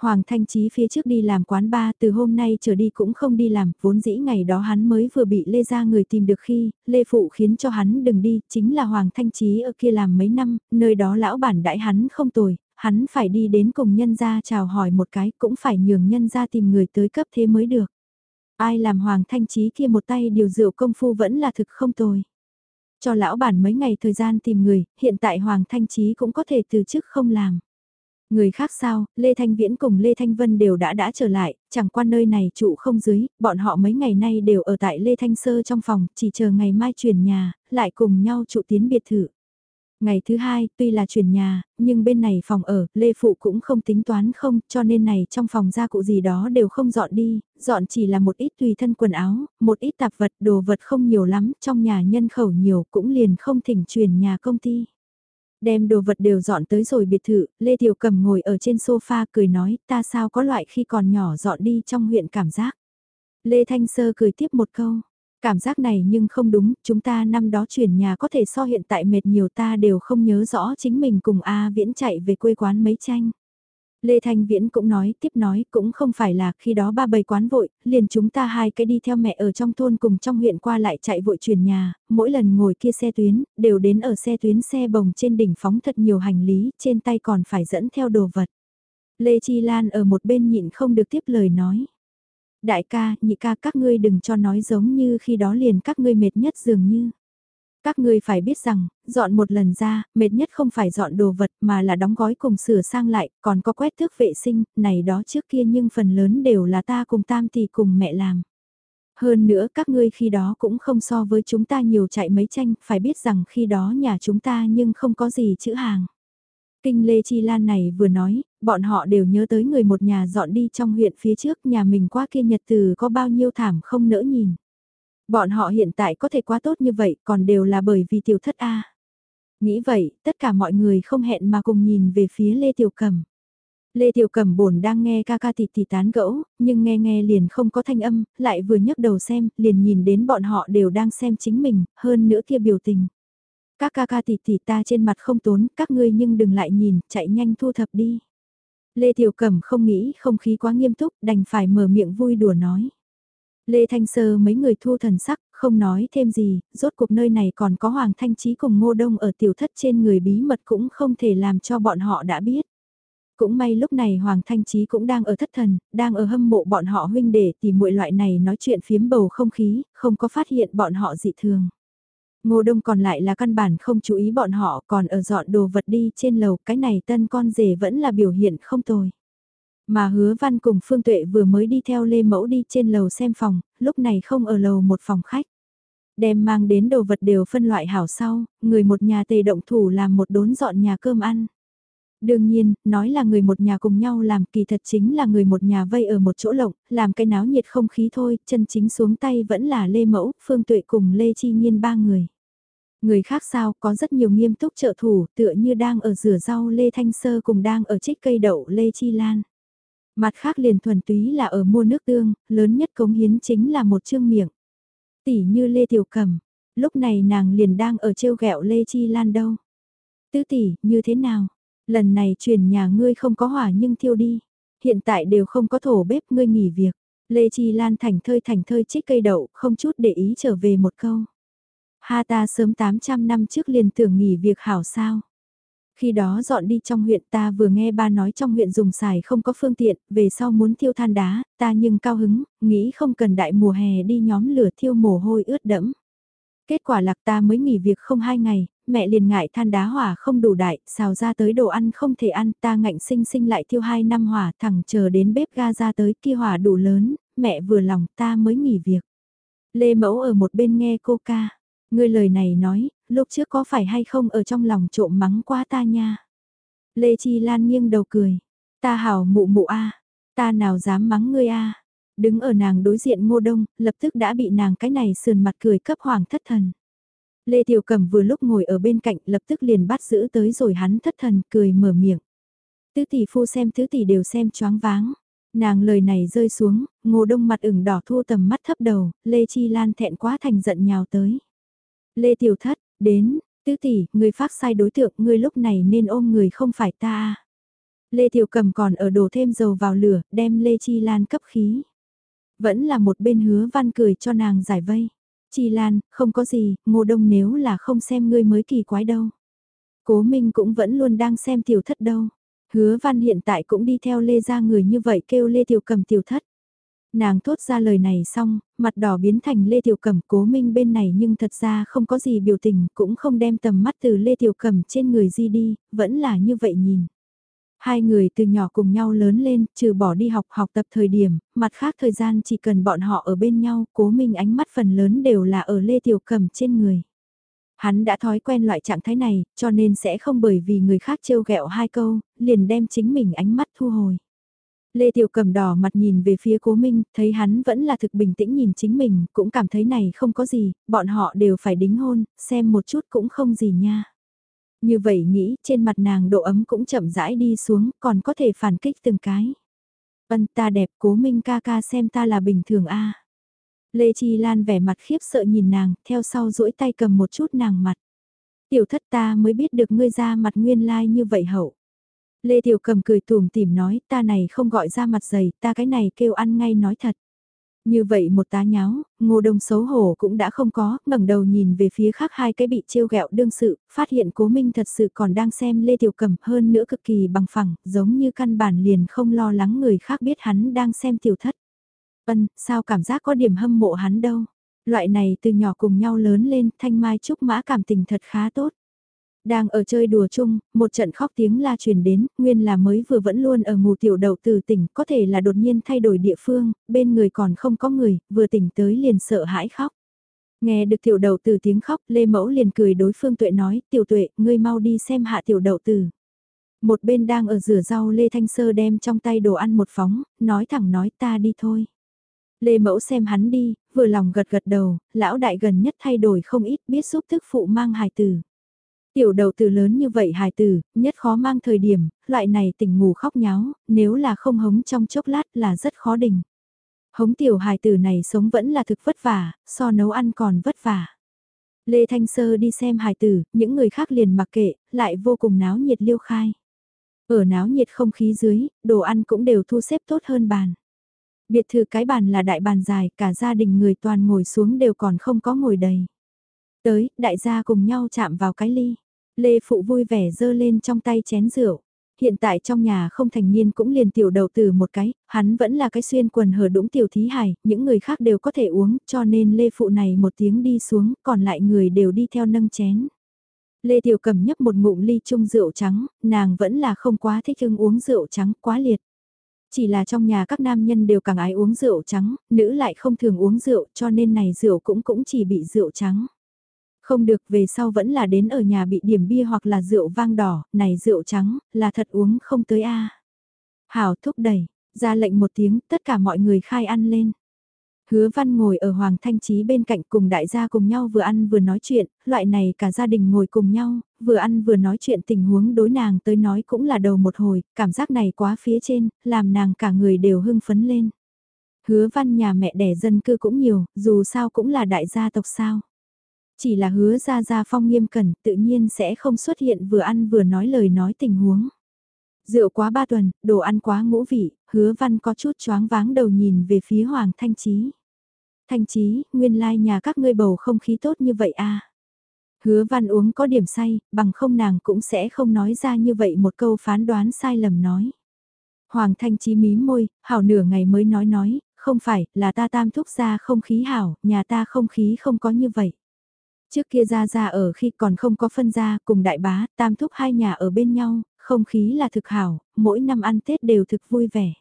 Hoàng Thanh Trí phía trước đi làm quán ba từ hôm nay trở đi cũng không đi làm, vốn dĩ ngày đó hắn mới vừa bị Lê ra người tìm được khi, Lê Phụ khiến cho hắn đừng đi, chính là Hoàng Thanh Trí ở kia làm mấy năm, nơi đó lão bản đại hắn không tồi, hắn phải đi đến cùng nhân gia chào hỏi một cái cũng phải nhường nhân gia tìm người tới cấp thế mới được. Ai làm Hoàng Thanh Trí kia một tay điều rượu công phu vẫn là thực không tồi. Cho lão bản mấy ngày thời gian tìm người, hiện tại Hoàng Thanh Trí cũng có thể từ chức không làm. Người khác sao, Lê Thanh Viễn cùng Lê Thanh Vân đều đã đã trở lại, chẳng qua nơi này trụ không dưới, bọn họ mấy ngày nay đều ở tại Lê Thanh Sơ trong phòng, chỉ chờ ngày mai chuyển nhà, lại cùng nhau trụ tiến biệt thự. Ngày thứ hai, tuy là chuyển nhà, nhưng bên này phòng ở, Lê Phụ cũng không tính toán không, cho nên này trong phòng gia cụ gì đó đều không dọn đi, dọn chỉ là một ít tùy thân quần áo, một ít tạp vật, đồ vật không nhiều lắm, trong nhà nhân khẩu nhiều cũng liền không thỉnh chuyển nhà công ty. Đem đồ vật đều dọn tới rồi biệt thự, Lê Tiểu Cầm ngồi ở trên sofa cười nói ta sao có loại khi còn nhỏ dọn đi trong huyện cảm giác. Lê Thanh Sơ cười tiếp một câu, cảm giác này nhưng không đúng, chúng ta năm đó chuyển nhà có thể so hiện tại mệt nhiều ta đều không nhớ rõ chính mình cùng A Viễn chạy về quê quán mấy tranh. Lê Thanh Viễn cũng nói, tiếp nói, cũng không phải là khi đó ba bầy quán vội, liền chúng ta hai cái đi theo mẹ ở trong thôn cùng trong huyện qua lại chạy vội chuyển nhà, mỗi lần ngồi kia xe tuyến, đều đến ở xe tuyến xe bồng trên đỉnh phóng thật nhiều hành lý, trên tay còn phải dẫn theo đồ vật. Lê Chi Lan ở một bên nhịn không được tiếp lời nói. Đại ca, nhị ca các ngươi đừng cho nói giống như khi đó liền các ngươi mệt nhất dường như. Các ngươi phải biết rằng, dọn một lần ra, mệt nhất không phải dọn đồ vật mà là đóng gói cùng sửa sang lại, còn có quét thước vệ sinh, này đó trước kia nhưng phần lớn đều là ta cùng tam tỷ cùng mẹ làm. Hơn nữa các ngươi khi đó cũng không so với chúng ta nhiều chạy mấy tranh, phải biết rằng khi đó nhà chúng ta nhưng không có gì chữ hàng. Kinh Lê Chi Lan này vừa nói, bọn họ đều nhớ tới người một nhà dọn đi trong huyện phía trước nhà mình qua kia nhật từ có bao nhiêu thảm không nỡ nhìn. Bọn họ hiện tại có thể quá tốt như vậy còn đều là bởi vì tiểu thất A. Nghĩ vậy, tất cả mọi người không hẹn mà cùng nhìn về phía Lê Tiểu Cầm. Lê Tiểu Cầm bổn đang nghe ca ca tịt tỷ tán gẫu, nhưng nghe nghe liền không có thanh âm, lại vừa nhấc đầu xem, liền nhìn đến bọn họ đều đang xem chính mình, hơn nữa kia biểu tình. Các ca ca tịt tỷ ta trên mặt không tốn, các ngươi nhưng đừng lại nhìn, chạy nhanh thu thập đi. Lê Tiểu Cẩm không nghĩ không khí quá nghiêm túc, đành phải mở miệng vui đùa nói. Lê Thanh Sơ mấy người thu thần sắc, không nói thêm gì, rốt cuộc nơi này còn có Hoàng Thanh Trí cùng Ngô Đông ở tiểu thất trên người bí mật cũng không thể làm cho bọn họ đã biết. Cũng may lúc này Hoàng Thanh Trí cũng đang ở thất thần, đang ở hâm mộ bọn họ huynh để tìm muội loại này nói chuyện phiếm bầu không khí, không có phát hiện bọn họ dị thường. Ngô Đông còn lại là căn bản không chú ý bọn họ còn ở dọn đồ vật đi trên lầu, cái này tân con rể vẫn là biểu hiện không tồi. Mà hứa văn cùng Phương Tuệ vừa mới đi theo Lê Mẫu đi trên lầu xem phòng, lúc này không ở lầu một phòng khách. Đem mang đến đồ vật đều phân loại hảo sau, người một nhà tề động thủ làm một đốn dọn nhà cơm ăn. Đương nhiên, nói là người một nhà cùng nhau làm kỳ thật chính là người một nhà vây ở một chỗ lộng, làm cái náo nhiệt không khí thôi, chân chính xuống tay vẫn là Lê Mẫu, Phương Tuệ cùng Lê Chi Nhiên ba người. Người khác sao có rất nhiều nghiêm túc trợ thủ tựa như đang ở rửa rau Lê Thanh Sơ cùng đang ở trích cây đậu Lê Chi Lan. Mặt khác liền thuần túy là ở mua nước tương, lớn nhất cống hiến chính là một chương miệng. Tỷ như Lê Tiểu Cầm, lúc này nàng liền đang ở trêu ghẹo Lê Chi Lan đâu. Tứ tỷ, như thế nào? Lần này chuyển nhà ngươi không có hỏa nhưng thiêu đi. Hiện tại đều không có thổ bếp ngươi nghỉ việc. Lê Chi Lan thành thơi thành thơi trích cây đậu, không chút để ý trở về một câu. Ha ta sớm 800 năm trước liền tưởng nghỉ việc hảo sao. Khi đó dọn đi trong huyện ta vừa nghe ba nói trong huyện dùng xài không có phương tiện, về sau muốn thiêu than đá, ta nhưng cao hứng, nghĩ không cần đại mùa hè đi nhóm lửa thiêu mồ hôi ướt đẫm. Kết quả lạc ta mới nghỉ việc không hai ngày, mẹ liền ngại than đá hỏa không đủ đại, xào ra tới đồ ăn không thể ăn, ta ngạnh sinh sinh lại thiêu hai năm hỏa thẳng chờ đến bếp ga ra tới kia hỏa đủ lớn, mẹ vừa lòng ta mới nghỉ việc. Lê Mẫu ở một bên nghe cô ca, ngươi lời này nói, lúc trước có phải hay không ở trong lòng trộm mắng qua ta nha. Lê Chi Lan nghiêng đầu cười, ta hảo mụ mụ a, ta nào dám mắng ngươi a. Đứng ở nàng đối diện ngô đông, lập tức đã bị nàng cái này sườn mặt cười cấp hoàng thất thần. Lê Tiểu Cẩm vừa lúc ngồi ở bên cạnh lập tức liền bắt giữ tới rồi hắn thất thần cười mở miệng. Tứ tỷ phu xem tứ tỷ đều xem choáng váng. Nàng lời này rơi xuống, ngô đông mặt ửng đỏ thu tầm mắt thấp đầu, Lê Chi Lan thẹn quá thành giận nhào tới. Lê Tiểu Thất, đến, tứ tỷ, người phát sai đối tượng, người lúc này nên ôm người không phải ta. Lê Tiểu Cầm còn ở đổ thêm dầu vào lửa, đem Lê Chi Lan cấp khí. Vẫn là một bên hứa văn cười cho nàng giải vây. Chi Lan, không có gì, ngô đông nếu là không xem ngươi mới kỳ quái đâu. Cố Minh cũng vẫn luôn đang xem tiểu thất đâu. Hứa văn hiện tại cũng đi theo lê ra người như vậy kêu lê tiểu cầm tiểu thất. Nàng thốt ra lời này xong, mặt đỏ biến thành Lê Tiểu Cẩm cố minh bên này nhưng thật ra không có gì biểu tình, cũng không đem tầm mắt từ Lê Tiểu Cẩm trên người di đi, vẫn là như vậy nhìn. Hai người từ nhỏ cùng nhau lớn lên, trừ bỏ đi học học tập thời điểm, mặt khác thời gian chỉ cần bọn họ ở bên nhau, cố minh ánh mắt phần lớn đều là ở Lê Tiểu Cẩm trên người. Hắn đã thói quen loại trạng thái này, cho nên sẽ không bởi vì người khác trêu ghẹo hai câu, liền đem chính mình ánh mắt thu hồi. Lê Tiểu Cầm đỏ mặt nhìn về phía Cố Minh, thấy hắn vẫn là thực bình tĩnh nhìn chính mình, cũng cảm thấy này không có gì, bọn họ đều phải đính hôn, xem một chút cũng không gì nha. Như vậy nghĩ, trên mặt nàng độ ấm cũng chậm rãi đi xuống, còn có thể phản kích từng cái. Vân ta đẹp, Cố Minh ca ca xem ta là bình thường a. Lê Chi Lan vẻ mặt khiếp sợ nhìn nàng, theo sau duỗi tay cầm một chút nàng mặt. Tiểu thất ta mới biết được ngươi ra mặt nguyên lai like như vậy hậu. Lê Tiểu Cầm cười tùm tìm nói ta này không gọi ra mặt dày, ta cái này kêu ăn ngay nói thật. Như vậy một tá nháo, ngô đông xấu hổ cũng đã không có, ngẩng đầu nhìn về phía khác hai cái bị trêu ghẹo đương sự, phát hiện cố minh thật sự còn đang xem Lê Tiểu Cầm hơn nữa cực kỳ bằng phẳng, giống như căn bản liền không lo lắng người khác biết hắn đang xem tiểu thất. Ân, sao cảm giác có điểm hâm mộ hắn đâu. Loại này từ nhỏ cùng nhau lớn lên, thanh mai trúc mã cảm tình thật khá tốt. Đang ở chơi đùa chung, một trận khóc tiếng la truyền đến, nguyên là mới vừa vẫn luôn ở ngủ tiểu đầu từ tỉnh, có thể là đột nhiên thay đổi địa phương, bên người còn không có người, vừa tỉnh tới liền sợ hãi khóc. Nghe được tiểu đầu từ tiếng khóc, Lê Mẫu liền cười đối phương tuệ nói, tiểu tuệ, ngươi mau đi xem hạ tiểu đầu từ. Một bên đang ở rửa rau Lê Thanh Sơ đem trong tay đồ ăn một phóng, nói thẳng nói ta đi thôi. Lê Mẫu xem hắn đi, vừa lòng gật gật đầu, lão đại gần nhất thay đổi không ít biết giúp thức phụ mang hài tử. Tiểu đầu từ lớn như vậy hài tử, nhất khó mang thời điểm, loại này tỉnh ngủ khóc nháo, nếu là không hống trong chốc lát là rất khó đình. Hống tiểu hài tử này sống vẫn là thực vất vả, so nấu ăn còn vất vả. Lê Thanh Sơ đi xem hài tử, những người khác liền mặc kệ, lại vô cùng náo nhiệt liêu khai. Ở náo nhiệt không khí dưới, đồ ăn cũng đều thu xếp tốt hơn bàn. Biệt thự cái bàn là đại bàn dài, cả gia đình người toàn ngồi xuống đều còn không có ngồi đầy. Tới, đại gia cùng nhau chạm vào cái ly. Lê Phụ vui vẻ dơ lên trong tay chén rượu. Hiện tại trong nhà không thành niên cũng liền tiểu đầu từ một cái, hắn vẫn là cái xuyên quần hở đũng tiểu thí hài, những người khác đều có thể uống, cho nên Lê Phụ này một tiếng đi xuống, còn lại người đều đi theo nâng chén. Lê Tiểu cầm nhấp một ngụm ly chung rượu trắng, nàng vẫn là không quá thích ưng uống rượu trắng quá liệt. Chỉ là trong nhà các nam nhân đều càng ái uống rượu trắng, nữ lại không thường uống rượu cho nên này rượu cũng cũng chỉ bị rượu trắng. Không được về sau vẫn là đến ở nhà bị điểm bia hoặc là rượu vang đỏ, này rượu trắng, là thật uống không tới a Hảo thúc đẩy, ra lệnh một tiếng, tất cả mọi người khai ăn lên. Hứa văn ngồi ở Hoàng Thanh Trí bên cạnh cùng đại gia cùng nhau vừa ăn vừa nói chuyện, loại này cả gia đình ngồi cùng nhau, vừa ăn vừa nói chuyện tình huống đối nàng tới nói cũng là đầu một hồi, cảm giác này quá phía trên, làm nàng cả người đều hưng phấn lên. Hứa văn nhà mẹ đẻ dân cư cũng nhiều, dù sao cũng là đại gia tộc sao. Chỉ là hứa ra ra phong nghiêm cẩn tự nhiên sẽ không xuất hiện vừa ăn vừa nói lời nói tình huống. Rượu quá ba tuần, đồ ăn quá ngũ vị, hứa văn có chút choáng váng đầu nhìn về phía Hoàng Thanh Trí. Thanh Trí, nguyên lai nhà các ngươi bầu không khí tốt như vậy à. Hứa văn uống có điểm say, bằng không nàng cũng sẽ không nói ra như vậy một câu phán đoán sai lầm nói. Hoàng Thanh Chí mím môi, hảo nửa ngày mới nói nói, không phải, là ta tam thúc ra không khí hảo, nhà ta không khí không có như vậy. Trước kia ra ra ở khi còn không có phân ra, cùng đại bá, tam thúc hai nhà ở bên nhau, không khí là thực hảo, mỗi năm ăn Tết đều thực vui vẻ.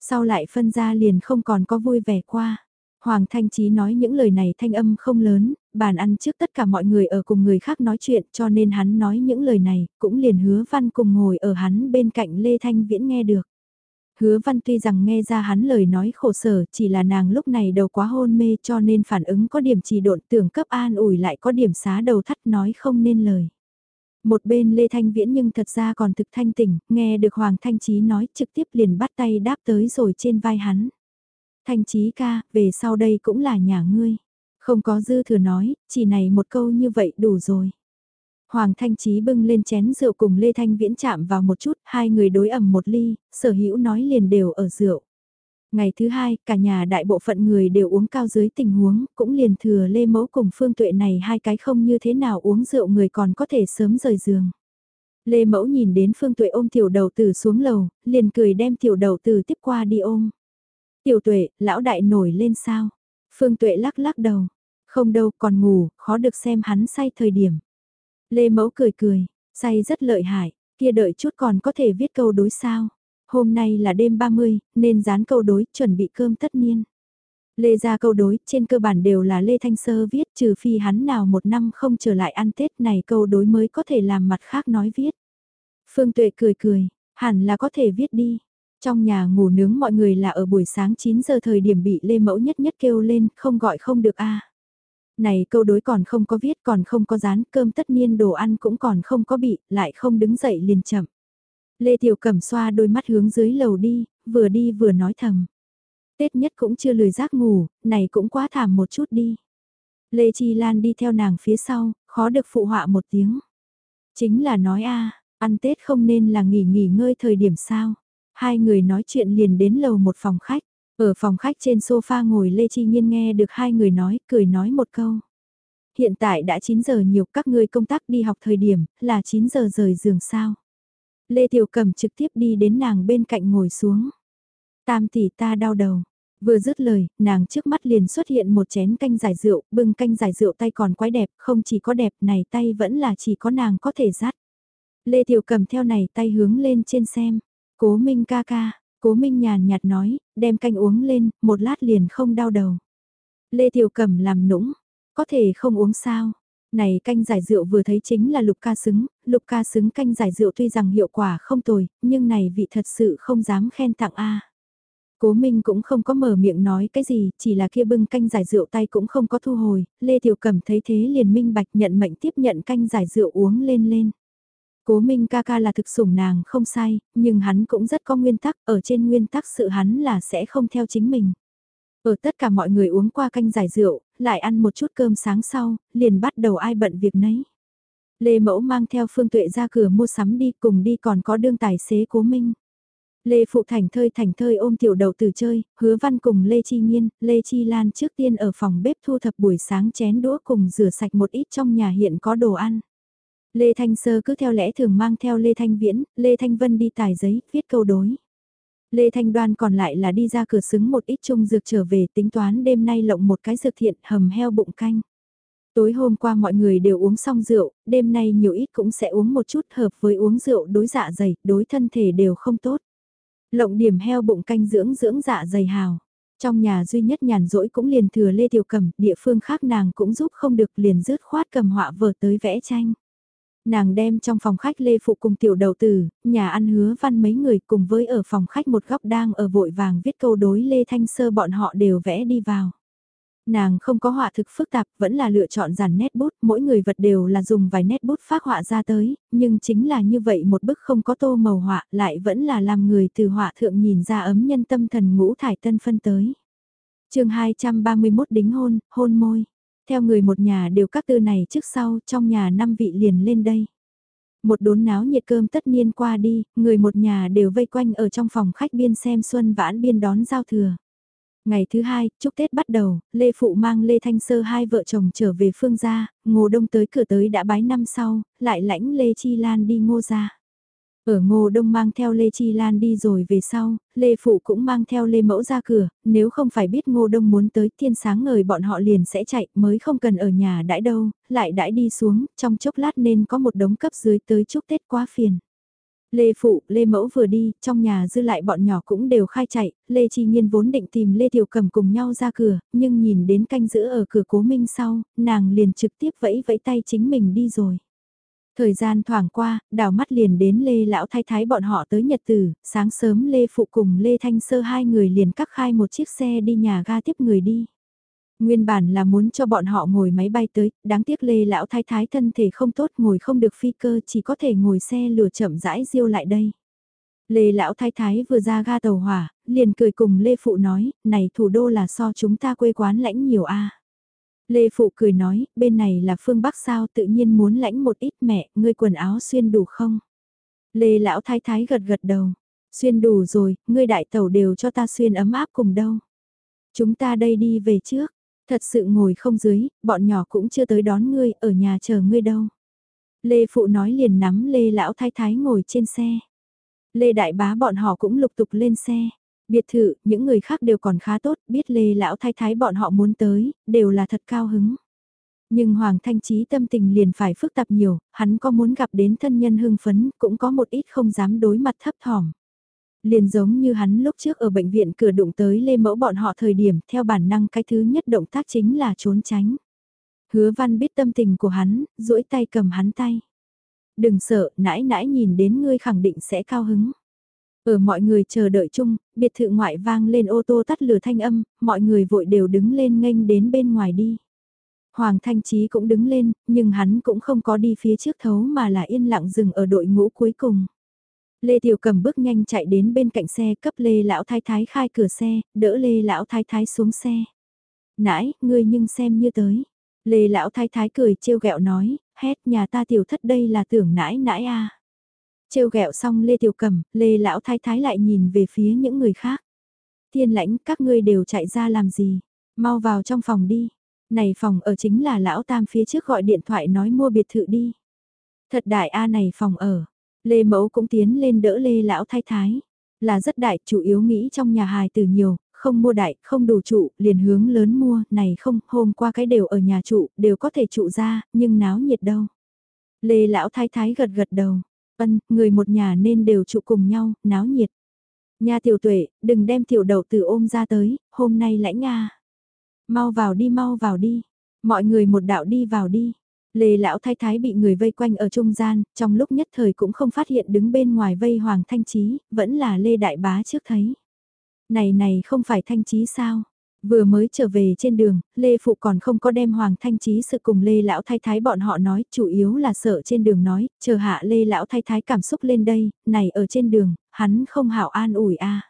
Sau lại phân ra liền không còn có vui vẻ qua. Hoàng Thanh Chí nói những lời này thanh âm không lớn, bàn ăn trước tất cả mọi người ở cùng người khác nói chuyện cho nên hắn nói những lời này, cũng liền hứa văn cùng ngồi ở hắn bên cạnh Lê Thanh Viễn nghe được. Hứa văn tuy rằng nghe ra hắn lời nói khổ sở chỉ là nàng lúc này đầu quá hôn mê cho nên phản ứng có điểm trì độn tưởng cấp an ủi lại có điểm xá đầu thắt nói không nên lời. Một bên Lê Thanh Viễn nhưng thật ra còn thực thanh tỉnh, nghe được Hoàng Thanh Trí nói trực tiếp liền bắt tay đáp tới rồi trên vai hắn. Thanh Trí ca, về sau đây cũng là nhà ngươi. Không có dư thừa nói, chỉ này một câu như vậy đủ rồi. Hoàng Thanh Trí bưng lên chén rượu cùng Lê Thanh Viễn chạm vào một chút, hai người đối ẩm một ly, sở hữu nói liền đều ở rượu. Ngày thứ hai, cả nhà đại bộ phận người đều uống cao dưới tình huống, cũng liền thừa Lê Mẫu cùng Phương Tuệ này hai cái không như thế nào uống rượu người còn có thể sớm rời giường. Lê Mẫu nhìn đến Phương Tuệ ôm tiểu đầu tử xuống lầu, liền cười đem tiểu đầu tử tiếp qua đi ôm. Tiểu Tuệ, lão đại nổi lên sao? Phương Tuệ lắc lắc đầu. Không đâu, còn ngủ, khó được xem hắn say thời điểm. Lê Mẫu cười cười, say rất lợi hại, kia đợi chút còn có thể viết câu đối sao. Hôm nay là đêm 30, nên dán câu đối, chuẩn bị cơm tất niên. Lê ra câu đối, trên cơ bản đều là Lê Thanh Sơ viết trừ phi hắn nào một năm không trở lại ăn Tết này câu đối mới có thể làm mặt khác nói viết. Phương Tuệ cười cười, hẳn là có thể viết đi. Trong nhà ngủ nướng mọi người là ở buổi sáng 9 giờ thời điểm bị Lê Mẫu nhất nhất kêu lên, không gọi không được a này câu đối còn không có viết còn không có dán cơm tất nhiên đồ ăn cũng còn không có bị, lại không đứng dậy liền chậm. Lê Tiểu Cẩm xoa đôi mắt hướng dưới lầu đi, vừa đi vừa nói thầm. Tết nhất cũng chưa lười giác ngủ, này cũng quá thảm một chút đi. Lê Chi Lan đi theo nàng phía sau, khó được phụ họa một tiếng. Chính là nói a ăn Tết không nên là nghỉ nghỉ ngơi thời điểm sao. Hai người nói chuyện liền đến lầu một phòng khách. Ở phòng khách trên sofa ngồi Lê Chi Nhiên nghe được hai người nói, cười nói một câu. Hiện tại đã 9 giờ nhiều các ngươi công tác đi học thời điểm, là 9 giờ rời giường sao. Lê Tiểu Cầm trực tiếp đi đến nàng bên cạnh ngồi xuống. Tam tỷ ta đau đầu. Vừa dứt lời, nàng trước mắt liền xuất hiện một chén canh giải rượu, bưng canh giải rượu tay còn quái đẹp, không chỉ có đẹp này tay vẫn là chỉ có nàng có thể dắt. Lê Tiểu cầm theo này tay hướng lên trên xem. Cố Minh ca ca, Cố Minh nhàn nhạt nói, đem canh uống lên, một lát liền không đau đầu. Lê Tiểu Cẩm làm nũng, có thể không uống sao. Này canh giải rượu vừa thấy chính là lục ca xứng, lục ca xứng canh giải rượu tuy rằng hiệu quả không tồi, nhưng này vị thật sự không dám khen tặng A. Cố Minh cũng không có mở miệng nói cái gì, chỉ là kia bưng canh giải rượu tay cũng không có thu hồi, Lê Tiểu Cẩm thấy thế liền minh bạch nhận mệnh tiếp nhận canh giải rượu uống lên lên. Cố Minh ca ca là thực sủng nàng không sai, nhưng hắn cũng rất có nguyên tắc, ở trên nguyên tắc sự hắn là sẽ không theo chính mình. Ở tất cả mọi người uống qua canh giải rượu, lại ăn một chút cơm sáng sau, liền bắt đầu ai bận việc nấy. Lê Mẫu mang theo Phương Tuệ ra cửa mua sắm đi cùng đi còn có đương tài xế Cố Minh. Lê Phụ Thành thơi thành thơi ôm tiểu đầu từ chơi, hứa văn cùng Lê Chi Nhiên, Lê Chi Lan trước tiên ở phòng bếp thu thập buổi sáng chén đũa cùng rửa sạch một ít trong nhà hiện có đồ ăn. Lê Thanh Sơ cứ theo lẽ thường mang theo Lê Thanh Viễn, Lê Thanh Vân đi tải giấy, viết câu đối. Lê Thanh Đoan còn lại là đi ra cửa xứng một ít chung dược trở về tính toán đêm nay lộng một cái dược thiện hầm heo bụng canh. Tối hôm qua mọi người đều uống xong rượu, đêm nay nhiều ít cũng sẽ uống một chút hợp với uống rượu đối dạ dày, đối thân thể đều không tốt. Lộng điểm heo bụng canh dưỡng dưỡng dạ dày hào. Trong nhà duy nhất nhàn rỗi cũng liền thừa Lê Tiểu Cầm, địa phương khác nàng cũng giúp không được liền rớt khoát cầm họa vở tới vẽ tranh. Nàng đem trong phòng khách Lê Phụ cùng tiểu đầu tử, nhà ăn hứa văn mấy người cùng với ở phòng khách một góc đang ở vội vàng viết câu đối Lê Thanh Sơ bọn họ đều vẽ đi vào. Nàng không có họa thực phức tạp, vẫn là lựa chọn giản nét bút, mỗi người vật đều là dùng vài nét bút phát họa ra tới, nhưng chính là như vậy một bức không có tô màu họa lại vẫn là làm người từ họa thượng nhìn ra ấm nhân tâm thần ngũ thải tân phân tới. chương 231 đính hôn, hôn môi theo người một nhà đều các tư này trước sau trong nhà năm vị liền lên đây. Một đốn náo nhiệt cơm tất nhiên qua đi, người một nhà đều vây quanh ở trong phòng khách biên xem xuân vãn biên đón giao thừa. Ngày thứ hai, chúc Tết bắt đầu, Lê Phụ mang Lê Thanh Sơ hai vợ chồng trở về phương gia, ngô đông tới cửa tới đã bái năm sau, lại lãnh Lê Chi Lan đi ngô ra. Ở ngô đông mang theo Lê Chi Lan đi rồi về sau, Lê Phụ cũng mang theo Lê Mẫu ra cửa, nếu không phải biết ngô đông muốn tới thiên sáng ngời bọn họ liền sẽ chạy mới không cần ở nhà đãi đâu, lại đãi đi xuống, trong chốc lát nên có một đống cấp dưới tới chúc Tết quá phiền. Lê Phụ, Lê Mẫu vừa đi, trong nhà dư lại bọn nhỏ cũng đều khai chạy, Lê Chi Nhiên vốn định tìm Lê Tiểu Cầm cùng nhau ra cửa, nhưng nhìn đến canh giữ ở cửa cố minh sau, nàng liền trực tiếp vẫy vẫy tay chính mình đi rồi. Thời gian thoảng qua, đảo mắt liền đến Lê Lão Thái Thái bọn họ tới Nhật Tử, sáng sớm Lê Phụ cùng Lê Thanh Sơ hai người liền cắt khai một chiếc xe đi nhà ga tiếp người đi. Nguyên bản là muốn cho bọn họ ngồi máy bay tới, đáng tiếc Lê Lão Thái Thái thân thể không tốt ngồi không được phi cơ chỉ có thể ngồi xe lửa chậm rãi diêu lại đây. Lê Lão Thái Thái vừa ra ga tàu hỏa, liền cười cùng Lê Phụ nói, này thủ đô là so chúng ta quê quán lãnh nhiều a Lê Phụ cười nói, bên này là phương Bắc sao tự nhiên muốn lãnh một ít mẹ, ngươi quần áo xuyên đủ không? Lê Lão Thái Thái gật gật đầu, xuyên đủ rồi, ngươi đại tàu đều cho ta xuyên ấm áp cùng đâu. Chúng ta đây đi về trước, thật sự ngồi không dưới, bọn nhỏ cũng chưa tới đón ngươi, ở nhà chờ ngươi đâu. Lê Phụ nói liền nắm Lê Lão Thái Thái ngồi trên xe. Lê Đại Bá bọn họ cũng lục tục lên xe. Biệt thự, những người khác đều còn khá tốt, biết Lê Lão Thái Thái bọn họ muốn tới, đều là thật cao hứng. Nhưng Hoàng Thanh Trí tâm tình liền phải phức tạp nhiều, hắn có muốn gặp đến thân nhân hưng phấn, cũng có một ít không dám đối mặt thấp thỏm. Liền giống như hắn lúc trước ở bệnh viện cửa đụng tới Lê Mẫu bọn họ thời điểm, theo bản năng cái thứ nhất động tác chính là trốn tránh. Hứa văn biết tâm tình của hắn, duỗi tay cầm hắn tay. Đừng sợ, nãi nãi nhìn đến ngươi khẳng định sẽ cao hứng. Ở mọi người chờ đợi chung, biệt thự ngoại vang lên ô tô tắt lửa thanh âm, mọi người vội đều đứng lên nghênh đến bên ngoài đi. Hoàng Thanh Trí cũng đứng lên, nhưng hắn cũng không có đi phía trước thấu mà là yên lặng dừng ở đội ngũ cuối cùng. Lê Tiểu cầm bước nhanh chạy đến bên cạnh xe cấp Lê Lão Thái Thái khai cửa xe, đỡ Lê Lão Thái Thái xuống xe. Nãy, ngươi nhưng xem như tới. Lê Lão Thái Thái cười trêu ghẹo nói, hét nhà ta tiểu thất đây là tưởng nãi nãi a Trêu ghẹo xong Lê Tiểu cẩm Lê Lão Thái Thái lại nhìn về phía những người khác. Thiên lãnh, các ngươi đều chạy ra làm gì? Mau vào trong phòng đi. Này phòng ở chính là Lão Tam phía trước gọi điện thoại nói mua biệt thự đi. Thật đại A này phòng ở. Lê Mẫu cũng tiến lên đỡ Lê Lão Thái Thái. Là rất đại, chủ yếu nghĩ trong nhà hài từ nhiều, không mua đại, không đủ trụ, liền hướng lớn mua, này không, hôm qua cái đều ở nhà trụ, đều có thể trụ ra, nhưng náo nhiệt đâu. Lê Lão Thái Thái gật gật đầu, Ân, người một nhà nên đều trụ cùng nhau, náo nhiệt. Nha tiểu tuệ, đừng đem tiểu đậu từ ôm ra tới, hôm nay lãnh Nga. Mau vào đi mau vào đi. Mọi người một đạo đi vào đi. Lê lão thái thái bị người vây quanh ở trung gian, trong lúc nhất thời cũng không phát hiện đứng bên ngoài vây Hoàng Thanh Trí, vẫn là Lê Đại Bá trước thấy. Này này không phải Thanh Trí sao? Vừa mới trở về trên đường, Lê Phụ còn không có đem Hoàng Thanh Trí sự cùng Lê Lão Thái Thái bọn họ nói, chủ yếu là sợ trên đường nói, chờ hạ Lê Lão Thái Thái cảm xúc lên đây, này ở trên đường, hắn không hảo an ủi a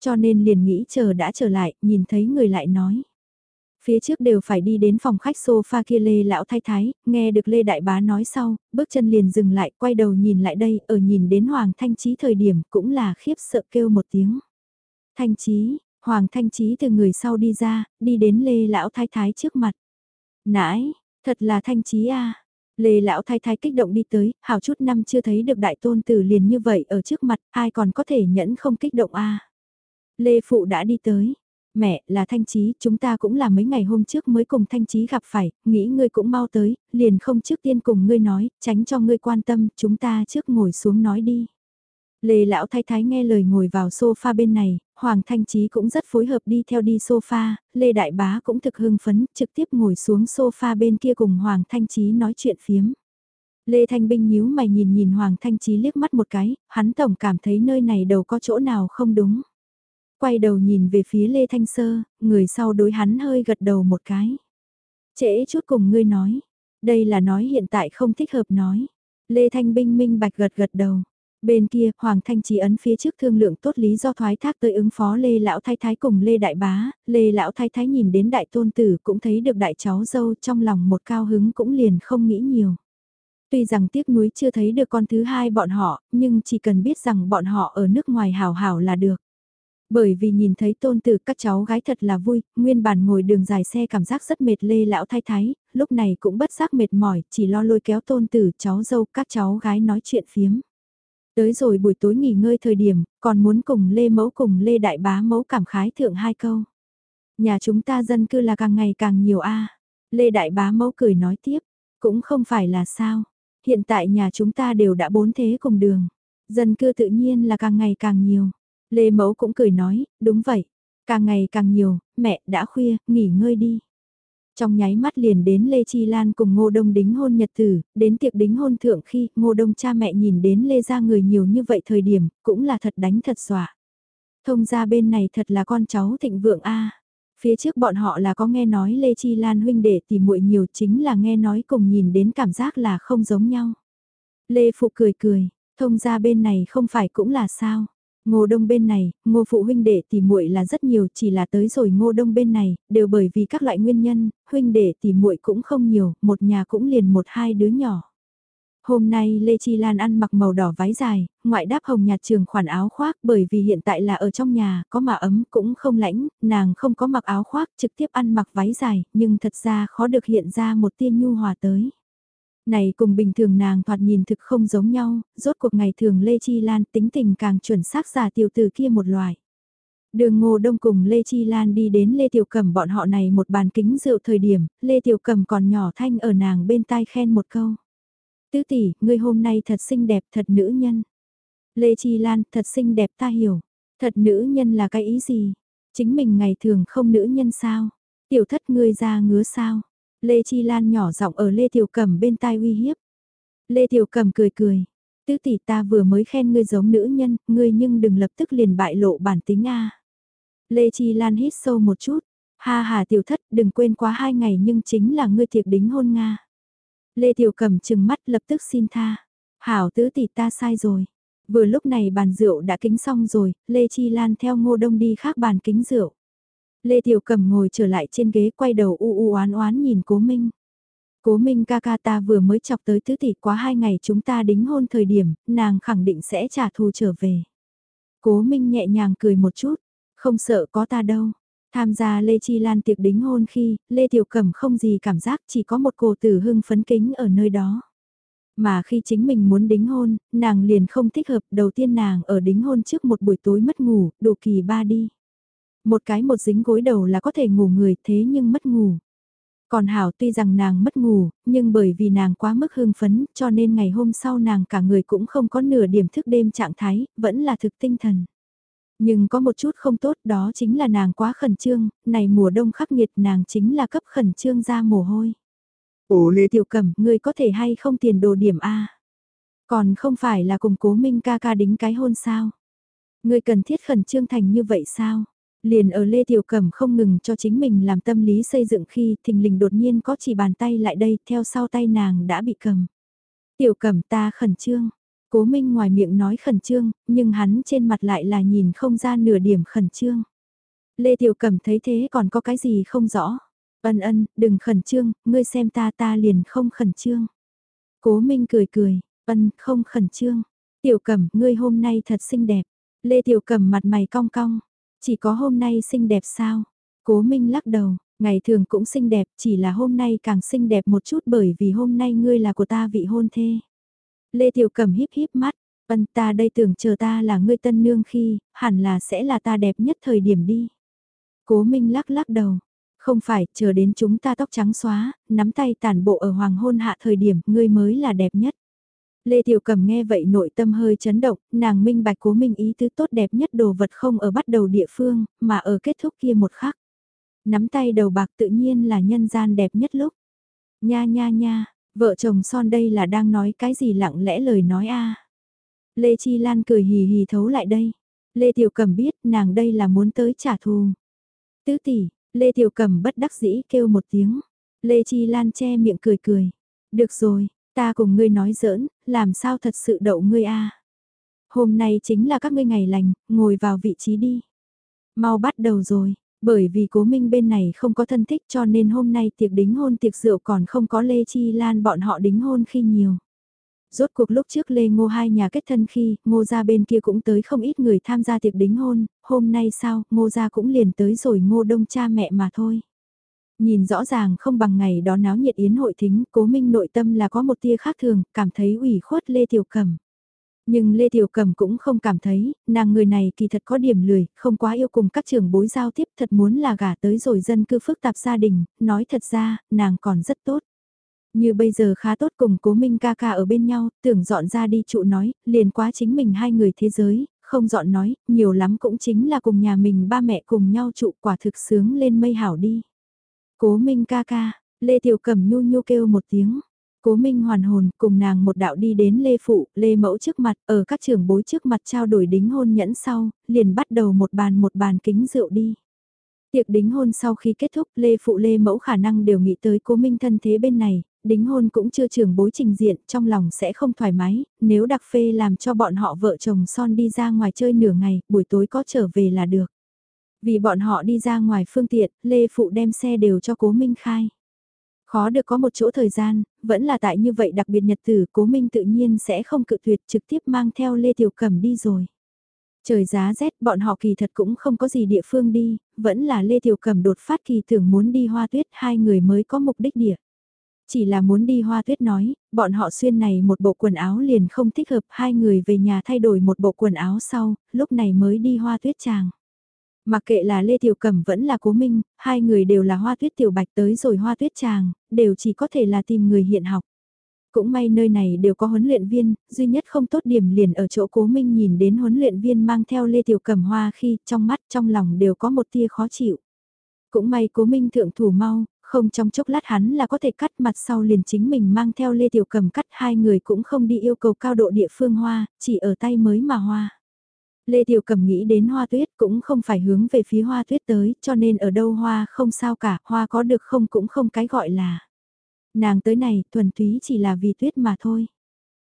Cho nên liền nghĩ chờ đã trở lại, nhìn thấy người lại nói. Phía trước đều phải đi đến phòng khách sofa kia Lê Lão Thái Thái, nghe được Lê Đại Bá nói sau, bước chân liền dừng lại, quay đầu nhìn lại đây, ở nhìn đến Hoàng Thanh Trí thời điểm cũng là khiếp sợ kêu một tiếng. Thanh Trí, Hoàng Thanh Trí từ người sau đi ra, đi đến Lê Lão Thái Thái trước mặt. Nãi, thật là Thanh Trí a à. Lê Lão Thái Thái kích động đi tới, hào chút năm chưa thấy được đại tôn tử liền như vậy ở trước mặt, ai còn có thể nhẫn không kích động a Lê Phụ đã đi tới. Mẹ, là Thanh Trí, chúng ta cũng là mấy ngày hôm trước mới cùng Thanh Trí gặp phải, nghĩ ngươi cũng mau tới, liền không trước tiên cùng ngươi nói, tránh cho ngươi quan tâm, chúng ta trước ngồi xuống nói đi. Lê Lão Thái Thái nghe lời ngồi vào sofa bên này, Hoàng Thanh Trí cũng rất phối hợp đi theo đi sofa, Lê Đại Bá cũng thực hưng phấn, trực tiếp ngồi xuống sofa bên kia cùng Hoàng Thanh Trí nói chuyện phiếm. Lê Thanh Binh nhíu mày nhìn nhìn Hoàng Thanh Trí liếc mắt một cái, hắn tổng cảm thấy nơi này đâu có chỗ nào không đúng. Quay đầu nhìn về phía Lê Thanh Sơ, người sau đối hắn hơi gật đầu một cái. Trễ chút cùng ngươi nói, đây là nói hiện tại không thích hợp nói. Lê Thanh Binh minh bạch gật gật đầu. Bên kia, Hoàng Thanh Trí ấn phía trước thương lượng tốt lý do thoái thác tới ứng phó Lê Lão Thái Thái cùng Lê Đại Bá, Lê Lão Thái Thái nhìn đến đại tôn tử cũng thấy được đại cháu dâu trong lòng một cao hứng cũng liền không nghĩ nhiều. Tuy rằng tiếc nuối chưa thấy được con thứ hai bọn họ, nhưng chỉ cần biết rằng bọn họ ở nước ngoài hào hào là được. Bởi vì nhìn thấy tôn tử các cháu gái thật là vui, nguyên bản ngồi đường dài xe cảm giác rất mệt lê lão thái thái, lúc này cũng bất giác mệt mỏi, chỉ lo lôi kéo tôn tử cháu dâu các cháu gái nói chuyện phiếm. Tới rồi buổi tối nghỉ ngơi thời điểm, còn muốn cùng Lê Mẫu cùng Lê Đại Bá Mẫu cảm khái thượng hai câu. Nhà chúng ta dân cư là càng ngày càng nhiều a Lê Đại Bá Mẫu cười nói tiếp, cũng không phải là sao. Hiện tại nhà chúng ta đều đã bốn thế cùng đường. Dân cư tự nhiên là càng ngày càng nhiều. Lê Mẫu cũng cười nói, đúng vậy. Càng ngày càng nhiều, mẹ đã khuya, nghỉ ngơi đi. Trong nháy mắt liền đến Lê Chi Lan cùng Ngô Đông đính hôn nhật tử, đến tiệc đính hôn thượng khi Ngô Đông cha mẹ nhìn đến Lê ra người nhiều như vậy thời điểm, cũng là thật đánh thật xòa Thông ra bên này thật là con cháu thịnh vượng A. Phía trước bọn họ là có nghe nói Lê Chi Lan huynh đệ tìm muội nhiều chính là nghe nói cùng nhìn đến cảm giác là không giống nhau. Lê Phụ cười cười, thông ra bên này không phải cũng là sao. Ngô Đông bên này, Ngô phụ huynh đệ tỷ muội là rất nhiều, chỉ là tới rồi Ngô Đông bên này, đều bởi vì các loại nguyên nhân, huynh đệ tỷ muội cũng không nhiều, một nhà cũng liền một hai đứa nhỏ. Hôm nay Lê Chi Lan ăn mặc màu đỏ váy dài, ngoại đáp hồng nhạt trường khoản áo khoác bởi vì hiện tại là ở trong nhà, có mà ấm cũng không lãnh, nàng không có mặc áo khoác trực tiếp ăn mặc váy dài, nhưng thật ra khó được hiện ra một tiên nhu hòa tới. Này cùng bình thường nàng thoạt nhìn thực không giống nhau, rốt cuộc ngày thường Lê Chi Lan tính tình càng chuẩn xác giả tiểu từ kia một loài. Đường Ngô Đông cùng Lê Chi Lan đi đến Lê Tiểu Cầm bọn họ này một bàn kính rượu thời điểm, Lê Tiểu Cầm còn nhỏ thanh ở nàng bên tai khen một câu. Tứ tỷ, ngươi hôm nay thật xinh đẹp thật nữ nhân. Lê Chi Lan, thật xinh đẹp ta hiểu. Thật nữ nhân là cái ý gì? Chính mình ngày thường không nữ nhân sao? Tiểu thất ngươi ra ngứa sao? Lê Chi Lan nhỏ giọng ở Lê Tiểu Cẩm bên tai uy hiếp. Lê Tiểu Cẩm cười cười. Tứ tỷ ta vừa mới khen ngươi giống nữ nhân, ngươi nhưng đừng lập tức liền bại lộ bản tính a. Lê Chi Lan hít sâu một chút. Ha ha tiểu thất đừng quên quá hai ngày nhưng chính là ngươi thiệt đính hôn Nga. Lê Tiểu Cẩm trừng mắt lập tức xin tha. Hảo tứ tỷ ta sai rồi. Vừa lúc này bàn rượu đã kính xong rồi, Lê Chi Lan theo ngô đông đi khác bàn kính rượu. Lê Tiểu Cầm ngồi trở lại trên ghế quay đầu u u oán oán nhìn Cố Minh. Cố Minh ca ca ta vừa mới chọc tới tứ tỷ quá hai ngày chúng ta đính hôn thời điểm, nàng khẳng định sẽ trả thù trở về. Cố Minh nhẹ nhàng cười một chút, không sợ có ta đâu. Tham gia Lê Chi Lan tiệc đính hôn khi, Lê Tiểu Cẩm không gì cảm giác chỉ có một cô tử hưng phấn kính ở nơi đó. Mà khi chính mình muốn đính hôn, nàng liền không thích hợp, đầu tiên nàng ở đính hôn trước một buổi tối mất ngủ, đủ kỳ ba đi. Một cái một dính gối đầu là có thể ngủ người thế nhưng mất ngủ. Còn Hảo tuy rằng nàng mất ngủ, nhưng bởi vì nàng quá mức hưng phấn cho nên ngày hôm sau nàng cả người cũng không có nửa điểm thức đêm trạng thái, vẫn là thực tinh thần. Nhưng có một chút không tốt đó chính là nàng quá khẩn trương, này mùa đông khắc nghiệt nàng chính là cấp khẩn trương ra mồ hôi. Ồ Lê Tiểu Cẩm, ngươi có thể hay không tiền đồ điểm A. Còn không phải là cùng cố minh ca ca đính cái hôn sao? Ngươi cần thiết khẩn trương thành như vậy sao? Liền ở Lê Tiểu Cẩm không ngừng cho chính mình làm tâm lý xây dựng khi thình lình đột nhiên có chỉ bàn tay lại đây theo sau tay nàng đã bị cầm. Tiểu Cẩm ta khẩn trương. Cố Minh ngoài miệng nói khẩn trương, nhưng hắn trên mặt lại là nhìn không ra nửa điểm khẩn trương. Lê Tiểu Cẩm thấy thế còn có cái gì không rõ. Ân ân, đừng khẩn trương, ngươi xem ta ta liền không khẩn trương. Cố Minh cười cười, ân, không khẩn trương. Tiểu Cẩm, ngươi hôm nay thật xinh đẹp. Lê Tiểu Cẩm mặt mày cong cong. Chỉ có hôm nay xinh đẹp sao? Cố Minh lắc đầu, ngày thường cũng xinh đẹp, chỉ là hôm nay càng xinh đẹp một chút bởi vì hôm nay ngươi là của ta vị hôn thê. Lê Tiểu Cẩm híp híp mắt, ân ta đây tưởng chờ ta là ngươi tân nương khi, hẳn là sẽ là ta đẹp nhất thời điểm đi. Cố Minh lắc lắc đầu, không phải, chờ đến chúng ta tóc trắng xóa, nắm tay tản bộ ở hoàng hôn hạ thời điểm, ngươi mới là đẹp nhất. Lê Tiểu Cầm nghe vậy nội tâm hơi chấn động, nàng minh bạch cố minh ý tứ tốt đẹp nhất đồ vật không ở bắt đầu địa phương, mà ở kết thúc kia một khắc. Nắm tay đầu bạc tự nhiên là nhân gian đẹp nhất lúc. Nha nha nha, vợ chồng son đây là đang nói cái gì lặng lẽ lời nói a Lê Chi Lan cười hì hì thấu lại đây. Lê Tiểu Cầm biết nàng đây là muốn tới trả thù. Tứ tỷ, Lê Tiểu Cầm bất đắc dĩ kêu một tiếng. Lê Chi Lan che miệng cười cười. Được rồi, Ta cùng ngươi nói giỡn, làm sao thật sự đậu ngươi a? Hôm nay chính là các ngươi ngày lành, ngồi vào vị trí đi. Mau bắt đầu rồi, bởi vì cố minh bên này không có thân thích cho nên hôm nay tiệc đính hôn tiệc rượu còn không có Lê Chi Lan bọn họ đính hôn khi nhiều. Rốt cuộc lúc trước Lê Ngô hai nhà kết thân khi, Ngô gia bên kia cũng tới không ít người tham gia tiệc đính hôn, hôm nay sao, Ngô gia cũng liền tới rồi Ngô Đông cha mẹ mà thôi. Nhìn rõ ràng không bằng ngày đó náo nhiệt yến hội thính, cố minh nội tâm là có một tia khác thường, cảm thấy ủy khuất Lê Tiểu Cẩm. Nhưng Lê Tiểu cẩm cũng không cảm thấy, nàng người này kỳ thật có điểm lười, không quá yêu cùng các trưởng bối giao tiếp thật muốn là gả tới rồi dân cư phức tạp gia đình, nói thật ra, nàng còn rất tốt. Như bây giờ khá tốt cùng cố minh ca ca ở bên nhau, tưởng dọn ra đi trụ nói, liền quá chính mình hai người thế giới, không dọn nói, nhiều lắm cũng chính là cùng nhà mình ba mẹ cùng nhau trụ quả thực sướng lên mây hảo đi. Cố minh ca ca, Lê Tiểu Cầm nhu nhu kêu một tiếng. Cố Minh hoàn hồn cùng nàng một đạo đi đến Lê Phụ, Lê Mẫu trước mặt, ở các trường bối trước mặt trao đổi đính hôn nhẫn sau, liền bắt đầu một bàn một bàn kính rượu đi. Tiệc đính hôn sau khi kết thúc Lê Phụ Lê Mẫu khả năng đều nghĩ tới cố Minh thân thế bên này, đính hôn cũng chưa trường bối trình diện, trong lòng sẽ không thoải mái, nếu đặc phê làm cho bọn họ vợ chồng son đi ra ngoài chơi nửa ngày, buổi tối có trở về là được. Vì bọn họ đi ra ngoài phương tiện, Lê Phụ đem xe đều cho cố Minh khai. Khó được có một chỗ thời gian, vẫn là tại như vậy đặc biệt nhật tử cố Minh tự nhiên sẽ không cự tuyệt trực tiếp mang theo Lê Tiểu Cẩm đi rồi. Trời giá rét bọn họ kỳ thật cũng không có gì địa phương đi, vẫn là Lê Tiểu Cẩm đột phát kỳ tưởng muốn đi hoa tuyết hai người mới có mục đích địa. Chỉ là muốn đi hoa tuyết nói, bọn họ xuyên này một bộ quần áo liền không thích hợp hai người về nhà thay đổi một bộ quần áo sau, lúc này mới đi hoa tuyết chàng. Mặc kệ là Lê Tiểu Cẩm vẫn là Cố Minh, hai người đều là hoa tuyết tiểu bạch tới rồi hoa tuyết chàng, đều chỉ có thể là tìm người hiện học. Cũng may nơi này đều có huấn luyện viên, duy nhất không tốt điểm liền ở chỗ Cố Minh nhìn đến huấn luyện viên mang theo Lê Tiểu Cẩm hoa khi trong mắt trong lòng đều có một tia khó chịu. Cũng may Cố Minh thượng thủ mau, không trong chốc lát hắn là có thể cắt mặt sau liền chính mình mang theo Lê Tiểu cẩm cắt hai người cũng không đi yêu cầu cao độ địa phương hoa, chỉ ở tay mới mà hoa. Lê Tiểu Cầm nghĩ đến hoa tuyết cũng không phải hướng về phía hoa tuyết tới, cho nên ở đâu hoa không sao cả, hoa có được không cũng không cái gọi là. Nàng tới này thuần túy chỉ là vì tuyết mà thôi.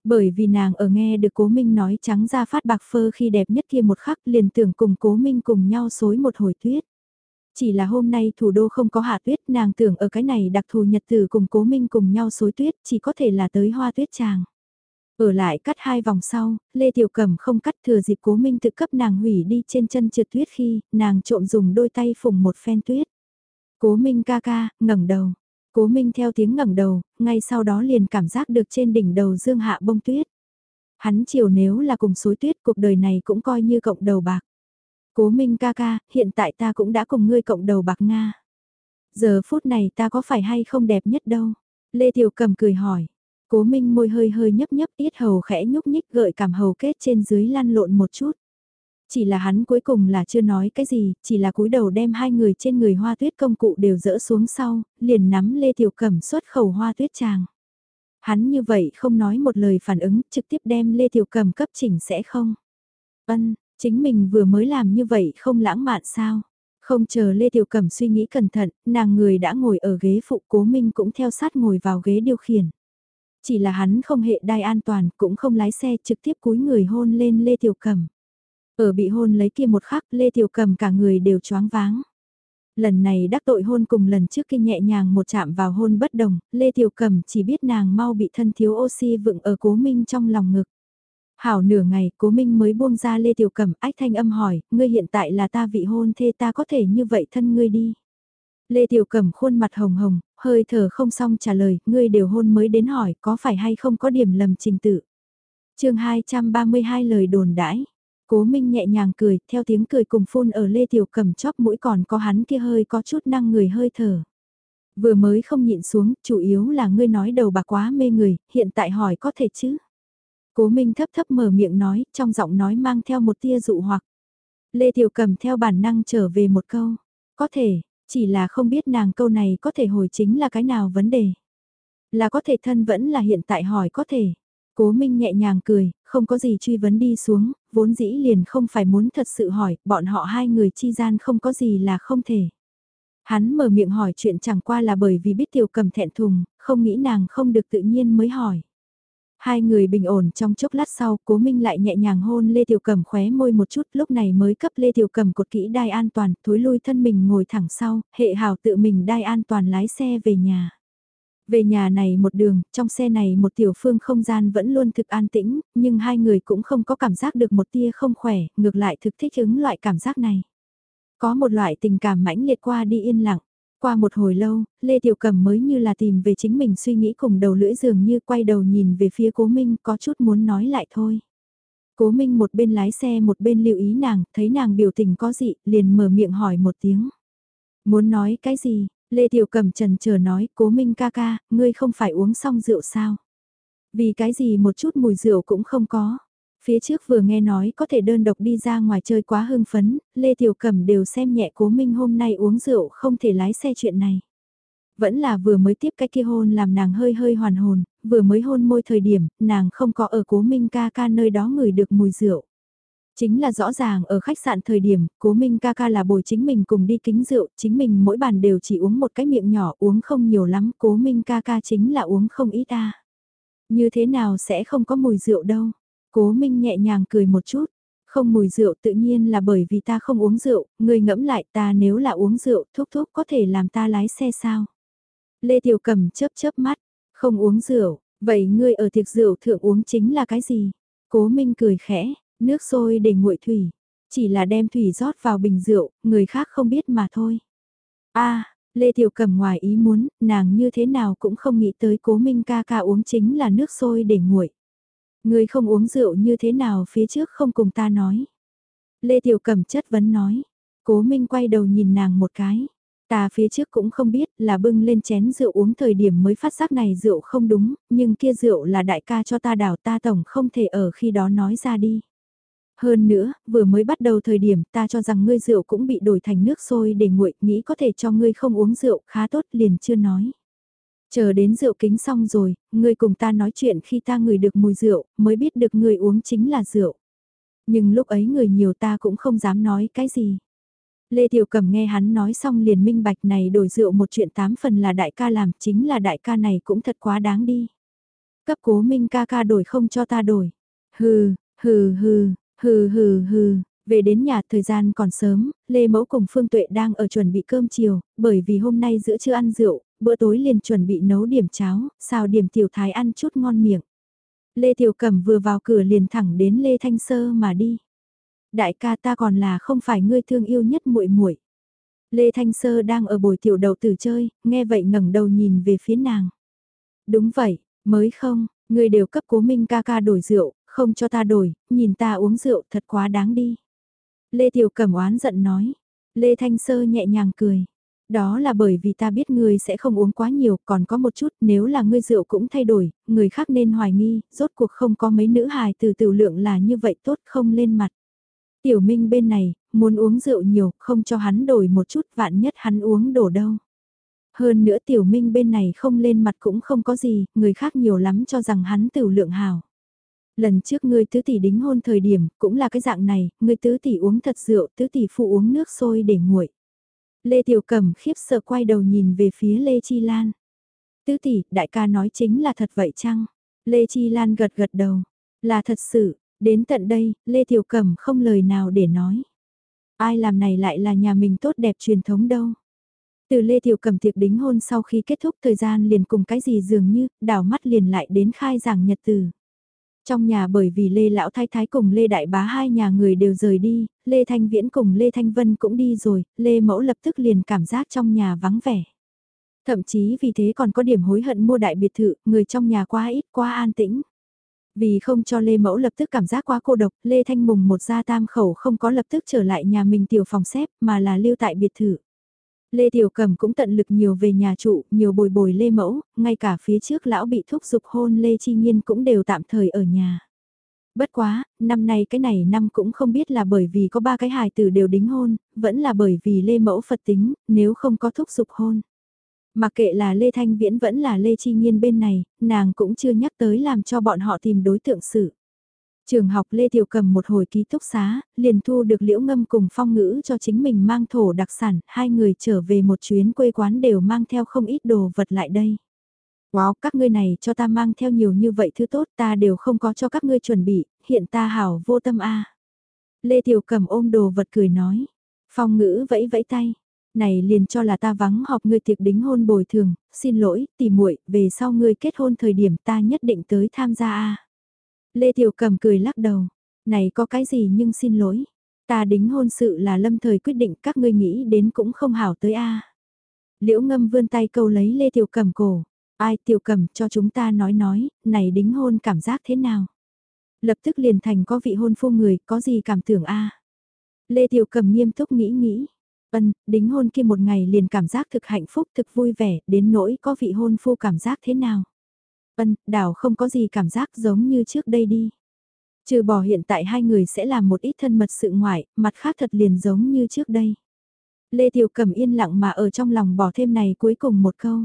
Bởi vì nàng ở nghe được cố minh nói trắng ra phát bạc phơ khi đẹp nhất kia một khắc liền tưởng cùng cố minh cùng nhau xối một hồi tuyết. Chỉ là hôm nay thủ đô không có hạ tuyết nàng tưởng ở cái này đặc thù nhật tử cùng cố minh cùng nhau xối tuyết chỉ có thể là tới hoa tuyết chàng. Ở lại cắt hai vòng sau, Lê Tiểu Cẩm không cắt thừa dịp cố minh tự cấp nàng hủy đi trên chân trượt tuyết khi nàng trộm dùng đôi tay phùng một phen tuyết. Cố minh ca ca, ngẩng đầu. Cố minh theo tiếng ngẩng đầu, ngay sau đó liền cảm giác được trên đỉnh đầu dương hạ bông tuyết. Hắn chiều nếu là cùng suối tuyết cuộc đời này cũng coi như cộng đầu bạc. Cố Minh ca ca, hiện tại ta cũng đã cùng ngươi cộng đầu bạc Nga. Giờ phút này ta có phải hay không đẹp nhất đâu? Lê Tiểu Cầm cười hỏi. Cố Minh môi hơi hơi nhấp nhấp ít hầu khẽ nhúc nhích gợi cảm hầu kết trên dưới lăn lộn một chút. Chỉ là hắn cuối cùng là chưa nói cái gì, chỉ là cúi đầu đem hai người trên người hoa tuyết công cụ đều dỡ xuống sau, liền nắm Lê Tiểu Cẩm xuất khẩu hoa tuyết tràng. Hắn như vậy không nói một lời phản ứng, trực tiếp đem Lê Tiểu Cẩm cấp chỉnh sẽ không. Ân, Chính mình vừa mới làm như vậy không lãng mạn sao? Không chờ Lê Tiểu Cẩm suy nghĩ cẩn thận, nàng người đã ngồi ở ghế phụ cố minh cũng theo sát ngồi vào ghế điều khiển. Chỉ là hắn không hệ đai an toàn, cũng không lái xe trực tiếp cúi người hôn lên Lê Tiểu Cẩm. Ở bị hôn lấy kia một khắc Lê Tiểu Cẩm cả người đều choáng váng. Lần này đắc tội hôn cùng lần trước kia nhẹ nhàng một chạm vào hôn bất đồng, Lê Tiểu Cẩm chỉ biết nàng mau bị thân thiếu oxy vựng ở cố minh trong lòng ngực. Hảo nửa ngày, cố minh mới buông ra Lê Tiểu Cẩm ách thanh âm hỏi, ngươi hiện tại là ta vị hôn thê ta có thể như vậy thân ngươi đi. Lê Tiểu Cẩm khuôn mặt hồng hồng, hơi thở không xong trả lời, ngươi đều hôn mới đến hỏi, có phải hay không có điểm lầm trình tự. chương 232 lời đồn đãi. Cố Minh nhẹ nhàng cười, theo tiếng cười cùng phun ở Lê Tiểu Cẩm chóp mũi còn có hắn kia hơi có chút năng người hơi thở. Vừa mới không nhịn xuống, chủ yếu là ngươi nói đầu bạc quá mê người, hiện tại hỏi có thể chứ. Cố Minh thấp thấp mở miệng nói, trong giọng nói mang theo một tia dụ hoặc. Lê Tiểu cầm theo bản năng trở về một câu. Có thể, chỉ là không biết nàng câu này có thể hồi chính là cái nào vấn đề. Là có thể thân vẫn là hiện tại hỏi có thể. Cố Minh nhẹ nhàng cười, không có gì truy vấn đi xuống, vốn dĩ liền không phải muốn thật sự hỏi, bọn họ hai người chi gian không có gì là không thể. Hắn mở miệng hỏi chuyện chẳng qua là bởi vì biết tiểu cầm thẹn thùng, không nghĩ nàng không được tự nhiên mới hỏi. Hai người bình ổn trong chốc lát sau, cố minh lại nhẹ nhàng hôn Lê Tiểu Cầm khóe môi một chút, lúc này mới cấp Lê Tiểu Cầm cột kỹ đai an toàn, thối lui thân mình ngồi thẳng sau, hệ hào tự mình đai an toàn lái xe về nhà. Về nhà này một đường, trong xe này một tiểu phương không gian vẫn luôn thực an tĩnh, nhưng hai người cũng không có cảm giác được một tia không khỏe, ngược lại thực thích ứng loại cảm giác này. Có một loại tình cảm mãnh liệt qua đi yên lặng. Qua một hồi lâu, Lê Tiểu Cẩm mới như là tìm về chính mình suy nghĩ cùng đầu lưỡi dường như quay đầu nhìn về phía cố Minh có chút muốn nói lại thôi. Cố Minh một bên lái xe một bên lưu ý nàng, thấy nàng biểu tình có gì, liền mở miệng hỏi một tiếng. Muốn nói cái gì, Lê Tiểu Cẩm trần chờ nói, cố Minh ca ca, ngươi không phải uống xong rượu sao? Vì cái gì một chút mùi rượu cũng không có. Phía trước vừa nghe nói có thể đơn độc đi ra ngoài chơi quá hưng phấn, Lê Tiểu Cẩm đều xem nhẹ cố Minh hôm nay uống rượu không thể lái xe chuyện này. Vẫn là vừa mới tiếp cái kia hôn làm nàng hơi hơi hoàn hồn, vừa mới hôn môi thời điểm, nàng không có ở cố Minh ca ca nơi đó ngửi được mùi rượu. Chính là rõ ràng ở khách sạn thời điểm, cố Minh ca ca là bồi chính mình cùng đi kính rượu, chính mình mỗi bàn đều chỉ uống một cái miệng nhỏ uống không nhiều lắm, cố Minh ca ca chính là uống không ít ta. Như thế nào sẽ không có mùi rượu đâu. Cố Minh nhẹ nhàng cười một chút. Không mùi rượu tự nhiên là bởi vì ta không uống rượu, người ngẫm lại ta nếu là uống rượu thúc thúc có thể làm ta lái xe sao. Lê Tiểu Cầm chớp chớp mắt, không uống rượu, vậy ngươi ở tiệc rượu thượng uống chính là cái gì? Cố Minh cười khẽ, nước sôi để nguội thủy, chỉ là đem thủy rót vào bình rượu, người khác không biết mà thôi. a Lê Tiểu Cầm ngoài ý muốn, nàng như thế nào cũng không nghĩ tới cố Minh ca ca uống chính là nước sôi để nguội. Người không uống rượu như thế nào phía trước không cùng ta nói. Lê Tiểu Cẩm chất vấn nói. Cố Minh quay đầu nhìn nàng một cái. Ta phía trước cũng không biết là bưng lên chén rượu uống thời điểm mới phát giác này rượu không đúng, nhưng kia rượu là đại ca cho ta đảo ta tổng không thể ở khi đó nói ra đi. Hơn nữa, vừa mới bắt đầu thời điểm ta cho rằng ngươi rượu cũng bị đổi thành nước sôi để nguội, nghĩ có thể cho ngươi không uống rượu khá tốt liền chưa nói. Chờ đến rượu kính xong rồi, ngươi cùng ta nói chuyện khi ta ngửi được mùi rượu, mới biết được ngươi uống chính là rượu. Nhưng lúc ấy người nhiều ta cũng không dám nói cái gì. Lê Tiểu Cẩm nghe hắn nói xong liền minh bạch này đổi rượu một chuyện tám phần là đại ca làm, chính là đại ca này cũng thật quá đáng đi. Cấp cố minh ca ca đổi không cho ta đổi. Hừ, hừ hừ, hừ hừ hừ, về đến nhà thời gian còn sớm, Lê Mẫu cùng Phương Tuệ đang ở chuẩn bị cơm chiều, bởi vì hôm nay giữa trưa ăn rượu, bữa tối liền chuẩn bị nấu điểm cháo, xào điểm tiểu thái ăn chút ngon miệng. Lê Tiểu Cẩm vừa vào cửa liền thẳng đến Lê Thanh Sơ mà đi. Đại ca ta còn là không phải ngươi thương yêu nhất muội muội. Lê Thanh Sơ đang ở bồi tiểu đầu tử chơi, nghe vậy ngẩng đầu nhìn về phía nàng. Đúng vậy, mới không, ngươi đều cấp cố minh ca ca đổi rượu, không cho ta đổi, nhìn ta uống rượu thật quá đáng đi. Lê Tiểu Cẩm oán giận nói. Lê Thanh Sơ nhẹ nhàng cười. Đó là bởi vì ta biết ngươi sẽ không uống quá nhiều, còn có một chút, nếu là ngươi rượu cũng thay đổi, người khác nên hoài nghi, rốt cuộc không có mấy nữ hài từ tiểu lượng là như vậy tốt không lên mặt. Tiểu Minh bên này, muốn uống rượu nhiều, không cho hắn đổi một chút, vạn nhất hắn uống đổ đâu. Hơn nữa Tiểu Minh bên này không lên mặt cũng không có gì, người khác nhiều lắm cho rằng hắn tiểu lượng hào. Lần trước ngươi tứ tỷ đính hôn thời điểm, cũng là cái dạng này, ngươi tứ tỷ uống thật rượu, tứ tỷ phụ uống nước sôi để nguội. Lê Tiểu Cẩm khiếp sợ quay đầu nhìn về phía Lê Chi Lan. Tứ tỷ, đại ca nói chính là thật vậy chăng? Lê Chi Lan gật gật đầu. Là thật sự, đến tận đây, Lê Tiểu Cẩm không lời nào để nói. Ai làm này lại là nhà mình tốt đẹp truyền thống đâu. Từ Lê Tiểu Cẩm tiệc đính hôn sau khi kết thúc thời gian liền cùng cái gì dường như, đảo mắt liền lại đến khai giảng nhật từ. Trong nhà bởi vì Lê Lão Thái Thái cùng Lê Đại Bá hai nhà người đều rời đi, Lê Thanh Viễn cùng Lê Thanh Vân cũng đi rồi, Lê Mẫu lập tức liền cảm giác trong nhà vắng vẻ. Thậm chí vì thế còn có điểm hối hận mua đại biệt thự, người trong nhà quá ít quá an tĩnh. Vì không cho Lê Mẫu lập tức cảm giác quá cô độc, Lê Thanh Mùng một gia tam khẩu không có lập tức trở lại nhà mình tiểu phòng xếp mà là lưu tại biệt thự. Lê Tiểu Cầm cũng tận lực nhiều về nhà trụ, nhiều bồi bồi Lê Mẫu, ngay cả phía trước lão bị thúc giục hôn Lê Chi Nhiên cũng đều tạm thời ở nhà. Bất quá, năm nay cái này năm cũng không biết là bởi vì có ba cái hài tử đều đính hôn, vẫn là bởi vì Lê Mẫu Phật tính, nếu không có thúc giục hôn. Mà kệ là Lê Thanh Viễn vẫn là Lê Chi Nhiên bên này, nàng cũng chưa nhắc tới làm cho bọn họ tìm đối tượng xử. Trường học Lê Tiểu cầm một hồi ký túc xá, liền thu được liễu ngâm cùng phong ngữ cho chính mình mang thổ đặc sản, hai người trở về một chuyến quê quán đều mang theo không ít đồ vật lại đây. Wow, các ngươi này cho ta mang theo nhiều như vậy thứ tốt ta đều không có cho các ngươi chuẩn bị, hiện ta hảo vô tâm a. Lê Tiểu cầm ôm đồ vật cười nói. Phong ngữ vẫy vẫy tay. Này liền cho là ta vắng họp ngươi tiệc đính hôn bồi thường, xin lỗi, tỉ muội, về sau ngươi kết hôn thời điểm ta nhất định tới tham gia a. Lê Tiểu Cầm cười lắc đầu, này có cái gì nhưng xin lỗi, ta đính hôn sự là lâm thời quyết định các ngươi nghĩ đến cũng không hảo tới a. Liễu Ngâm vươn tay câu lấy Lê Tiểu Cầm cổ, ai Tiểu Cầm cho chúng ta nói nói, này đính hôn cảm giác thế nào? Lập tức liền thành có vị hôn phu người, có gì cảm tưởng a? Lê Tiểu Cầm nghiêm túc nghĩ nghĩ. Ân, đính hôn kia một ngày liền cảm giác thực hạnh phúc thực vui vẻ, đến nỗi có vị hôn phu cảm giác thế nào. Ân, đảo không có gì cảm giác giống như trước đây đi. Trừ bỏ hiện tại hai người sẽ làm một ít thân mật sự ngoại, mặt khác thật liền giống như trước đây. Lê Tiểu Cầm yên lặng mà ở trong lòng bỏ thêm này cuối cùng một câu.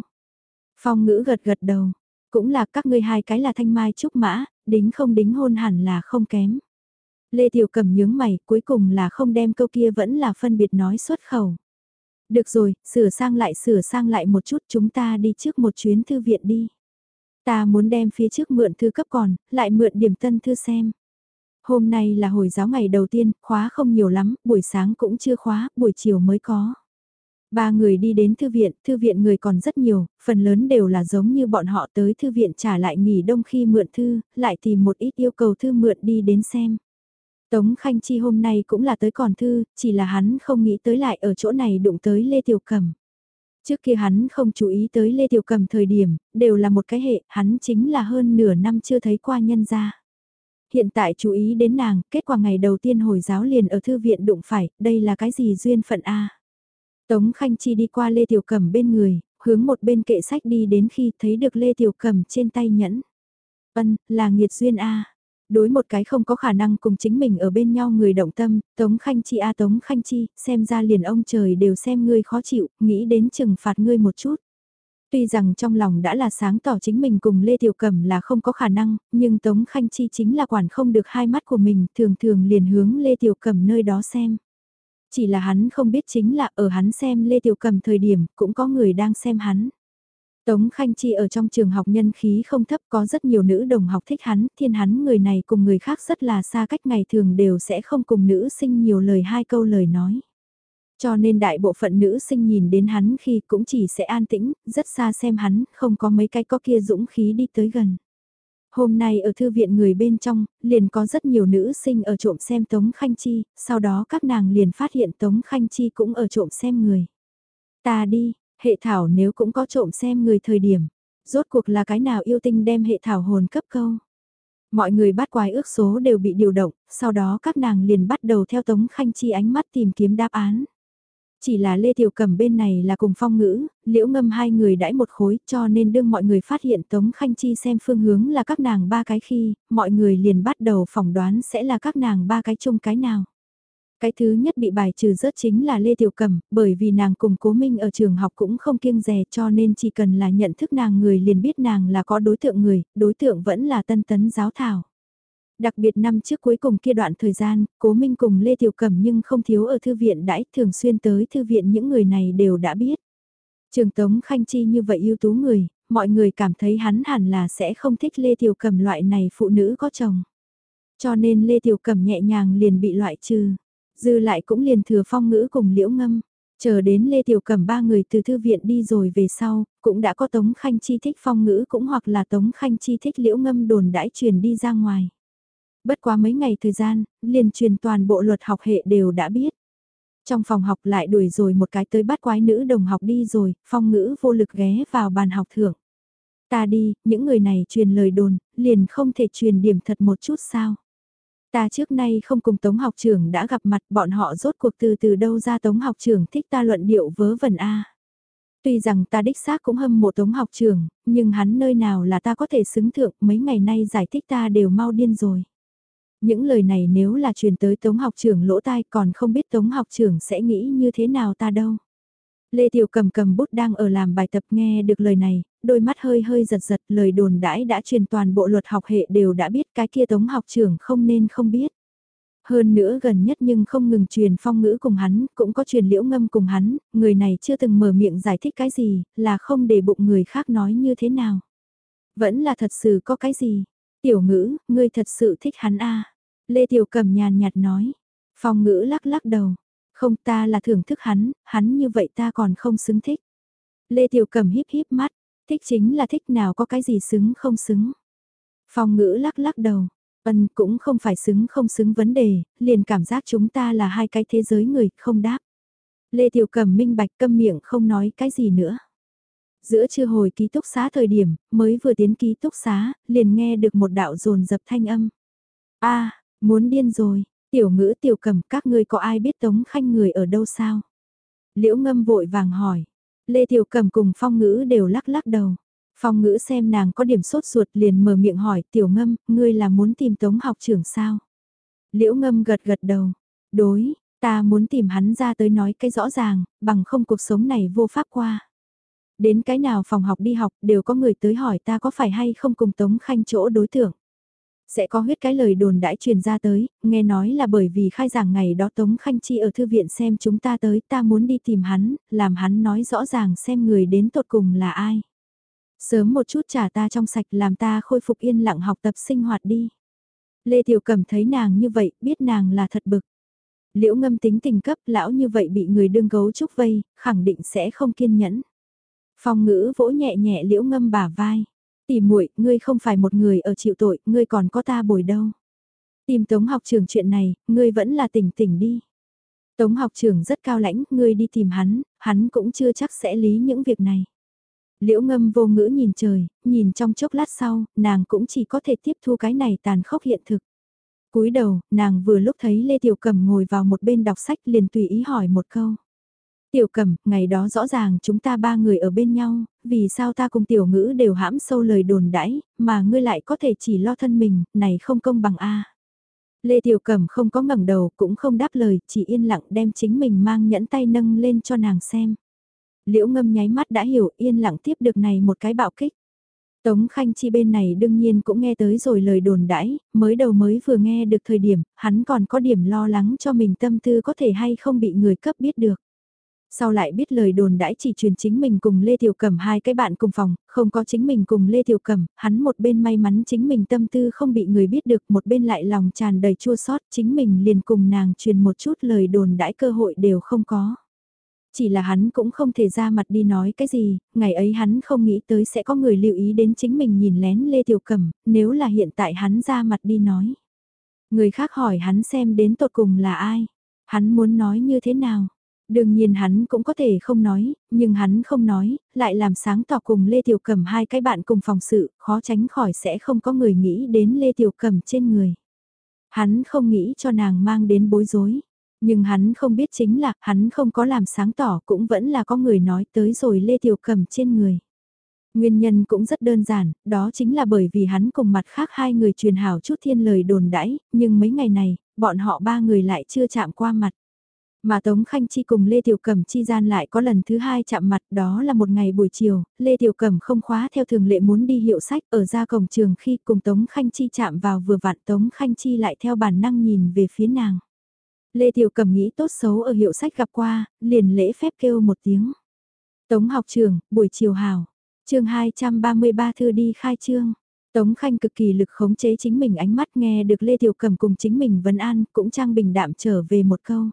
Phong ngữ gật gật đầu, cũng là các ngươi hai cái là thanh mai trúc mã, đính không đính hôn hẳn là không kém. Lê Tiểu Cầm nhướng mày, cuối cùng là không đem câu kia vẫn là phân biệt nói xuất khẩu. Được rồi, sửa sang lại sửa sang lại một chút chúng ta đi trước một chuyến thư viện đi. Ta muốn đem phía trước mượn thư cấp còn, lại mượn điểm tân thư xem. Hôm nay là hồi giáo ngày đầu tiên, khóa không nhiều lắm, buổi sáng cũng chưa khóa, buổi chiều mới có. Ba người đi đến thư viện, thư viện người còn rất nhiều, phần lớn đều là giống như bọn họ tới thư viện trả lại nghỉ đông khi mượn thư, lại tìm một ít yêu cầu thư mượn đi đến xem. Tống Khanh Chi hôm nay cũng là tới còn thư, chỉ là hắn không nghĩ tới lại ở chỗ này đụng tới Lê Tiểu cẩm. Trước kia hắn không chú ý tới Lê Tiểu Cầm thời điểm, đều là một cái hệ, hắn chính là hơn nửa năm chưa thấy qua nhân gia. Hiện tại chú ý đến nàng, kết quả ngày đầu tiên hồi giáo liền ở thư viện đụng phải, đây là cái gì duyên phận A. Tống Khanh Chi đi qua Lê Tiểu Cầm bên người, hướng một bên kệ sách đi đến khi thấy được Lê Tiểu Cầm trên tay nhẫn. Ân, là nghiệt duyên A. Đối một cái không có khả năng cùng chính mình ở bên nhau người động tâm, Tống Khanh Chi a Tống Khanh Chi, xem ra liền ông trời đều xem ngươi khó chịu, nghĩ đến trừng phạt ngươi một chút. Tuy rằng trong lòng đã là sáng tỏ chính mình cùng Lê Tiểu Cẩm là không có khả năng, nhưng Tống Khanh Chi chính là quản không được hai mắt của mình, thường thường liền hướng Lê Tiểu Cẩm nơi đó xem. Chỉ là hắn không biết chính là ở hắn xem Lê Tiểu Cẩm thời điểm, cũng có người đang xem hắn. Tống Khanh Chi ở trong trường học nhân khí không thấp có rất nhiều nữ đồng học thích hắn, thiên hắn người này cùng người khác rất là xa cách ngày thường đều sẽ không cùng nữ sinh nhiều lời hai câu lời nói. Cho nên đại bộ phận nữ sinh nhìn đến hắn khi cũng chỉ sẽ an tĩnh, rất xa xem hắn, không có mấy cái có kia dũng khí đi tới gần. Hôm nay ở thư viện người bên trong, liền có rất nhiều nữ sinh ở trộm xem Tống Khanh Chi, sau đó các nàng liền phát hiện Tống Khanh Chi cũng ở trộm xem người. Ta đi, Hệ thảo nếu cũng có trộm xem người thời điểm, rốt cuộc là cái nào yêu tinh đem hệ thảo hồn cấp câu. Mọi người bắt quái ước số đều bị điều động, sau đó các nàng liền bắt đầu theo Tống Khanh Chi ánh mắt tìm kiếm đáp án. Chỉ là Lê Tiểu Cầm bên này là cùng phong ngữ, liễu ngâm hai người đãi một khối cho nên đương mọi người phát hiện Tống Khanh Chi xem phương hướng là các nàng ba cái khi, mọi người liền bắt đầu phỏng đoán sẽ là các nàng ba cái chung cái nào. Cái thứ nhất bị bài trừ rớt chính là Lê Tiểu Cẩm, bởi vì nàng cùng Cố Minh ở trường học cũng không kiêng dè cho nên chỉ cần là nhận thức nàng người liền biết nàng là có đối tượng người, đối tượng vẫn là tân tấn giáo thảo. Đặc biệt năm trước cuối cùng kia đoạn thời gian, Cố Minh cùng Lê Tiểu Cẩm nhưng không thiếu ở thư viện đãi thường xuyên tới thư viện những người này đều đã biết. Trường Tống Khanh Chi như vậy ưu tú người, mọi người cảm thấy hắn hẳn là sẽ không thích Lê Tiểu Cẩm loại này phụ nữ có chồng. Cho nên Lê Tiểu Cẩm nhẹ nhàng liền bị loại trừ. Dư lại cũng liền thừa phong ngữ cùng liễu ngâm. Chờ đến Lê Tiểu Cẩm ba người từ thư viện đi rồi về sau, cũng đã có Tống Khanh Chi thích phong ngữ cũng hoặc là Tống Khanh Chi thích liễu ngâm đồn đãi truyền đi ra ngoài. Bất quá mấy ngày thời gian, liền truyền toàn bộ luật học hệ đều đã biết. Trong phòng học lại đuổi rồi một cái tới bắt quái nữ đồng học đi rồi, phong ngữ vô lực ghé vào bàn học thưởng. Ta đi, những người này truyền lời đồn, liền không thể truyền điểm thật một chút sao. Ta trước nay không cùng Tống học trưởng đã gặp mặt bọn họ rốt cuộc từ từ đâu ra Tống học trưởng thích ta luận điệu vớ vẩn A. Tuy rằng ta đích xác cũng hâm mộ Tống học trưởng, nhưng hắn nơi nào là ta có thể xứng thượng mấy ngày nay giải thích ta đều mau điên rồi. Những lời này nếu là truyền tới Tống học trưởng lỗ tai còn không biết Tống học trưởng sẽ nghĩ như thế nào ta đâu. Lê Tiểu cầm cầm bút đang ở làm bài tập nghe được lời này, đôi mắt hơi hơi giật giật lời đồn đãi đã truyền toàn bộ luật học hệ đều đã biết cái kia tống học trưởng không nên không biết. Hơn nữa gần nhất nhưng không ngừng truyền phong ngữ cùng hắn, cũng có truyền liễu ngâm cùng hắn, người này chưa từng mở miệng giải thích cái gì, là không để bụng người khác nói như thế nào. Vẫn là thật sự có cái gì. Tiểu ngữ, ngươi thật sự thích hắn a Lê Tiểu cầm nhàn nhạt nói. Phong ngữ lắc lắc đầu. Không ta là thưởng thức hắn, hắn như vậy ta còn không xứng thích. Lê Tiểu Cầm híp híp mắt, thích chính là thích nào có cái gì xứng không xứng. Phong ngữ lắc lắc đầu, ân cũng không phải xứng không xứng vấn đề, liền cảm giác chúng ta là hai cái thế giới người, không đáp. Lê Tiểu Cầm minh bạch câm miệng không nói cái gì nữa. Giữa trưa hồi ký túc xá thời điểm, mới vừa tiến ký túc xá, liền nghe được một đạo rồn dập thanh âm. a muốn điên rồi, tiểu ngữ tiểu cầm các ngươi có ai biết Tống Khanh người ở đâu sao? Liễu ngâm vội vàng hỏi. Lê Tiểu Cầm cùng phong ngữ đều lắc lắc đầu. Phong ngữ xem nàng có điểm sốt ruột liền mở miệng hỏi tiểu ngâm, ngươi là muốn tìm tống học trưởng sao? Liễu ngâm gật gật đầu. Đối, ta muốn tìm hắn ra tới nói cái rõ ràng, bằng không cuộc sống này vô pháp qua. Đến cái nào phòng học đi học đều có người tới hỏi ta có phải hay không cùng tống khanh chỗ đối tượng. Sẽ có huyết cái lời đồn đãi truyền ra tới, nghe nói là bởi vì khai giảng ngày đó Tống Khanh Chi ở thư viện xem chúng ta tới, ta muốn đi tìm hắn, làm hắn nói rõ ràng xem người đến tột cùng là ai. Sớm một chút trả ta trong sạch làm ta khôi phục yên lặng học tập sinh hoạt đi. Lê Tiểu Cẩm thấy nàng như vậy, biết nàng là thật bực. Liễu ngâm tính tình cấp lão như vậy bị người đương gấu trúc vây, khẳng định sẽ không kiên nhẫn. Phong ngữ vỗ nhẹ nhẹ liễu ngâm bả vai tìm muội, ngươi không phải một người ở chịu tội, ngươi còn có ta bồi đâu. Tìm Tống học trưởng chuyện này, ngươi vẫn là tỉnh tỉnh đi. Tống học trưởng rất cao lãnh, ngươi đi tìm hắn, hắn cũng chưa chắc sẽ lý những việc này. Liễu ngâm vô ngữ nhìn trời, nhìn trong chốc lát sau, nàng cũng chỉ có thể tiếp thu cái này tàn khốc hiện thực. cúi đầu, nàng vừa lúc thấy Lê Tiểu Cầm ngồi vào một bên đọc sách liền tùy ý hỏi một câu. Tiểu Cẩm ngày đó rõ ràng chúng ta ba người ở bên nhau, vì sao ta cùng tiểu ngữ đều hãm sâu lời đồn đãi, mà ngươi lại có thể chỉ lo thân mình, này không công bằng a. Lê Tiểu Cẩm không có ngẩng đầu, cũng không đáp lời, chỉ yên lặng đem chính mình mang nhẫn tay nâng lên cho nàng xem. Liễu ngâm nháy mắt đã hiểu yên lặng tiếp được này một cái bạo kích. Tống Khanh Chi bên này đương nhiên cũng nghe tới rồi lời đồn đãi, mới đầu mới vừa nghe được thời điểm, hắn còn có điểm lo lắng cho mình tâm tư có thể hay không bị người cấp biết được sau lại biết lời đồn đãi chỉ truyền chính mình cùng Lê Tiểu Cẩm hai cái bạn cùng phòng, không có chính mình cùng Lê Tiểu Cẩm, hắn một bên may mắn chính mình tâm tư không bị người biết được, một bên lại lòng tràn đầy chua xót chính mình liền cùng nàng truyền một chút lời đồn đãi cơ hội đều không có. Chỉ là hắn cũng không thể ra mặt đi nói cái gì, ngày ấy hắn không nghĩ tới sẽ có người lưu ý đến chính mình nhìn lén Lê Tiểu Cẩm, nếu là hiện tại hắn ra mặt đi nói. Người khác hỏi hắn xem đến tột cùng là ai, hắn muốn nói như thế nào Đương nhiên hắn cũng có thể không nói, nhưng hắn không nói, lại làm sáng tỏ cùng Lê Tiểu Cẩm hai cái bạn cùng phòng sự, khó tránh khỏi sẽ không có người nghĩ đến Lê Tiểu Cẩm trên người. Hắn không nghĩ cho nàng mang đến bối rối, nhưng hắn không biết chính là hắn không có làm sáng tỏ cũng vẫn là có người nói tới rồi Lê Tiểu Cẩm trên người. Nguyên nhân cũng rất đơn giản, đó chính là bởi vì hắn cùng mặt khác hai người truyền hảo chút thiên lời đồn đãi, nhưng mấy ngày này, bọn họ ba người lại chưa chạm qua mặt. Mà Tống Khanh Chi cùng Lê Tiểu Cẩm chi gian lại có lần thứ hai chạm mặt đó là một ngày buổi chiều, Lê Tiểu Cẩm không khóa theo thường lệ muốn đi hiệu sách ở ra cổng trường khi cùng Tống Khanh Chi chạm vào vừa vặn Tống Khanh Chi lại theo bản năng nhìn về phía nàng. Lê Tiểu Cẩm nghĩ tốt xấu ở hiệu sách gặp qua, liền lễ phép kêu một tiếng. Tống học trường, buổi chiều hào. chương 233 thư đi khai trương. Tống Khanh cực kỳ lực khống chế chính mình ánh mắt nghe được Lê Tiểu Cẩm cùng chính mình vấn an cũng trang bình đạm trở về một câu.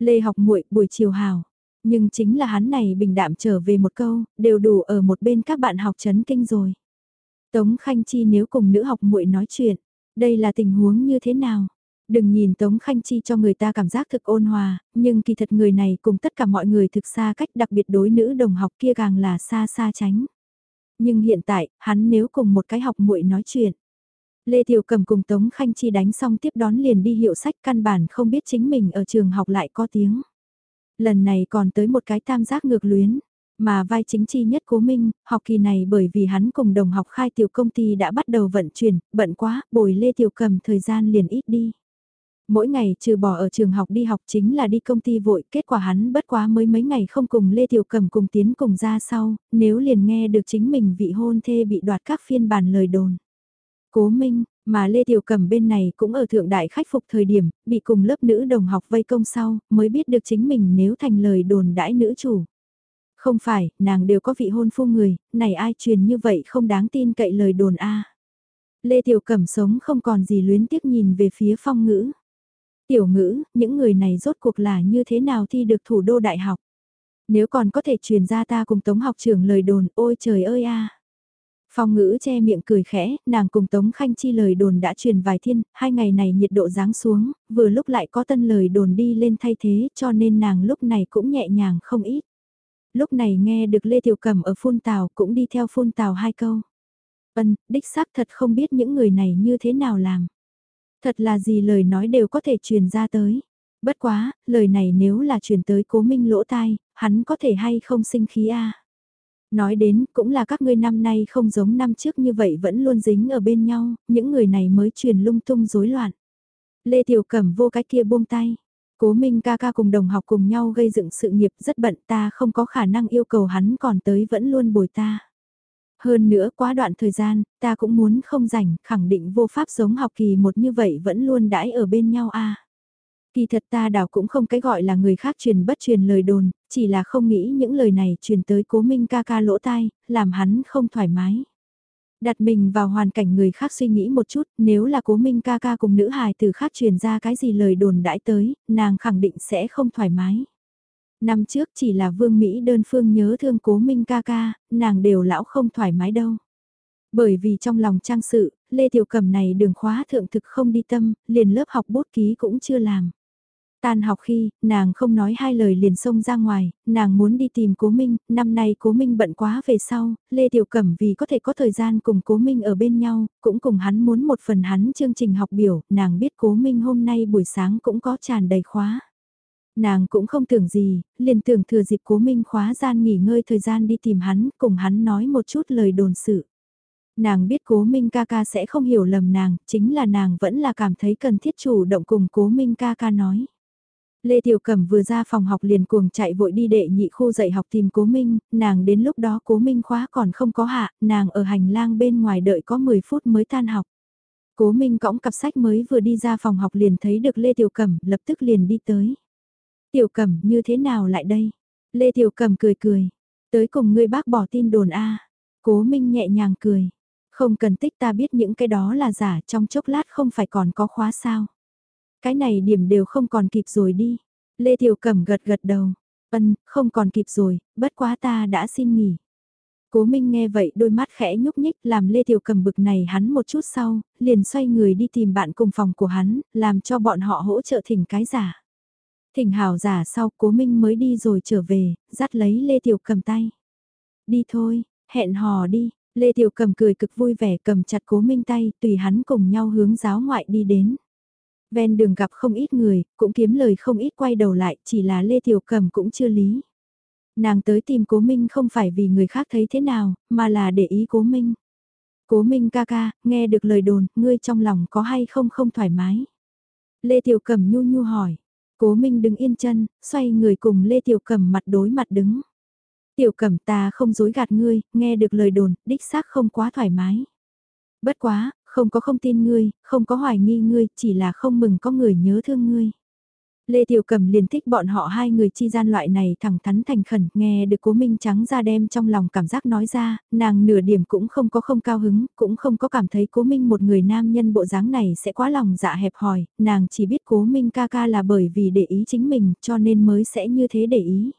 Lê học muội buổi chiều hào. Nhưng chính là hắn này bình đạm trở về một câu, đều đủ ở một bên các bạn học chấn kinh rồi. Tống Khanh Chi nếu cùng nữ học muội nói chuyện, đây là tình huống như thế nào? Đừng nhìn Tống Khanh Chi cho người ta cảm giác thực ôn hòa, nhưng kỳ thật người này cùng tất cả mọi người thực xa cách đặc biệt đối nữ đồng học kia càng là xa xa tránh. Nhưng hiện tại, hắn nếu cùng một cái học muội nói chuyện, Lê Tiểu Cầm cùng Tống Khanh Chi đánh xong tiếp đón liền đi hiệu sách căn bản không biết chính mình ở trường học lại có tiếng. Lần này còn tới một cái tam giác ngược luyến, mà vai chính chi nhất cố minh, học kỳ này bởi vì hắn cùng đồng học khai tiểu công ty đã bắt đầu vận chuyển, bận quá, bồi Lê Tiểu Cầm thời gian liền ít đi. Mỗi ngày trừ bỏ ở trường học đi học chính là đi công ty vội, kết quả hắn bất quá mới mấy ngày không cùng Lê Tiểu Cầm cùng tiến cùng ra sau, nếu liền nghe được chính mình vị hôn thê bị đoạt các phiên bản lời đồn. Cố Minh, mà Lê Tiểu Cầm bên này cũng ở thượng đại khách phục thời điểm, bị cùng lớp nữ đồng học vây công sau, mới biết được chính mình nếu thành lời đồn đãi nữ chủ. Không phải, nàng đều có vị hôn phu người, này ai truyền như vậy không đáng tin cậy lời đồn a. Lê Tiểu Cẩm sống không còn gì luyến tiếc nhìn về phía phong ngữ. Tiểu ngữ, những người này rốt cuộc là như thế nào thi được thủ đô đại học? Nếu còn có thể truyền ra ta cùng tống học trưởng lời đồn, ôi trời ơi a Phong ngữ che miệng cười khẽ, nàng cùng Tống Khanh Chi lời đồn đã truyền vài thiên, hai ngày này nhiệt độ giáng xuống, vừa lúc lại có tân lời đồn đi lên thay thế cho nên nàng lúc này cũng nhẹ nhàng không ít. Lúc này nghe được Lê Tiểu Cầm ở phun tàu cũng đi theo phun tàu hai câu. Ân, đích xác thật không biết những người này như thế nào làm. Thật là gì lời nói đều có thể truyền ra tới. Bất quá, lời này nếu là truyền tới cố minh lỗ tai, hắn có thể hay không sinh khí a Nói đến, cũng là các ngươi năm nay không giống năm trước như vậy vẫn luôn dính ở bên nhau, những người này mới truyền lung tung rối loạn. Lê Tiểu Cẩm vô cái kia buông tay. Cố Minh ca ca cùng đồng học cùng nhau gây dựng sự nghiệp rất bận ta không có khả năng yêu cầu hắn còn tới vẫn luôn bồi ta. Hơn nữa quá đoạn thời gian, ta cũng muốn không rảnh, khẳng định vô pháp giống học kỳ một như vậy vẫn luôn đãi ở bên nhau a. Kỳ thật ta đảo cũng không cái gọi là người khác truyền bất truyền lời đồn, chỉ là không nghĩ những lời này truyền tới cố minh ca ca lỗ tai, làm hắn không thoải mái. Đặt mình vào hoàn cảnh người khác suy nghĩ một chút, nếu là cố minh ca ca cùng nữ hài từ khác truyền ra cái gì lời đồn đãi tới, nàng khẳng định sẽ không thoải mái. Năm trước chỉ là vương Mỹ đơn phương nhớ thương cố minh ca ca, nàng đều lão không thoải mái đâu. Bởi vì trong lòng trang sự, Lê Tiểu Cẩm này đường khóa thượng thực không đi tâm, liền lớp học bút ký cũng chưa làm. Tan học khi, nàng không nói hai lời liền xông ra ngoài, nàng muốn đi tìm Cố Minh, năm nay Cố Minh bận quá về sau, Lê Tiểu Cẩm vì có thể có thời gian cùng Cố Minh ở bên nhau, cũng cùng hắn muốn một phần hắn chương trình học biểu, nàng biết Cố Minh hôm nay buổi sáng cũng có tràn đầy khóa. Nàng cũng không tưởng gì, liền tưởng thừa dịp Cố Minh khóa gian nghỉ ngơi thời gian đi tìm hắn, cùng hắn nói một chút lời đồn sự. Nàng biết Cố Minh ca ca sẽ không hiểu lầm nàng, chính là nàng vẫn là cảm thấy cần thiết chủ động cùng Cố Minh ca ca nói. Lê Tiểu Cẩm vừa ra phòng học liền cuồng chạy vội đi đệ nhị khu dạy học tìm Cố Minh, nàng đến lúc đó Cố Minh khóa còn không có hạ, nàng ở hành lang bên ngoài đợi có 10 phút mới tan học. Cố Minh cõng cặp sách mới vừa đi ra phòng học liền thấy được Lê Tiểu Cẩm, lập tức liền đi tới. Tiểu Cẩm như thế nào lại đây? Lê Tiểu Cẩm cười cười, tới cùng ngươi bác bỏ tin đồn A. Cố Minh nhẹ nhàng cười, không cần tích ta biết những cái đó là giả trong chốc lát không phải còn có khóa sao. Cái này điểm đều không còn kịp rồi đi. Lê Tiểu Cẩm gật gật đầu. Ân, không còn kịp rồi, bất quá ta đã xin nghỉ. Cố Minh nghe vậy đôi mắt khẽ nhúc nhích làm Lê Tiểu Cầm bực này hắn một chút sau, liền xoay người đi tìm bạn cùng phòng của hắn, làm cho bọn họ hỗ trợ thỉnh cái giả. Thỉnh hào giả sau Cố Minh mới đi rồi trở về, dắt lấy Lê Tiểu Cầm tay. Đi thôi, hẹn hò đi, Lê Tiểu Cầm cười cực vui vẻ cầm chặt Cố Minh tay tùy hắn cùng nhau hướng giáo ngoại đi đến. Ven đường gặp không ít người, cũng kiếm lời không ít quay đầu lại, chỉ là Lê Tiểu Cầm cũng chưa lý. Nàng tới tìm Cố Minh không phải vì người khác thấy thế nào, mà là để ý Cố Minh. Cố Minh ca ca, nghe được lời đồn, ngươi trong lòng có hay không không thoải mái. Lê Tiểu Cầm nhu nhu hỏi. Cố Minh đứng yên chân, xoay người cùng Lê Tiểu Cầm mặt đối mặt đứng. Tiểu Cầm ta không dối gạt ngươi, nghe được lời đồn, đích xác không quá thoải mái. Bất quá, không có không tin ngươi, không có hoài nghi ngươi, chỉ là không mừng có người nhớ thương ngươi. Lê Tiểu Cầm liền thích bọn họ hai người chi gian loại này thẳng thắn thành khẩn, nghe được cố minh trắng ra đem trong lòng cảm giác nói ra, nàng nửa điểm cũng không có không cao hứng, cũng không có cảm thấy cố minh một người nam nhân bộ dáng này sẽ quá lòng dạ hẹp hòi, nàng chỉ biết cố minh ca ca là bởi vì để ý chính mình, cho nên mới sẽ như thế để ý.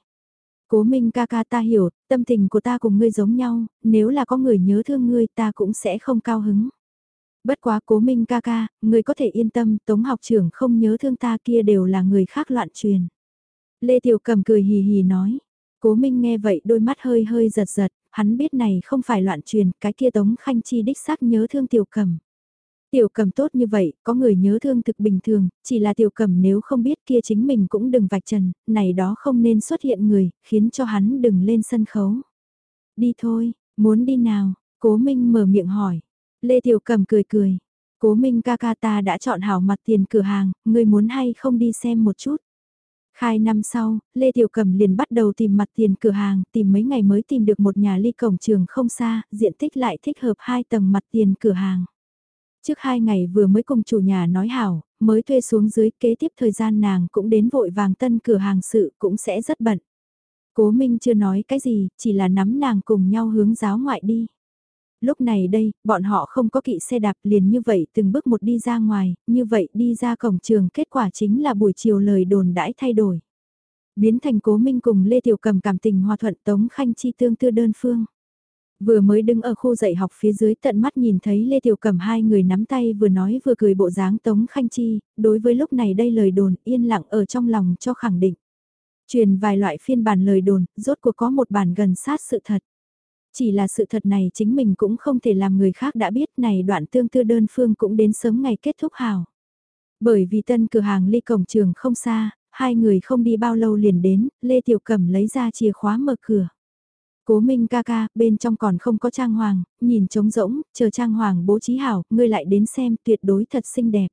Cố minh ca ca ta hiểu, tâm tình của ta cùng ngươi giống nhau, nếu là có người nhớ thương ngươi ta cũng sẽ không cao hứng. Bất quá cố minh ca ca, người có thể yên tâm, tống học trưởng không nhớ thương ta kia đều là người khác loạn truyền. Lê Tiểu Cầm cười hì hì nói. Cố minh nghe vậy đôi mắt hơi hơi giật giật, hắn biết này không phải loạn truyền, cái kia tống khanh chi đích xác nhớ thương Tiểu Cầm. Tiểu cầm tốt như vậy, có người nhớ thương thực bình thường, chỉ là tiểu cầm nếu không biết kia chính mình cũng đừng vạch trần, này đó không nên xuất hiện người, khiến cho hắn đừng lên sân khấu. Đi thôi, muốn đi nào, cố minh mở miệng hỏi. Lê Tiểu Cầm cười cười. Cố Minh ca ca ta đã chọn hảo mặt tiền cửa hàng, ngươi muốn hay không đi xem một chút. Khai năm sau, Lê Tiểu Cầm liền bắt đầu tìm mặt tiền cửa hàng, tìm mấy ngày mới tìm được một nhà ly cổng trường không xa, diện tích lại thích hợp hai tầng mặt tiền cửa hàng. Trước hai ngày vừa mới cùng chủ nhà nói hảo, mới thuê xuống dưới kế tiếp thời gian nàng cũng đến vội vàng tân cửa hàng sự cũng sẽ rất bận. Cố Minh chưa nói cái gì, chỉ là nắm nàng cùng nhau hướng giáo ngoại đi. Lúc này đây, bọn họ không có kỵ xe đạp liền như vậy từng bước một đi ra ngoài, như vậy đi ra cổng trường kết quả chính là buổi chiều lời đồn đãi thay đổi. Biến thành cố minh cùng Lê Tiểu Cầm cảm tình hòa thuận Tống Khanh Chi tương tư đơn phương. Vừa mới đứng ở khu dạy học phía dưới tận mắt nhìn thấy Lê Tiểu Cầm hai người nắm tay vừa nói vừa cười bộ dáng Tống Khanh Chi, đối với lúc này đây lời đồn yên lặng ở trong lòng cho khẳng định. Truyền vài loại phiên bản lời đồn, rốt cuộc có một bản gần sát sự thật. Chỉ là sự thật này chính mình cũng không thể làm người khác đã biết này đoạn tương tư đơn phương cũng đến sớm ngày kết thúc hào. Bởi vì tân cửa hàng ly cổng trường không xa, hai người không đi bao lâu liền đến, Lê Tiểu Cẩm lấy ra chìa khóa mở cửa. Cố Minh ca ca, bên trong còn không có trang hoàng, nhìn trống rỗng, chờ trang hoàng bố trí hảo, ngươi lại đến xem tuyệt đối thật xinh đẹp.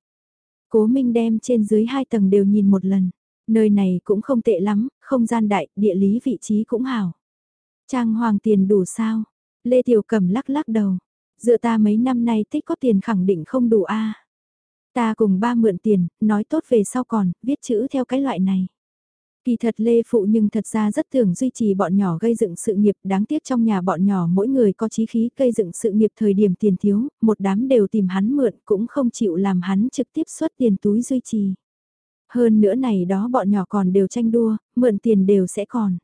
Cố Minh đem trên dưới hai tầng đều nhìn một lần. Nơi này cũng không tệ lắm, không gian đại, địa lý vị trí cũng hảo. Trang hoàng tiền đủ sao? Lê Tiểu Cẩm lắc lắc đầu. Dựa ta mấy năm nay tích có tiền khẳng định không đủ a. Ta cùng ba mượn tiền, nói tốt về sau còn, viết chữ theo cái loại này. Kỳ thật Lê Phụ nhưng thật ra rất thường duy trì bọn nhỏ gây dựng sự nghiệp đáng tiếc trong nhà bọn nhỏ mỗi người có chí khí gây dựng sự nghiệp thời điểm tiền thiếu, một đám đều tìm hắn mượn cũng không chịu làm hắn trực tiếp xuất tiền túi duy trì. Hơn nữa này đó bọn nhỏ còn đều tranh đua, mượn tiền đều sẽ còn.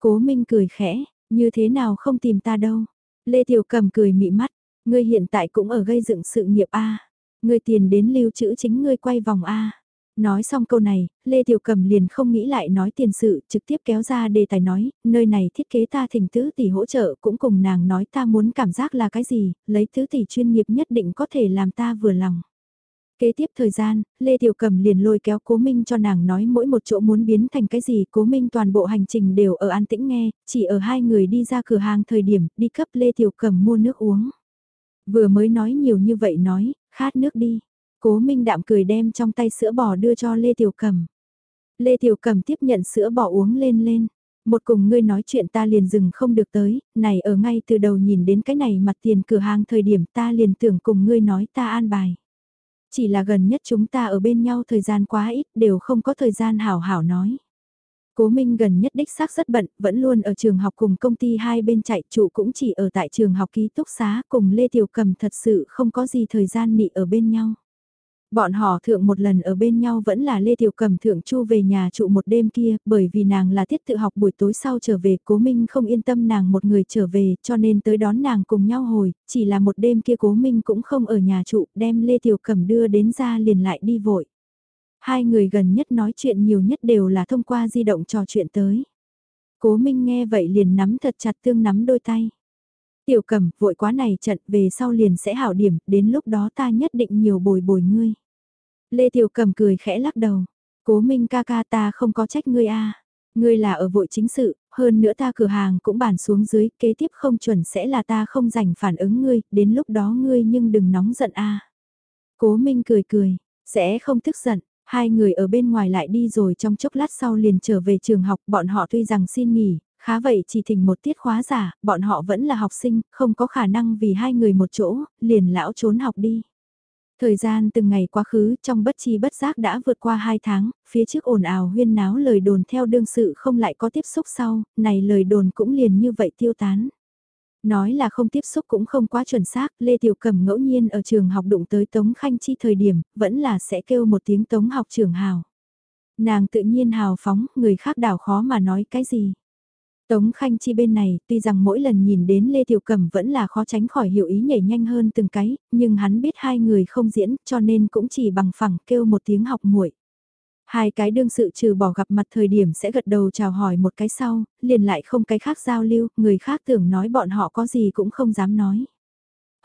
Cố Minh cười khẽ, như thế nào không tìm ta đâu. Lê Tiểu Cầm cười mị mắt, ngươi hiện tại cũng ở gây dựng sự nghiệp A. Ngươi tiền đến lưu trữ chính ngươi quay vòng A. Nói xong câu này, Lê Tiểu Cầm liền không nghĩ lại nói tiền sự, trực tiếp kéo ra đề tài nói, nơi này thiết kế ta thỉnh tứ tỷ hỗ trợ cũng cùng nàng nói ta muốn cảm giác là cái gì, lấy tứ tỷ chuyên nghiệp nhất định có thể làm ta vừa lòng. Kế tiếp thời gian, Lê Tiểu Cầm liền lôi kéo Cố Minh cho nàng nói mỗi một chỗ muốn biến thành cái gì Cố Minh toàn bộ hành trình đều ở an tĩnh nghe, chỉ ở hai người đi ra cửa hàng thời điểm đi cấp Lê Tiểu Cầm mua nước uống. Vừa mới nói nhiều như vậy nói, khát nước đi. Cố Minh đạm cười đem trong tay sữa bò đưa cho Lê Tiểu Cầm. Lê Tiểu Cầm tiếp nhận sữa bò uống lên lên. Một cùng ngươi nói chuyện ta liền dừng không được tới, này ở ngay từ đầu nhìn đến cái này mặt tiền cửa hàng thời điểm ta liền tưởng cùng ngươi nói ta an bài. Chỉ là gần nhất chúng ta ở bên nhau thời gian quá ít đều không có thời gian hảo hảo nói. Cố Minh gần nhất đích xác rất bận, vẫn luôn ở trường học cùng công ty hai bên chạy trụ cũng chỉ ở tại trường học ký túc xá cùng Lê Tiểu Cầm thật sự không có gì thời gian nị ở bên nhau. Bọn họ thượng một lần ở bên nhau vẫn là Lê Tiểu Cầm thượng chu về nhà trụ một đêm kia, bởi vì nàng là tiết tự học buổi tối sau trở về, cố minh không yên tâm nàng một người trở về, cho nên tới đón nàng cùng nhau hồi, chỉ là một đêm kia cố minh cũng không ở nhà trụ, đem Lê Tiểu Cầm đưa đến ra liền lại đi vội. Hai người gần nhất nói chuyện nhiều nhất đều là thông qua di động trò chuyện tới. Cố minh nghe vậy liền nắm thật chặt tương nắm đôi tay. Tiểu cầm, vội quá này trận về sau liền sẽ hảo điểm, đến lúc đó ta nhất định nhiều bồi bồi ngươi. Lê Tiểu cầm cười khẽ lắc đầu. Cố minh ca ca ta không có trách ngươi a Ngươi là ở vội chính sự, hơn nữa ta cửa hàng cũng bản xuống dưới, kế tiếp không chuẩn sẽ là ta không dành phản ứng ngươi, đến lúc đó ngươi nhưng đừng nóng giận a Cố minh cười cười, sẽ không tức giận, Hai người ở bên ngoài lại đi rồi trong chốc lát sau liền trở về trường học, bọn họ tuy rằng xin nghỉ, khá vậy chỉ thỉnh một tiết khóa giả, bọn họ vẫn là học sinh, không có khả năng vì hai người một chỗ, liền lão trốn học đi. Thời gian từng ngày quá khứ trong bất chi bất giác đã vượt qua hai tháng, phía trước ồn ào huyên náo lời đồn theo đương sự không lại có tiếp xúc sau, này lời đồn cũng liền như vậy tiêu tán. Nói là không tiếp xúc cũng không quá chuẩn xác, Lê Tiểu Cầm ngẫu nhiên ở trường học đụng tới Tống Khanh Chi thời điểm, vẫn là sẽ kêu một tiếng Tống học trưởng hào. Nàng tự nhiên hào phóng, người khác đảo khó mà nói cái gì. Tống Khanh Chi bên này, tuy rằng mỗi lần nhìn đến Lê Tiểu Cẩm vẫn là khó tránh khỏi hiểu ý nhảy nhanh hơn từng cái, nhưng hắn biết hai người không diễn, cho nên cũng chỉ bằng phẳng kêu một tiếng học muội. Hai cái đương sự trừ bỏ gặp mặt thời điểm sẽ gật đầu chào hỏi một cái sau, liền lại không cái khác giao lưu, người khác tưởng nói bọn họ có gì cũng không dám nói.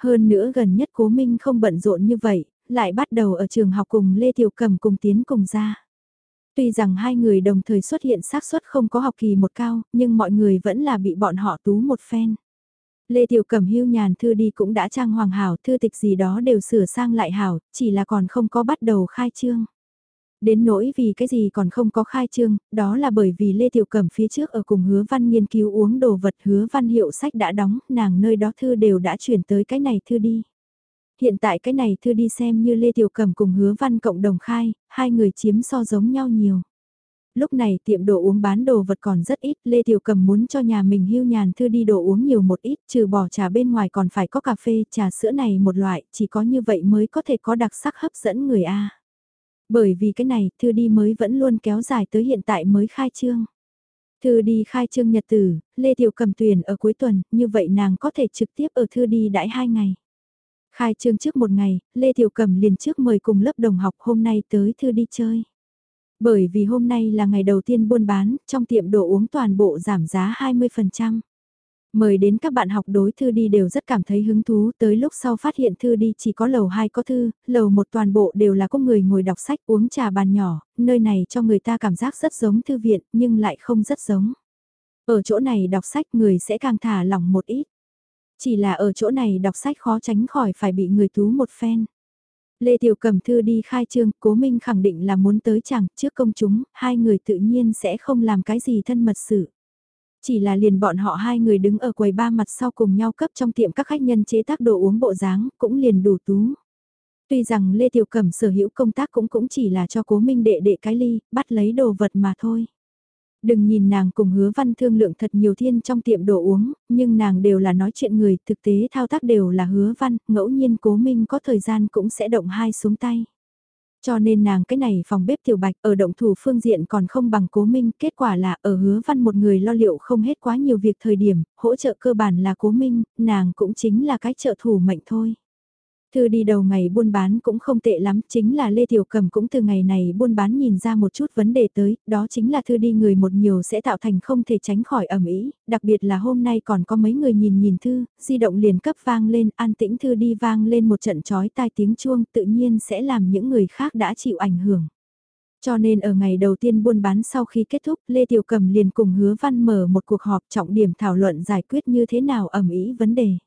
Hơn nữa gần nhất cố minh không bận rộn như vậy, lại bắt đầu ở trường học cùng Lê Tiểu Cẩm cùng tiến cùng ra. Tuy rằng hai người đồng thời xuất hiện xác suất không có học kỳ một cao, nhưng mọi người vẫn là bị bọn họ tú một phen. Lê Tiểu Cẩm hưu nhàn thư đi cũng đã trang hoàng hảo, thư tịch gì đó đều sửa sang lại hảo, chỉ là còn không có bắt đầu khai trương. Đến nỗi vì cái gì còn không có khai trương, đó là bởi vì Lê Tiểu Cẩm phía trước ở cùng hứa văn nghiên cứu uống đồ vật hứa văn hiệu sách đã đóng, nàng nơi đó thư đều đã chuyển tới cái này thư đi. Hiện tại cái này thư đi xem như Lê Tiểu Cẩm cùng hứa văn cộng đồng khai, hai người chiếm so giống nhau nhiều. Lúc này tiệm đồ uống bán đồ vật còn rất ít, Lê Tiểu Cầm muốn cho nhà mình hưu nhàn thư đi đồ uống nhiều một ít, trừ bỏ trà bên ngoài còn phải có cà phê, trà sữa này một loại, chỉ có như vậy mới có thể có đặc sắc hấp dẫn người A. Bởi vì cái này, thư đi mới vẫn luôn kéo dài tới hiện tại mới khai trương. Thư đi khai trương nhật tử, Lê Tiểu Cầm tuyển ở cuối tuần, như vậy nàng có thể trực tiếp ở thư đi đãi hai ngày. Khai trương trước một ngày, Lê Tiểu cẩm liền trước mời cùng lớp đồng học hôm nay tới thư đi chơi. Bởi vì hôm nay là ngày đầu tiên buôn bán, trong tiệm đồ uống toàn bộ giảm giá 20%. Mời đến các bạn học đối thư đi đều rất cảm thấy hứng thú, tới lúc sau phát hiện thư đi chỉ có lầu 2 có thư, lầu một toàn bộ đều là có người ngồi đọc sách uống trà bàn nhỏ, nơi này cho người ta cảm giác rất giống thư viện nhưng lại không rất giống. Ở chỗ này đọc sách người sẽ càng thả lỏng một ít. Chỉ là ở chỗ này đọc sách khó tránh khỏi phải bị người tú một phen. Lê Tiểu Cẩm Thư đi khai trương, Cố Minh khẳng định là muốn tới chẳng trước công chúng, hai người tự nhiên sẽ không làm cái gì thân mật sự. Chỉ là liền bọn họ hai người đứng ở quầy ba mặt sau cùng nhau cấp trong tiệm các khách nhân chế tác đồ uống bộ dáng, cũng liền đủ tú. Tuy rằng Lê Tiểu Cẩm sở hữu công tác cũng cũng chỉ là cho cố minh đệ đệ cái ly, bắt lấy đồ vật mà thôi. Đừng nhìn nàng cùng hứa văn thương lượng thật nhiều thiên trong tiệm đồ uống, nhưng nàng đều là nói chuyện người, thực tế thao tác đều là hứa văn, ngẫu nhiên cố minh có thời gian cũng sẽ động hai xuống tay. Cho nên nàng cái này phòng bếp tiểu bạch ở động thủ phương diện còn không bằng cố minh, kết quả là ở hứa văn một người lo liệu không hết quá nhiều việc thời điểm, hỗ trợ cơ bản là cố minh, nàng cũng chính là cái trợ thủ mệnh thôi. Thư đi đầu ngày buôn bán cũng không tệ lắm, chính là Lê Tiểu Cầm cũng từ ngày này buôn bán nhìn ra một chút vấn đề tới, đó chính là Thư đi người một nhiều sẽ tạo thành không thể tránh khỏi ẩm ý, đặc biệt là hôm nay còn có mấy người nhìn nhìn Thư, di động liền cấp vang lên, an tĩnh Thư đi vang lên một trận chói tai tiếng chuông, tự nhiên sẽ làm những người khác đã chịu ảnh hưởng. Cho nên ở ngày đầu tiên buôn bán sau khi kết thúc, Lê Tiểu Cầm liền cùng hứa văn mở một cuộc họp trọng điểm thảo luận giải quyết như thế nào ẩm ý vấn đề.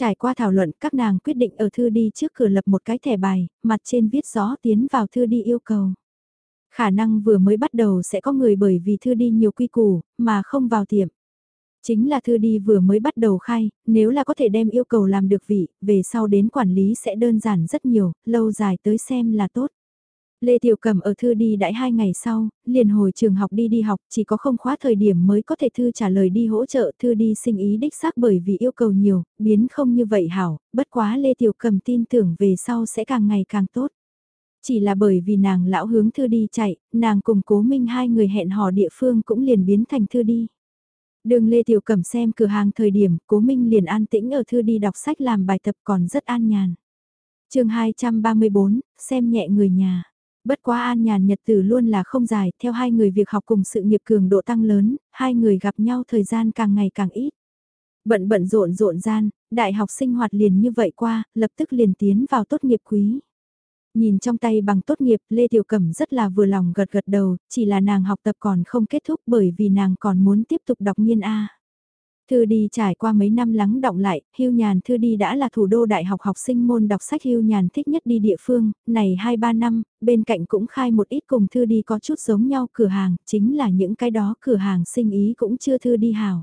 Trải qua thảo luận các nàng quyết định ở thư đi trước cửa lập một cái thẻ bài, mặt trên viết rõ tiến vào thư đi yêu cầu. Khả năng vừa mới bắt đầu sẽ có người bởi vì thư đi nhiều quy củ, mà không vào tiệm. Chính là thư đi vừa mới bắt đầu khai, nếu là có thể đem yêu cầu làm được vị, về sau đến quản lý sẽ đơn giản rất nhiều, lâu dài tới xem là tốt. Lê Tiểu Cầm ở thư đi đãi hai ngày sau, liền hồi trường học đi đi học, chỉ có không khóa thời điểm mới có thể thư trả lời đi hỗ trợ thư đi sinh ý đích xác bởi vì yêu cầu nhiều, biến không như vậy hảo, bất quá Lê Tiểu Cầm tin tưởng về sau sẽ càng ngày càng tốt. Chỉ là bởi vì nàng lão hướng thư đi chạy, nàng cùng cố minh hai người hẹn hò địa phương cũng liền biến thành thư đi. Đường Lê Tiểu Cẩm xem cửa hàng thời điểm, cố minh liền an tĩnh ở thư đi đọc sách làm bài tập còn rất an nhàn. chương 234, xem nhẹ người nhà. Bất quá an nhàn nhật tử luôn là không dài, theo hai người việc học cùng sự nghiệp cường độ tăng lớn, hai người gặp nhau thời gian càng ngày càng ít. Bận bận rộn rộn gian, đại học sinh hoạt liền như vậy qua, lập tức liền tiến vào tốt nghiệp quý. Nhìn trong tay bằng tốt nghiệp, Lê Tiểu Cẩm rất là vừa lòng gật gật đầu, chỉ là nàng học tập còn không kết thúc bởi vì nàng còn muốn tiếp tục đọc nghiên A. Thư đi trải qua mấy năm lắng động lại, Hưu Nhàn Thư đi đã là thủ đô đại học học sinh môn đọc sách Hưu Nhàn thích nhất đi địa phương, này 2-3 năm, bên cạnh cũng khai một ít cùng Thư đi có chút giống nhau cửa hàng, chính là những cái đó cửa hàng sinh ý cũng chưa Thư đi hảo.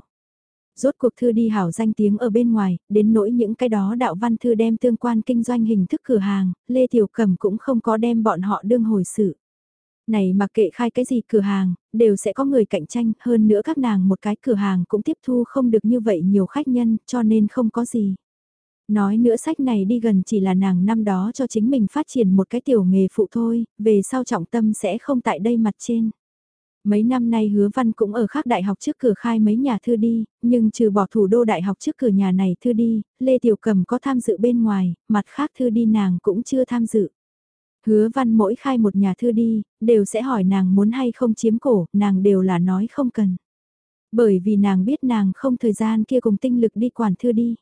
Rốt cuộc Thư đi hảo danh tiếng ở bên ngoài, đến nỗi những cái đó đạo văn Thư đem tương quan kinh doanh hình thức cửa hàng, Lê Tiểu Cầm cũng không có đem bọn họ đương hồi sự này mà kệ khai cái gì cửa hàng, đều sẽ có người cạnh tranh, hơn nữa các nàng một cái cửa hàng cũng tiếp thu không được như vậy nhiều khách nhân, cho nên không có gì. Nói nữa sách này đi gần chỉ là nàng năm đó cho chính mình phát triển một cái tiểu nghề phụ thôi, về sau trọng tâm sẽ không tại đây mặt trên. Mấy năm nay hứa văn cũng ở khác đại học trước cửa khai mấy nhà thư đi, nhưng trừ bỏ thủ đô đại học trước cửa nhà này thư đi, Lê Tiểu Cầm có tham dự bên ngoài, mặt khác thư đi nàng cũng chưa tham dự. Hứa văn mỗi khai một nhà thư đi, đều sẽ hỏi nàng muốn hay không chiếm cổ, nàng đều là nói không cần. Bởi vì nàng biết nàng không thời gian kia cùng tinh lực đi quản thư đi.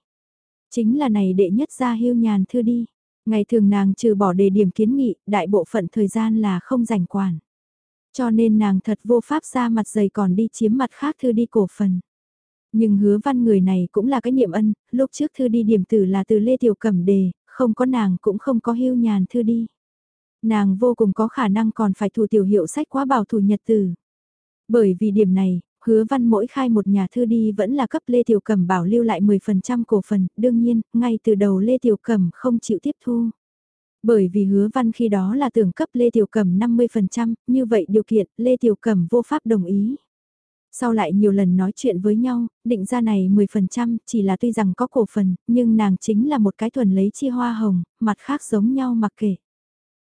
Chính là này đệ nhất ra hiu nhàn thư đi. Ngày thường nàng trừ bỏ đề điểm kiến nghị, đại bộ phận thời gian là không rảnh quản. Cho nên nàng thật vô pháp ra mặt dày còn đi chiếm mặt khác thư đi cổ phần. Nhưng hứa văn người này cũng là cái niệm ân, lúc trước thư đi điểm tử là từ Lê Tiểu Cẩm đề, không có nàng cũng không có hiu nhàn thư đi. Nàng vô cùng có khả năng còn phải thủ tiểu hiệu sách quá bảo thủ nhật từ. Bởi vì điểm này, hứa văn mỗi khai một nhà thư đi vẫn là cấp Lê Tiểu Cẩm bảo lưu lại 10% cổ phần, đương nhiên, ngay từ đầu Lê Tiểu Cẩm không chịu tiếp thu. Bởi vì hứa văn khi đó là tưởng cấp Lê Tiểu Cẩm 50%, như vậy điều kiện Lê Tiểu Cẩm vô pháp đồng ý. Sau lại nhiều lần nói chuyện với nhau, định ra này 10% chỉ là tuy rằng có cổ phần, nhưng nàng chính là một cái thuần lấy chi hoa hồng, mặt khác giống nhau mặc kệ.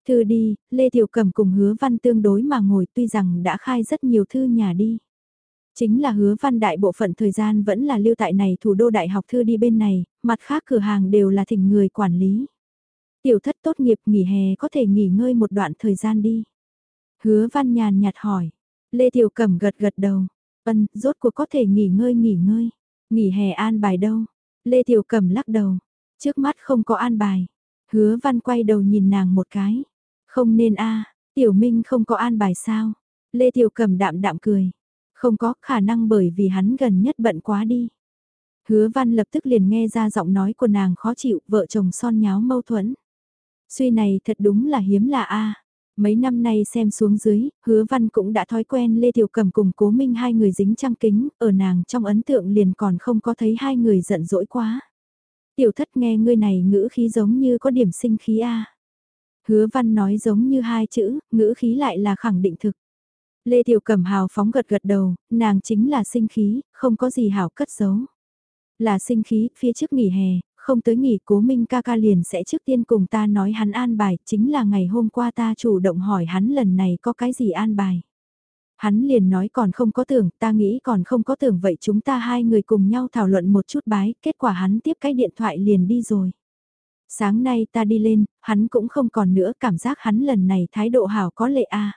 Thư đi, Lê Tiểu Cẩm cùng hứa văn tương đối mà ngồi tuy rằng đã khai rất nhiều thư nhà đi. Chính là hứa văn đại bộ phận thời gian vẫn là lưu tại này thủ đô đại học thư đi bên này, mặt khác cửa hàng đều là thỉnh người quản lý. Tiểu thất tốt nghiệp nghỉ hè có thể nghỉ ngơi một đoạn thời gian đi. Hứa văn nhàn nhạt hỏi. Lê Tiểu Cẩm gật gật đầu. Ân, rốt cuộc có thể nghỉ ngơi nghỉ ngơi. Nghỉ hè an bài đâu? Lê Tiểu Cẩm lắc đầu. Trước mắt không có an bài. Hứa văn quay đầu nhìn nàng một cái. Không nên a Tiểu Minh không có an bài sao? Lê Tiểu cầm đạm đạm cười. Không có khả năng bởi vì hắn gần nhất bận quá đi. Hứa văn lập tức liền nghe ra giọng nói của nàng khó chịu, vợ chồng son nháo mâu thuẫn. Suy này thật đúng là hiếm là a. Mấy năm nay xem xuống dưới, hứa văn cũng đã thói quen Lê Tiểu Cầm cùng cố minh hai người dính trăng kính, ở nàng trong ấn tượng liền còn không có thấy hai người giận dỗi quá. Tiểu thất nghe ngươi này ngữ khí giống như có điểm sinh khí a. Hứa văn nói giống như hai chữ, ngữ khí lại là khẳng định thực. Lê Tiểu Cẩm hào phóng gật gật đầu, nàng chính là sinh khí, không có gì hảo cất giấu. Là sinh khí, phía trước nghỉ hè, không tới nghỉ cố minh ca ca liền sẽ trước tiên cùng ta nói hắn an bài, chính là ngày hôm qua ta chủ động hỏi hắn lần này có cái gì an bài. Hắn liền nói còn không có tưởng, ta nghĩ còn không có tưởng vậy chúng ta hai người cùng nhau thảo luận một chút bái, kết quả hắn tiếp cái điện thoại liền đi rồi. Sáng nay ta đi lên, hắn cũng không còn nữa cảm giác hắn lần này thái độ hảo có lệ a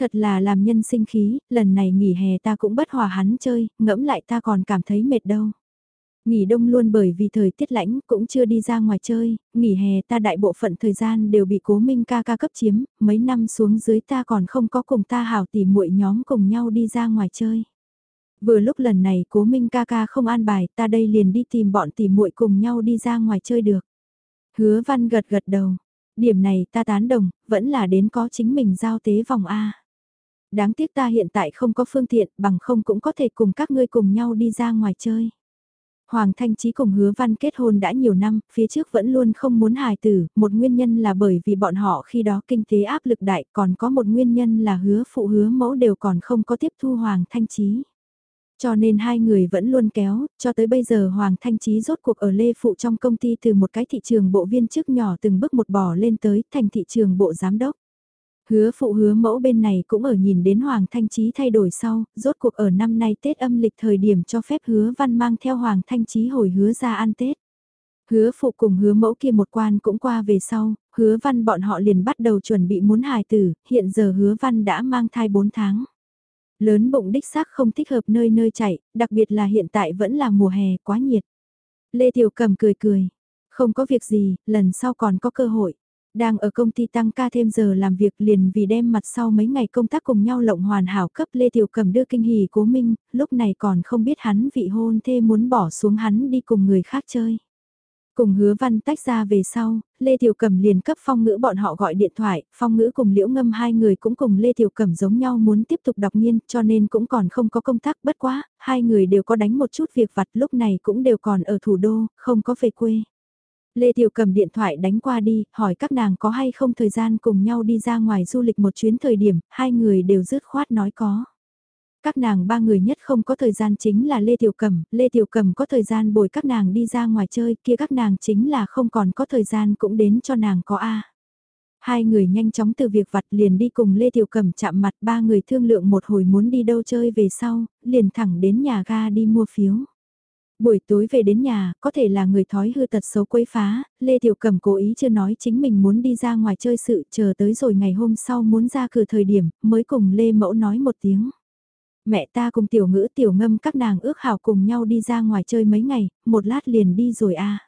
Thật là làm nhân sinh khí, lần này nghỉ hè ta cũng bất hòa hắn chơi, ngẫm lại ta còn cảm thấy mệt đâu. Nghỉ đông luôn bởi vì thời tiết lãnh cũng chưa đi ra ngoài chơi, nghỉ hè ta đại bộ phận thời gian đều bị cố minh ca ca cấp chiếm, mấy năm xuống dưới ta còn không có cùng ta hảo tỉ muội nhóm cùng nhau đi ra ngoài chơi. Vừa lúc lần này cố minh ca ca không an bài ta đây liền đi tìm bọn tỉ muội cùng nhau đi ra ngoài chơi được. Hứa văn gật gật đầu, điểm này ta tán đồng, vẫn là đến có chính mình giao tế vòng A. Đáng tiếc ta hiện tại không có phương tiện bằng không cũng có thể cùng các ngươi cùng nhau đi ra ngoài chơi. Hoàng Thanh Trí cùng hứa văn kết hôn đã nhiều năm, phía trước vẫn luôn không muốn hài tử, một nguyên nhân là bởi vì bọn họ khi đó kinh tế áp lực đại, còn có một nguyên nhân là hứa phụ hứa mẫu đều còn không có tiếp thu Hoàng Thanh Trí. Cho nên hai người vẫn luôn kéo, cho tới bây giờ Hoàng Thanh Trí rốt cuộc ở Lê Phụ trong công ty từ một cái thị trường bộ viên chức nhỏ từng bước một bò lên tới thành thị trường bộ giám đốc. Hứa phụ hứa mẫu bên này cũng ở nhìn đến Hoàng Thanh Trí thay đổi sau, rốt cuộc ở năm nay Tết âm lịch thời điểm cho phép hứa văn mang theo Hoàng Thanh Trí hồi hứa ra ăn Tết. Hứa phụ cùng hứa mẫu kia một quan cũng qua về sau, hứa văn bọn họ liền bắt đầu chuẩn bị muốn hài tử, hiện giờ hứa văn đã mang thai 4 tháng. Lớn bụng đích xác không thích hợp nơi nơi chạy, đặc biệt là hiện tại vẫn là mùa hè quá nhiệt. Lê Tiểu Cầm cười cười, không có việc gì, lần sau còn có cơ hội. Đang ở công ty tăng ca thêm giờ làm việc liền vì đem mặt sau mấy ngày công tác cùng nhau lộng hoàn hảo cấp Lê Tiểu Cầm đưa kinh hỉ cố minh, lúc này còn không biết hắn vị hôn thê muốn bỏ xuống hắn đi cùng người khác chơi. Cùng hứa văn tách ra về sau, Lê Tiểu Cẩm liền cấp phong ngữ bọn họ gọi điện thoại, phong ngữ cùng liễu ngâm hai người cũng cùng Lê Tiểu Cẩm giống nhau muốn tiếp tục đọc nghiên cho nên cũng còn không có công tác bất quá, hai người đều có đánh một chút việc vặt lúc này cũng đều còn ở thủ đô, không có về quê. Lê Tiểu cẩm điện thoại đánh qua đi, hỏi các nàng có hay không thời gian cùng nhau đi ra ngoài du lịch một chuyến thời điểm, hai người đều dứt khoát nói có. Các nàng ba người nhất không có thời gian chính là Lê Tiểu cẩm Lê Tiểu cẩm có thời gian bồi các nàng đi ra ngoài chơi, kia các nàng chính là không còn có thời gian cũng đến cho nàng có A. Hai người nhanh chóng từ việc vặt liền đi cùng Lê Tiểu cẩm chạm mặt ba người thương lượng một hồi muốn đi đâu chơi về sau, liền thẳng đến nhà ga đi mua phiếu. Buổi tối về đến nhà, có thể là người thói hư tật xấu quấy phá, Lê Tiểu cẩm cố ý chưa nói chính mình muốn đi ra ngoài chơi sự, chờ tới rồi ngày hôm sau muốn ra cửa thời điểm, mới cùng Lê Mẫu nói một tiếng. Mẹ ta cùng tiểu ngữ tiểu ngâm các nàng ước hảo cùng nhau đi ra ngoài chơi mấy ngày, một lát liền đi rồi a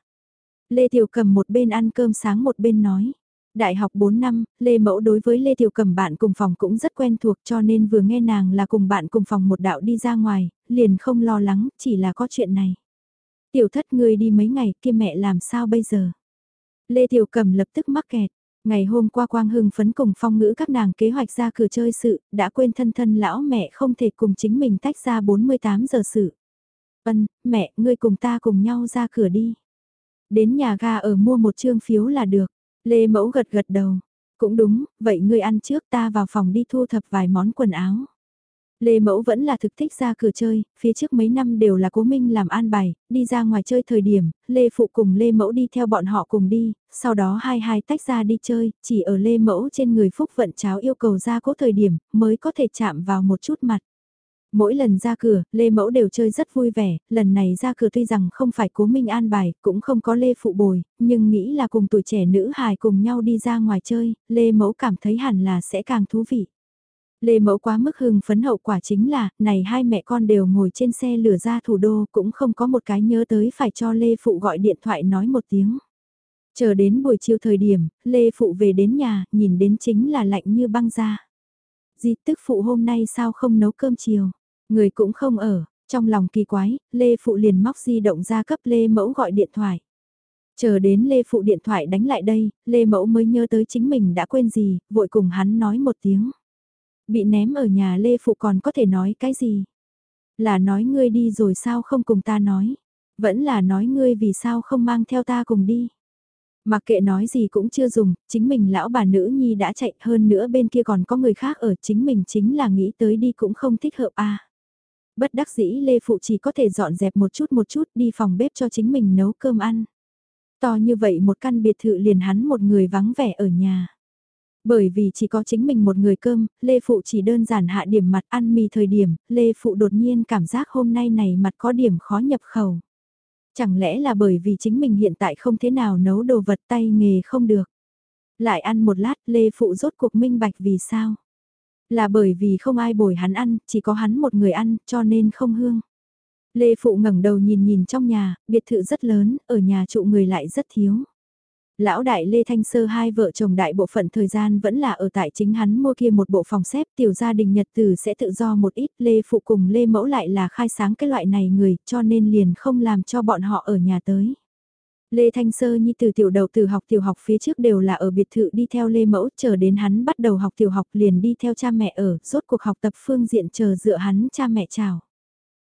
Lê Tiểu Cầm một bên ăn cơm sáng một bên nói. Đại học 4 năm, Lê Mẫu đối với Lê Tiểu Cầm bạn cùng phòng cũng rất quen thuộc cho nên vừa nghe nàng là cùng bạn cùng phòng một đạo đi ra ngoài, liền không lo lắng, chỉ là có chuyện này. Tiểu thất ngươi đi mấy ngày kia mẹ làm sao bây giờ? Lê Tiểu Cầm lập tức mắc kẹt. Ngày hôm qua Quang Hưng phấn cùng phong ngữ các nàng kế hoạch ra cửa chơi sự, đã quên thân thân lão mẹ không thể cùng chính mình tách ra 48 giờ sự. Vân, mẹ, ngươi cùng ta cùng nhau ra cửa đi. Đến nhà ga ở mua một trương phiếu là được. Lê Mẫu gật gật đầu. Cũng đúng, vậy ngươi ăn trước ta vào phòng đi thu thập vài món quần áo. Lê Mẫu vẫn là thực thích ra cửa chơi, phía trước mấy năm đều là cố minh làm an bài, đi ra ngoài chơi thời điểm, Lê Phụ cùng Lê Mẫu đi theo bọn họ cùng đi, sau đó hai hai tách ra đi chơi, chỉ ở Lê Mẫu trên người Phúc vận cháo yêu cầu ra cố thời điểm, mới có thể chạm vào một chút mặt. Mỗi lần ra cửa, Lê Mẫu đều chơi rất vui vẻ, lần này ra cửa tuy rằng không phải cố minh an bài, cũng không có Lê Phụ bồi, nhưng nghĩ là cùng tuổi trẻ nữ hài cùng nhau đi ra ngoài chơi, Lê Mẫu cảm thấy hẳn là sẽ càng thú vị. Lê Mẫu quá mức hưng phấn hậu quả chính là, này hai mẹ con đều ngồi trên xe lửa ra thủ đô cũng không có một cái nhớ tới phải cho Lê Phụ gọi điện thoại nói một tiếng. Chờ đến buổi chiều thời điểm, Lê Phụ về đến nhà, nhìn đến chính là lạnh như băng ra. Di tức Phụ hôm nay sao không nấu cơm chiều, người cũng không ở, trong lòng kỳ quái, Lê Phụ liền móc di động ra cấp Lê Mẫu gọi điện thoại. Chờ đến Lê Phụ điện thoại đánh lại đây, Lê Mẫu mới nhớ tới chính mình đã quên gì, vội cùng hắn nói một tiếng. Bị ném ở nhà Lê Phụ còn có thể nói cái gì? Là nói ngươi đi rồi sao không cùng ta nói? Vẫn là nói ngươi vì sao không mang theo ta cùng đi? Mặc kệ nói gì cũng chưa dùng, chính mình lão bà nữ nhi đã chạy hơn nữa bên kia còn có người khác ở chính mình chính là nghĩ tới đi cũng không thích hợp a Bất đắc dĩ Lê Phụ chỉ có thể dọn dẹp một chút một chút đi phòng bếp cho chính mình nấu cơm ăn. To như vậy một căn biệt thự liền hắn một người vắng vẻ ở nhà. Bởi vì chỉ có chính mình một người cơm, Lê Phụ chỉ đơn giản hạ điểm mặt ăn mì thời điểm, Lê Phụ đột nhiên cảm giác hôm nay này mặt có điểm khó nhập khẩu. Chẳng lẽ là bởi vì chính mình hiện tại không thế nào nấu đồ vật tay nghề không được. Lại ăn một lát Lê Phụ rốt cuộc minh bạch vì sao. Là bởi vì không ai bồi hắn ăn, chỉ có hắn một người ăn, cho nên không hương. Lê Phụ ngẩng đầu nhìn nhìn trong nhà, biệt thự rất lớn, ở nhà trụ người lại rất thiếu. Lão đại Lê Thanh Sơ hai vợ chồng đại bộ phận thời gian vẫn là ở tại chính hắn mua kia một bộ phòng xếp tiểu gia đình nhật tử sẽ tự do một ít Lê Phụ cùng Lê Mẫu lại là khai sáng cái loại này người cho nên liền không làm cho bọn họ ở nhà tới. Lê Thanh Sơ nhi từ tiểu đầu từ học tiểu học phía trước đều là ở biệt thự đi theo Lê Mẫu chờ đến hắn bắt đầu học tiểu học liền đi theo cha mẹ ở, rốt cuộc học tập phương diện chờ dựa hắn cha mẹ chào.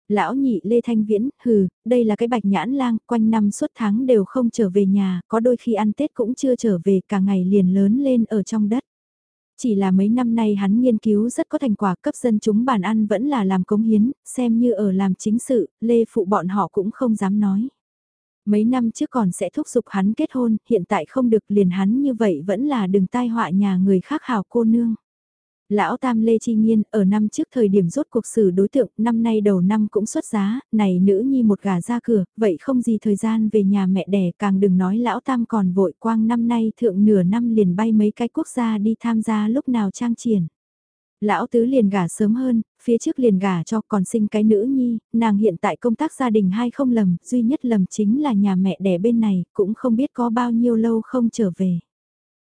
Lão nhị Lê Thanh Viễn, hừ, đây là cái bạch nhãn lang, quanh năm suốt tháng đều không trở về nhà, có đôi khi ăn Tết cũng chưa trở về, cả ngày liền lớn lên ở trong đất. Chỉ là mấy năm nay hắn nghiên cứu rất có thành quả cấp dân chúng bàn ăn vẫn là làm cống hiến, xem như ở làm chính sự, Lê Phụ bọn họ cũng không dám nói. Mấy năm trước còn sẽ thúc giục hắn kết hôn, hiện tại không được liền hắn như vậy vẫn là đừng tai họa nhà người khác hào cô nương. Lão Tam Lê Chi Nhiên ở năm trước thời điểm rốt cuộc xử đối tượng, năm nay đầu năm cũng xuất giá, này nữ nhi một gà ra cửa, vậy không gì thời gian về nhà mẹ đẻ càng đừng nói Lão Tam còn vội quang năm nay thượng nửa năm liền bay mấy cái quốc gia đi tham gia lúc nào trang triển. Lão Tứ liền gả sớm hơn, phía trước liền gả cho còn sinh cái nữ nhi, nàng hiện tại công tác gia đình hay không lầm, duy nhất lầm chính là nhà mẹ đẻ bên này, cũng không biết có bao nhiêu lâu không trở về.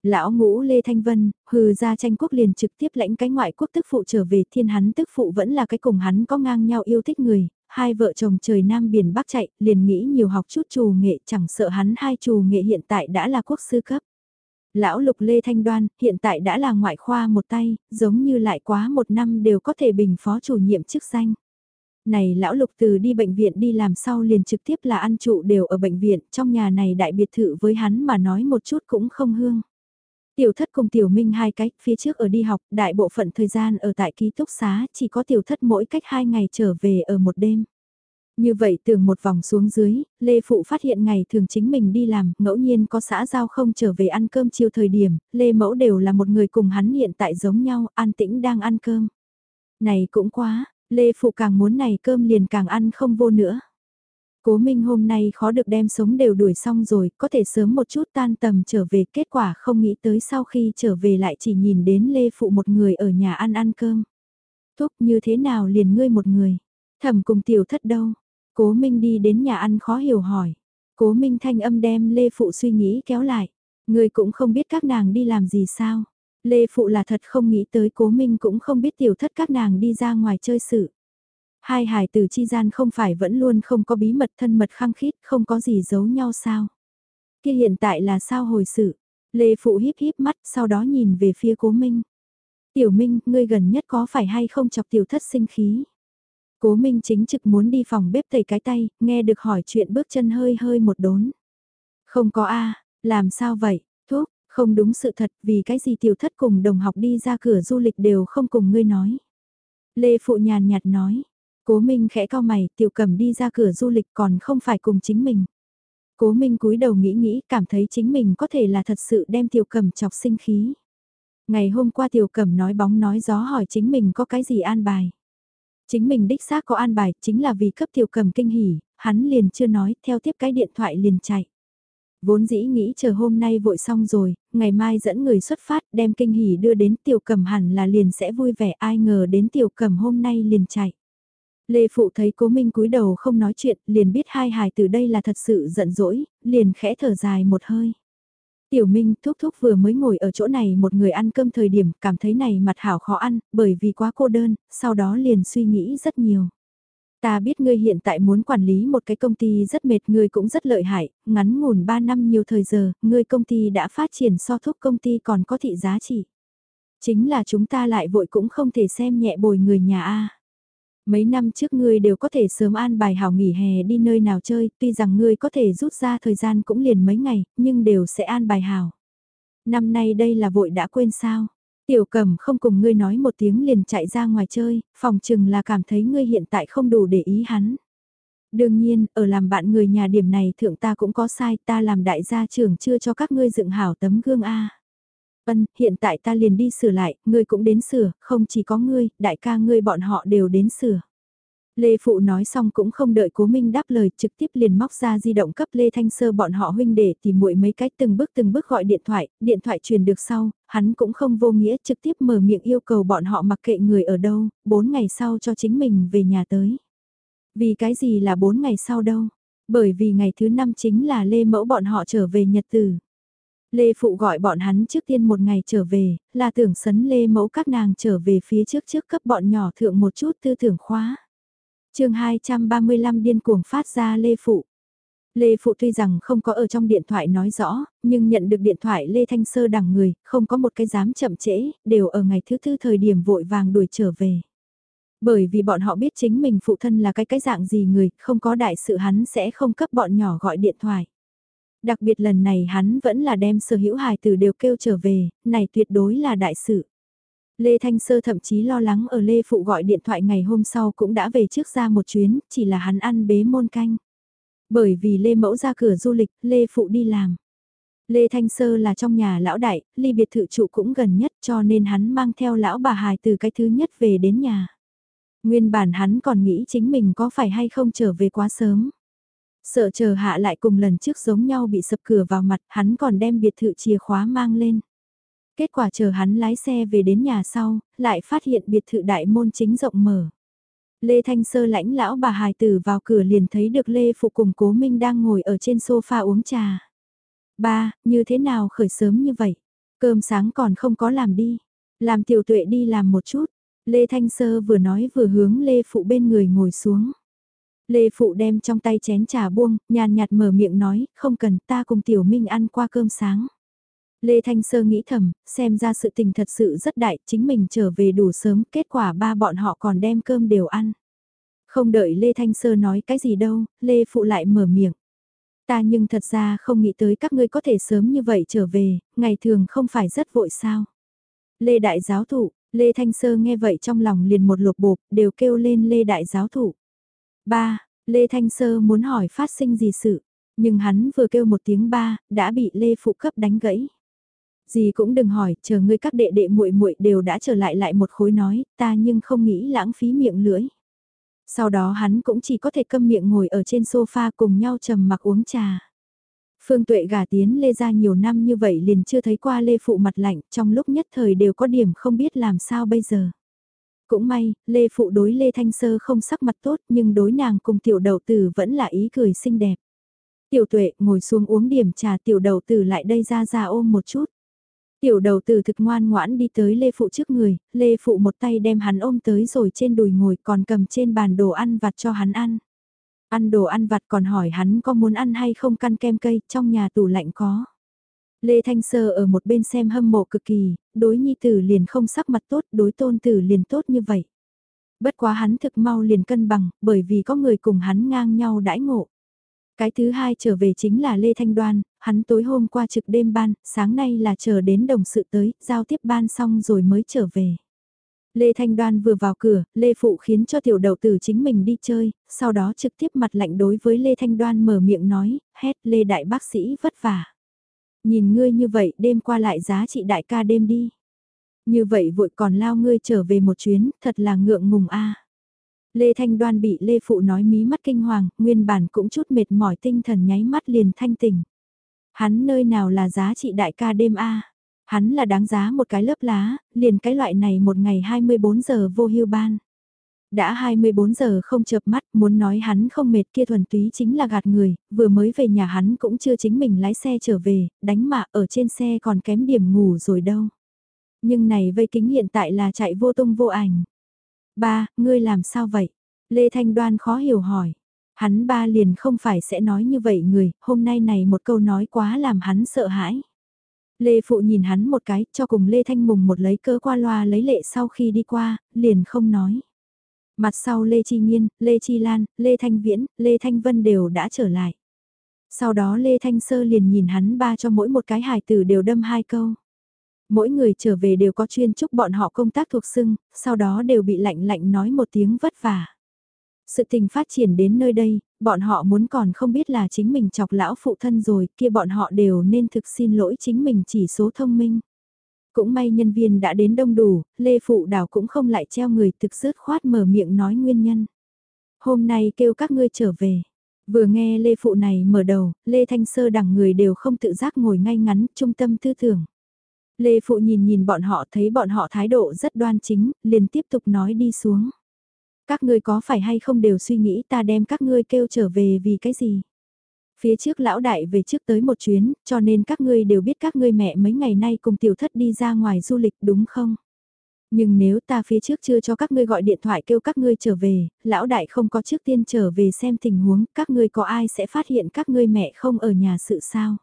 Lão ngũ Lê Thanh Vân, hừ ra tranh quốc liền trực tiếp lãnh cái ngoại quốc tức phụ trở về thiên hắn tức phụ vẫn là cái cùng hắn có ngang nhau yêu thích người, hai vợ chồng trời nam biển bắc chạy, liền nghĩ nhiều học chút trù nghệ chẳng sợ hắn hai trù nghệ hiện tại đã là quốc sư cấp. Lão lục Lê Thanh Đoan, hiện tại đã là ngoại khoa một tay, giống như lại quá một năm đều có thể bình phó chủ nhiệm chức danh. Này lão lục từ đi bệnh viện đi làm sau liền trực tiếp là ăn trụ đều ở bệnh viện, trong nhà này đại biệt thự với hắn mà nói một chút cũng không hương. Tiểu thất cùng tiểu minh hai cách, phía trước ở đi học, đại bộ phận thời gian ở tại ký túc xá, chỉ có tiểu thất mỗi cách hai ngày trở về ở một đêm. Như vậy tưởng một vòng xuống dưới, Lê Phụ phát hiện ngày thường chính mình đi làm, ngẫu nhiên có xã giao không trở về ăn cơm chiều thời điểm, Lê Mẫu đều là một người cùng hắn hiện tại giống nhau, an tĩnh đang ăn cơm. Này cũng quá, Lê Phụ càng muốn này cơm liền càng ăn không vô nữa. Cố Minh hôm nay khó được đem sống đều đuổi xong rồi, có thể sớm một chút tan tầm trở về, kết quả không nghĩ tới sau khi trở về lại chỉ nhìn đến Lê Phụ một người ở nhà ăn ăn cơm. Thúc như thế nào liền ngươi một người, thầm cùng tiểu thất đâu, Cố Minh đi đến nhà ăn khó hiểu hỏi. Cố Minh thanh âm đem Lê Phụ suy nghĩ kéo lại. Người cũng không biết các nàng đi làm gì sao. Lê Phụ là thật không nghĩ tới Cố Minh cũng không biết tiểu thất các nàng đi ra ngoài chơi sự. Hai hài tử chi gian không phải vẫn luôn không có bí mật thân mật khăng khít, không có gì giấu nhau sao. Kia hiện tại là sao hồi sự. Lê Phụ híp híp mắt, sau đó nhìn về phía Cố Minh. Tiểu Minh, ngươi gần nhất có phải hay không chọc tiểu thất sinh khí? Cố Minh chính trực muốn đi phòng bếp tẩy cái tay, nghe được hỏi chuyện bước chân hơi hơi một đốn. Không có a làm sao vậy, thuốc, Không đúng sự thật vì cái gì tiểu thất cùng đồng học đi ra cửa du lịch đều không cùng ngươi nói. Lê Phụ nhàn nhạt nói, cố minh khẽ cao mày tiểu cầm đi ra cửa du lịch còn không phải cùng chính mình. Cố minh cúi đầu nghĩ nghĩ cảm thấy chính mình có thể là thật sự đem tiểu cầm chọc sinh khí. Ngày hôm qua tiểu cầm nói bóng nói gió hỏi chính mình có cái gì an bài. Chính mình đích xác có an bài chính là vì cấp tiểu cầm kinh hỉ, hắn liền chưa nói theo tiếp cái điện thoại liền chạy. Vốn dĩ nghĩ chờ hôm nay vội xong rồi, ngày mai dẫn người xuất phát đem kinh hỉ đưa đến tiểu cầm hẳn là liền sẽ vui vẻ ai ngờ đến tiểu cầm hôm nay liền chạy. Lê Phụ thấy cố minh cúi đầu không nói chuyện, liền biết hai hài từ đây là thật sự giận dỗi, liền khẽ thở dài một hơi. Tiểu Minh thúc thúc vừa mới ngồi ở chỗ này một người ăn cơm thời điểm cảm thấy này mặt hảo khó ăn, bởi vì quá cô đơn, sau đó liền suy nghĩ rất nhiều. Ta biết ngươi hiện tại muốn quản lý một cái công ty rất mệt ngươi cũng rất lợi hại, ngắn ngủn 3 năm nhiều thời giờ, ngươi công ty đã phát triển so thúc công ty còn có thị giá trị. Chính là chúng ta lại vội cũng không thể xem nhẹ bồi người nhà A. Mấy năm trước ngươi đều có thể sớm an bài hảo nghỉ hè đi nơi nào chơi, tuy rằng ngươi có thể rút ra thời gian cũng liền mấy ngày, nhưng đều sẽ an bài hảo. Năm nay đây là vội đã quên sao? Tiểu cầm không cùng ngươi nói một tiếng liền chạy ra ngoài chơi, phòng chừng là cảm thấy ngươi hiện tại không đủ để ý hắn. Đương nhiên, ở làm bạn người nhà điểm này thượng ta cũng có sai, ta làm đại gia trưởng chưa cho các ngươi dựng hảo tấm gương A. Ân, hiện tại ta liền đi sửa lại, ngươi cũng đến sửa, không chỉ có ngươi, đại ca ngươi bọn họ đều đến sửa. Lê Phụ nói xong cũng không đợi Cố Minh đáp lời, trực tiếp liền móc ra di động cấp Lê Thanh Sơ bọn họ huynh để tìm muội mấy cách từng bước từng bước gọi điện thoại, điện thoại truyền được sau, hắn cũng không vô nghĩa trực tiếp mở miệng yêu cầu bọn họ mặc kệ người ở đâu, 4 ngày sau cho chính mình về nhà tới. Vì cái gì là 4 ngày sau đâu? Bởi vì ngày thứ năm chính là Lê Mẫu bọn họ trở về Nhật Tử. Lê Phụ gọi bọn hắn trước tiên một ngày trở về, là tưởng sấn Lê Mẫu các nàng trở về phía trước trước cấp bọn nhỏ thượng một chút tư tưởng khóa chương 235 điên cuồng phát ra Lê Phụ. Lê Phụ tuy rằng không có ở trong điện thoại nói rõ, nhưng nhận được điện thoại Lê Thanh Sơ đằng người, không có một cái dám chậm trễ, đều ở ngày thứ tư thời điểm vội vàng đuổi trở về. Bởi vì bọn họ biết chính mình phụ thân là cái cái dạng gì người, không có đại sự hắn sẽ không cấp bọn nhỏ gọi điện thoại. Đặc biệt lần này hắn vẫn là đem sở hữu hài tử đều kêu trở về, này tuyệt đối là đại sự. Lê Thanh Sơ thậm chí lo lắng ở Lê Phụ gọi điện thoại ngày hôm sau cũng đã về trước ra một chuyến, chỉ là hắn ăn bế môn canh. Bởi vì Lê Mẫu ra cửa du lịch, Lê Phụ đi làm. Lê Thanh Sơ là trong nhà lão đại, ly biệt thự trụ cũng gần nhất cho nên hắn mang theo lão bà hài từ cái thứ nhất về đến nhà. Nguyên bản hắn còn nghĩ chính mình có phải hay không trở về quá sớm. Sợ chờ hạ lại cùng lần trước giống nhau bị sập cửa vào mặt, hắn còn đem biệt thự chìa khóa mang lên. Kết quả chờ hắn lái xe về đến nhà sau, lại phát hiện biệt thự đại môn chính rộng mở. Lê Thanh Sơ lãnh lão bà hài tử vào cửa liền thấy được Lê Phụ cùng Cố Minh đang ngồi ở trên sofa uống trà. Ba, như thế nào khởi sớm như vậy? Cơm sáng còn không có làm đi. Làm tiểu tuệ đi làm một chút. Lê Thanh Sơ vừa nói vừa hướng Lê Phụ bên người ngồi xuống. Lê Phụ đem trong tay chén trà buông, nhàn nhạt mở miệng nói, không cần ta cùng Tiểu Minh ăn qua cơm sáng. Lê Thanh Sơ nghĩ thầm, xem ra sự tình thật sự rất đại, chính mình trở về đủ sớm, kết quả ba bọn họ còn đem cơm đều ăn. Không đợi Lê Thanh Sơ nói cái gì đâu, Lê Phụ lại mở miệng. Ta nhưng thật ra không nghĩ tới các ngươi có thể sớm như vậy trở về, ngày thường không phải rất vội sao. Lê Đại Giáo Thụ, Lê Thanh Sơ nghe vậy trong lòng liền một lột bột, đều kêu lên Lê Đại Giáo Thụ. Ba, Lê Thanh Sơ muốn hỏi phát sinh gì sự, nhưng hắn vừa kêu một tiếng ba, đã bị Lê Phụ cấp đánh gãy. Gì cũng đừng hỏi, chờ ngươi các đệ đệ muội muội đều đã trở lại lại một khối nói, ta nhưng không nghĩ lãng phí miệng lưỡi. Sau đó hắn cũng chỉ có thể câm miệng ngồi ở trên sofa cùng nhau trầm mặc uống trà. Phương Tuệ gả tiến Lê ra nhiều năm như vậy liền chưa thấy qua Lê Phụ mặt lạnh, trong lúc nhất thời đều có điểm không biết làm sao bây giờ. Cũng may, Lê Phụ đối Lê Thanh Sơ không sắc mặt tốt nhưng đối nàng cùng tiểu đầu tử vẫn là ý cười xinh đẹp. Tiểu tuệ ngồi xuống uống điểm trà tiểu đầu tử lại đây ra ra ôm một chút. Tiểu đầu tử thực ngoan ngoãn đi tới Lê Phụ trước người, Lê Phụ một tay đem hắn ôm tới rồi trên đùi ngồi còn cầm trên bàn đồ ăn vặt cho hắn ăn. Ăn đồ ăn vặt còn hỏi hắn có muốn ăn hay không căn kem cây, trong nhà tủ lạnh có. Lê Thanh Sơ ở một bên xem hâm mộ cực kỳ, đối nhi tử liền không sắc mặt tốt, đối tôn tử liền tốt như vậy. Bất quá hắn thực mau liền cân bằng, bởi vì có người cùng hắn ngang nhau đãi ngộ. Cái thứ hai trở về chính là Lê Thanh Đoan, hắn tối hôm qua trực đêm ban, sáng nay là chờ đến đồng sự tới, giao tiếp ban xong rồi mới trở về. Lê Thanh Đoan vừa vào cửa, Lê Phụ khiến cho tiểu đầu tử chính mình đi chơi, sau đó trực tiếp mặt lạnh đối với Lê Thanh Đoan mở miệng nói, hét Lê Đại Bác Sĩ vất vả. Nhìn ngươi như vậy đêm qua lại giá trị đại ca đêm đi. Như vậy vội còn lao ngươi trở về một chuyến, thật là ngượng ngùng a. Lê Thanh Đoan bị Lê Phụ nói mí mắt kinh hoàng, nguyên bản cũng chút mệt mỏi tinh thần nháy mắt liền thanh tỉnh. Hắn nơi nào là giá trị đại ca đêm a Hắn là đáng giá một cái lớp lá, liền cái loại này một ngày 24 giờ vô hưu ban. Đã 24 giờ không chợp mắt, muốn nói hắn không mệt kia thuần túy chính là gạt người, vừa mới về nhà hắn cũng chưa chính mình lái xe trở về, đánh mạ ở trên xe còn kém điểm ngủ rồi đâu. Nhưng này vây kính hiện tại là chạy vô tung vô ảnh. Ba, ngươi làm sao vậy? Lê Thanh Đoan khó hiểu hỏi. Hắn ba liền không phải sẽ nói như vậy người, hôm nay này một câu nói quá làm hắn sợ hãi. Lê Phụ nhìn hắn một cái, cho cùng Lê Thanh Mùng một lấy cơ qua loa lấy lệ sau khi đi qua, liền không nói. Mặt sau Lê Chi Nhiên, Lê Chi Lan, Lê Thanh Viễn, Lê Thanh Vân đều đã trở lại. Sau đó Lê Thanh Sơ liền nhìn hắn ba cho mỗi một cái hài tử đều đâm hai câu. Mỗi người trở về đều có chuyên chúc bọn họ công tác thuộc xưng, sau đó đều bị lạnh lạnh nói một tiếng vất vả. Sự tình phát triển đến nơi đây, bọn họ muốn còn không biết là chính mình chọc lão phụ thân rồi, kia bọn họ đều nên thực xin lỗi chính mình chỉ số thông minh. Cũng may nhân viên đã đến đông đủ, Lê Phụ Đào cũng không lại treo người thực dứt khoát mở miệng nói nguyên nhân. Hôm nay kêu các ngươi trở về. Vừa nghe Lê Phụ này mở đầu, Lê Thanh Sơ đẳng người đều không tự giác ngồi ngay ngắn, trung tâm tư tưởng. Lê Phụ nhìn nhìn bọn họ thấy bọn họ thái độ rất đoan chính, liền tiếp tục nói đi xuống. Các ngươi có phải hay không đều suy nghĩ ta đem các ngươi kêu trở về vì cái gì? Phía trước lão đại về trước tới một chuyến, cho nên các ngươi đều biết các ngươi mẹ mấy ngày nay cùng tiểu thất đi ra ngoài du lịch đúng không? Nhưng nếu ta phía trước chưa cho các ngươi gọi điện thoại kêu các ngươi trở về, lão đại không có trước tiên trở về xem tình huống, các ngươi có ai sẽ phát hiện các ngươi mẹ không ở nhà sự sao?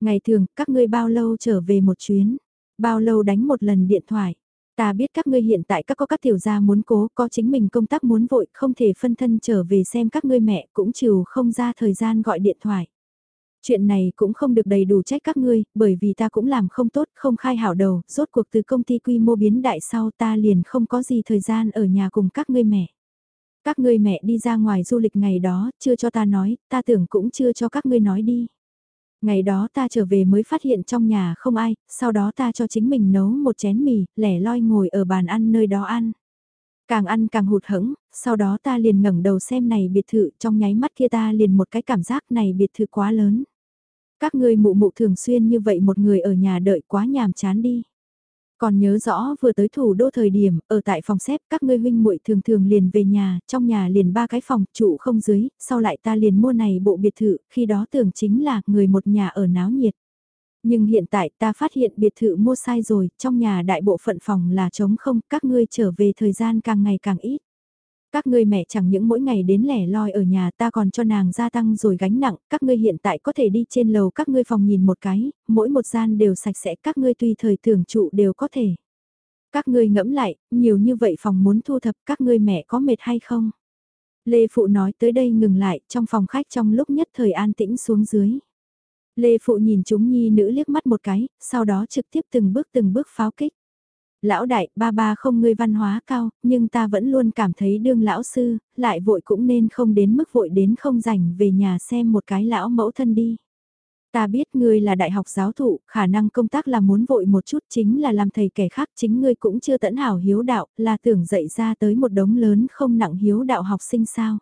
Ngày thường, các ngươi bao lâu trở về một chuyến? Bao lâu đánh một lần điện thoại? Ta biết các ngươi hiện tại các có các tiểu gia muốn cố, có chính mình công tác muốn vội, không thể phân thân trở về xem các ngươi mẹ cũng trừ không ra thời gian gọi điện thoại. Chuyện này cũng không được đầy đủ trách các ngươi, bởi vì ta cũng làm không tốt, không khai hảo đầu, rốt cuộc từ công ty quy mô biến đại sau ta liền không có gì thời gian ở nhà cùng các ngươi mẹ. Các ngươi mẹ đi ra ngoài du lịch ngày đó, chưa cho ta nói, ta tưởng cũng chưa cho các ngươi nói đi. Ngày đó ta trở về mới phát hiện trong nhà không ai, sau đó ta cho chính mình nấu một chén mì, lẻ loi ngồi ở bàn ăn nơi đó ăn. Càng ăn càng hụt hẫng, sau đó ta liền ngẩng đầu xem này biệt thự, trong nháy mắt kia ta liền một cái cảm giác này biệt thự quá lớn. Các ngươi mụ mụ thường xuyên như vậy một người ở nhà đợi quá nhàm chán đi. Còn nhớ rõ vừa tới thủ đô thời điểm, ở tại phòng xếp các ngươi huynh muội thường thường liền về nhà, trong nhà liền ba cái phòng, trụ không dưới, sau lại ta liền mua này bộ biệt thự, khi đó tưởng chính là người một nhà ở náo nhiệt. Nhưng hiện tại ta phát hiện biệt thự mua sai rồi, trong nhà đại bộ phận phòng là trống không, các ngươi trở về thời gian càng ngày càng ít. Các ngươi mẹ chẳng những mỗi ngày đến lẻ loi ở nhà ta còn cho nàng gia tăng rồi gánh nặng, các ngươi hiện tại có thể đi trên lầu các ngươi phòng nhìn một cái, mỗi một gian đều sạch sẽ các ngươi tùy thời thưởng trụ đều có thể. Các ngươi ngẫm lại, nhiều như vậy phòng muốn thu thập các ngươi mẹ có mệt hay không? Lê Phụ nói tới đây ngừng lại trong phòng khách trong lúc nhất thời an tĩnh xuống dưới. Lê Phụ nhìn chúng nhi nữ liếc mắt một cái, sau đó trực tiếp từng bước từng bước pháo kích lão đại, ba ba không ngươi văn hóa cao, nhưng ta vẫn luôn cảm thấy đương lão sư, lại vội cũng nên không đến mức vội đến không rảnh về nhà xem một cái lão mẫu thân đi. Ta biết ngươi là đại học giáo thụ, khả năng công tác là muốn vội một chút chính là làm thầy kẻ khác chính ngươi cũng chưa tận hảo hiếu đạo, là tưởng dạy ra tới một đống lớn không nặng hiếu đạo học sinh sao.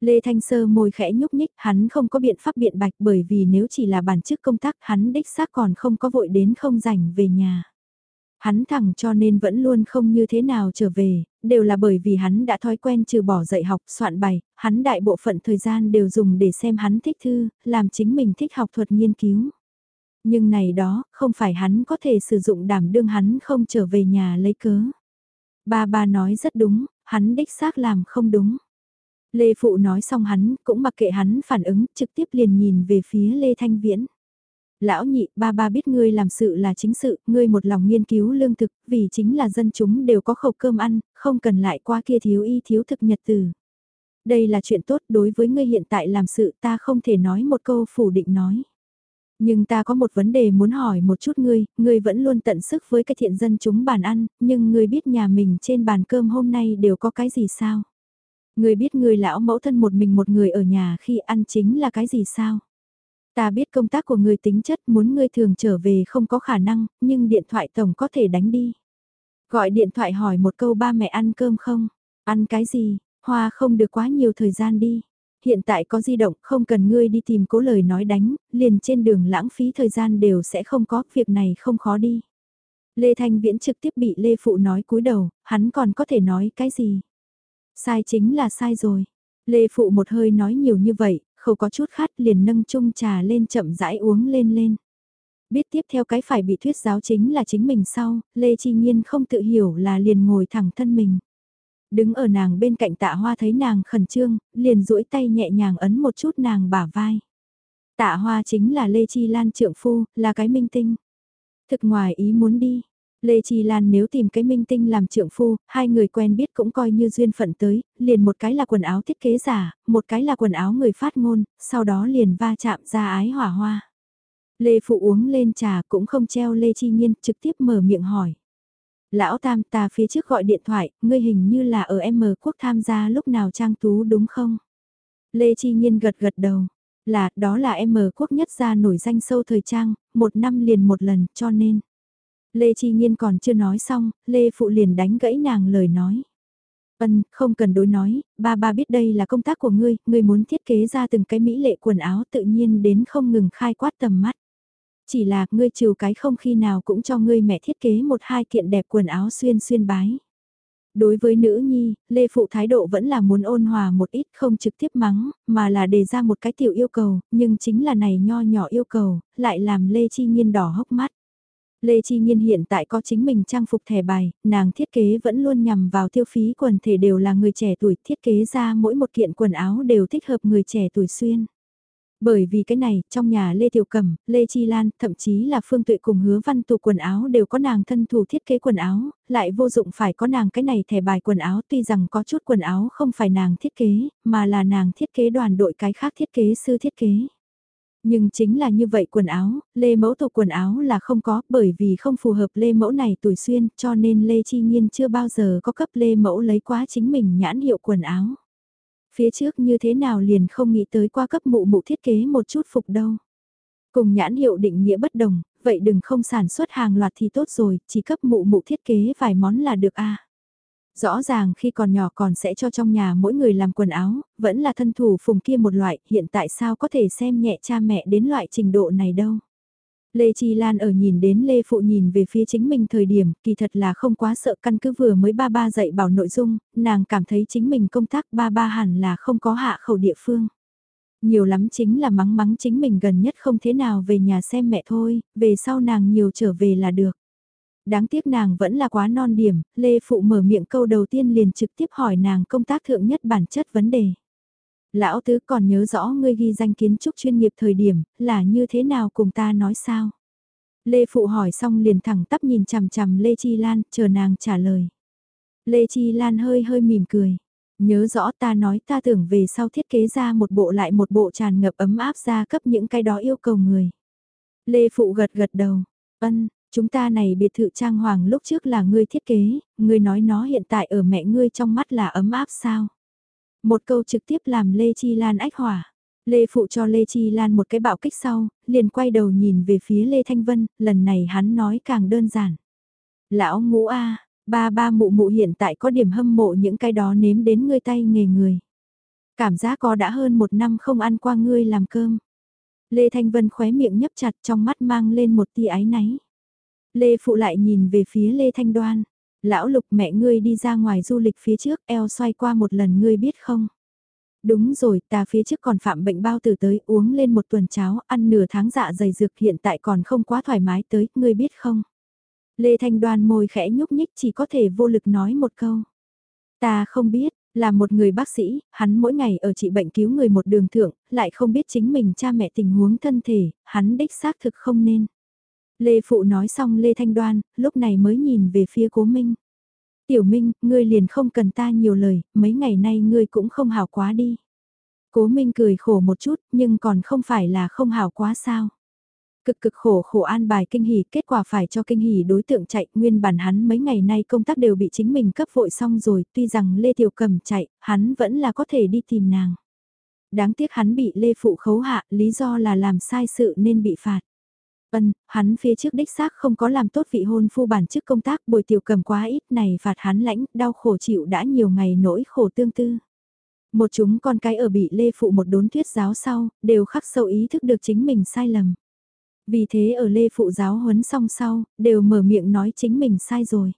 Lê Thanh Sơ môi khẽ nhúc nhích, hắn không có biện pháp biện bạch bởi vì nếu chỉ là bản chức công tác hắn đích xác còn không có vội đến không rảnh về nhà. Hắn thẳng cho nên vẫn luôn không như thế nào trở về, đều là bởi vì hắn đã thói quen trừ bỏ dạy học, soạn bài, hắn đại bộ phận thời gian đều dùng để xem hắn thích thư, làm chính mình thích học thuật nghiên cứu. Nhưng này đó, không phải hắn có thể sử dụng đảm đương hắn không trở về nhà lấy cớ. Ba ba nói rất đúng, hắn đích xác làm không đúng. Lê Phụ nói xong hắn, cũng mặc kệ hắn phản ứng, trực tiếp liền nhìn về phía Lê Thanh Viễn lão nhị, ba ba biết ngươi làm sự là chính sự, ngươi một lòng nghiên cứu lương thực, vì chính là dân chúng đều có khẩu cơm ăn, không cần lại qua kia thiếu y thiếu thực nhật từ. Đây là chuyện tốt đối với ngươi hiện tại làm sự ta không thể nói một câu phủ định nói. Nhưng ta có một vấn đề muốn hỏi một chút ngươi, ngươi vẫn luôn tận sức với cái thiện dân chúng bàn ăn, nhưng ngươi biết nhà mình trên bàn cơm hôm nay đều có cái gì sao? Ngươi biết ngươi lão mẫu thân một mình một người ở nhà khi ăn chính là cái gì sao? Ta biết công tác của người tính chất muốn ngươi thường trở về không có khả năng, nhưng điện thoại tổng có thể đánh đi. Gọi điện thoại hỏi một câu ba mẹ ăn cơm không? Ăn cái gì? Hoa không được quá nhiều thời gian đi. Hiện tại có di động không cần ngươi đi tìm cố lời nói đánh, liền trên đường lãng phí thời gian đều sẽ không có, việc này không khó đi. Lê Thanh Viễn trực tiếp bị Lê Phụ nói cúi đầu, hắn còn có thể nói cái gì? Sai chính là sai rồi. Lê Phụ một hơi nói nhiều như vậy, không có chút khát liền nâng chung trà lên chậm rãi uống lên lên. Biết tiếp theo cái phải bị thuyết giáo chính là chính mình sau, Lê Chi Nhiên không tự hiểu là liền ngồi thẳng thân mình. Đứng ở nàng bên cạnh tạ hoa thấy nàng khẩn trương, liền duỗi tay nhẹ nhàng ấn một chút nàng bả vai. Tạ hoa chính là Lê Chi Lan trượng phu, là cái minh tinh. Thực ngoài ý muốn đi. Lê Chi Lan nếu tìm cái minh tinh làm trượng phu, hai người quen biết cũng coi như duyên phận tới, liền một cái là quần áo thiết kế giả, một cái là quần áo người phát ngôn, sau đó liền va chạm ra ái hỏa hoa. Lê Phụ uống lên trà cũng không treo Lê Chi Nhiên, trực tiếp mở miệng hỏi. Lão Tam ta phía trước gọi điện thoại, ngươi hình như là ở M quốc tham gia lúc nào trang tú đúng không? Lê Chi Nhiên gật gật đầu. Là, đó là M quốc nhất gia nổi danh sâu thời trang, một năm liền một lần, cho nên. Lê Chi Nhiên còn chưa nói xong, Lê Phụ liền đánh gãy nàng lời nói. Ân, không cần đối nói, ba ba biết đây là công tác của ngươi, ngươi muốn thiết kế ra từng cái mỹ lệ quần áo tự nhiên đến không ngừng khai quát tầm mắt. Chỉ là ngươi trừ cái không khi nào cũng cho ngươi mẹ thiết kế một hai kiện đẹp quần áo xuyên xuyên bái. Đối với nữ nhi, Lê Phụ thái độ vẫn là muốn ôn hòa một ít không trực tiếp mắng, mà là đề ra một cái tiểu yêu cầu, nhưng chính là này nho nhỏ yêu cầu, lại làm Lê Chi Nhiên đỏ hốc mắt. Lê Chi Nhiên hiện tại có chính mình trang phục thẻ bài, nàng thiết kế vẫn luôn nhằm vào tiêu phí quần thể đều là người trẻ tuổi thiết kế ra mỗi một kiện quần áo đều thích hợp người trẻ tuổi xuyên. Bởi vì cái này, trong nhà Lê Tiểu Cẩm, Lê Chi Lan, thậm chí là Phương Tuệ cùng hứa văn tụ quần áo đều có nàng thân thủ thiết kế quần áo, lại vô dụng phải có nàng cái này thẻ bài quần áo tuy rằng có chút quần áo không phải nàng thiết kế, mà là nàng thiết kế đoàn đội cái khác thiết kế sư thiết kế. Nhưng chính là như vậy quần áo, Lê Mẫu tục quần áo là không có bởi vì không phù hợp Lê Mẫu này tuổi xuyên cho nên Lê Chi Nhiên chưa bao giờ có cấp Lê Mẫu lấy quá chính mình nhãn hiệu quần áo. Phía trước như thế nào liền không nghĩ tới qua cấp mụ mụ thiết kế một chút phục đâu. Cùng nhãn hiệu định nghĩa bất đồng, vậy đừng không sản xuất hàng loạt thì tốt rồi, chỉ cấp mụ mụ thiết kế vài món là được a. Rõ ràng khi còn nhỏ còn sẽ cho trong nhà mỗi người làm quần áo, vẫn là thân thủ phùng kia một loại, hiện tại sao có thể xem nhẹ cha mẹ đến loại trình độ này đâu. Lê Chi Lan ở nhìn đến Lê Phụ nhìn về phía chính mình thời điểm, kỳ thật là không quá sợ căn cứ vừa mới ba ba dạy bảo nội dung, nàng cảm thấy chính mình công tác ba ba hẳn là không có hạ khẩu địa phương. Nhiều lắm chính là mắng mắng chính mình gần nhất không thế nào về nhà xem mẹ thôi, về sau nàng nhiều trở về là được. Đáng tiếc nàng vẫn là quá non điểm, Lê Phụ mở miệng câu đầu tiên liền trực tiếp hỏi nàng công tác thượng nhất bản chất vấn đề. Lão Tứ còn nhớ rõ ngươi ghi danh kiến trúc chuyên nghiệp thời điểm, là như thế nào cùng ta nói sao? Lê Phụ hỏi xong liền thẳng tắp nhìn chằm chằm Lê Chi Lan, chờ nàng trả lời. Lê Chi Lan hơi hơi mỉm cười. Nhớ rõ ta nói ta tưởng về sau thiết kế ra một bộ lại một bộ tràn ngập ấm áp ra cấp những cái đó yêu cầu người. Lê Phụ gật gật đầu. Ân, chúng ta này biệt thự trang hoàng lúc trước là ngươi thiết kế, ngươi nói nó hiện tại ở mẹ ngươi trong mắt là ấm áp sao? Một câu trực tiếp làm Lê Chi Lan ách hỏa. Lê Phụ cho Lê Chi Lan một cái bạo kích sau, liền quay đầu nhìn về phía Lê Thanh Vân, lần này hắn nói càng đơn giản. Lão ngũ A, ba ba mụ mụ hiện tại có điểm hâm mộ những cái đó nếm đến ngươi tay nghề người. Cảm giác có đã hơn một năm không ăn qua ngươi làm cơm. Lê Thanh Vân khóe miệng nhấp chặt trong mắt mang lên một tia ái náy. Lê Phụ lại nhìn về phía Lê Thanh Đoan. Lão lục mẹ ngươi đi ra ngoài du lịch phía trước eo xoay qua một lần ngươi biết không? Đúng rồi, ta phía trước còn phạm bệnh bao tử tới uống lên một tuần cháo, ăn nửa tháng dạ dày dược hiện tại còn không quá thoải mái tới, ngươi biết không? Lê Thanh Đoan môi khẽ nhúc nhích chỉ có thể vô lực nói một câu. Ta không biết, là một người bác sĩ, hắn mỗi ngày ở trị bệnh cứu người một đường thượng, lại không biết chính mình cha mẹ tình huống thân thể, hắn đích xác thực không nên. Lê Phụ nói xong Lê Thanh Đoan, lúc này mới nhìn về phía Cố Minh. Tiểu Minh, ngươi liền không cần ta nhiều lời, mấy ngày nay ngươi cũng không hảo quá đi. Cố Minh cười khổ một chút, nhưng còn không phải là không hảo quá sao. Cực cực khổ khổ an bài kinh hỉ, kết quả phải cho kinh hỉ đối tượng chạy, nguyên bản hắn mấy ngày nay công tác đều bị chính mình cấp vội xong rồi, tuy rằng Lê Tiểu Cầm chạy, hắn vẫn là có thể đi tìm nàng. Đáng tiếc hắn bị Lê Phụ khấu hạ, lý do là làm sai sự nên bị phạt. Ân, hắn phía trước đích xác không có làm tốt vị hôn phu bản chức công tác bồi tiểu cầm quá ít này phạt hắn lãnh, đau khổ chịu đã nhiều ngày nỗi khổ tương tư. Một chúng con cái ở bị Lê Phụ một đốn thuyết giáo sau, đều khắc sâu ý thức được chính mình sai lầm. Vì thế ở Lê Phụ giáo huấn xong sau, đều mở miệng nói chính mình sai rồi.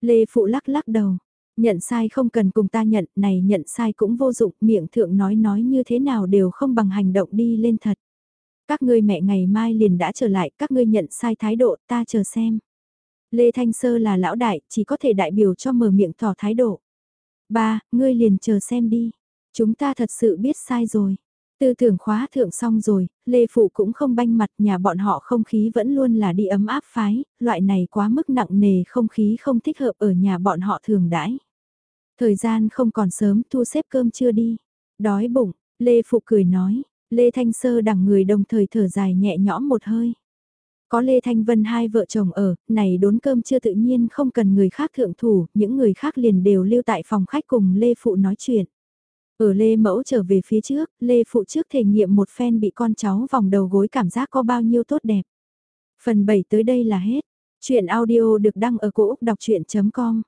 Lê Phụ lắc lắc đầu, nhận sai không cần cùng ta nhận, này nhận sai cũng vô dụng, miệng thượng nói nói như thế nào đều không bằng hành động đi lên thật. Các ngươi mẹ ngày mai liền đã trở lại, các ngươi nhận sai thái độ, ta chờ xem. Lê Thanh Sơ là lão đại, chỉ có thể đại biểu cho mở miệng tỏ thái độ. Ba, ngươi liền chờ xem đi. Chúng ta thật sự biết sai rồi. Tư tưởng khóa thượng xong rồi, Lê Phụ cũng không banh mặt nhà bọn họ không khí vẫn luôn là đi ấm áp phái, loại này quá mức nặng nề không khí không thích hợp ở nhà bọn họ thường đãi. Thời gian không còn sớm thu xếp cơm chưa đi. Đói bụng, Lê Phụ cười nói, Lê Thanh Sơ đằng người đồng thời thở dài nhẹ nhõm một hơi. Có Lê Thanh Vân hai vợ chồng ở, này đốn cơm chưa tự nhiên không cần người khác thượng thủ, những người khác liền đều lưu tại phòng khách cùng Lê Phụ nói chuyện. Ở Lê Mẫu trở về phía trước, Lê Phụ trước thể nghiệm một phen bị con cháu vòng đầu gối cảm giác có bao nhiêu tốt đẹp. Phần 7 tới đây là hết. Chuyện audio được đăng ở cổ Úc đọc chuyện.com